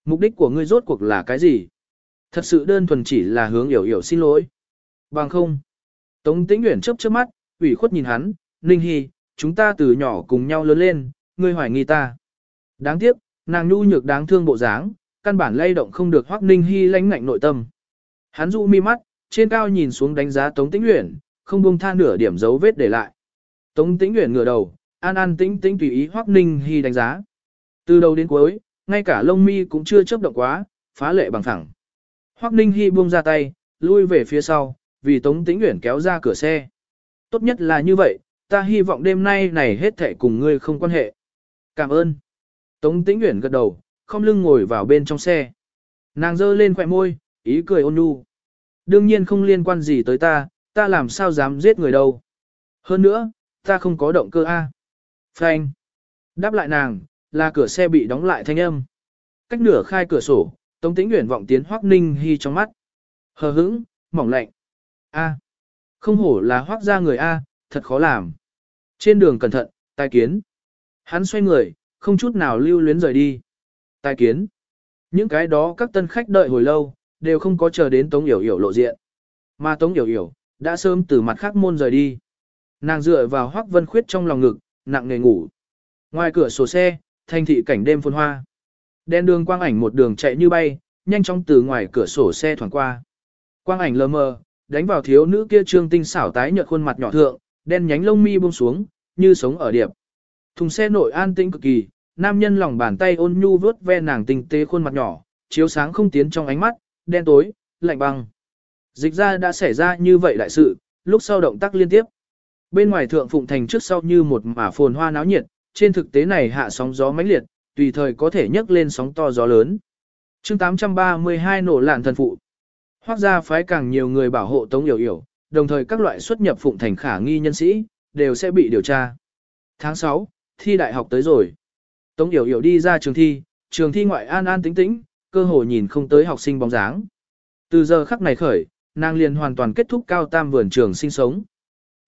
Mục đích của ngươi rốt cuộc là cái gì? Thật sự đơn thuần chỉ là hướng hiểu hiểu xin lỗi. Bằng không. Tống tĩnh Uyển chớp chớp mắt, ủy khuất nhìn hắn, Ninh Hy, chúng ta từ nhỏ cùng nhau lớn lên, ngươi hoài nghi ta. Đáng tiếc, nàng nhu nhược đáng thương bộ dáng, căn bản lay động không được Hoắc Ninh Hi lãnh ngạnh nội tâm. Hắn dụ mi mắt, trên cao nhìn xuống đánh giá Tống Tĩnh Uyển, không buông tha nửa điểm dấu vết để lại. Tống Tĩnh Uyển ngửa đầu, an an tĩnh tĩnh tùy ý Hoắc Ninh Hi đánh giá. Từ đầu đến cuối, ngay cả lông mi cũng chưa chớp động quá, phá lệ bằng thẳng. Hoắc Ninh Hi buông ra tay, lui về phía sau, vì Tống Tĩnh Uyển kéo ra cửa xe. Tốt nhất là như vậy, ta hy vọng đêm nay này hết thảy cùng ngươi không quan hệ. Cảm ơn. Tống Tĩnh Uyển gật đầu, không lưng ngồi vào bên trong xe. Nàng giơ lên khỏe môi, ý cười ôn nhu. Đương nhiên không liên quan gì tới ta, ta làm sao dám giết người đâu. Hơn nữa, ta không có động cơ A. Frank. Đáp lại nàng, là cửa xe bị đóng lại thanh âm. Cách nửa khai cửa sổ, Tống Tĩnh Uyển vọng tiến Hoắc Ninh Hi trong mắt. Hờ hững, mỏng lạnh. A. Không hổ là Hoắc gia người A, thật khó làm. Trên đường cẩn thận, tai kiến. Hắn xoay người, không chút nào lưu luyến rời đi. Tai kiến. Những cái đó các tân khách đợi hồi lâu, đều không có chờ đến Tống Yểu Yểu lộ diện. Mà Tống Yểu Yểu, đã sớm từ mặt khác môn rời đi. Nàng dựa vào Hoắc Vân Khuyết trong lòng ngực, nặng nề ngủ. Ngoài cửa sổ xe, thành thị cảnh đêm phồn hoa. Đen đường quang ảnh một đường chạy như bay, nhanh chóng từ ngoài cửa sổ xe thoảng qua. Quang ảnh lờ mờ, đánh vào thiếu nữ kia trương tinh xảo tái nhợt khuôn mặt nhỏ thượng, đen nhánh lông mi buông xuống, như sống ở điệp. Thùng xe nội an tĩnh cực kỳ, nam nhân lòng bàn tay ôn nhu vớt ve nàng tinh tế khuôn mặt nhỏ, chiếu sáng không tiến trong ánh mắt, đen tối, lạnh băng. Dịch ra đã xảy ra như vậy đại sự, lúc sau động tác liên tiếp. Bên ngoài thượng phụng thành trước sau như một mả phồn hoa náo nhiệt, trên thực tế này hạ sóng gió mãnh liệt, tùy thời có thể nhấc lên sóng to gió lớn. chương 832 nổ lạn thần phụ. Hoác ra phái càng nhiều người bảo hộ Tống Yểu Yểu, đồng thời các loại xuất nhập phụng thành khả nghi nhân sĩ, đều sẽ bị điều tra. Tháng 6, thi đại học tới rồi. Tống Yểu Yểu đi ra trường thi, trường thi ngoại an an tĩnh tĩnh, cơ hồ nhìn không tới học sinh bóng dáng. Từ giờ khắc này khởi, nàng liền hoàn toàn kết thúc cao tam vườn trường sinh sống.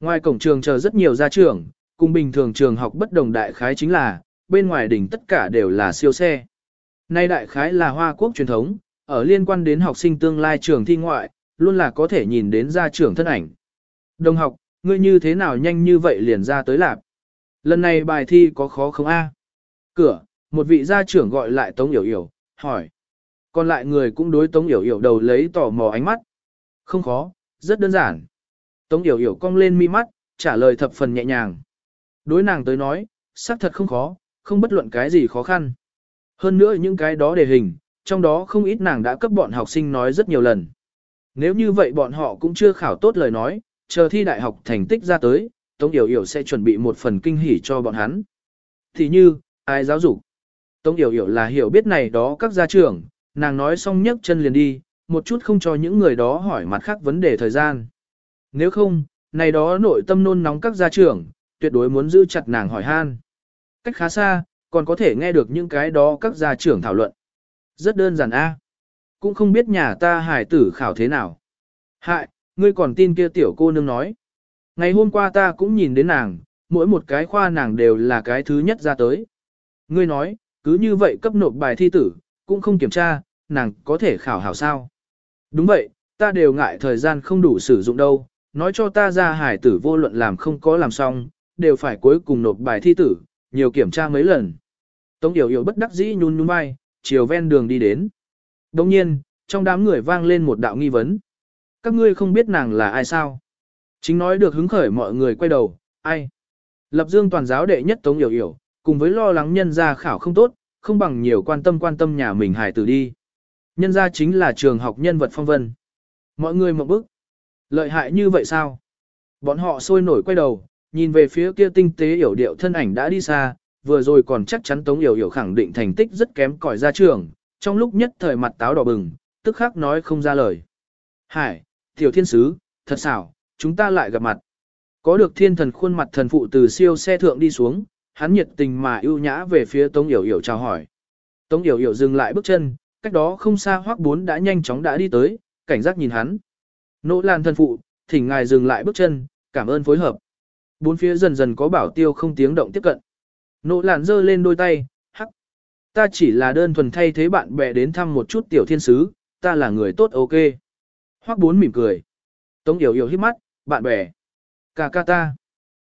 Ngoài cổng trường chờ rất nhiều gia trưởng, cùng bình thường trường học bất đồng đại khái chính là, bên ngoài đỉnh tất cả đều là siêu xe. Nay đại khái là Hoa Quốc truyền thống, ở liên quan đến học sinh tương lai trường thi ngoại, luôn là có thể nhìn đến gia trưởng thân ảnh. Đồng học, ngươi như thế nào nhanh như vậy liền ra tới lạp. Lần này bài thi có khó không a? Cửa, một vị gia trưởng gọi lại Tống Yểu Yểu, hỏi. Còn lại người cũng đối Tống Yểu Yểu đầu lấy tò mò ánh mắt. Không khó, rất đơn giản. Tống Yểu Yểu cong lên mi mắt, trả lời thập phần nhẹ nhàng. Đối nàng tới nói, xác thật không khó, không bất luận cái gì khó khăn. Hơn nữa những cái đó đề hình, trong đó không ít nàng đã cấp bọn học sinh nói rất nhiều lần. Nếu như vậy bọn họ cũng chưa khảo tốt lời nói, chờ thi đại học thành tích ra tới, Tống Yểu Yểu sẽ chuẩn bị một phần kinh hỉ cho bọn hắn. Thì như, ai giáo dục? Tống Yểu Yểu là hiểu biết này đó các gia trưởng, nàng nói xong nhấc chân liền đi, một chút không cho những người đó hỏi mặt khác vấn đề thời gian. Nếu không, này đó nội tâm nôn nóng các gia trưởng, tuyệt đối muốn giữ chặt nàng hỏi han. Cách khá xa, còn có thể nghe được những cái đó các gia trưởng thảo luận. Rất đơn giản a. Cũng không biết nhà ta hải tử khảo thế nào. Hại, ngươi còn tin kia tiểu cô nương nói. Ngày hôm qua ta cũng nhìn đến nàng, mỗi một cái khoa nàng đều là cái thứ nhất ra tới. Ngươi nói, cứ như vậy cấp nộp bài thi tử, cũng không kiểm tra, nàng có thể khảo hảo sao. Đúng vậy, ta đều ngại thời gian không đủ sử dụng đâu, nói cho ta ra hải tử vô luận làm không có làm xong, đều phải cuối cùng nộp bài thi tử, nhiều kiểm tra mấy lần. Tống Yểu Yểu bất đắc dĩ nhún nhún vai, chiều ven đường đi đến. Đồng nhiên, trong đám người vang lên một đạo nghi vấn. Các ngươi không biết nàng là ai sao? Chính nói được hứng khởi mọi người quay đầu, ai? Lập dương toàn giáo đệ nhất Tống Yểu Yểu, cùng với lo lắng nhân gia khảo không tốt, không bằng nhiều quan tâm quan tâm nhà mình hài tử đi. Nhân gia chính là trường học nhân vật phong vân. Mọi người một bức. Lợi hại như vậy sao? Bọn họ sôi nổi quay đầu, nhìn về phía kia tinh tế hiểu điệu thân ảnh đã đi xa, vừa rồi còn chắc chắn Tống Yểu Yểu khẳng định thành tích rất kém cỏi ra trường, trong lúc nhất thời mặt táo đỏ bừng, tức khắc nói không ra lời. Hải, tiểu thiên sứ, thật xảo, chúng ta lại gặp mặt. Có được thiên thần khuôn mặt thần phụ từ siêu xe thượng đi xuống, hắn nhiệt tình mà ưu nhã về phía Tống Yểu Yểu chào hỏi. Tống Yểu Yểu dừng lại bước chân, cách đó không xa hoắc bốn đã nhanh chóng đã đi tới, cảnh giác nhìn hắn. Nỗ lan thần phụ, thỉnh ngài dừng lại bước chân, cảm ơn phối hợp. Bốn phía dần dần có bảo tiêu không tiếng động tiếp cận. Nỗ lan giơ lên đôi tay, hắc. Ta chỉ là đơn thuần thay thế bạn bè đến thăm một chút tiểu thiên sứ, ta là người tốt ok. Hoắc bốn mỉm cười. Tống Yểu Yểu hít mắt, bạn bè. Cà ca ta.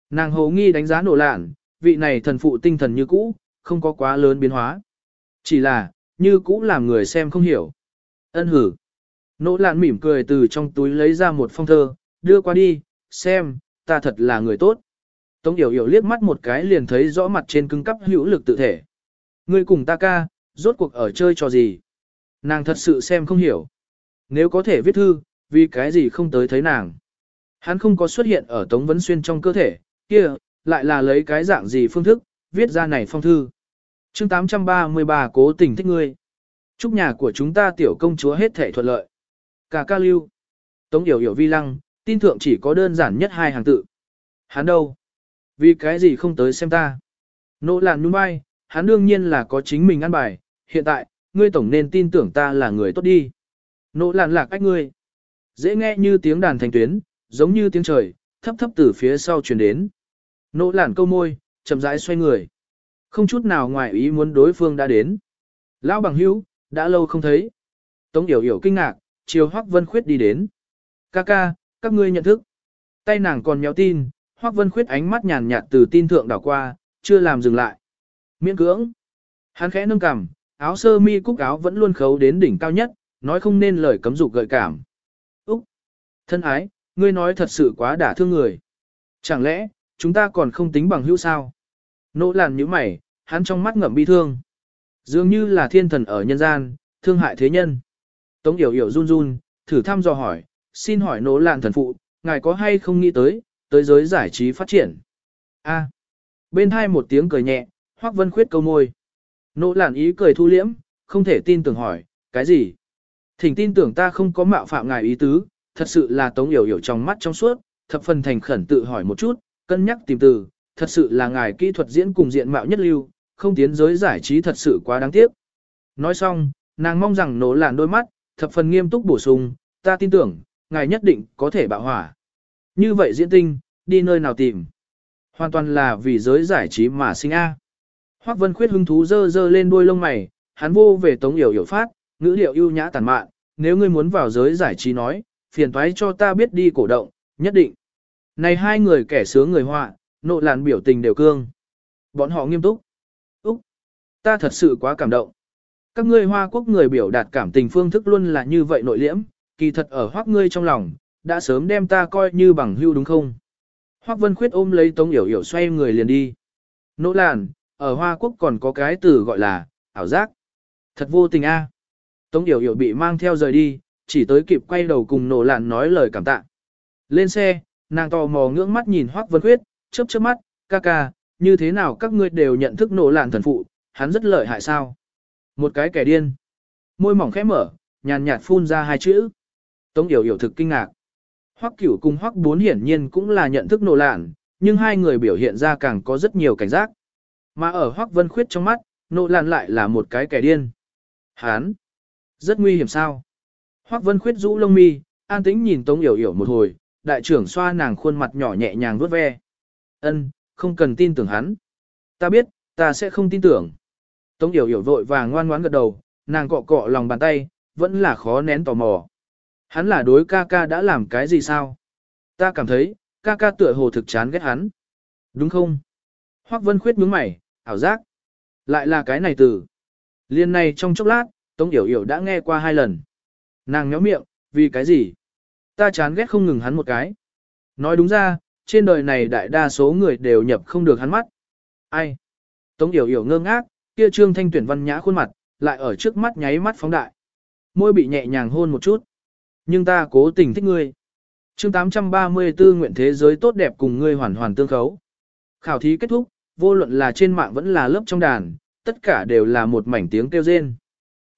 Nàng hồ nghi đánh giá nổ lạn, vị này thần phụ tinh thần như cũ, không có quá lớn biến hóa. Chỉ là, như cũ làm người xem không hiểu. Ân hử. Nỗ lạn mỉm cười từ trong túi lấy ra một phong thơ, đưa qua đi, xem, ta thật là người tốt. Tống Yểu Yểu liếc mắt một cái liền thấy rõ mặt trên cứng cắp hữu lực tự thể. Ngươi cùng ta ca, rốt cuộc ở chơi trò gì? Nàng thật sự xem không hiểu. Nếu có thể viết thư, vì cái gì không tới thấy nàng? Hắn không có xuất hiện ở Tống Vấn Xuyên trong cơ thể, kia, lại là lấy cái dạng gì phương thức, viết ra này phong thư. chương 833 cố tình thích ngươi. Chúc nhà của chúng ta tiểu công chúa hết thể thuận lợi. Cả ca lưu. Tống yểu yểu vi lăng, tin thượng chỉ có đơn giản nhất hai hàng tự. Hắn đâu? Vì cái gì không tới xem ta? Nỗ làn nhung bay, hắn đương nhiên là có chính mình ăn bài. Hiện tại, ngươi tổng nên tin tưởng ta là người tốt đi. Nỗ làn lạc ách ngươi. Dễ nghe như tiếng đàn thành tuyến, giống như tiếng trời, thấp thấp từ phía sau truyền đến. Nỗ lản câu môi, chậm rãi xoay người. Không chút nào ngoài ý muốn đối phương đã đến. Lão bằng hữu, đã lâu không thấy. Tống Yểu Yểu kinh ngạc, chiều Hoắc Vân Khuyết đi đến. Ca ca, các ngươi nhận thức. Tay nàng còn nhéo tin, Hoắc Vân Khuyết ánh mắt nhàn nhạt từ tin thượng đảo qua, chưa làm dừng lại. Miễn cưỡng. Hắn khẽ nâng cằm, áo sơ mi cúc áo vẫn luôn khấu đến đỉnh cao nhất, nói không nên lời cấm dục gợi cảm. Úc! Thân ái, ngươi nói thật sự quá đả thương người. Chẳng lẽ, chúng ta còn không tính bằng hữu sao. Nỗ làn như mày, hắn trong mắt ngậm bi thương. Dường như là thiên thần ở nhân gian, thương hại thế nhân. Tống yểu yểu run run, thử thăm dò hỏi, xin hỏi nỗ làn thần phụ, ngài có hay không nghĩ tới, tới giới giải trí phát triển. A. Bên hai một tiếng cười nhẹ, Hoắc Vân Khuyết câu môi. Nỗ làn ý cười thu liễm, không thể tin tưởng hỏi, cái gì? Thỉnh tin tưởng ta không có mạo phạm ngài ý tứ, thật sự là tống yểu yểu trong mắt trong suốt, thập phần thành khẩn tự hỏi một chút, cân nhắc tìm từ, thật sự là ngài kỹ thuật diễn cùng diện mạo nhất lưu, không tiến giới giải trí thật sự quá đáng tiếc. Nói xong, nàng mong rằng nổ làn đôi mắt, thập phần nghiêm túc bổ sung, ta tin tưởng, ngài nhất định có thể bạo hỏa. Như vậy diễn tinh, đi nơi nào tìm? Hoàn toàn là vì giới giải trí mà sinh A. Hoác Vân Khuyết hứng thú dơ dơ lên đuôi lông mày, hắn vô về tống yểu yểu phát, ngữ điệu ưu nhã tàn mạn, nếu ngươi muốn vào giới giải trí nói, phiền thoái cho ta biết đi cổ động, nhất định. Này hai người kẻ sướng người họa, nộ làn biểu tình đều cương. Bọn họ nghiêm túc. Úc! Ta thật sự quá cảm động. Các ngươi hoa quốc người biểu đạt cảm tình phương thức luôn là như vậy nội liễm, kỳ thật ở hoác ngươi trong lòng, đã sớm đem ta coi như bằng hưu đúng không? Hoác Vân Khuyết ôm lấy Tống Yểu Yểu xoay người liền đi. Nỗ làn, ở Hoa Quốc còn có cái từ gọi là, ảo giác. Thật vô tình a. Tống Yểu Yểu bị mang theo rời đi, chỉ tới kịp quay đầu cùng nổ làn nói lời cảm tạ. Lên xe, nàng tò mò ngưỡng mắt nhìn Hoắc Vân Khuyết, chớp chớp mắt, ca ca, như thế nào các ngươi đều nhận thức nổ lạn thần phụ, hắn rất lợi hại sao? Một cái kẻ điên. Môi mỏng khẽ mở, nhàn nhạt phun ra hai chữ. Tống Yểu Yểu thực kinh ngạc. Hoắc Cửu cùng Hoắc Bốn hiển nhiên cũng là nhận thức nổ lạn, nhưng hai người biểu hiện ra càng có rất nhiều cảnh giác. Mà ở Hoắc Vân Khuyết trong mắt, nổ lạn lại là một cái kẻ điên. Hán! Rất nguy hiểm sao? Hoắc Vân Khuyết rũ lông mi, an tĩnh nhìn Tống Yểu Yểu một hồi, đại trưởng xoa nàng khuôn mặt nhỏ nhẹ nhàng vuốt ve. Ân, không cần tin tưởng hắn. Ta biết, ta sẽ không tin tưởng. Tống Yểu Yểu vội vàng ngoan ngoãn gật đầu, nàng cọ cọ lòng bàn tay, vẫn là khó nén tò mò. Hắn là đối ca ca đã làm cái gì sao? Ta cảm thấy, ca ca tựa hồ thực chán ghét hắn. Đúng không? Hoắc Vân Khuyết nhướng mày, ảo giác. Lại là cái này từ. Liên này trong chốc lát, Tống Yểu Yểu đã nghe qua hai lần. Nàng nhó miệng, vì cái gì? Ta chán ghét không ngừng hắn một cái. Nói đúng ra, trên đời này đại đa số người đều nhập không được hắn mắt. Ai? Tống Yểu Yểu ngơ ngác, kia trương thanh tuyển văn nhã khuôn mặt, lại ở trước mắt nháy mắt phóng đại. Môi bị nhẹ nhàng hôn một chút. Nhưng ta cố tình thích ngươi. chương 834 nguyện thế giới tốt đẹp cùng ngươi hoàn hoàn tương khấu. Khảo thí kết thúc, vô luận là trên mạng vẫn là lớp trong đàn, tất cả đều là một mảnh tiếng kêu rên.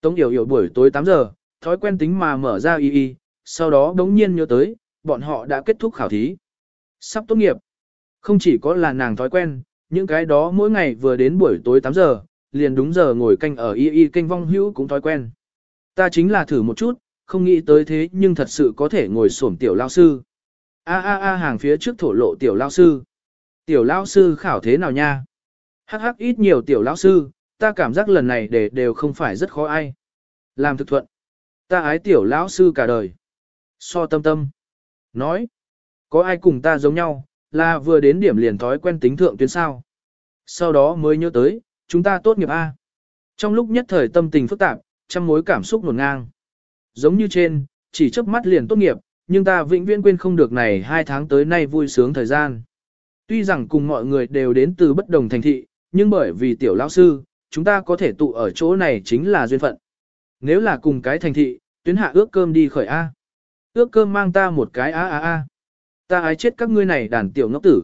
Tống Yểu Yểu buổi tối 8 giờ, thói quen tính mà mở ra y y, sau đó đống nhiên nhớ tới, bọn họ đã kết thúc khảo thí. Sắp tốt nghiệp. Không chỉ có là nàng thói quen, những cái đó mỗi ngày vừa đến buổi tối 8 giờ, liền đúng giờ ngồi canh ở y y canh vong hữu cũng thói quen. Ta chính là thử một chút, không nghĩ tới thế nhưng thật sự có thể ngồi xổm tiểu lao sư. A a a hàng phía trước thổ lộ tiểu lao sư. Tiểu lao sư khảo thế nào nha? Hắc hắc ít nhiều tiểu lao sư, ta cảm giác lần này để đều không phải rất khó ai. Làm thực thuận. Ta ái tiểu lão sư cả đời. So tâm tâm. Nói. Có ai cùng ta giống nhau, là vừa đến điểm liền thói quen tính thượng tuyến sao. Sau đó mới nhớ tới, chúng ta tốt nghiệp A. Trong lúc nhất thời tâm tình phức tạp, trăm mối cảm xúc nổn ngang. Giống như trên, chỉ chớp mắt liền tốt nghiệp, nhưng ta vĩnh viễn quên không được này hai tháng tới nay vui sướng thời gian. Tuy rằng cùng mọi người đều đến từ bất đồng thành thị, nhưng bởi vì tiểu lão sư, chúng ta có thể tụ ở chỗ này chính là duyên phận. Nếu là cùng cái thành thị, tuyến hạ ước cơm đi khởi A. Ước cơm mang ta một cái a a a. Ta ái chết các ngươi này đàn tiểu ngốc tử.